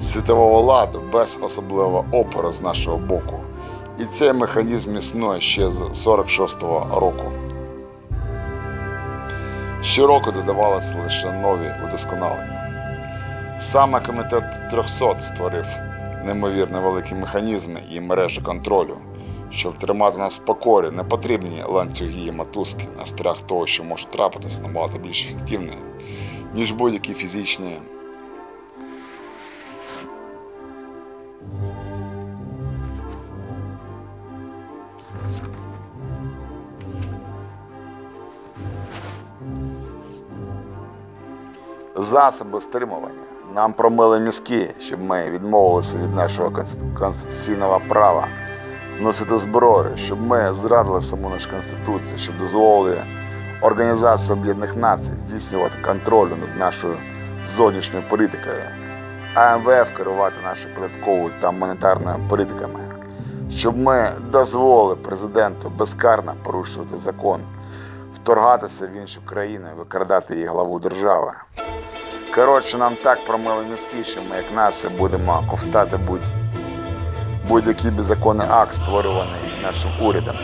світового ладу без особливого опору з нашого боку. І цей механізм існує ще з 46-го року. Щороку додавалися лише нові удосконалення. Саме комітет 300 створив неймовірно великі механізми і мережі контролю, щоб тримати нас в покорі, не ланцюги і мотузки на страх того, що може трапитися набагато більш ефективні, ніж будь-які фізичні. Засоби стримування. Нам промили мізки, щоб ми відмовилися від нашого конституційного права носити зброю, щоб ми зрадили саму нашу конституцію, щоб дозволили Організації Об'єднаних Націй здійснювати контроль над нашою зовнішньою політикою, а МВФ керувати нашою податковою та монетарною політиками, щоб ми дозволили президенту безкарно порушувати закон, вторгатися в іншу країну викрадати її главу держави. Коротше, нам так промили мізки, що ми, як нація, будемо ковтати будь, будь-який беззаконний акт, створюваний нашим урядом,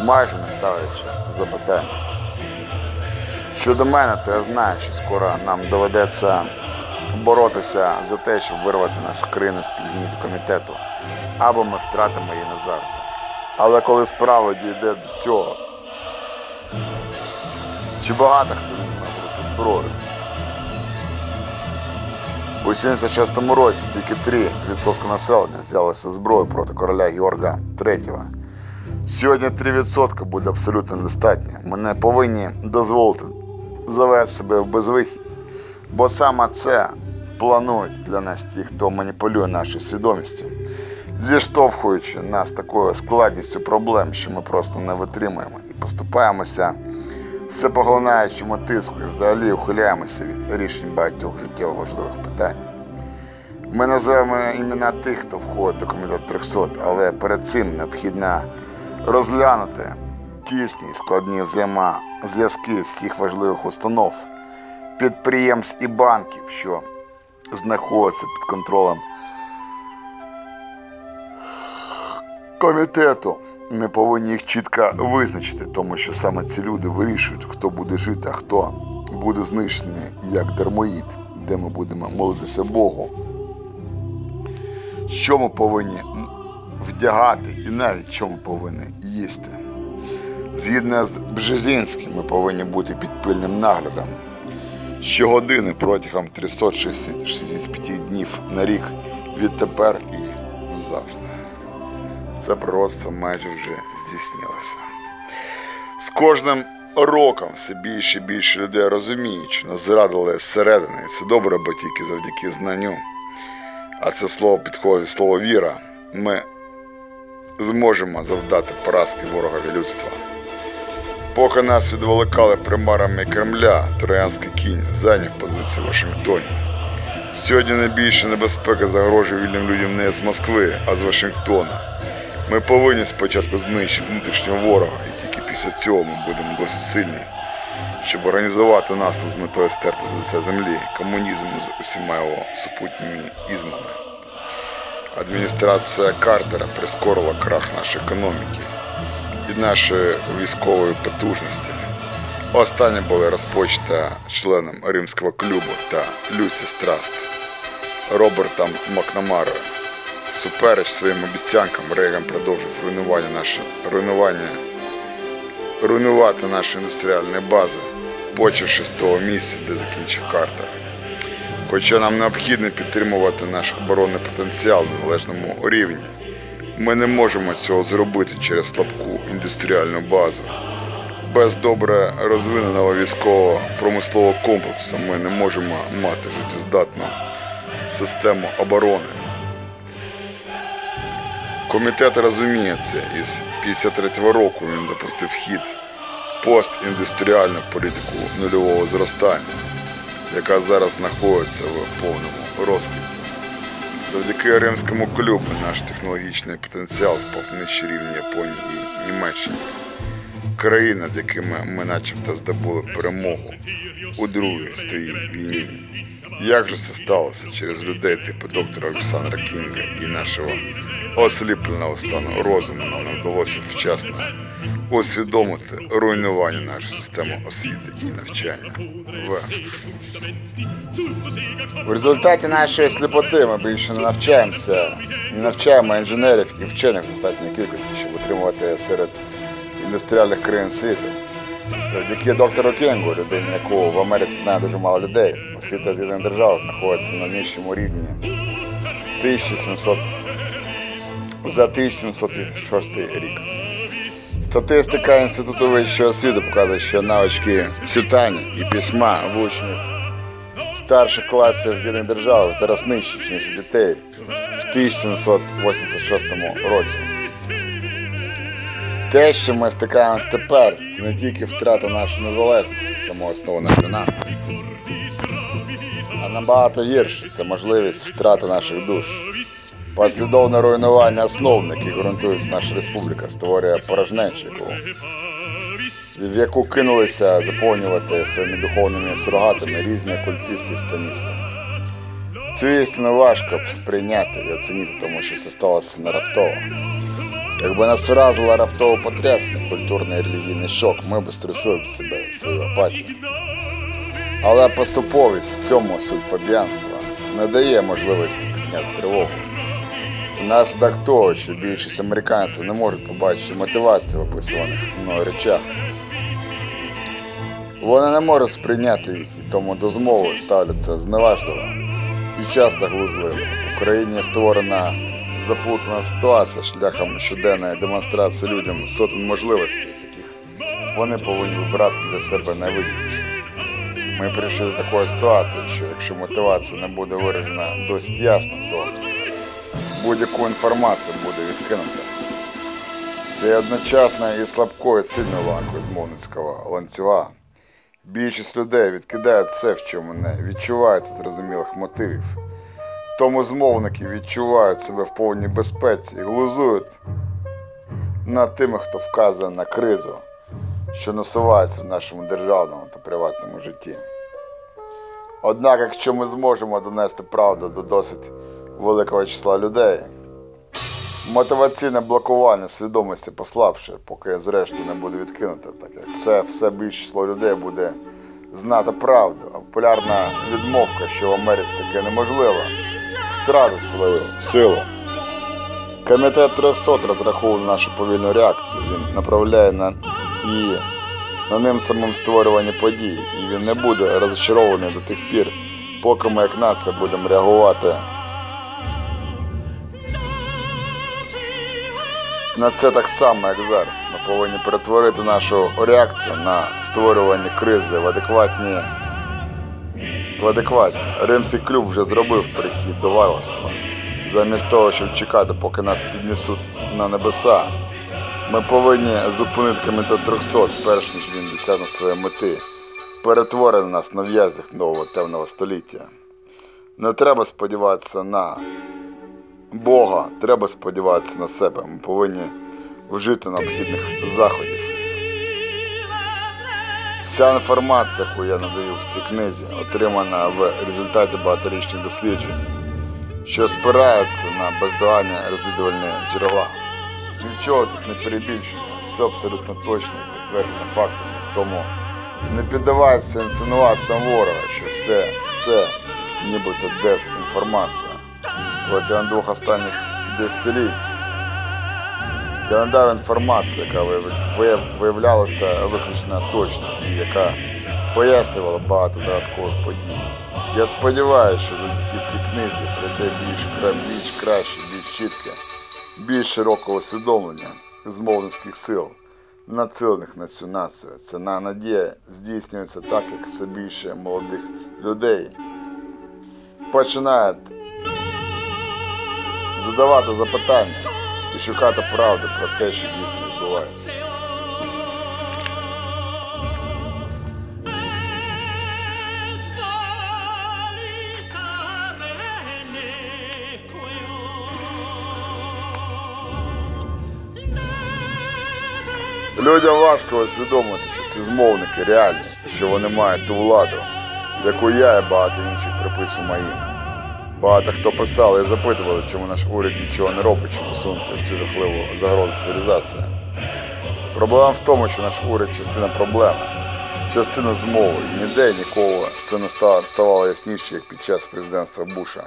майже не ставлячи запитання. Щодо мене, то я знаю, що скоро нам доведеться боротися за те, щоб вирвати нашу країну з-під гніту комітету, або ми втратимо її назавжди. Але коли справа дійде до цього, чи багато хто візьме руки зброю? У 76-му році тільки 3% населення взялося зброю проти короля Георга III. Сьогодні 3% буде абсолютно недостатньо. Ми не повинні дозволити завести себе в безвихідь, бо саме це планують для нас ті, хто маніпулює нашою свідомістю, зіштовхуючи нас такою складністю проблем, що ми просто не витримуємо і поступаємося всепоглинаючому тиску і взагалі ухиляємося від рішень багатьох життєво важливих питань. Ми називаємо імена тих, хто входить до комітету 300, але перед цим необхідно розглянути тісні і складні взаємозв'язки всіх важливих установ, підприємств і банків, що знаходяться під контролем комітету. Ми повинні їх чітко визначити, тому що саме ці люди вирішують, хто буде жити, а хто буде знищений як дармоїд, де ми будемо молитися Богу. Що ми повинні вдягати і навіть що ми повинні їсти. Згідно з Бжезінським, ми повинні бути під пильним наглядом. Щогодини протягом 365 днів на рік відтепер і назавжди. Це пророцтво майже вже здійснилося. З кожним роком все більше і більше людей розуміють, що нас зрадили зсередини. Це добре, бо тільки завдяки знанню. А це слово підходить слово віра. Ми зможемо завдати поразки ворогові людства. Поки нас відволікали примарами Кремля, троянський кінь зайняв позицію Вашингтоні. Сьогодні найбільша небезпека загрожує вільним людям не з Москви, а з Вашингтона. Ми повинні спочатку знищити внутрішнього ворога, і тільки після цього ми будемо досить сильні, щоб організувати наступ з метою стерти з лиця землі комунізм з усіма його супутніми ізмами. Адміністрація Картера прискорила крах нашої економіки і нашої військової потужності. Останнє було розпочато членом Римського клубу та Люсі Страст Робертом Макнамарою. Супереч своїм обіцянкам Рейган продовжив руйнування наше руйнування руйнувати наші індустріальні бази, почавши з того місця, де закінчив Картер. Хоча нам необхідно підтримувати наш оборонний потенціал на належному рівні, ми не можемо цього зробити через слабку індустріальну базу. Без добре розвиненого військового промислового комплексу ми не можемо мати життєздатну систему оборони. Комітет розуміє це і з 53-го року він запустив хід постіндустріальну політику нульового зростання, яка зараз знаходиться в повному розквіті. Завдяки Римському клубу наш технологічний потенціал впав нижче рівня Японії і Німеччини. Країн, над якими ми начебто здобули перемогу у Другій світовій війні. Як же це сталося через людей типу доктора Олександра Кінга і нашого осліпленого стану розуму нам вдалося вчасно усвідомити руйнування нашої системи освіти і навчання. В В результаті нашої сліпоти ми більше не навчаємося, не навчаємо інженерів і вчених достатньої кількості, щоб отримувати серед індустріальних країн світу. Завдяки доктору Кінгу, людині, яку в Америці знає дуже мало людей, освіта з'єднаних держав знаходиться на нижчому рівні з 1700 за 1706 рік. Статистика Інституту вищої освіти показує, що навички читання і письма в учнів старших класів з'єднаних держав зараз нижчі, ніж у дітей в 1786 році. Те, що ми стикаємось тепер, це не тільки втрата нашої незалежності, самої основи нашої нації, а набагато гірше це можливість втрати наших душ. Послідовне руйнування основ, на яких ґрунтується наша республіка, створює порожнечу, в яку кинулися заповнювати своїми духовними сурогатами різні окультисти і станісти. Цю істину важко сприйняти і оцінити, тому що це сталося не раптово. Якби нас вразило раптове потрясення, культурний релігійний шок, ми б струсили б себе свою апатію. Але поступовість в цьому суть фабіанства не дає можливості підняти тривогу. Внаслідок того, що більшість американців не можуть побачити мотивацію в описуваних мною речах. Вони не можуть сприйняти їх і тому до змови ставляться зневажливо і часто глузливо. В Україні створена заплутана ситуація шляхом щоденної демонстрації людям сотень можливостей, яких вони повинні вибрати для себе найвигідніше. Ми прийшли до такої ситуації, що якщо мотивація не буде виражена досить ясно, то будь-яку інформацію буде відкинута. Це є одночасно і слабкою, сильною ланкою змовницького ланцюга. Більшість людей відкидають все, в чому не відчувають зрозумілих мотивів. Тому змовники відчувають себе в повній безпеці і глузують над тими, хто вказує на кризу, що насувається в нашому державному та приватному житті. Однак, якщо ми зможемо донести правду до досить великого числа людей, мотиваційне блокування свідомості послабше, поки зрештою не буде відкинуто, так як все, все більше число людей буде знати правду, а популярна відмовка, що в Америці таке неможливо, втратить свою силу. Комітет 300 розраховує нашу повільну реакцію. Він направляє на і на ним самим створювання подій, і він не буде розчарований до тих пір, поки ми як нація будемо реагувати на це так само, як зараз. Ми повинні перетворити нашу реакцію на створювання кризи в адекватні. В адекватні. Римський клуб вже зробив перехід до варварства. Замість того, щоб чекати, поки нас піднесуть на небеса, ми повинні зупинити комітет 300, перш ніж він досягне своєї мети, перетворити нас на в'язних нового темного століття. Не треба сподіватися на Бога, треба сподіватися на себе. Ми повинні вжити необхідних заходів. Вся інформація, яку я надаю в цій книзі, отримана в результаті багаторічних досліджень, що спирається на бездоганні розвідувальні джерела. Нічого тут не перебільшено, це абсолютно точно і підтверджено фактами. Тому не піддавайся інсинуаціям ворога, що все це нібито дезінформація протягом двох останніх десятиліть. Я надав інформацію, яка вияв- вияв- виявлялася виключно точно і яка пояснювала багато загадкових подій. Я сподіваюся, що завдяки цій книзі прийде більш, більш краще, більш чітке, більш широкого усвідомлення змовницьких сил, націлених на цю націю. Це на надія здійснюється так, як все більше молодих людей починають задавати запитання шукати правду про те, що дійсно відбувається. Людям важко усвідомити, що ці змовники реальні, що вони мають ту владу, яку я і багато інших приписуємо їм. Багато хто писали і запитували, чому наш уряд нічого не робить, щоб усунути цю жахливу загрозу цивілізації. Проблема в тому, що наш уряд частина проблеми, частина змови, і ніде і ніколи це не ставало ясніше, як під час президентства Буша.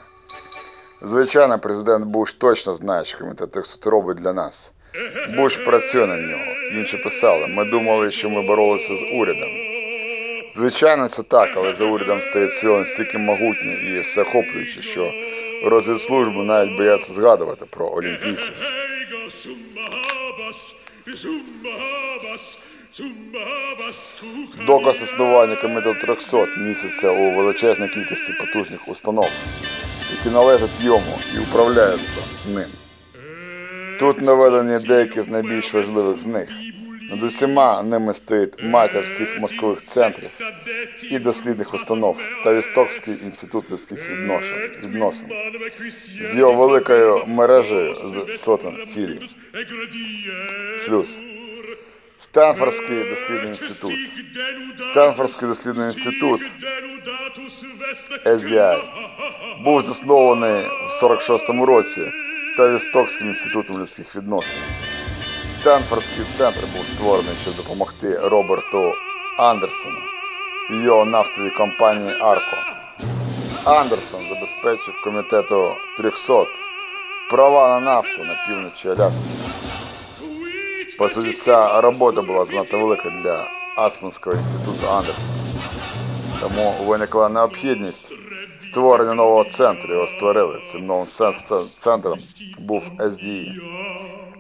Звичайно, президент Буш точно знає, що комітет 300 робить для нас. Буш працює на нього. Інші писали, ми думали, що ми боролися з урядом. Звичайно, це так, але за урядом стоїть сила настільки могутня і всеохоплююча, що розвідслужби навіть бояться згадувати про олімпійців. Доказ існування комітету 300 міститься у величезній кількості потужних установ, які належать йому і управляються ним. Тут наведені деякі з найбільш важливих з них. Над усіма ними стоїть матір всіх мозкових центрів і дослідних установ та Вістокський інститут людських відносин з його великою мережею з сотень філій. Шлюз. Стенфордський дослідний інститут. Стенфордський дослідний інститут SDI був заснований в 46-му році та Вістокським інститутом людських відносин. Стенфордський центр був створений, щоб допомогти Роберту Андерсону і його нафтовій компанії Арко. Андерсон забезпечив комітету 300 права на нафту на півночі Аляски. По суті, ця робота була занадто велика для Аспенського інституту Андерсона. Тому виникла необхідність створення нового центру. Його створили. Цим новим центром був SDE.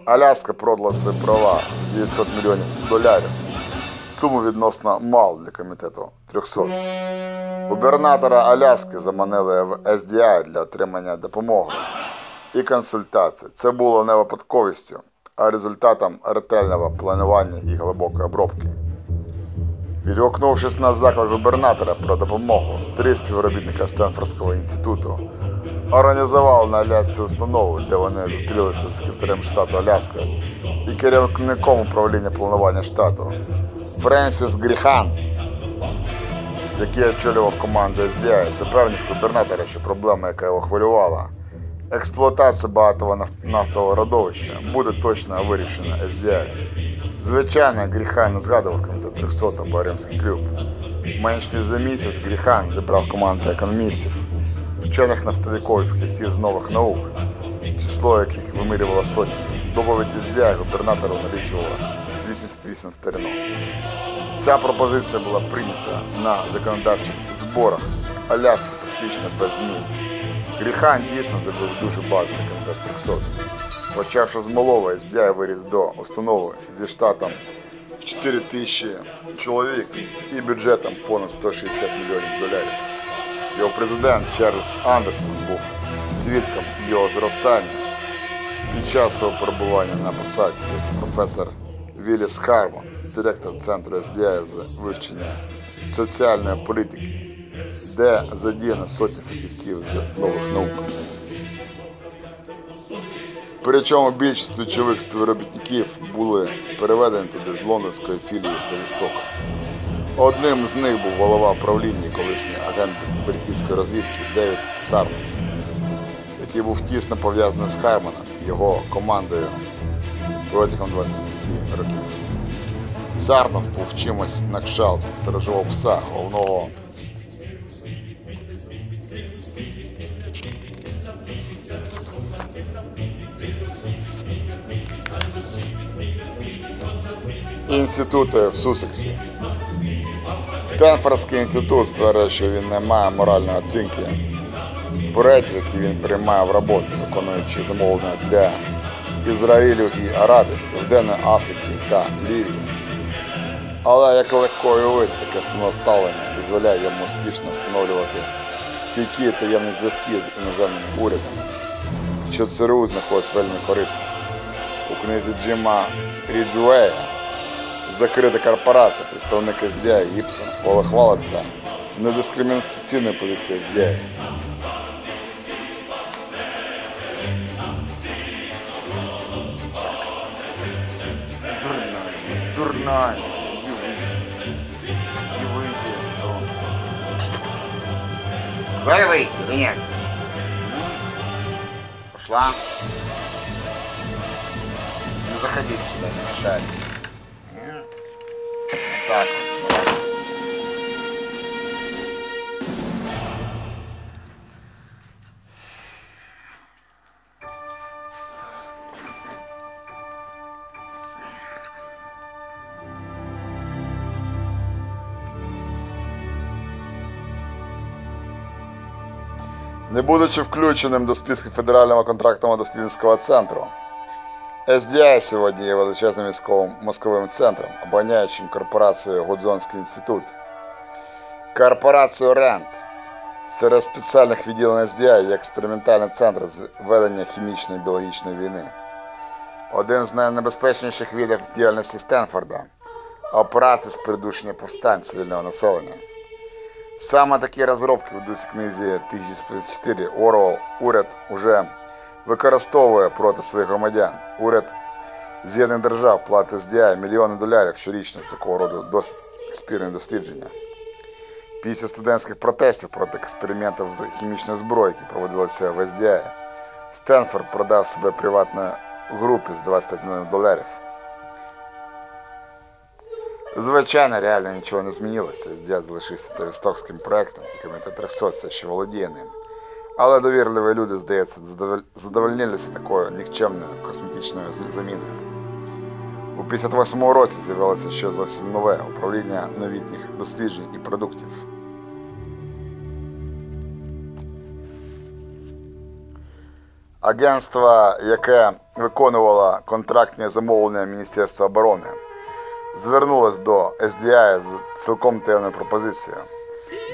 Аляска продала свої права за 900 мільйонів доларів. Суму відносно мал для комітету 300. Губернатора Аляски заманили в SDI для отримання допомоги і консультацій. Це було не випадковістю, а результатом ретельного планування і глибокої обробки. Відгукнувшись на заклик губернатора про допомогу, три співробітника Стенфордського інституту організували на Алясці установу, де вони зустрілися з секретарем штату Аляска і керівником управління планування штату Френсіс Гріхан, який очолював команду SDI, запевнив губернатора, що проблема, яка його хвилювала, експлуатація багатого нафтового родовища буде точно вирішена SDI. Звичайно, Гріхан згадував комітет 300 або Римський клуб. Менш ніж за місяць Гріхан зібрав команду економістів, вчених нафтовиків і фахівців з нових наук, число яких вимірювало сотні. Доповідь SDI губернатору налічувала 88 сторінок. Ця пропозиція була прийнята на законодавчих зборах Аляски практично без змін. Гріхан дійсно забив дуже багато комітет 300. Почавши з малого, SDI виріс до установи зі штатом в 4 тисячі чоловік і бюджетом понад 160 мільйонів доларів. Його президент Чарльз Андерсон був свідком його зростання під час свого перебування на посаді професор Віліс Хармон, директор центру SDI з вивчення соціальної політики, де задіяно сотні фахівців з нових наук. Причому більшість ключових співробітників були переведені туди з лондонської філії та Востока. Одним з них був голова управління і колишній агент британської розвідки Девід Сарнов, який був тісно пов'язаний з Хармоном і його командою протягом 25 років. Сарнов був чимось на кшталт сторожового пса головного інститути в Сусексі. Стенфордський інститут стверджує, що він не має моральної оцінки проєктів, які він приймає в роботу, виконуючи замовлення для Ізраїлю і Арабів, Південної Африки та Лівії. Але як легко уявити, таке ставлення дозволяє йому успішно встановлювати стійкі таємні зв'язки з іноземним урядом, що ЦРУ знаходить вельми корисно. У книзі Джима Ріджуея Закрита корпорація, представник СДА і Іпсон, коли хвалиться недискримінаційною позицією СДА. Дурная, дурная. Не выйди. Сказали выйти или нет? Пошла. Не заходите сюда, не мешайте. Так. Не будучи включеним до списку Федерального контрактного дослідницького центру, SDI сьогодні є величезним військовим мозковим центром, обороняючим корпорацію Гудзонський інститут. Корпорацію РЕНД серед спеціальних відділень SDI є експериментальний центр з ведення хімічної і біологічної війни. Один з найнебезпечніших видів діяльності Стенфорда операції з придушення повстань цивільного населення. Саме такі розробки ведуться в книзі 1034 Орвел уряд уже використовує проти своїх громадян. Уряд З'єднаних держав платить СДІ мільйони доларів щорічно з такого роду досить спірні дослідження. Після студентських протестів проти експериментів з хімічною зброєю, які проводилися в СДІ, Стенфорд продав себе приватній групі з 25 мільйонів доларів. Звичайно, реально нічого не змінилося. СДІ залишився тавістокським проектом, і комітет 300 все ще володіє ним. Але довірливі люди, здається, задоволь- задовольнилися такою нікчемною косметичною заміною. У 58-му році з'явилося ще зовсім нове управління новітніх досліджень і продуктів. Агентство, яке виконувало контрактні замовлення Міністерства оборони, звернулось до SDI з цілком темною пропозицією.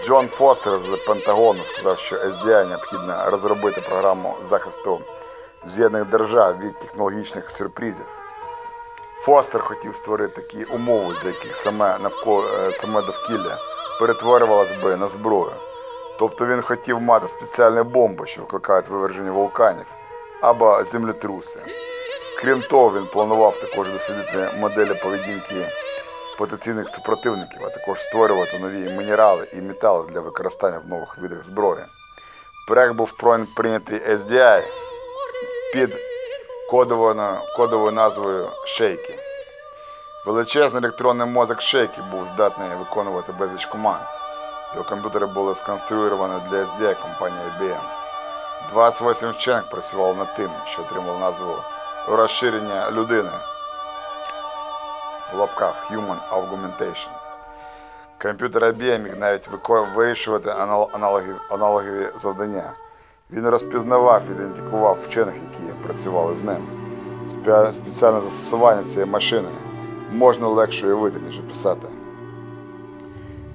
Джон Фостер з Пентагону сказав, що SDI необхідно розробити програму захисту З'єднаних держав від технологічних сюрпризів. Фостер хотів створити такі умови, за яких саме навколо е, саме довкілля перетворювалось би на зброю. Тобто він хотів мати спеціальні бомби, що викликають виверження вулканів або землетруси. Крім того, він планував також дослідити моделі поведінки потенційних супротивників, а також створювати нові мінерали і метали для використання в нових видах зброї. Проект був прийнятий SDI під кодовою, кодовою назвою Шейки. Величезний електронний мозок Шейки був здатний виконувати безліч команд. Його комп'ютери були сконструйовані для SDI компанії IBM. 28 вчених працювали над тим, що отримав назву розширення людини в лапках Human Augmentation. Комп'ютер IBM міг навіть вирішувати анал- аналоги- аналогові завдання. Він розпізнавав і ідентифікував вчених, які працювали з ним. Спеціальне застосування цієї машини можна легше уявити, ніж описати.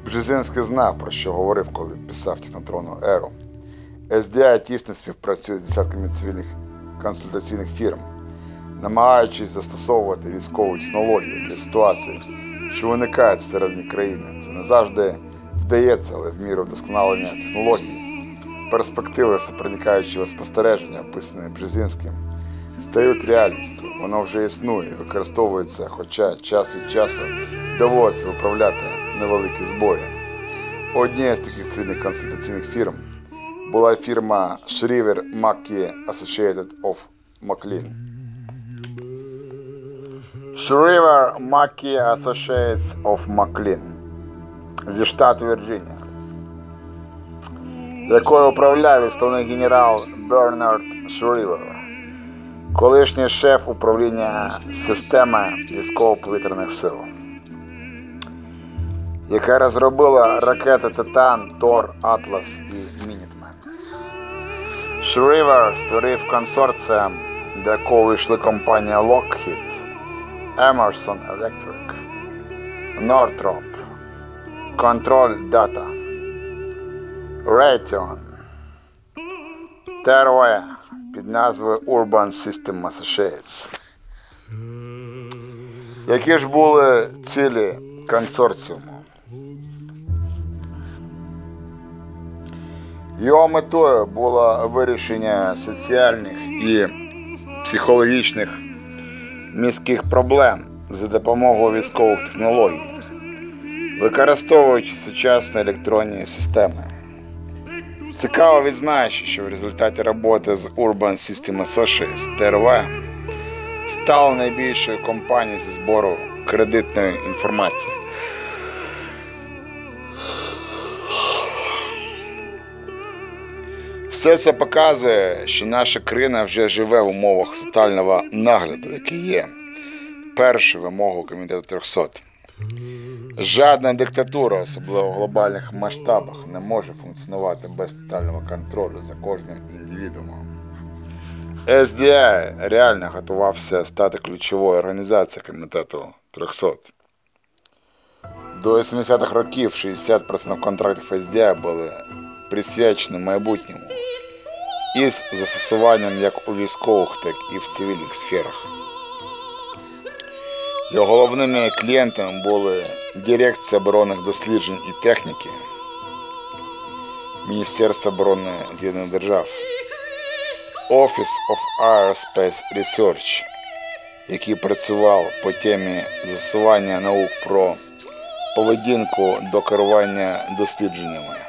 Бжезинський знав, про що говорив, коли писав технотронну еру. SDI тісно співпрацює з десятками цивільних консультаційних фірм, намагаючись застосовувати військові технології для ситуацій, що виникають всередині країни. Це не завжди вдається, але в міру вдосконалення технологій, перспективи всепроникаючого спостереження, описані Бжезинським, стають реальністю. Воно вже існує використовується, хоча час від часу доводиться виправляти невеликі збої. Однією з таких цивільних консультаційних фірм була фірма Schriever McKee Associated of McLean. Schriever McKee Associates of McLean зі штату Вірджинія, якою управляє відставний генерал Бернард Шрівер. колишній шеф управління системи військово-повітряних сил, яка розробила ракети Титан, Тор, Атлас і Мінітмен. Шривер створив консорціум, до якого ввійшли компанія Lockheed, Emerson Electric, Northrop, Control Data, Raytheon, TRW під назвою Urban System Associates. Які ж були цілі консорціуму? Його метою було вирішення соціальних і психологічних міських проблем за допомогою військових технологій, використовуючи сучасні електронні системи. Цікаво відзначити, що в результаті роботи з Urban System Associates ТРВ стала найбільшою компанією зі збору кредитної інформації. Все це показує, що наша країна вже живе в умовах тотального нагляду, який є першою вимогою комітету 300. Жодна диктатура, особливо в глобальних масштабах, не може функціонувати без тотального контролю за кожним індивідуумом. SDI реально готувався стати ключовою організацією комітету 300. До 80-х років 60% контрактів SDI були присвячені майбутньому із застосуванням як у військових, так і в цивільних сферах. Його головними клієнтами були Дирекція оборонних досліджень і техніки, Міністерство оборони З'єднаних Держав, Office of Aerospace Research, який працював по темі застосування наук про поведінку до керування дослідженнями.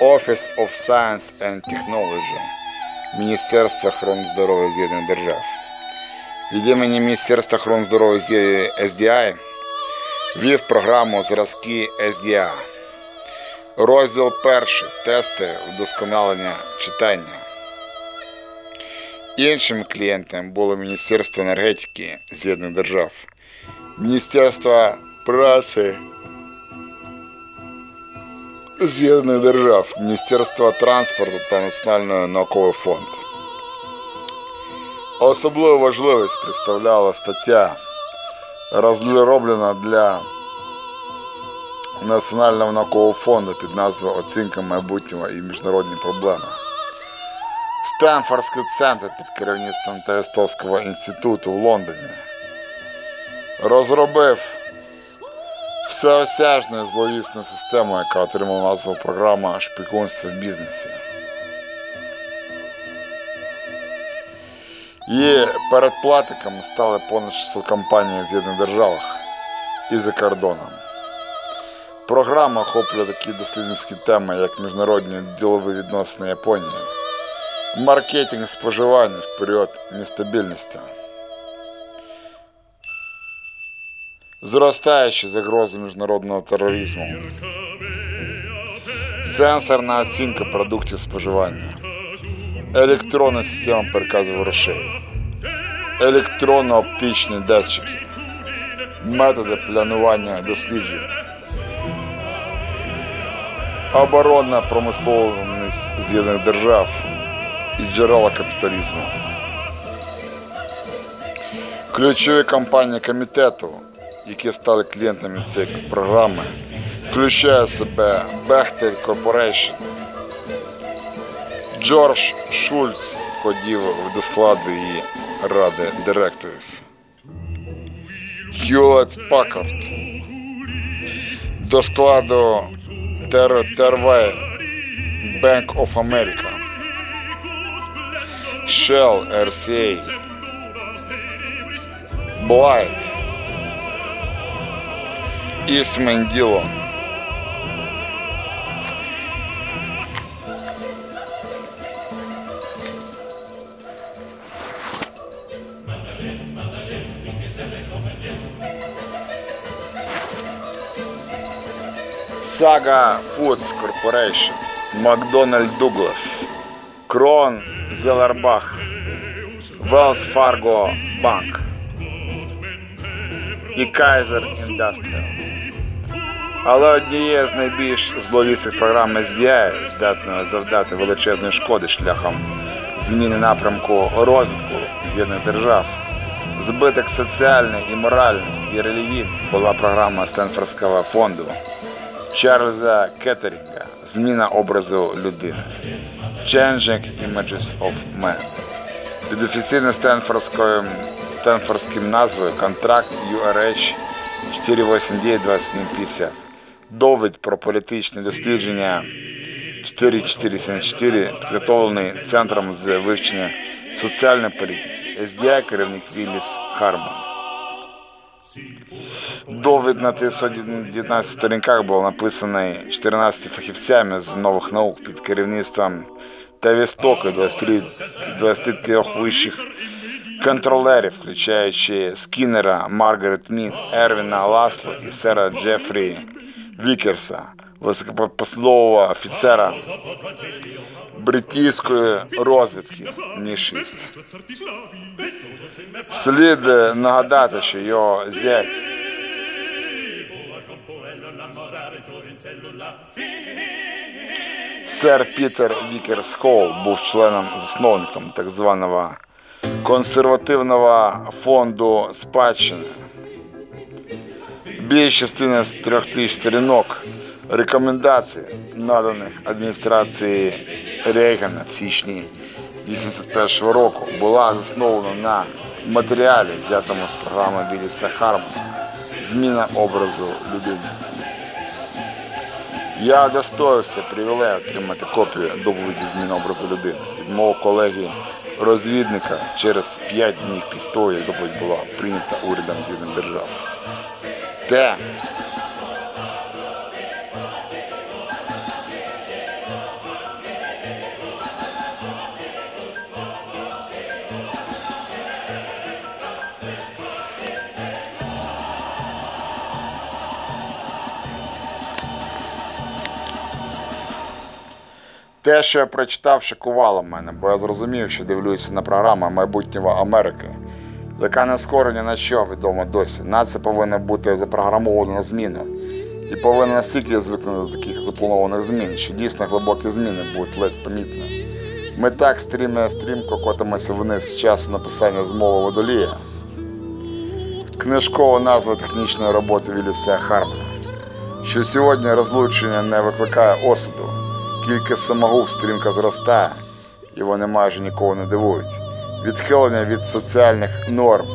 Office of Science and Technology Міністерства охорони здоров'я З'єднаних Держав. Від імені Міністерства охорони здоров'я SDI вів програму зразки SDA. Розділ перший тести вдосконалення читання. Іншими клієнтами було Міністерство енергетики З'єднаних Держав, Міністерство праці З'єднаних Держав, Міністерство транспорту та Національний науковий фонд. Особливу важливість представляла стаття, розроблена для Національного наукового фонду під назвою Оцінка майбутнього і міжнародні проблеми. Стенфордський центр під керівництвом Таїстовського інституту в Лондоні розробив всеосяжну зловісну систему, яка отримала назву програма шпигунства в бізнесі. Її передплатниками стали понад 600 компаній в З'єднаних Державах і за кордоном. Програма охоплює такі дослідницькі теми, як міжнародні ділові відносини Японії, маркетинг споживання в період нестабільності, зростаючі загрози міжнародного тероризму, сенсорна оцінка продуктів споживання, електронна система переказу грошей, електронно-оптичні датчики, методи планування досліджень. Оборонна промисловість З'єднаних Держав і джерела капіталізму. Ключові компанії комітету, які стали клієнтами цієї програми, включає себе Bechtel Corporation. Джордж Шульц входив до складу її ради директорів. Hewlett Packard до складу ТРВ Bank of America, Shell RCA, Blight, Eastman Dillon. Saga Foods Corporation, Макдональд Дуглас, Крон Зелербах, Велс Фарго Банк і Кайзер Індастріал. Але однією з найбільш зловісних програм SDI, здатною завдати величезної шкоди шляхом зміни напрямку розвитку З'єднаних держав, збиток соціальний і моральний і релігійний була програма Стенфордського фонду Чарльза Кеттерінга Зміна образу людини Changing Images of Man під Стенфордською Стенфордським назвою Контракт URH 489-2150. Довід про політичне дослідження 4474, підготовлений Центром з вивчення соціальної політики. SDI керівник Вілліс Харман. Довід на 19 сторінках був написаний 14 фахівцями з нових наук під керівництвом Тавістока 23, 23 вищих контролерів, включаючи Скіннера, Маргарет Мід, Ервіна Ласло і сера Джефрі Вікерса, високопосадового офіцера бритійської розвідки Мі-6. Слід нагадати, що його зять Сер Пітер Вікерс Холл був членом засновником так званого консервативного фонду спадщини. Більш частина з трьох тисяч сторінок рекомендацій, наданих адміністрації Рейгана в січні 81 року, була заснована на матеріалі, взятому з програми Віліса Хармона Зміна образу людини. Я достоївся привілею отримати копію доповіді зміни образу людини від мого колеги розвідника через 5 днів після того, як доповідь була прийнята урядом З'єднаних держав. Те, Те, що я прочитав, шокувало мене, бо я зрозумів, що дивлюся на програму майбутнього Америки, яка не скоро ні на що відома досі. Нація повинна бути запрограмована на зміну і повинна настільки звикнути до таких запланованих змін, що дійсно глибокі зміни будуть ледь помітні. Ми так стрімно стрімко котимося вниз з часу написання змови водолія. Книжкова назва технічної роботи Віліса Хармона, що сьогодні розлучення не викликає осуду. Кількість самогуб стрімко зростає, і вони майже нікого не дивують. Відхилення від соціальних норм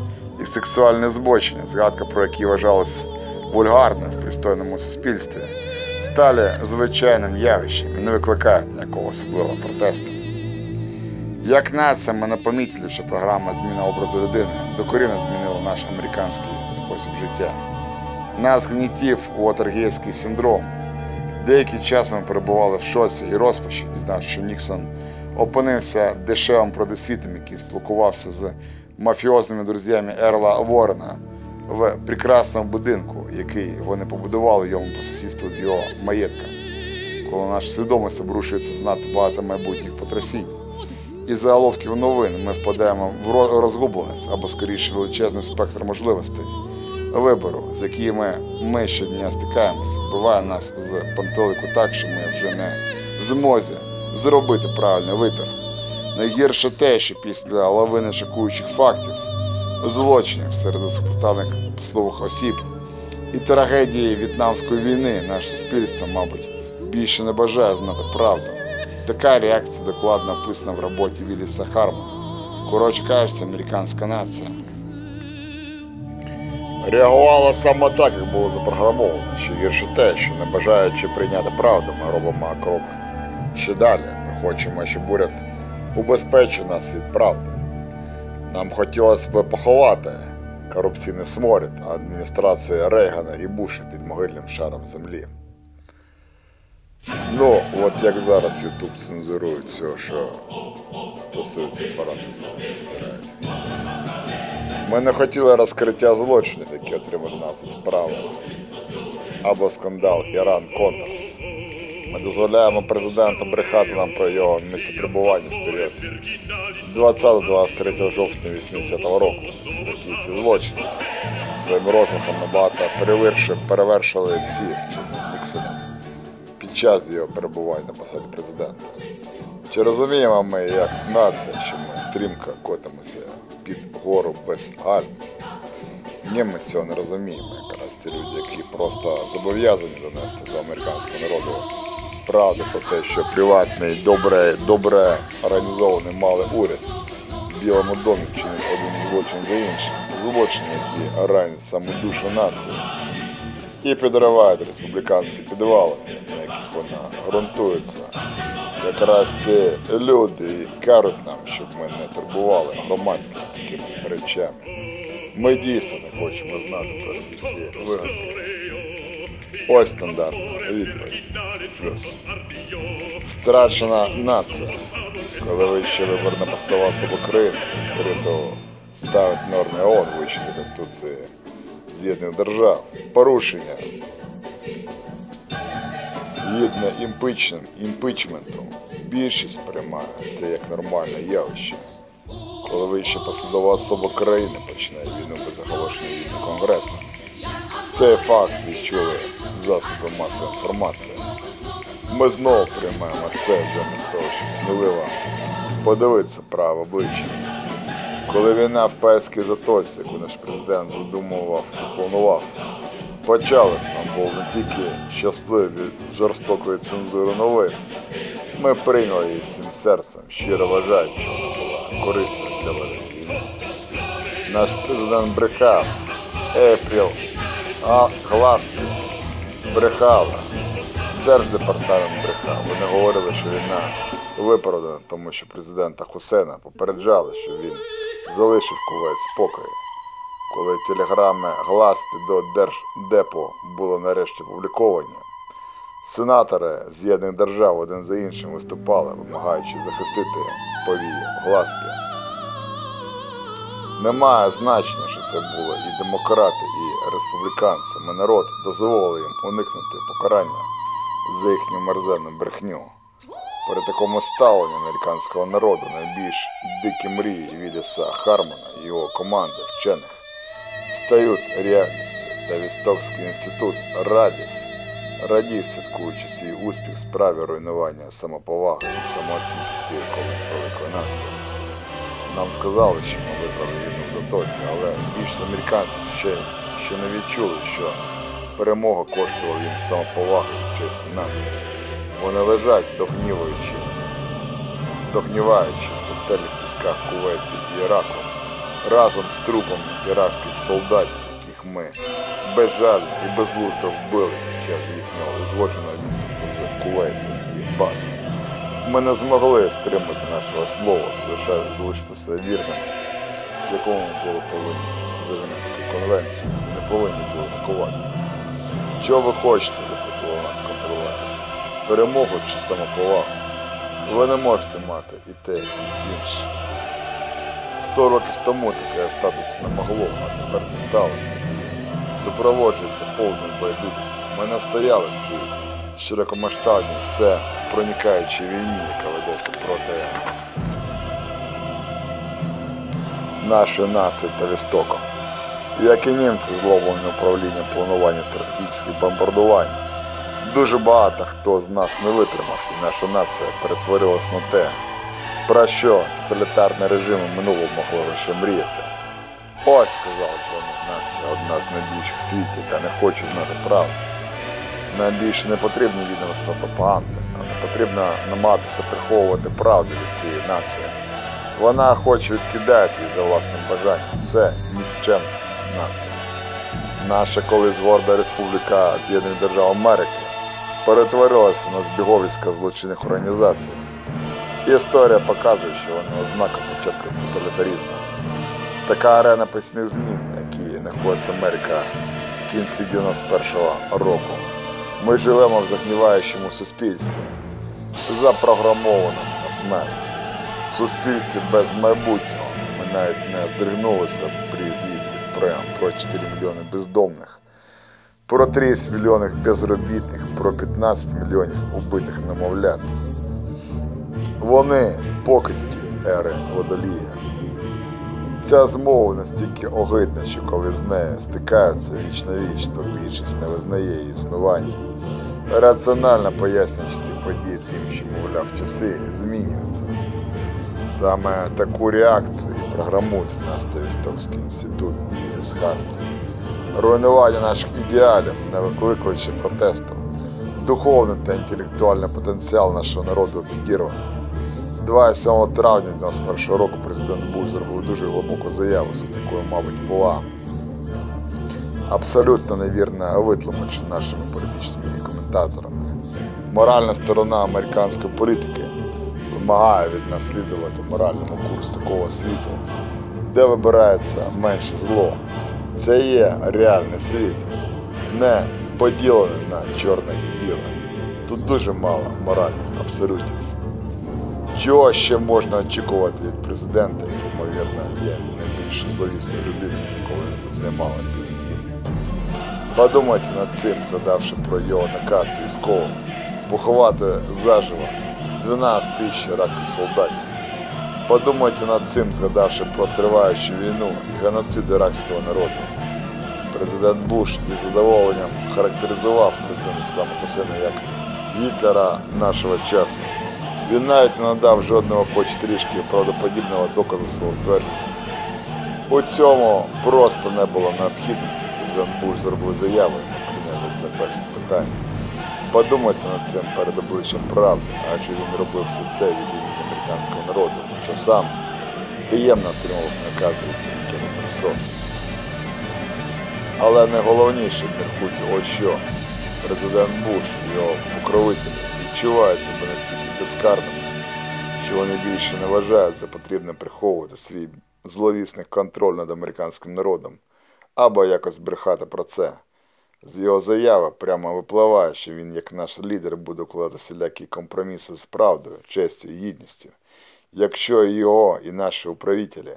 і сексуальне збочення, згадка про які вважалось вульгарним в пристойному суспільстві, стали звичайним явищем і не викликають ніякого особливого протесту. Як нація, ми не помітили, що програма зміна образу людини докорінно змінила наш американський спосіб життя. Нас гнітів уотергейський синдром. Деякий час ми перебували в шоці і розпачі, дізнавши, що Ніксон опинився дешевим продесвітом, який спілкувався з мафіозними друзями Ерла Ворена в прекрасному будинку, який вони побудували йому по сусідству з його маєтком. Коли наша свідомість обрушується знато багато майбутніх потрясінь. Із заголовків новин ми впадаємо в ро- розгубленість або скоріше величезний спектр можливостей вибору, з якими ми щодня стикаємося, вбиває нас з пантелику так, що ми вже не в змозі зробити правильний вибір. Найгірше те, що після лавини шокуючих фактів, злочинів серед високопоставлених посадових осіб і трагедії В'єтнамської війни наше суспільство, мабуть, більше не бажає знати правду. Така реакція докладно описана в роботі Віліса Хармона. Коротше кажучи, американська нація реагувала саме так, як було запрограмовано. Що гірше те, що не бажаючи прийняти правду, ми робимо крок ще далі. Ми хочемо, щоб уряд убезпечив нас від правди. Нам хотілося б поховати корупційний сморід адміністрації Рейгана і Буша під могильним шаром землі. Ну, от як зараз Ютуб цензурує все, що стосується парадного стирають. Ми не хотіли розкриття злочинів, які отримали назву справи. Або скандал Іран Контрас. Ми дозволяємо президенту брехати нам про його місце перебування в період 20-23 жовтня 80 року. Такі ці злочини своїм розмахом набагато перевершили, перевершили всі Ніксоном під час його перебування на посаді президента. Чи розуміємо ми, як нація, що ми стрімко котимося під гору без гальм? Ні, ми цього не розуміємо. Якраз ці люди, які просто зобов'язані донести до американського народу правду про те, що приватний, добре, добре організований малий уряд в Білому домі чинить один злочин за іншим. Злочини, які ранять саму душу нації і підривають республіканські підвали, на яких вона ґрунтується. Якраз ці люди і кажуть нам, щоб ми не турбували громадськість такими речами. Ми дійсно не хочемо знати про всі всі вигадки. Ось стандартна відповідь. Втрачена нація. Коли вище виборна особа країни відкрито ставить норми ООН вище Конституції З'єднаних Держав. Порушення гідне імпичним, імпичменту. Більшість приймає це як нормальне явище. Коли вище посадова особа країни починає війну без оголошення війни Конгресу. Цей факт відчули засоби масової інформації. Ми знову приймаємо це замість того, щоб сміливо подивитися право обличчя. Коли війна в Перській затоці, яку наш президент задумував і планував, почалась, нам був не тільки щасливий від жорстокої цензури новин. Ми прийняли її всім серцем, щиро вважаючи, що вона була корисною для ведення війни. Наш президент брехав, Епріл, а Гласпі брехала, Держдепартамент брехав. Вони говорили, що війна виправдана, тому що президента Хусена попереджали, що він залишив Кувейт спокою. Коли телеграми Гласпі до Держдепу були нарешті опубліковані, сенатори З'єднаних Держав один за іншим виступали, вимагаючи захистити повії Гласпі. Немає значення, що це були і демократи, і республіканці. Ми народ дозволили їм уникнути покарання за їхню мерзенну брехню. При такому ставленні американського народу найбільш дикі мрії Віліса Хармона і його команди вчених стають реальністю, та Вістокський інститут радів, радів, святкуючи свій успіх в справі руйнування самоповаги і самооцінки цієї колись великої нації. Нам сказали, що ми виграли війну в Затоці, але більшість американців ще, ще не відчули, що перемога коштувала їм самоповаги і нації. Вони лежать, догніваючи, догніваючи в пустельних пісках Кувейті і Іраку, разом з трупами іракських солдатів, яких ми безжально і безглуздо вбили під час їхнього узгодженого відступу з Кувейту і Басри. Ми не змогли стримати нашого слова, залишитися вірними, якому ми були повинні за І не повинні були атакувати. Чого ви хочете? запитував нас контролер. Перемогу чи самоповагу? Ви не можете мати і те, і інше. Сто років тому таке статусу не могло, а тепер це сталося. Супроводжується повною байдужістю. Ми не стояли в цій широкомасштабній, все проникаючій війні, яка ведеться проти нашої нації та Вістока. Як і німці зловлені управління планування стратегічних бомбардувань. Дуже багато хто з нас не витримав, і наша нація перетворилась на те, про що тоталітарні режими минулого могли лише мріяти. Ось, сказав Джон нація, одна з найбільших в світі, яка не хоче знати правду. Нам більше не потрібні відомства пропаганди, нам не потрібно намагатися приховувати правду від цієї нації. Вона хоче відкидати її за власним бажанням. Це нікчемна нація. Наша колись горда республіка З'єднаних Держав Америки перетворилася на збіговисько злочинних організацій. Історія показує, що вона ознака початку тоталітаризму. Така арена постійних змін, на якій знаходиться Америка в кінці 91-го року. Ми живемо в загніваючому суспільстві, запрограмованому на смерть. Суспільстві без майбутнього ми навіть не здригнулися при звідси прямо про 4 мільйони бездомних, про 30 мільйонів безробітних, про 15 мільйонів убитих немовлят. Вони покидьки ери водолія. Ця змова настільки огидна, що коли з нею стикаються віч на віч, то більшість не визнає її існування. Раціонально пояснюючи ці події тим, що, мовляв, часи змінюються. Саме таку реакцію і програмують нас Тавістокський інститут і Віліс Руйнування наших ідеалів не викликаючи протесту. Духовний та інтелектуальний потенціал нашого народу підірваний. 27 травня 91 року президент Буш зробив дуже глибоку заяву, суть якою, мабуть, була абсолютно невірно витлумачена нашими політичними коментаторами. Моральна сторона американської політики вимагає від нас моральному курсу такого світу, де вибирається менше зло. Це є реальний світ, не поділений на чорне і біле. Тут дуже мало моральних абсолютів. Чого ще можна очікувати від президента, який, ймовірно, є найбільш зловісною людиною, коли займала білий дім? Подумайте над цим, згадавши про його наказ військовим, поховати заживо 12 тисяч іракських солдатів. Подумайте над цим, згадавши про триваючу війну і геноцид іракського народу. Президент Буш із задоволенням характеризував президента Саддама Хусейна як Гітлера нашого часу. Він навіть не надав жодного хоч трішки правдоподібного доказу свого твердження. У цьому просто не було необхідності. Президент Буш зробив заяву і прийняли це без питань. Подумайте над цим перед обличчям правди, адже він робив все це від імені американського народу, хоча сам таємно отримував накази від персон. Але найголовніше Меркуті ось що. Президент Буш і його покровителі відчувають себе настільки безкарними, що вони більше не вважають за потрібне приховувати свій зловісний контроль над американським народом або якось брехати про це. З його заяви прямо випливає, що він, як наш лідер, буде укладати всілякі компроміси з правдою, честю і гідністю, якщо його і наші управителі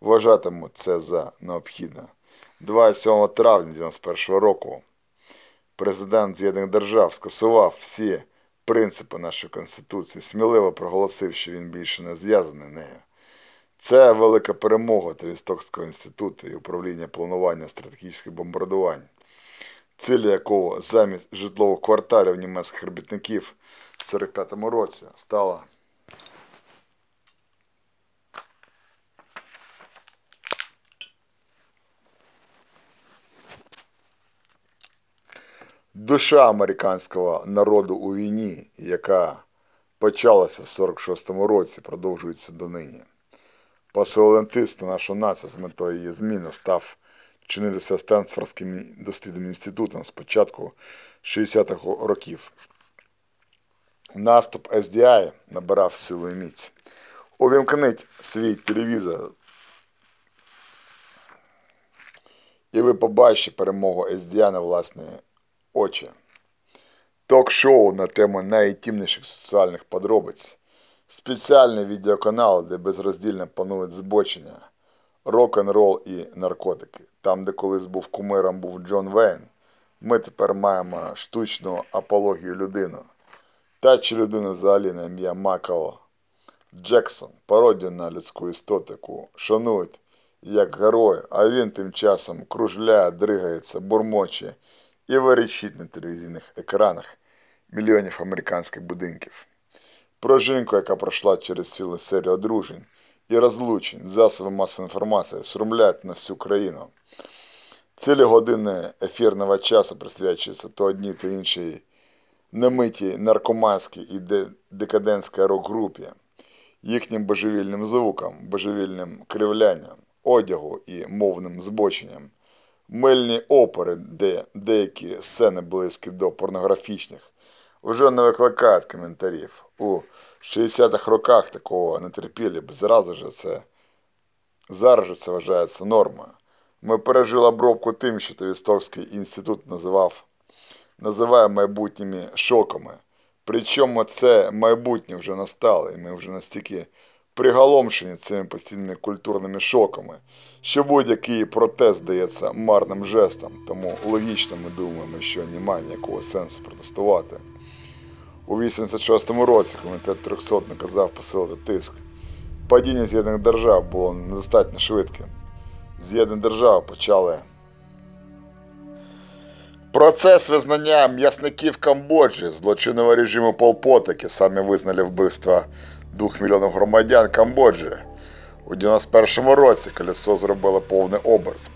вважатимуть це за необхідне. 27 травня 91 року президент З'єднаних Держав скасував всі принципи нашої Конституції, сміливо проголосив, що він більше не зв'язаний нею. Це велика перемога Тавістокського інституту і управління планування стратегічних бомбардувань, цілі якого замість житлових кварталів німецьких робітників в 45-му році стала душа американського народу у війні, яка почалася в 46-му році, продовжується донині. На нашу націю з метою її зміни став чинитися Стенфордським дослідним інститутом з початку 60-х років. Наступ SDI набирав силу і міць. Увімкніть свій телевізор, і ви побачите перемогу SDI на власні очі. Ток-шоу на тему найінтимніших соціальних подробиць. Спеціальний відеоканал, де безроздільно панують збочення, рок-н-рол і наркотики. Там, де колись був кумиром був Джон Вейн, ми тепер маємо штучну апологію людини. Та чи людина взагалі на ім'я Макал Джексон, пародію на людську істоту, яку шанують як герой, а він тим часом кружляє, дригається, бурмоче і верещить на телевізійних екранах мільйонів американських будинків. Про жінку, яка пройшла через цілу серію одружень і розлучень, засоби масової інформації срумлять на всю країну. Цілі години ефірного часу присвячуються то одній, то іншій немитій наркоманській і декадентській рок-групі, їхнім божевільним звукам, божевільним кривлянням, одягу і мовним збоченням, мильні опери, де деякі сцени близькі до порнографічних, вже не викликають коментарів. У 60-х роках такого не терпіли б зразу ж це. Зараз же це вважається нормою. Ми пережили обробку тим, що Тавістокський інститут називав, називає майбутніми шоками. Причому це майбутнє вже настало, і ми вже настільки приголомшені цими постійними культурними шоками, що будь-який протест здається марним жестом, тому логічно ми думаємо, що немає ніякого сенсу протестувати. У 86-му році комітет 300 наказав посилити тиск. Падіння З'єднаних держав було недостатньо швидким. З'єднані держави почали Процес визнання м'ясників Камбоджі злочинного режиму Полпота, які самі визнали вбивства двох мільйонів громадян Камбоджі. У 91-му році колесо зробило повний оберт.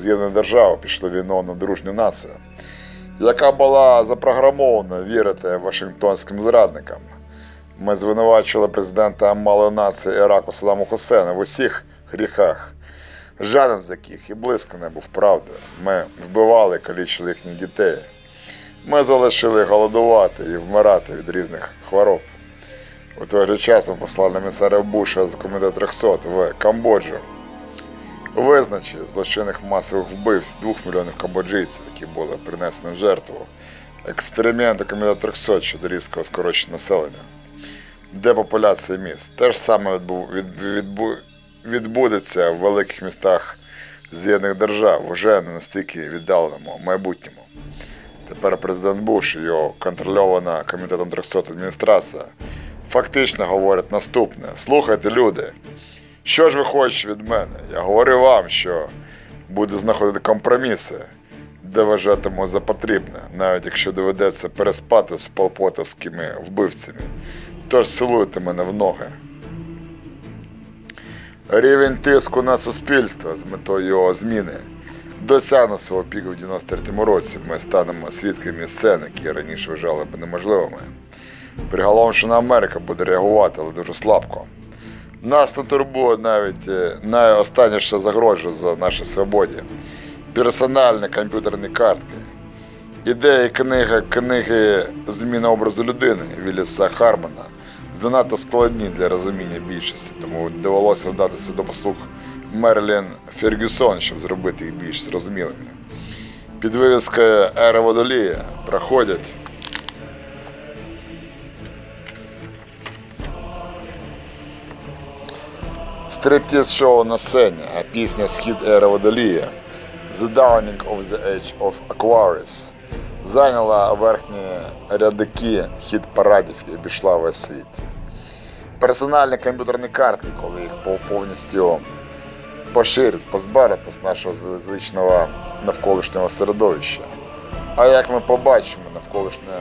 З'єднані держави пішли війну на дружню націю, яка була запрограмована вірити Вашингтонським зрадникам. Ми звинувачували президента малої нації Іраку Саддаму Хусейна в усіх гріхах, жоден з яких і близько не був правдою. Ми вбивали калічили їхніх дітей. Ми залишили голодувати і вмирати від різних хвороб. У той же час ми послали емісарів Буша з комітету 300 в Камбоджу. Визначив злочинних масових вбивств двох мільйонів камбоджійців, які були принесені в жертву. Експерименти комітету 300 щодо різкого скорочення населення. Депопуляція міст. Те ж саме відбу... від... відбу... відбудеться в великих містах З'єднаних держав вже не настільки віддаленому майбутньому. Тепер президент Буш і його контрольована комітетом 300 адміністрація фактично говорять наступне: слухайте, люди, що ж ви хочете від мене? Я говорю вам, що буду знаходити компроміси, де вважатиму за потрібне, навіть якщо доведеться переспати з полпотовськими вбивцями. Тож цілуйте мене в ноги. Рівень тиску на суспільство з метою його зміни досягне свого піку в 93-му році. Ми станемо свідками сцен, які раніше вважали б неможливими. Приголомшена Америка буде реагувати, але дуже слабко. Нас не турбує навіть е, найостаннє, що загрожує за нашій свободі. Персональні комп'ютерні картки. Ідеї книги, книги зміни образу людини Віліса Хармана занадто складні для розуміння більшості, тому довелося вдатися до послуг Мерлін Фергюсон, щоб зробити їх більш зрозумілими. Під вивіскою Ера Водолія проходять стриптіз шоу на сцені, а пісня Схід Ера Водолія The Downing of the Age of Aquarius зайняла верхні рядики хіт парадів і обійшла весь світ. Персональні комп'ютерні картки, коли їх повністю поширять, позбавлять з нашого звичного навколишнього середовища. А як ми побачимо навколишнє,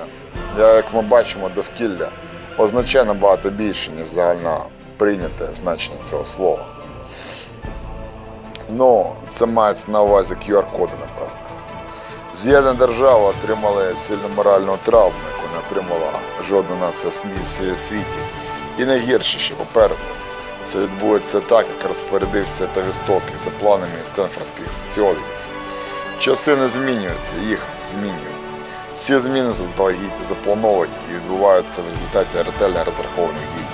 як ми бачимо довкілля, означає набагато більше, ніж загально прийняте значення цього слова. Ну, це мається на увазі QR-коди, напевно. З'єднані держави отримали сильну моральну травму, яку не отримала жодна нація світі. І найгірше, що попереду. Це відбудеться так, як розпорядився та Вістоки за планами стенфордських соціологів. Часи змінюються, їх змінюють. Всі зміни заздалегідь заплановані і відбуваються в результаті ретельно розрахованих дій.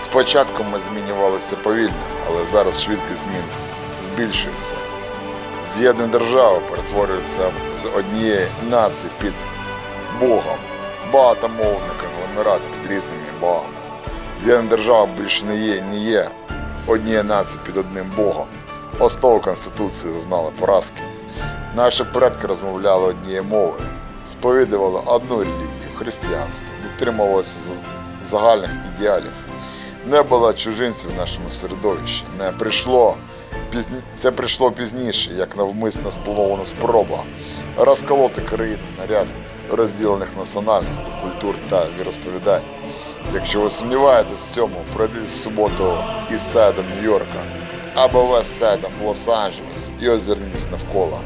Спочатку ми змінювалися повільно, але зараз швидкість змін збільшується. З'єднані держави перетворюються з однієї нації під Богом, багатомовний конгломерат під різними богами. З'єднані держави більше не є, не є однією нації під одним Богом. Основа Конституції зазнала поразки. Наші предки розмовляли однією мовою, сповідували одну релігію християнство, дотримувалися загальних ідеалів. Не було чужинців в нашому середовищі. Не прийшло пізні... Це прийшло пізніше, як навмисна спланована спроба розколоти країну на ряд розділених національностей, культур та віросповідань. Якщо ви сумніваєтесь в цьому, пройдіть суботу із сайдом Нью-Йорка або вест сайдом Лос-Анджелес і озирніть навколо.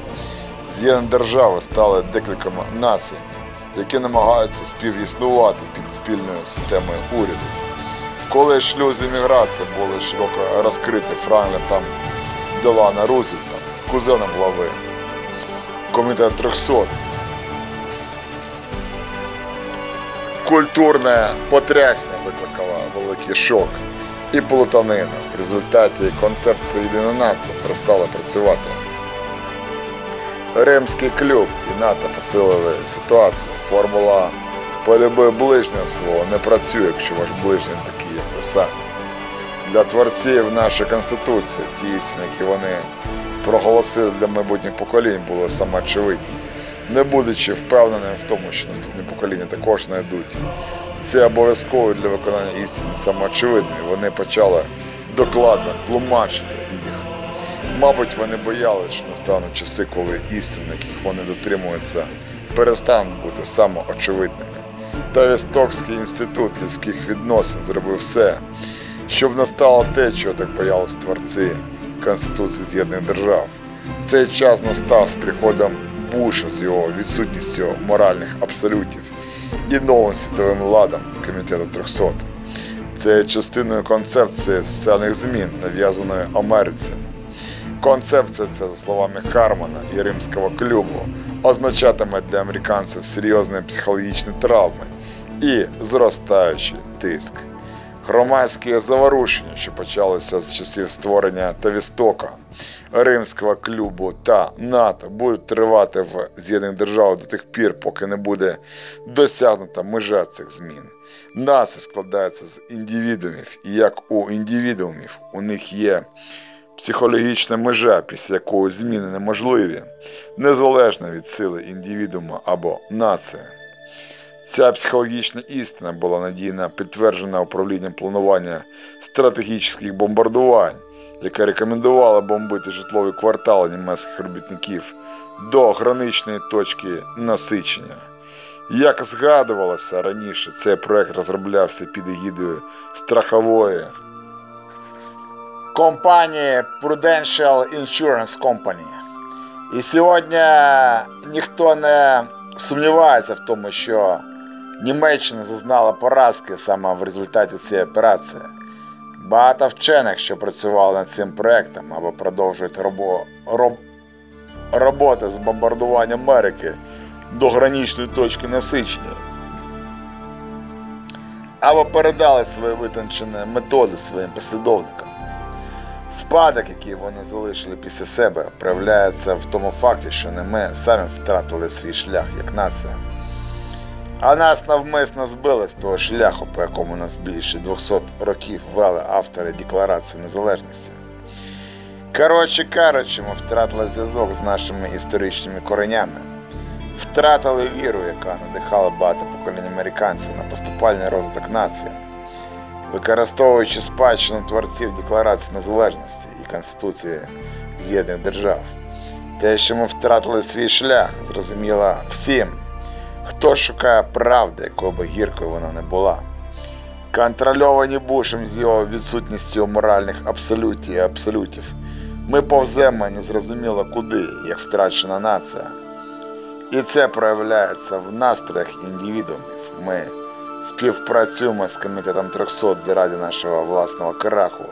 З'єднані держави стали декількома націями, які намагаються співіснувати під спільною системою уряду. Коли шлюзи імміграції були широко розкриті Франкліном Делана Рузвельтом, кузеном глави Комітет 300, культурне потрясення викликало великий шок і плутанину. В результаті концепція єдина нація перестала працювати. Римський клуб і НАТО посилили ситуацію. Формула полюби ближнього свого не працює, якщо ваш ближній такий, як для творців нашої Конституції, ті істини, які вони проголосили для майбутніх поколінь, були самоочевидні, не будучи впевненим в тому, що наступні покоління також знайдуть. Це обов'язково для виконання істини самоочевидними. Вони почали докладно тлумачити їх. Мабуть, вони боялися, що настануть часи, коли істини, яких вони дотримуються, перестануть бути самоочевидними. Та Вістокський інститут людських відносин зробив все, щоб настало те, чого так боялись творці Конституції З'єднаних Держав. Цей час настав з приходом Буша з його відсутністю моральних абсолютів і новим світовим ладом Комітету 300. Це частиною концепції соціальних змін, нав'язаної Америці. Концепція ця, за словами Хармана і Римського клубу, означатиме для американців серйозні психологічні травми і зростаючий тиск. Громадські заворушення, що почалися з часів створення Тавістока, Римського клубу та НАТО, будуть тривати в З'єднаних Державах до тих пір, поки не буде досягнута межа цих змін. Нація складається з індивідумів, і як у індивідумів у них є психологічна межа, після якої зміни неможливі, незалежно від сили індивідуума або нації. Ця психологічна істина була надійно підтверджена управлінням планування стратегічних бомбардувань, яке рекомендувало бомбити житлові квартали німецьких робітників до граничної точки насичення. Як згадувалося раніше, цей проект розроблявся під егідою страхової компанії Prudential Insurance Company. І сьогодні ніхто не сумнівається в тому, що Німеччина зазнала поразки саме в результаті цієї операції. Багато вчених, що працювали над цим проектом або продовжують робо, роб, роботи з бомбардування Америки до граничної точки насичення, або передали свої витончені методи своїм послідовникам. Спадок, який вони залишили після себе, проявляється в тому факті, що не ми самі втратили свій шлях як нація. А нас навмисно збили з того шляху, по якому нас більше 200 років вели автори Декларації Незалежності. Коротше кажучи, ми втратили зв'язок з нашими історичними коренями, втратили віру, яка надихала багато поколінь американців на поступальний розвиток нації використовуючи спадщину творців Декларації Незалежності і Конституції З'єднаних Держав. Те, що ми втратили свій шлях, зрозуміло всім, хто шукає правди, якою би гіркою вона не була. Контрольовані Бушем з його відсутністю моральних абсолютів і абсолютів, ми повземо незрозуміло куди, як втрачена нація. І це проявляється в настроях індивідуумів. Ми співпрацюємо з комітетом 300 заради нашого власного краху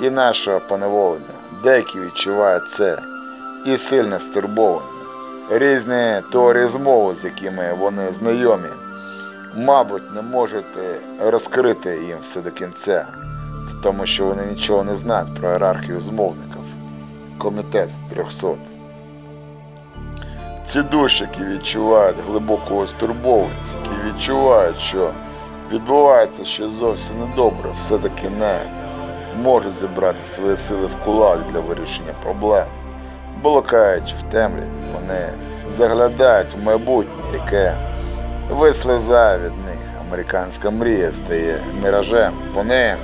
і нашого поневолення. Деякі відчувають це і сильно стурбовані. Різні теорії змови, з якими вони знайомі, мабуть, не можете розкрити їм все до кінця. Тому, що вони нічого не знають про ієрархію змовників. Комітет 300. Ці душі, які відчувають глибоку стурбованість, які відчувають, що відбувається щось зовсім недобре, все-таки не можуть зібрати свої сили в кулак для вирішення проблем. Блукаючи в темряві, вони заглядають в майбутнє, яке вислизає від них. Американська мрія стає міражем. Вони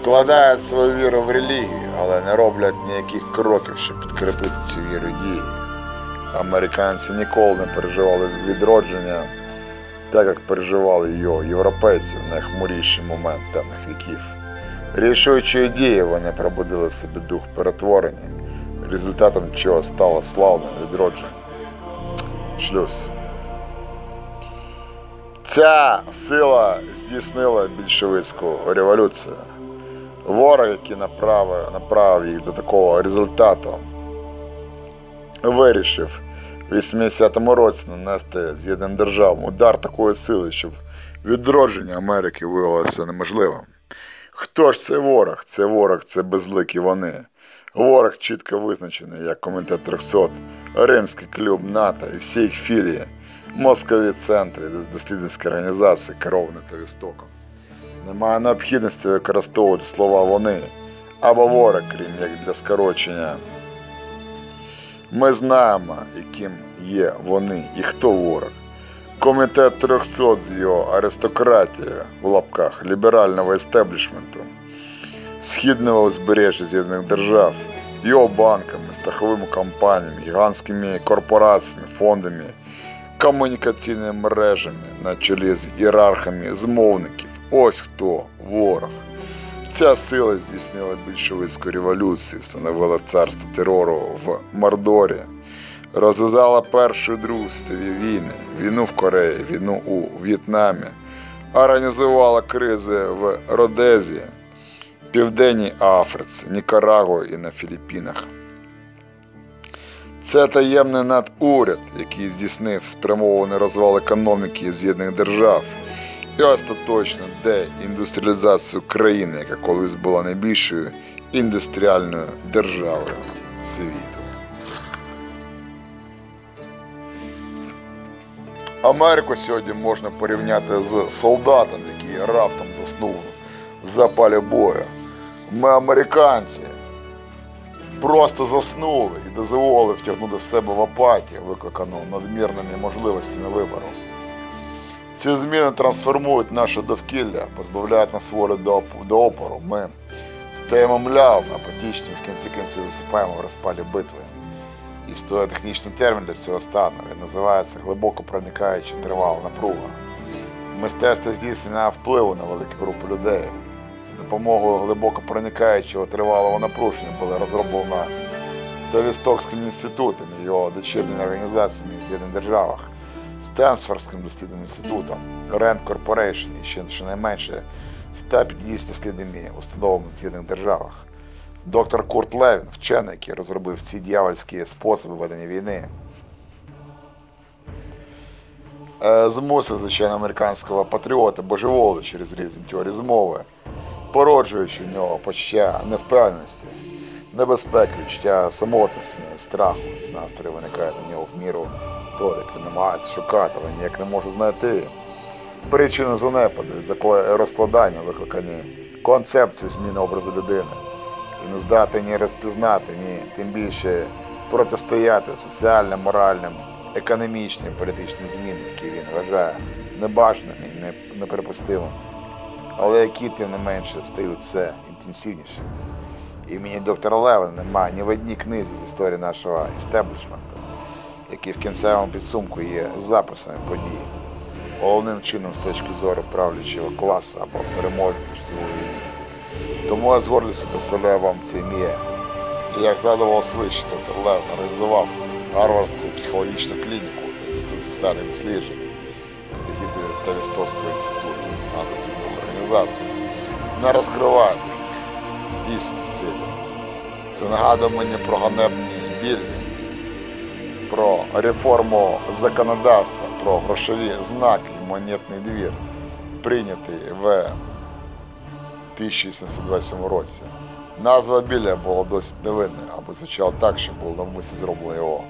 вкладають свою віру в релігію, але не роблять ніяких кроків, щоб підкріпити цю віру дією. Американці ніколи не переживали відродження, так як переживали його європейці в найхмуріший момент темних віків. Рішуючою дією вони пробудили в собі дух перетворення, результатом чого стало славне відродження. Шлюз. Ця сила здійснила більшовицьку революцію. Ворог, який направив, направив їх до такого результату, вирішив в 80-му році нанести з'єднаним державам удар такої сили, щоб відродження Америки виявилося неможливим. Хто ж це ворог? Це ворог, це безликі вони. Ворог чітко визначений як комітет 300, Римський клуб НАТО і всі їх філії, мозкові центри, дослідницькі організації, керовані та вістоком. Немає необхідності використовувати слова вони або ворог, крім як для скорочення. Ми знаємо, яким є вони і хто ворог. Комітет 300 з його аристократією в лапках ліберального естеблішменту, східного узбережжя З'єднаних Держав, його банками, страховими компаніями, гігантськими корпораціями, фондами, комунікаційними мережами на чолі з ієрархами змовників. Ось хто ворог. Ця сила здійснила більшовицьку революцію, встановила царство терору в Мордорі, розв'язала Першу і Другу світові війни, війну в Кореї, війну у В'єтнамі, організувала кризи в Родезії, Південній Африці, Нікарагуа і на Філіппінах. Це таємний надуряд, який здійснив спрямований розвал економіки З'єднаних Держав і остаточно деіндустріалізацію країни, яка колись була найбільшою індустріальною державою світу. Америку сьогодні можна порівняти з солдатом, який раптом заснув в запалі бою. Ми американці просто заснули і дозволили втягнути себе в апатію, викликану надмірними можливостями вибору. Ці зміни трансформують наше довкілля, позбавляють нас волі до, до опору. Ми стаємо млявими, апатичними, в кінці кінців висипаємо в розпалі битви. Існує технічний термін для цього стану. Він називається глибоко проникаюча тривала напруга. Мистецтво здійснення впливу на великі групи людей. За допомогою глибоко проникаючого тривалого напруження була розроблена Тавістокським інститутом і його дочірніми організаціями в З'єднаних Державах, Стенсфордським дослідним інститутом, Rand Corporation і ще щонайменше 150 дослідними установами в З'єднаних Державах. Доктор Курт Левін, вчений, який розробив ці дьявольські способи ведення війни, е, змусив, звичайно, американського патріота божеволити через різні теорії змови, породжуючи в нього почуття невпевненості, небезпеки, відчуття самотності, страху. Ці настрої виникають у нього в міру він намагається шукати, але ніяк не може знайти. Причини занепаду розкладання викликані концепції зміни образу людини. Він не здатний ні розпізнати, ні тим більше протистояти соціальним, моральним, економічним, політичним змінам, які він вважає небажаними і не- неприпустимими, але які тим не менше стають все інтенсивнішими. Імені доктора Левена немає ні в одній книзі з історії нашого істеблішменту, який в кінцевому підсумку є записами подій, головним чином з точки зору правлячого класу або переможців у війні. Тому я з гордістю представляю вам це ім'я. І як згадував свище, доктор Лев організував Гарвардську психологічну клініку та інститут соціальних досліджень під егідою Тавістовського інституту, назва цих двох організацій, не розкривають їхніх істинних цілей. Це нагадує мені про ганебні білі, про реформу законодавства, про грошові знаки і монетний двір, прийнятий в 1827 році. Назва біля була досить невинною, або звучала так, що було навмисно зроблено його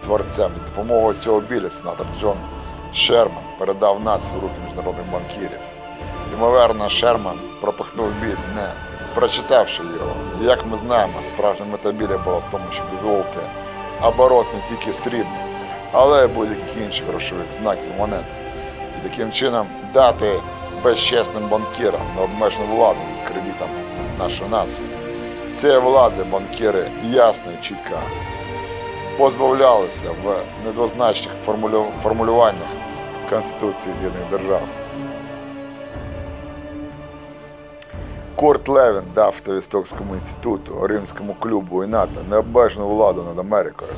творцем. З допомогою цього біля сенатор Джон Шерман передав нас в руки міжнародних банкірів. Ймовірно, Шерман пропихнув біль, не прочитавши його. Як ми знаємо, справжня мета біля була в тому, щоб дозволити оборот не тільки срібних, але й будь-яких інших грошових знаків монет. І таким чином дати безчесним банкірам необмежену владу над кредитом нашої нації. Цієї влади банкіри ясно і чітко позбавлялися в недвозначних формулюваннях Конституції З'єднаних Держав. Курт Левін дав Тавістокському інституту, Римському клубу і НАТО необмежену владу над Америкою,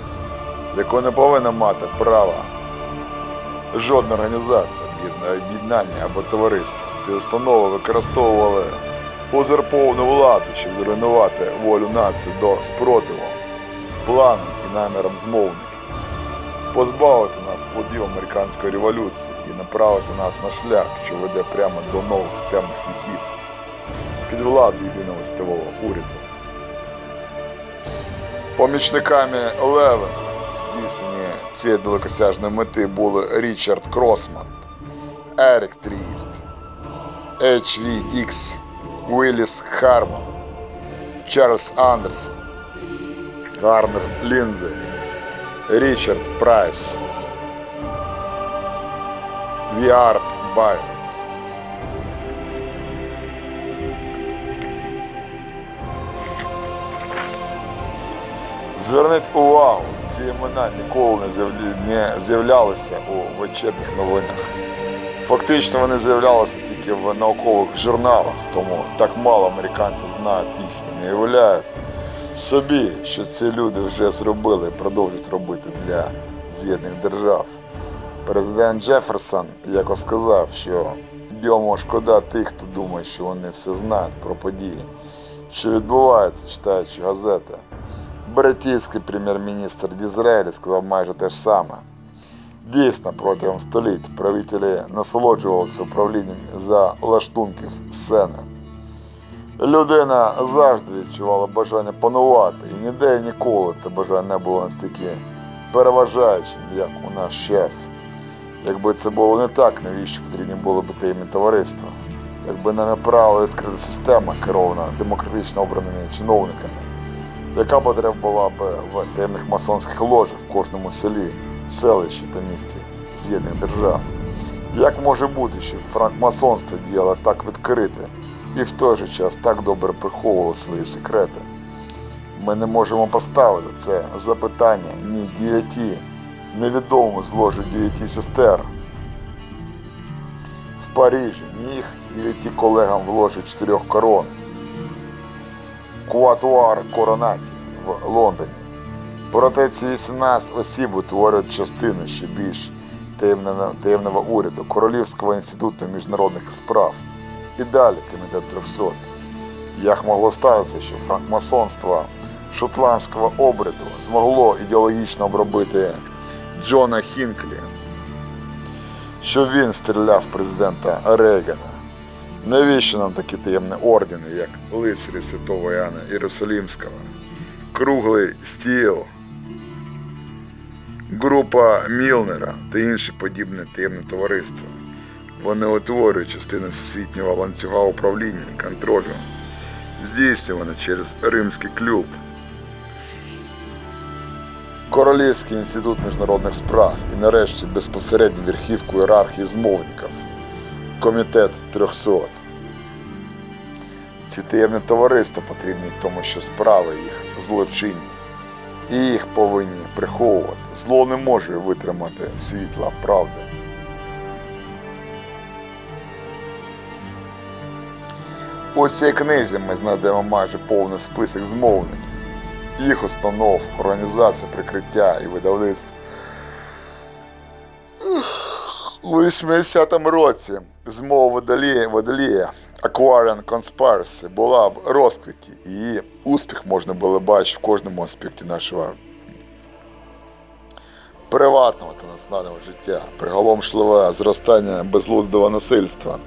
яку не повинна мати права жодна організація, об'єдна- об'єднання або товариство. Ці установи використовували узурповану владу, щоб зруйнувати волю нації до спротиву, планом і наміром змовників, позбавити нас плодів американської революції і направити нас на шлях, що веде прямо до нових темних віків під владу єдиного світового уряду. Помічниками Левена в здійсненні цієї далекосяжної мети були Річард Кросман, Ерік Тріст, H.V. Уілліс Хармон, Чарльз Андерсон, Гарнер Лінзей, Річард Прайс, Віар Байон. Зверніть увагу, ці імена ніколи не з'являлися у вечірніх новинах. Фактично вони з'являлися тільки в наукових журналах, тому так мало американців знають їх і не уявляють собі, що ці люди вже зробили і продовжують робити для з'єднаних держав. Президент Джеферсон якось сказав, що йому шкода тих, хто думає, що вони все знають про події, що відбуваються, читаючи газети. Британський прем'єр-міністр Дізраїлі сказав майже те ж саме. Дійсно, протягом століть правителі насолоджувалися управлінням за лаштунків сцени. Людина завжди відчувала бажання панувати, і ніде і ніколи це бажання не було настільки переважаючим, як у наш час. Якби це було не так, навіщо потрібні були б таємні товариства? Якби нами правила відкрита система, керована демократично обраними чиновниками, яка потреба була б в таємних масонських ложах в кожному селі, селищі та місті З'єднаних держав. Як може бути, що франкмасонство діяло так відкрите і в той же час так добре приховувало свої секрети? Ми не можемо поставити це запитання ні дев'яті невідомому з ложі дев'яті сестер в Парижі, ні їх дев'яти колегам в ложі чотирьох корон. Куатуар Коронаті в Лондоні. Проте ці 18 осіб утворюють частину ще більш таємного, уряду Королівського інституту міжнародних справ і далі Комітет 300. Як могло статися, що франкмасонство шотландського обряду змогло ідеологічно обробити Джона Хінклі, що він стріляв президента Рейгана? Навіщо нам такі таємні ордени, як лицарі Святого Іоанна Єрусалимського, Круглий стіл, група Мілнера та інші подібні таємні товариства? Вони утворюють частину всесвітнього ланцюга управління і контролю, здійснювано через Римський клуб, Королівський інститут міжнародних справ і нарешті безпосередню верхівку ієрархії змовників. Комітет 300. Ці таємні товариства потрібні тому, що справи їх злочинні, і їх повинні приховувати. Зло не може витримати світла правди. У цій книзі ми знайдемо майже повний список змовників, їх установ, організацій, прикриття і видавництв. У 80-му році змова Водолія, Водолія Aquarian Conspiracy була в розквіті, її успіх можна було бачити в кожному аспекті нашого приватного та національного життя, приголомшливе зростання безглуздого насильства,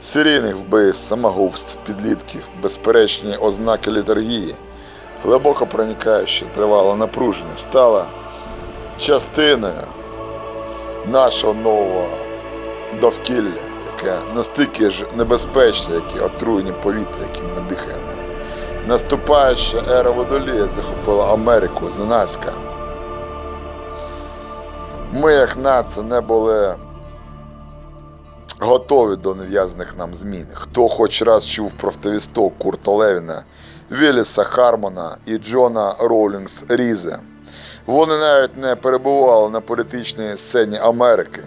серійних вбивств, самогубств, підлітків, безперечні ознаки літаргії, глибоко проникаюче тривало напруження стала частиною нашого нового довкілля, яке настільки ж небезпечне, як і отруєння повітря, яким ми дихаємо. Наступаюча ера водолія захопила Америку зненацька. Ми, як нація, не були готові до нав'язаних нам змін. Хто хоч раз чув про втовісток Курта Левіна, Віліса Хармона і Джона Роулінгс Різе. Вони навіть не перебували на політичній сцені Америки.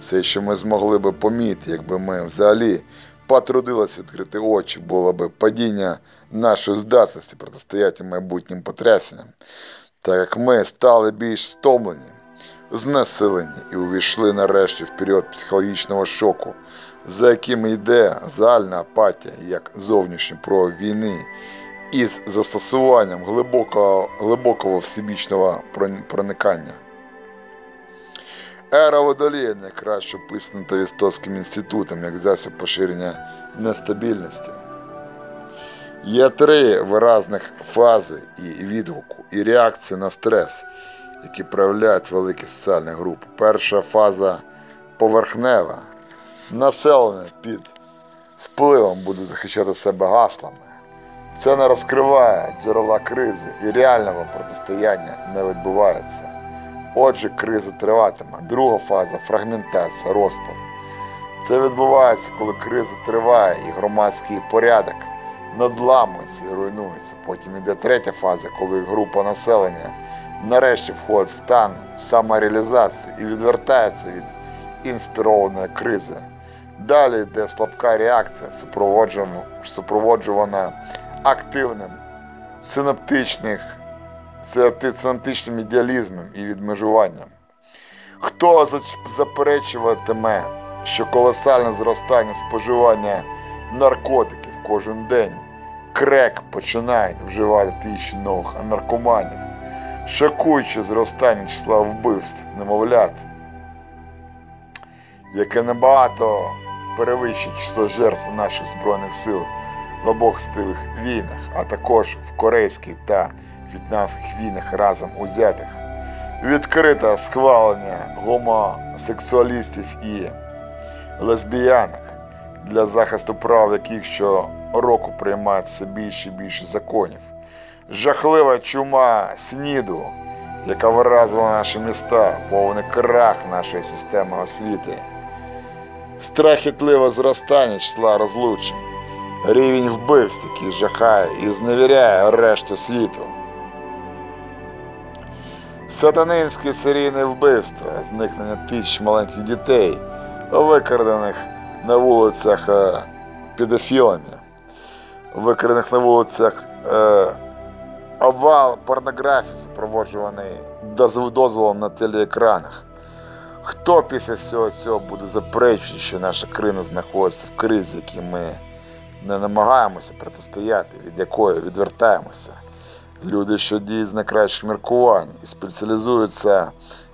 Все, що ми змогли би помітити, якби ми взагалі потрудилися відкрити очі, було б падіння нашої здатності протистояти майбутнім потрясенням, так як ми стали більш стомлені, знесилені і увійшли нарешті в період психологічного шоку, за яким йде загальна апатія як зовнішній прояв війни із застосуванням глибокого, глибокого всебічного проникання. Ера водолія найкраще описана Тавістовським інститутом як засіб поширення нестабільності. Є три виразних фази і відгуку, і реакції на стрес, які проявляють великі соціальні групи. Перша фаза поверхнева, населення під впливом буде захищати себе гаслами. Це не розкриває джерела кризи і реального протистояння не відбувається. Отже, криза триватиме. Друга фаза фрагментація, розпад. Це відбувається, коли криза триває і громадський порядок надламується і руйнується. Потім йде третя фаза, коли група населення нарешті входить в стан самореалізації і відвертається від інспірованої кризи. Далі йде слабка реакція, супроводжувана, активним синаптичних, синаптичним ідеалізмом і відмежуванням. Хто заперечуватиме, що колосальне зростання споживання наркотиків кожен день, крек починають вживати тисячі нових наркоманів, шокуюче зростання числа вбивств немовлят, яке набагато перевищує число жертв наших Збройних сил в обох стилих війнах, а також в корейській та в'єтнамських війнах разом узятих відкрите схвалення гомосексуалістів і лесбіянок, для захисту прав яких щороку приймається все більше і більше законів. Жахлива чума сніду, яка виразила наші міста, повний крах нашої системи освіти. Страхітливе зростання числа розлучень, рівень вбивств, який жахає і зневіряє решту світу. Сатанинське серійне вбивство, зникнення тисяч маленьких дітей, викрадених на вулицях е, педофілами, викрадених на вулицях е, овал порнографії, супроводжуваний доз- дозволом на телеекранах. Хто після всього цього буде заперечувати, що наша країна знаходиться в кризі, якій ми не намагаємося протистояти, від якої відвертаємося? Люди, що діють з найкращих міркувань і спеціалізуються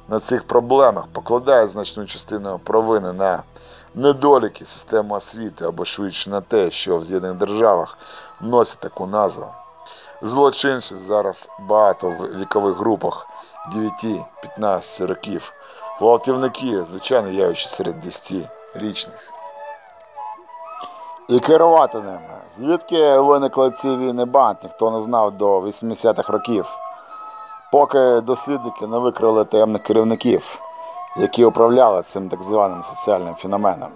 на цих проблемах, покладають значну частину провини на недоліки системи освіти або швидше на те, що в З'єднаних державах носить таку назву. Злочинців зараз багато в вікових групах 9-15 років. Гвалтівники, звичайно, явище серед 10-річних. І керувати ними. Звідки виникли ці війни банд, ніхто не знав до 80-х років, поки дослідники не викрили таємних керівників, які управляли цим так званим соціальним феноменом.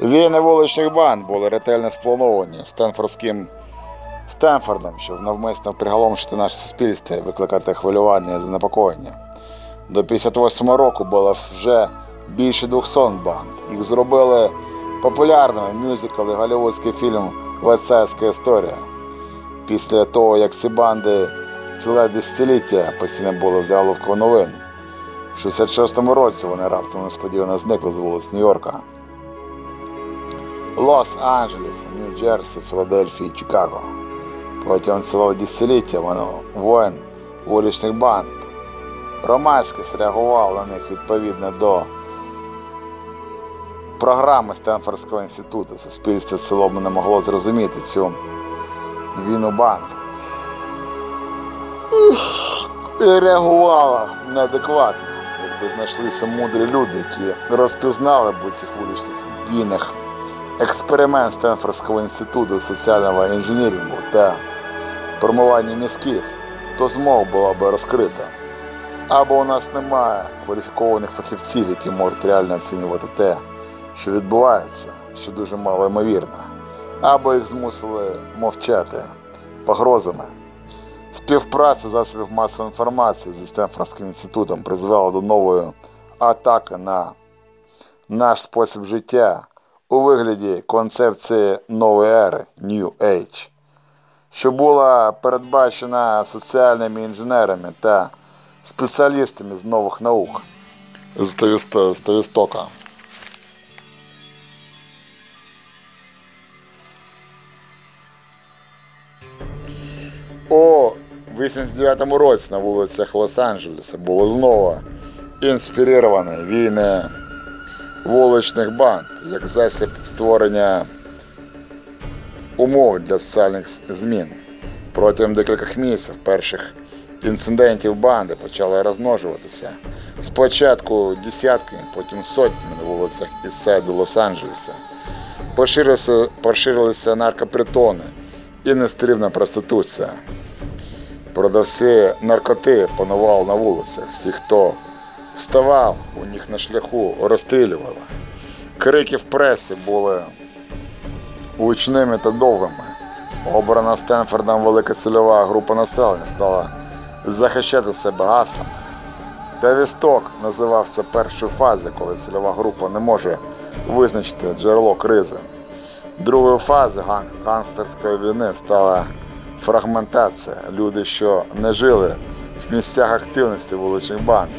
Війни вуличних банд були ретельно сплановані Стенфордським Стенфордом, щоб навмисно приголомшити наше суспільство і викликати хвилювання і занепокоєння. До 58 року було вже більше 200 банд. Їх зробили популярними мюзикл і голівудський фільм «Вестсайдська історія. Після того, як ці банди ціле десятиліття постійно були в заголовку новин. В 66-му році вони раптом несподівано зникли з вулиць Нью-Йорка. Лос-Анджелеса, Нью-Джерсі, Філадельфії, Чикаго. Протягом цілого десятиліття воно воїн вуличних банд. Громадськість реагувала на них відповідно до програми Стенфордського інституту. Суспільство в цілому не могло зрозуміти цю війну. І реагувало неадекватно, якби знайшлися мудрі люди, які розпізнали б у цих вуличних війнах експеримент Стенфордського інституту соціального інженірінгу та формування мізків, то змога була б розкрита. Або у нас немає кваліфікованих фахівців, які можуть реально оцінювати те, що відбувається, що дуже мало ймовірно, або їх змусили мовчати погрозами. Співпраця засобів масової інформації зі Стенфордським інститутом призвела до нової атаки на наш спосіб життя у вигляді концепції нової ери New Age, що була передбачена соціальними інженерами та спеціалістами з нових наук з Тавісто- з Тавістока. У 89-му році на вулицях Лос-Анджелеса було знову інспіроване війни вуличних банд як засіб створення умов для соціальних змін. Протягом декількох місяців перших інцидентів банди почали розмножуватися. Спочатку десятками, потім сотнями на вулицях Іссайду Лос-Анджелеса. поширилися, поширилися наркопритони і нестримна проституція. Продавці наркоти панували на вулицях. Всі, хто вставав у них на шляху, розстрілювали. Крики в пресі були гучними та довгими. Обрана Стенфордом велика цільова група населення стала захищати себе гаслами. Тавісток називав це першою фазою, коли цільова група не може визначити джерело кризи. Другою фазою ган- гангстерської війни стала фрагментація. Люди, що не жили в місцях активності вуличних банд,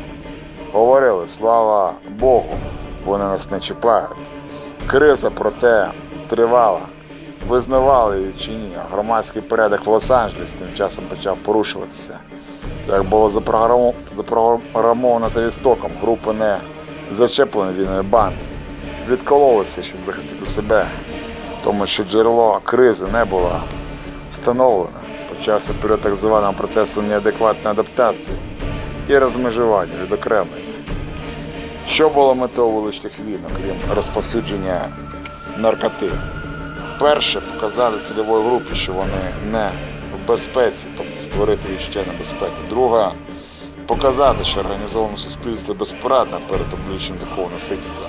говорили слава Богу, вони нас не чіпають. Криза, проте, тривала. Визнавали її чи ні. Громадський порядок в Лос-Анджелесі тим часом почав порушуватися. Як було запрограмовано Тавістоком, групи не зачеплені війною банд, відкололися, щоб захистити себе, тому що джерело кризи не було встановлено. Почався період так званого процесу неадекватної адаптації і розмежування, відокремлення. Що було метою вуличних війн, окрім розповсюдження наркоти? Перше, показали цільової групі, що вони не в безпеці, тобто створити відчуття небезпеки. Друга показати, що організоване суспільство безпорадне перед обличчям такого насильства.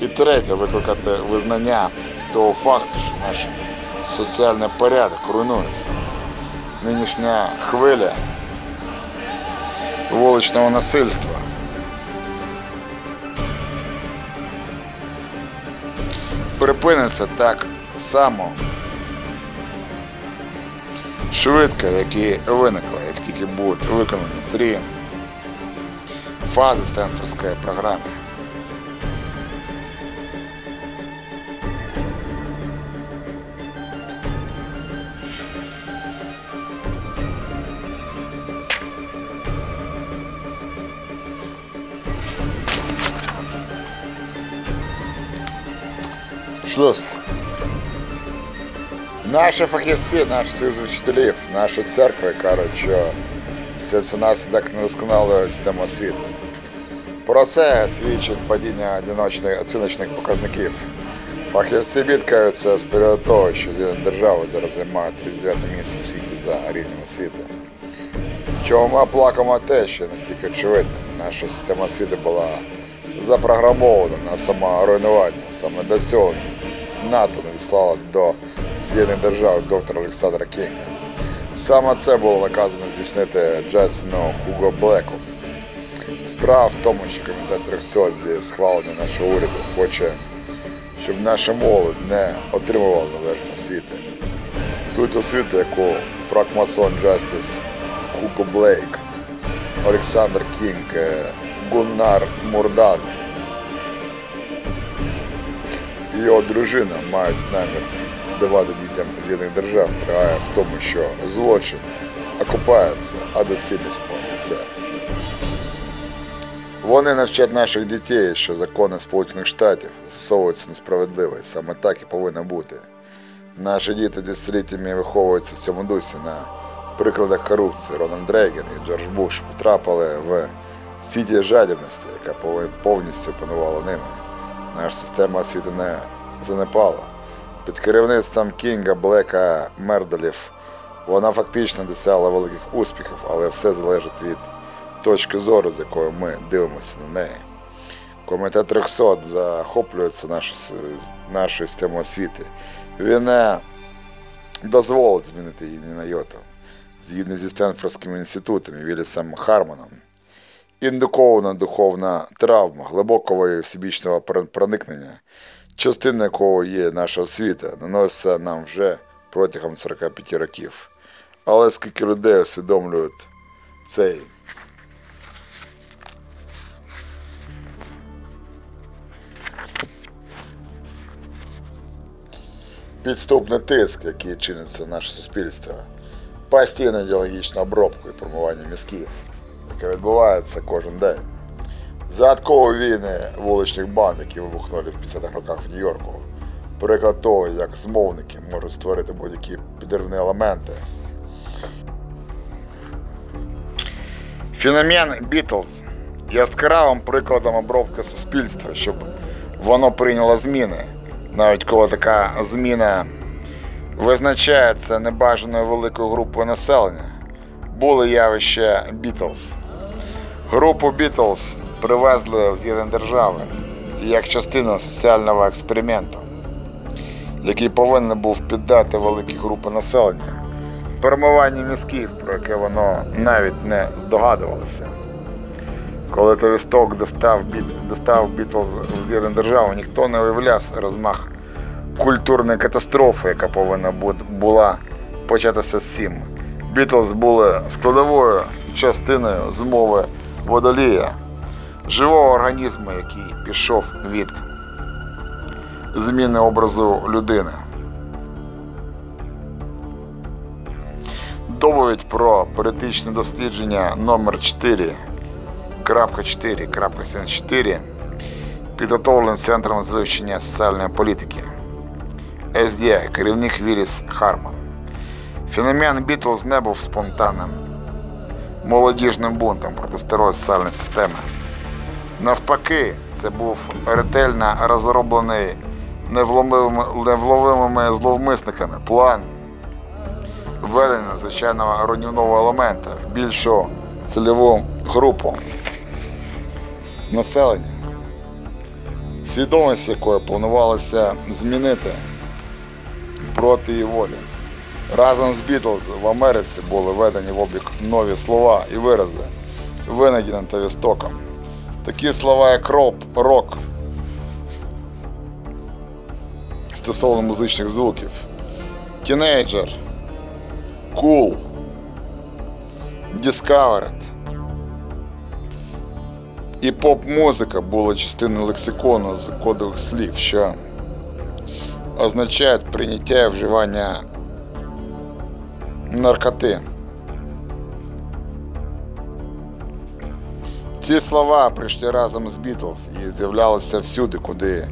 І третє, викликати визнання того факту, що наш соціальний порядок руйнується. Нинішня хвиля вуличного насильства припиниться так само швидко, як і виникла, як тільки будуть виконані три фази Стенфордської програми. Шлюз. Наші фахівці, наш союз вчителів, наша церква кажуть, що все це наслідок недосконалої системи освіти. Про це свідчить падіння одиночних оціночних показників. Фахівці бідкаються з періоду того, що держава зараз займає 39 місце в світі за рівнем освіти. Чому ми плакаємо те, що настільки очевидно, наша система освіти була запрограмована на саморуйнування. Саме для цього НАТО надіслала до З'єднаних держав доктора Олександра Кінга. Саме це було наказано здійснити Джасіну Хуго Блеку. Справа в тому, що комітет 300 зі схвалення нашого уряду хоче, щоб наша молодь не отримувала належної освіти. Суть освіти, яку фракмасон Джастіс Хуго Блейк, Олександр Кінг, е, Гуннар Мурдан його дружина мають намір давати дітям з'єднаних держав, полягає в тому, що злочин окупається, а доцільність все. Вони навчать наших дітей, що закони Сполучених Штатів застосовуються несправедливо, і саме так і повинно бути. Наші діти десятиліттями виховуються в цьому дусі на прикладах корупції. Рональд Рейган і Джордж Буш потрапили в світі жадібності, яка пов- повністю панувала ними. Наша система освіти не занепала. Під керівництвом Кінга, Блека, Мердолів вона фактично досягла великих успіхів, але все залежить від точки зору, з якої ми дивимося на неї. Комітет 300 захоплюється нашою, системою освіти. Він не дозволить змінити її на йоту. Згідно зі Стенфордським інститутом і Вілісом Хармоном, індукована духовна травма глибокого і всебічного проникнення, частина якого є наша освіта, наноситься нам вже протягом 45 років. Але скільки людей усвідомлюють цей підступний тиск, який чиниться наше суспільство, постійна ідеологічна обробка і промивання мізків, яке відбувається кожен день. Загадкові війни вуличних банд, які вибухнули в 50-х роках в Нью-Йорку. Приклад того, як змовники можуть створити будь-які підривні елементи. Феномен Бітлз яскравим прикладом обробки суспільства, щоб воно прийняло зміни, Навіть коли така зміна визначається небажаною великою групою населення, було явище Бітлз. Групу Бітлз привезли в З'єднані Держави як частину соціального експерименту, який повинен був піддати великі групи населення формуванню мізків, про яке воно навіть не здогадувалося. Коли Товісток достав, достав Бітлз в З'єднані Держави, ніхто не уявляв розмах культурної катастрофи, яка повинна була початися з цим. Бітлз були складовою частиною змови водолія, живого організму, який пішов від зміни образу людини. Доповідь про політичне дослідження номер 4 4.74 підготовлений Центром з соціальної політики. SDI, керівник Віліс Харман. Феномен Бітлз не був спонтанним молодіжним бунтом проти старої соціальної системи. Навпаки, це був ретельно розроблений невловимими зловмисниками план введення звичайного руйнівного елемента в більшу цільову групу населення, свідомість якої планувалося змінити проти її волі. Разом з Бітлз в Америці були введені в облік нові слова і вирази, винайдені та вістоком. Такі слова, як рок, рок стосовно музичних звуків, тінейджер, кул, Discovered. І поп-музика була частиною лексикону з кодових слів, що означають прийняття і вживання наркоти. Ці слова прийшли разом з Бітлз і з'являлися всюди, куди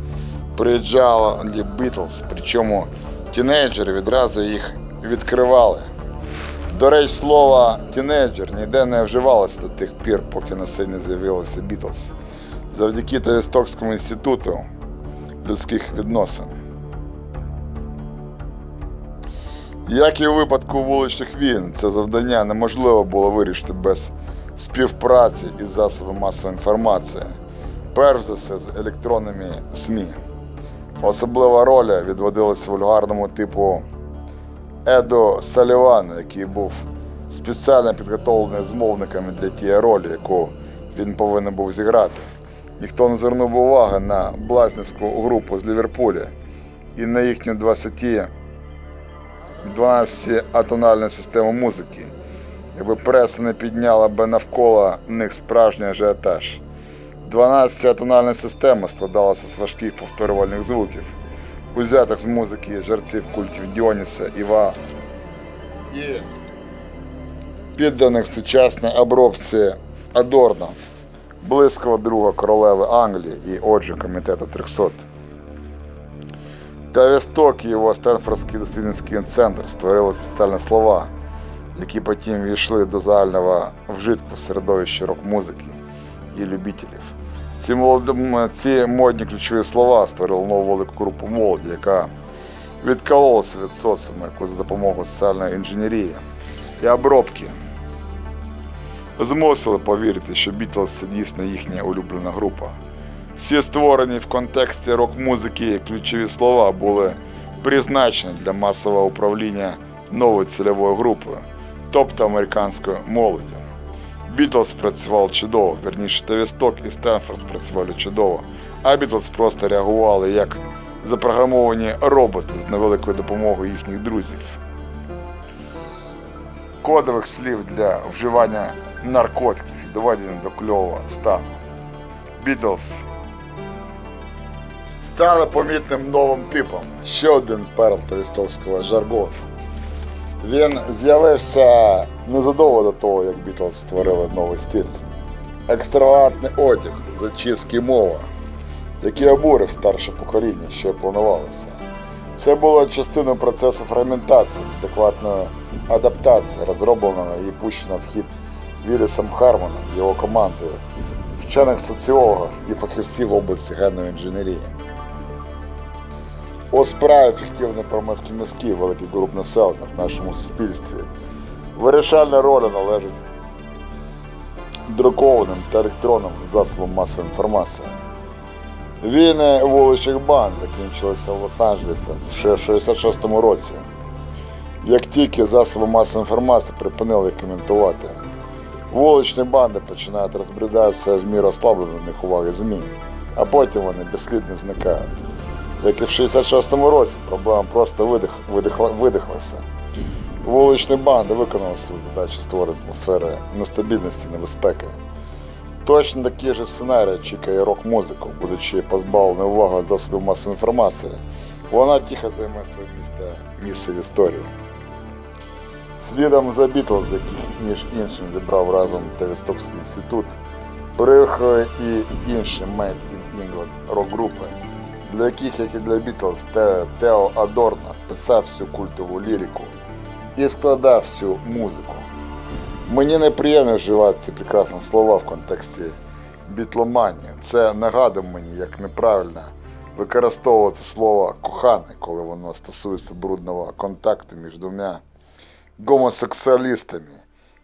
приїжджали Бітлз, причому тінейджери відразу їх відкривали. До речі, слово тінейджер ніде не вживалося до тих пір, поки на сцені з'явилося Бітлз. Завдяки Тавістокському інституту людських відносин. Як і у випадку вуличних війн, це завдання неможливо було вирішити без співпраці із засобами масової інформації, перш за все з електронними СМІ. Особлива роль відводилася вульгарному типу Еду Салівана, який був спеціально підготовлений змовниками для тієї ролі, яку він повинен був зіграти. Ніхто не звернув уваги на блазнівську групу з Ліверпуля і на їхню 20 12-атональну систему музики, якби преса не підняла би навколо них справжній ажіотаж. 12-атональна система складалася з важких повторювальних звуків, узятих з музики жерців культів Діоніса, Іва і підданих сучасній обробці Адорно, близького друга королеви Англії і отже комітету 300. Та Вісток його Стенфордський дослідницький центр створили спеціальні слова, які потім війшли до загального вжитку середовища рок-музики і любителів. Ці, молоді- ці модні ключові слова створили нову велику групу молоді, яка відкололася від соціуму, яку за допомогою соціальної інженерії і обробки змусили повірити, що Бітлз це дійсно їхня улюблена група. Всі створені в контексті рок-музики ключові слова були призначені для масового управління новою цільовою групою, тобто американською молоддю. Бітлз працював чудово, верніше Тавісток і Стенфорд працювали чудово, а Бітлз просто реагували як запрограмовані роботи з невеликою допомогою їхніх друзів. Кодових слів для вживання наркотиків і доведення до кльового стану. Бітлз стали помітним новим типом. Ще один перл тавістовського жаргону. Він з'явився незадовго до того, як Бітлз створили новий стиль. Екстравагантний одяг, зачіски мова, який обурив старше покоління, що планувалося. Це було частиною процесу фрагментації, адекватної адаптації, розробленого і пущено в хід Вілісом Хармоном, його командою, вчених соціологів і фахівців в області генної інженерії. У справі ефективної промивки мізків великих груп населення в нашому суспільстві. Вирішальна роль належить друкованим та електронним засобам масової інформації. Війни вуличних банд закінчилися в Лос-Анджелесі в 66-му році. Як тільки засоби масової інформації припинили коментувати, вуличні банди починають розбрідатися в мір розслаблених уваги ЗМІ, а потім вони безслідно зникають. Як і в 66-му році, проблема просто видих, видихла, видихлася. Вуличні банди виконали свою задачу створити атмосферу нестабільності небезпеки. Точно такий же сценарій чекає рок-музику, будучи позбавленою уваги засобів масової інформації, вона тихо займе своє місце, місце в історії. Слідом за Бітлз, яких між іншим зібрав разом Тавістокський інститут, приїхали і інші Made in England рок-групи, для яких, як і для Бітлз, Тео Адорно писав всю культову лірику і складав всю музику. Мені неприємно вживати ці прекрасні слова в контексті бітломанії. Це нагадує мені, як неправильно використовувати слово коханий, коли воно стосується брудного контакту між двома гомосексуалістами,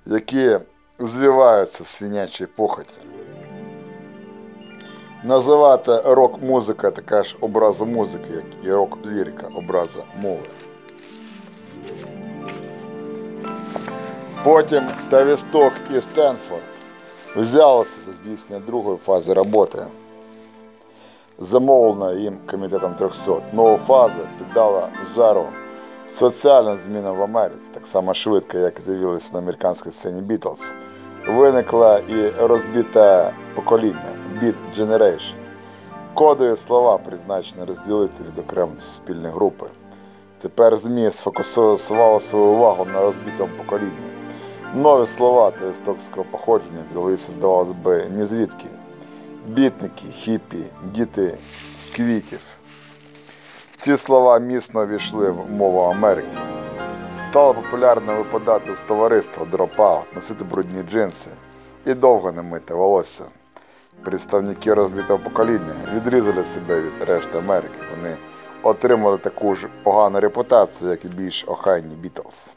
які звіваються в свинячій похоті. Називати рок-музика така ж образа музики, як і рок-лірика образа мови. Потім Тавісток і Стенфорд взялися за здійснення другої фази роботи, замовлена їм комітетом 300. Нова фаза піддала жару соціальним змінам в Америці, так само швидко, як з'явилися на американській сцені Бітлз. Виникла і розбите покоління Beat Generation. Кодові слова призначені розділити від окремої суспільної групи. Тепер ЗМІ сфокусували свою увагу на розбитому поколінні. Нові слова та істокського походження взялися, здавалося би, ні звідки. Бітники, хіпі, діти квітів. Ці слова міцно ввійшли в мову Америки. Стало популярно випадати з товариства drop out, носити брудні джинси і довго не мити волосся. Представники розбитого покоління відрізали себе від решти Америки. Вони отримали таку ж погану репутацію, як і більш охайні Бітлз.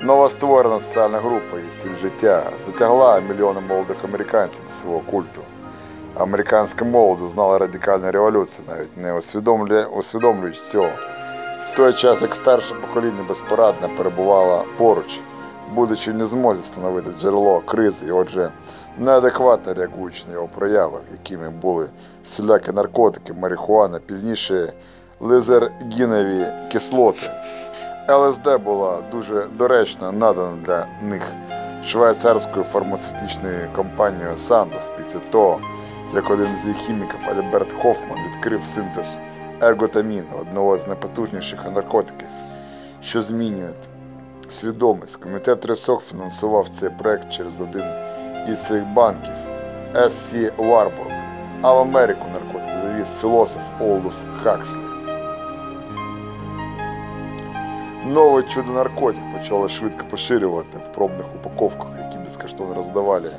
Новостворена соціальна група і стиль життя затягла мільйони молодих американців до свого культу. Американська молодь зазнала радикальної революції, навіть не усвідомлюючи цього. Той час, як старше покоління безпорадно перебувало поруч, будучи в незмозі становити джерело кризи, і отже, неадекватно реагуючи на його прояви, якими були всілякі наркотики, марихуана, пізніше лизергінові кислоти. ЛСД була дуже доречно надана для них швейцарською фармацевтичною компанією Sandoz після того, як один з їх хіміків Альберт Хофман відкрив синтез ерготаміну, одного з найпотужніших наркотиків, що змінює свідомість. Комітет Тресок фінансував цей проект через один із своїх банків SC Warburg, а в Америку наркотик завіз філософ Олдус Хакслі. Нове чудо наркотик почали швидко поширювати в пробних упаковках, які безкоштовно роздавали.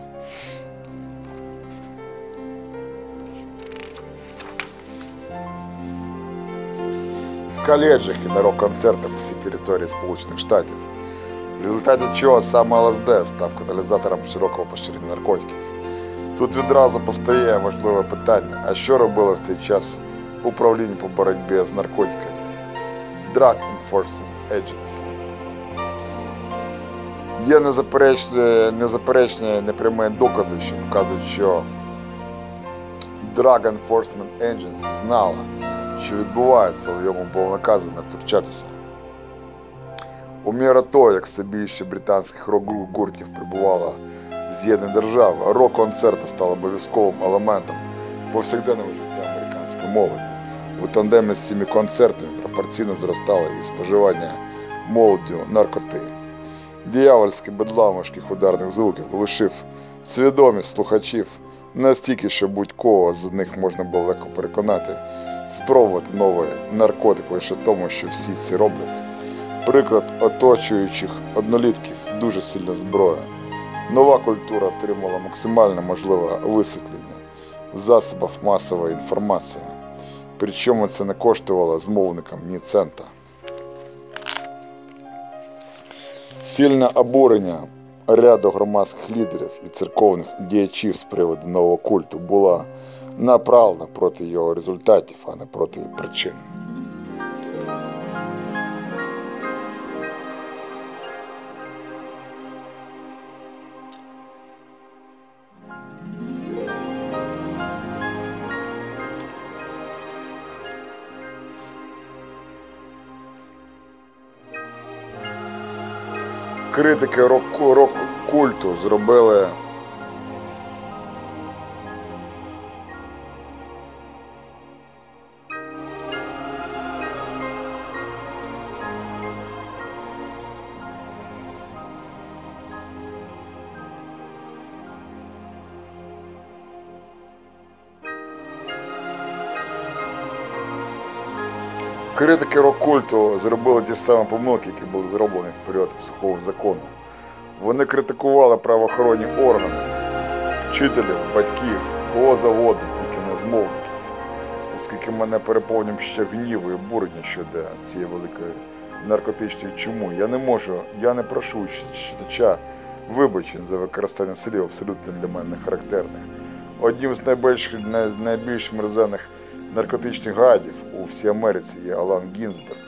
В коледжах і на рок-концертах по всій території Сполучених Штатів. В результаті чого саме ЛСД став каталізатором широкого поширення наркотиків. Тут відразу постає важливе питання: а що робило в цей час управління по боротьбі з наркотиками? Drug Enforcement Agency. Є незаперечні, незаперечні непрямі докази, що показують, що Drug Enforcement Agency знала, що відбувається, але йому було наказано втручатися. У міру того, як все більше британських рок-гуртів прибувало в з'єднані держави, рок-концерти стали обов'язковим елементом повсякденного життя американської молоді. У тандемі з цими концертами пропорційно зростало і споживання молоддю наркоти. Диявольський бедлам важких ударних звуків лишив свідомість слухачів настільки, що будь-кого з них можна було легко переконати, спробувати новий наркотик лише тому, що всі це роблять. Приклад оточуючих однолітків дуже сильна зброя. Нова культура отримала максимально можливе висвітлення в засобах масової інформації. Причому це не коштувало змовникам ні цента. Сильне обурення ряду громадських лідерів і церковних діячів з приводу нового культу було направлено проти його результатів, а не проти причин. Критики рок- рок-культу зробили Критики рок-культу зробили ті самі помилки, які були зроблені в період сухого закону. Вони критикували правоохоронні органи, вчителів, батьків, кого завгодно, тільки не змовників. Оскільки мене переповнює ще гніву і обурення щодо цієї великої наркотичної чуми, я не можу, я не прошу читача вибачень за використання слів абсолютно для мене не характерних. Одним з найбільш, най, найбільш мерзенних наркотичних гадів у всій Америці є Алан Гінзберг.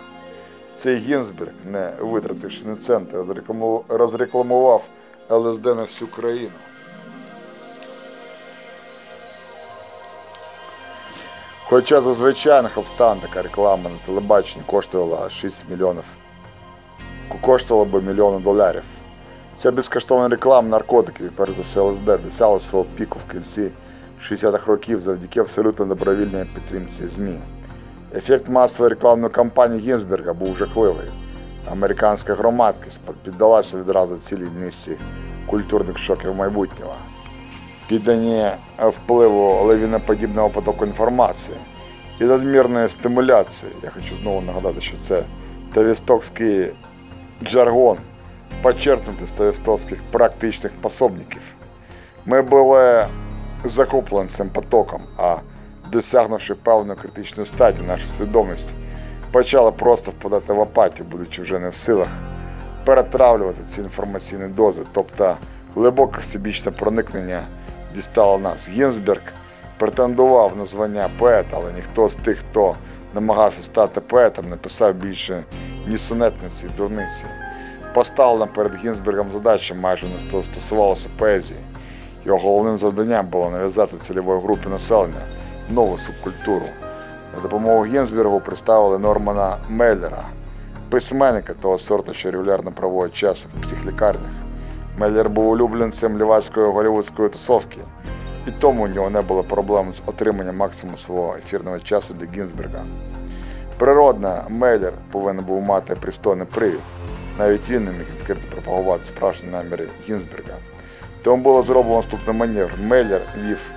Цей Гінзберг, не витративши ні розрекламу- розрекламував ЛСД на всю країну. Хоча за звичайних обставин така реклама на телебаченні коштувала 6 мільйонів, коштувала би мільйони доларів. Ця безкоштовна реклама наркотиків, і перш за все ЛСД, досягла свого піку в кінці 60-х років завдяки абсолютно добровільній підтримці ЗМІ. Ефект масової рекламної кампанії Гінзберга був жахливий. Американська громадськість піддалася відразу цілій низці культурних шоків майбутнього. Піддані впливу лавіноподібного потоку інформації і надмірної стимуляції. Я хочу знову нагадати, що це тавістокський жаргон, почерпнути з тавістокських практичних пособників. Ми були захоплені цим потоком, а досягнувши певної критичної стадії, наша свідомість почала просто впадати в апатію, будучи вже не в силах перетравлювати ці інформаційні дози, тобто глибоке всебічне проникнення дістало нас. Гінзберг претендував на звання поета, але ніхто з тих, хто намагався стати поетом, не писав більше ні сонетниці, ні дурниці. Поставлена перед Гінзбергом задача майже не сто- стосувалася поезії. Його головним завданням було нав'язати цільової групі населення нову субкультуру. На допомогу Гінзбергу представили Нормана Меллера, письменника того сорту, що регулярно проводить час в психлікарнях. Меллер був улюбленцем лівацької голівудської тусовки, і тому у нього не було проблем з отриманням максимуму свого ефірного часу для Гінзберга. Природно, Меллер повинен був мати пристойний привід. Навіть він не міг відкрито пропагувати справжні наміри Гінзберга. Тому було зроблено наступний маневр. Меллер вів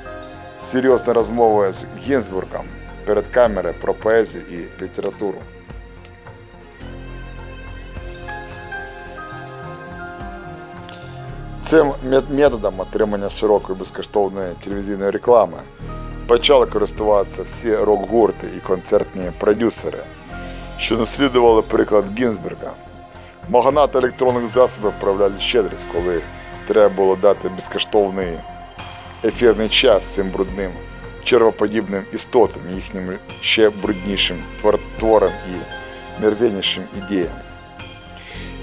серйозні розмови з Гінзбургом перед камерою про поезію і літературу. Цим методом отримання широкої безкоштовної телевізійної реклами почали користуватися всі рок-гурти і концертні продюсери, що наслідували приклад Гінзберга. Магнати електронних засобів проявляли щедрість, коли треба було дати безкоштовний ефірний час цим брудним червоподібним істотам, їхнім ще бруднішим творам і мерзеннішим ідеям.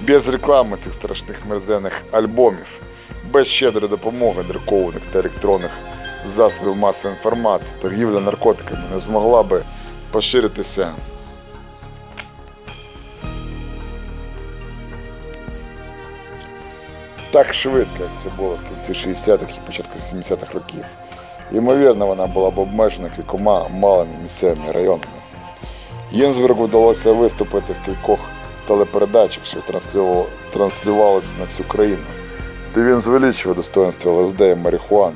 Без реклами цих страшних мерзенних альбомів, без щедрої допомоги друкованих та електронних засобів масової інформації, торгівля наркотиками не змогла би поширитися так швидко, як це було в кінці 60-х і початку 70-х років. Ймовірно, вона була б обмежена кількома малими місцевими районами. Єнсбергу вдалося виступити в кількох телепередачах, що транслювали- транслювалися на всю країну, де він звеличував достоинство ЛСД і марихуани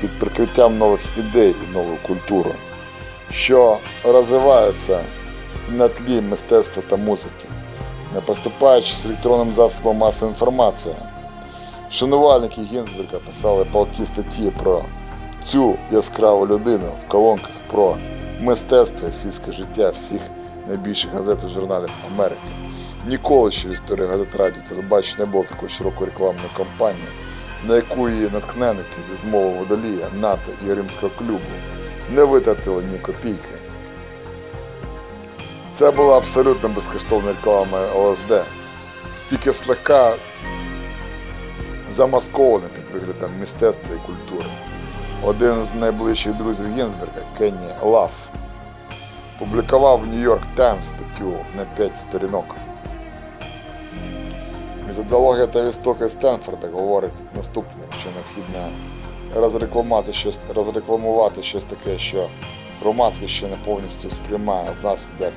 під прикриттям нових ідей і нової культури, що розвиваються на тлі мистецтва та музики, не поступаючи з електронним засобом масової інформації. Шанувальники Гінзберга писали палкі статті про цю яскраву людину в колонках про мистецтва і світське життя всіх найбільших газет і журналів Америки. Ніколи ще в історії газет радіо телебачення не було такої широкої рекламної кампанії, на яку її натхненники зі змови водолія, НАТО і Римського клубу не витратили ні копійки. Це була абсолютно безкоштовна реклама ЛСД, тільки слегка замаскована під виглядом мистецтва і культури. Один з найближчих друзів Гінзберга, Кенні Лаф, публікував в Нью-Йорк Таймс статтю на 5 сторінок. Методологія та істоки Стенфорда говорить наступне, що необхідно розрекламувати щось, розрекламувати щось таке, що громадськість ще не повністю сприймає внаслідок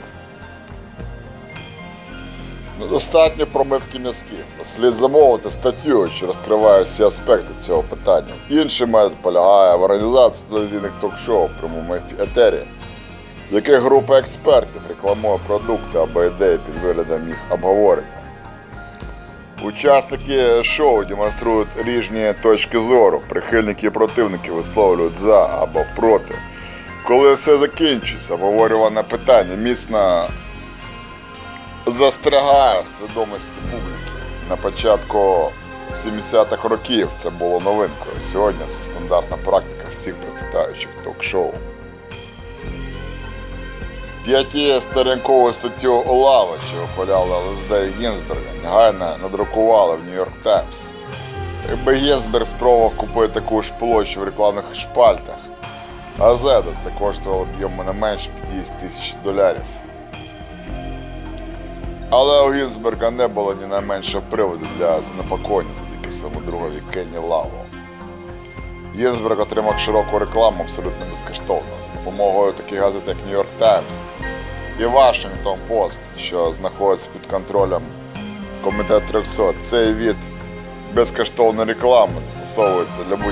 недостатньо промивки м'язків. Слід замовити статтю, що розкриває всі аспекти цього питання. Інший метод полягає в організації телевізійних ток-шоу в прямому етері, в яких група експертів рекламує продукти або ідеї під виглядом їх обговорення. Учасники шоу демонструють різні точки зору, прихильники і противники висловлюють за або проти. Коли все закінчиться, обговорюване питання міцно застрягає в свідомості публіки. На початку 70-х років це було новинкою. Сьогодні це стандартна практика всіх процвітаючих ток-шоу. П'ятисторінкову статтю Олава, що вихваляла ЛСД і Гінзберга, негайно надрукували в Нью-Йорк Таймс. Якби Гінзберг спробував купити таку ж площу в рекламних шпальтах, газета це коштувало б йому не менше 50 тисяч доларів. Але у Гінзберга не було ні найменшого приводу для занепокоєння завдяки своєму другові Кенні Лаву. Гінзберг отримав широку рекламу абсолютно безкоштовно за допомогою таких газет, як Нью-Йорк Таймс і Вашингтон Пост, що знаходиться під контролем Комітету 300. Цей від безкоштовної реклами застосовується для будь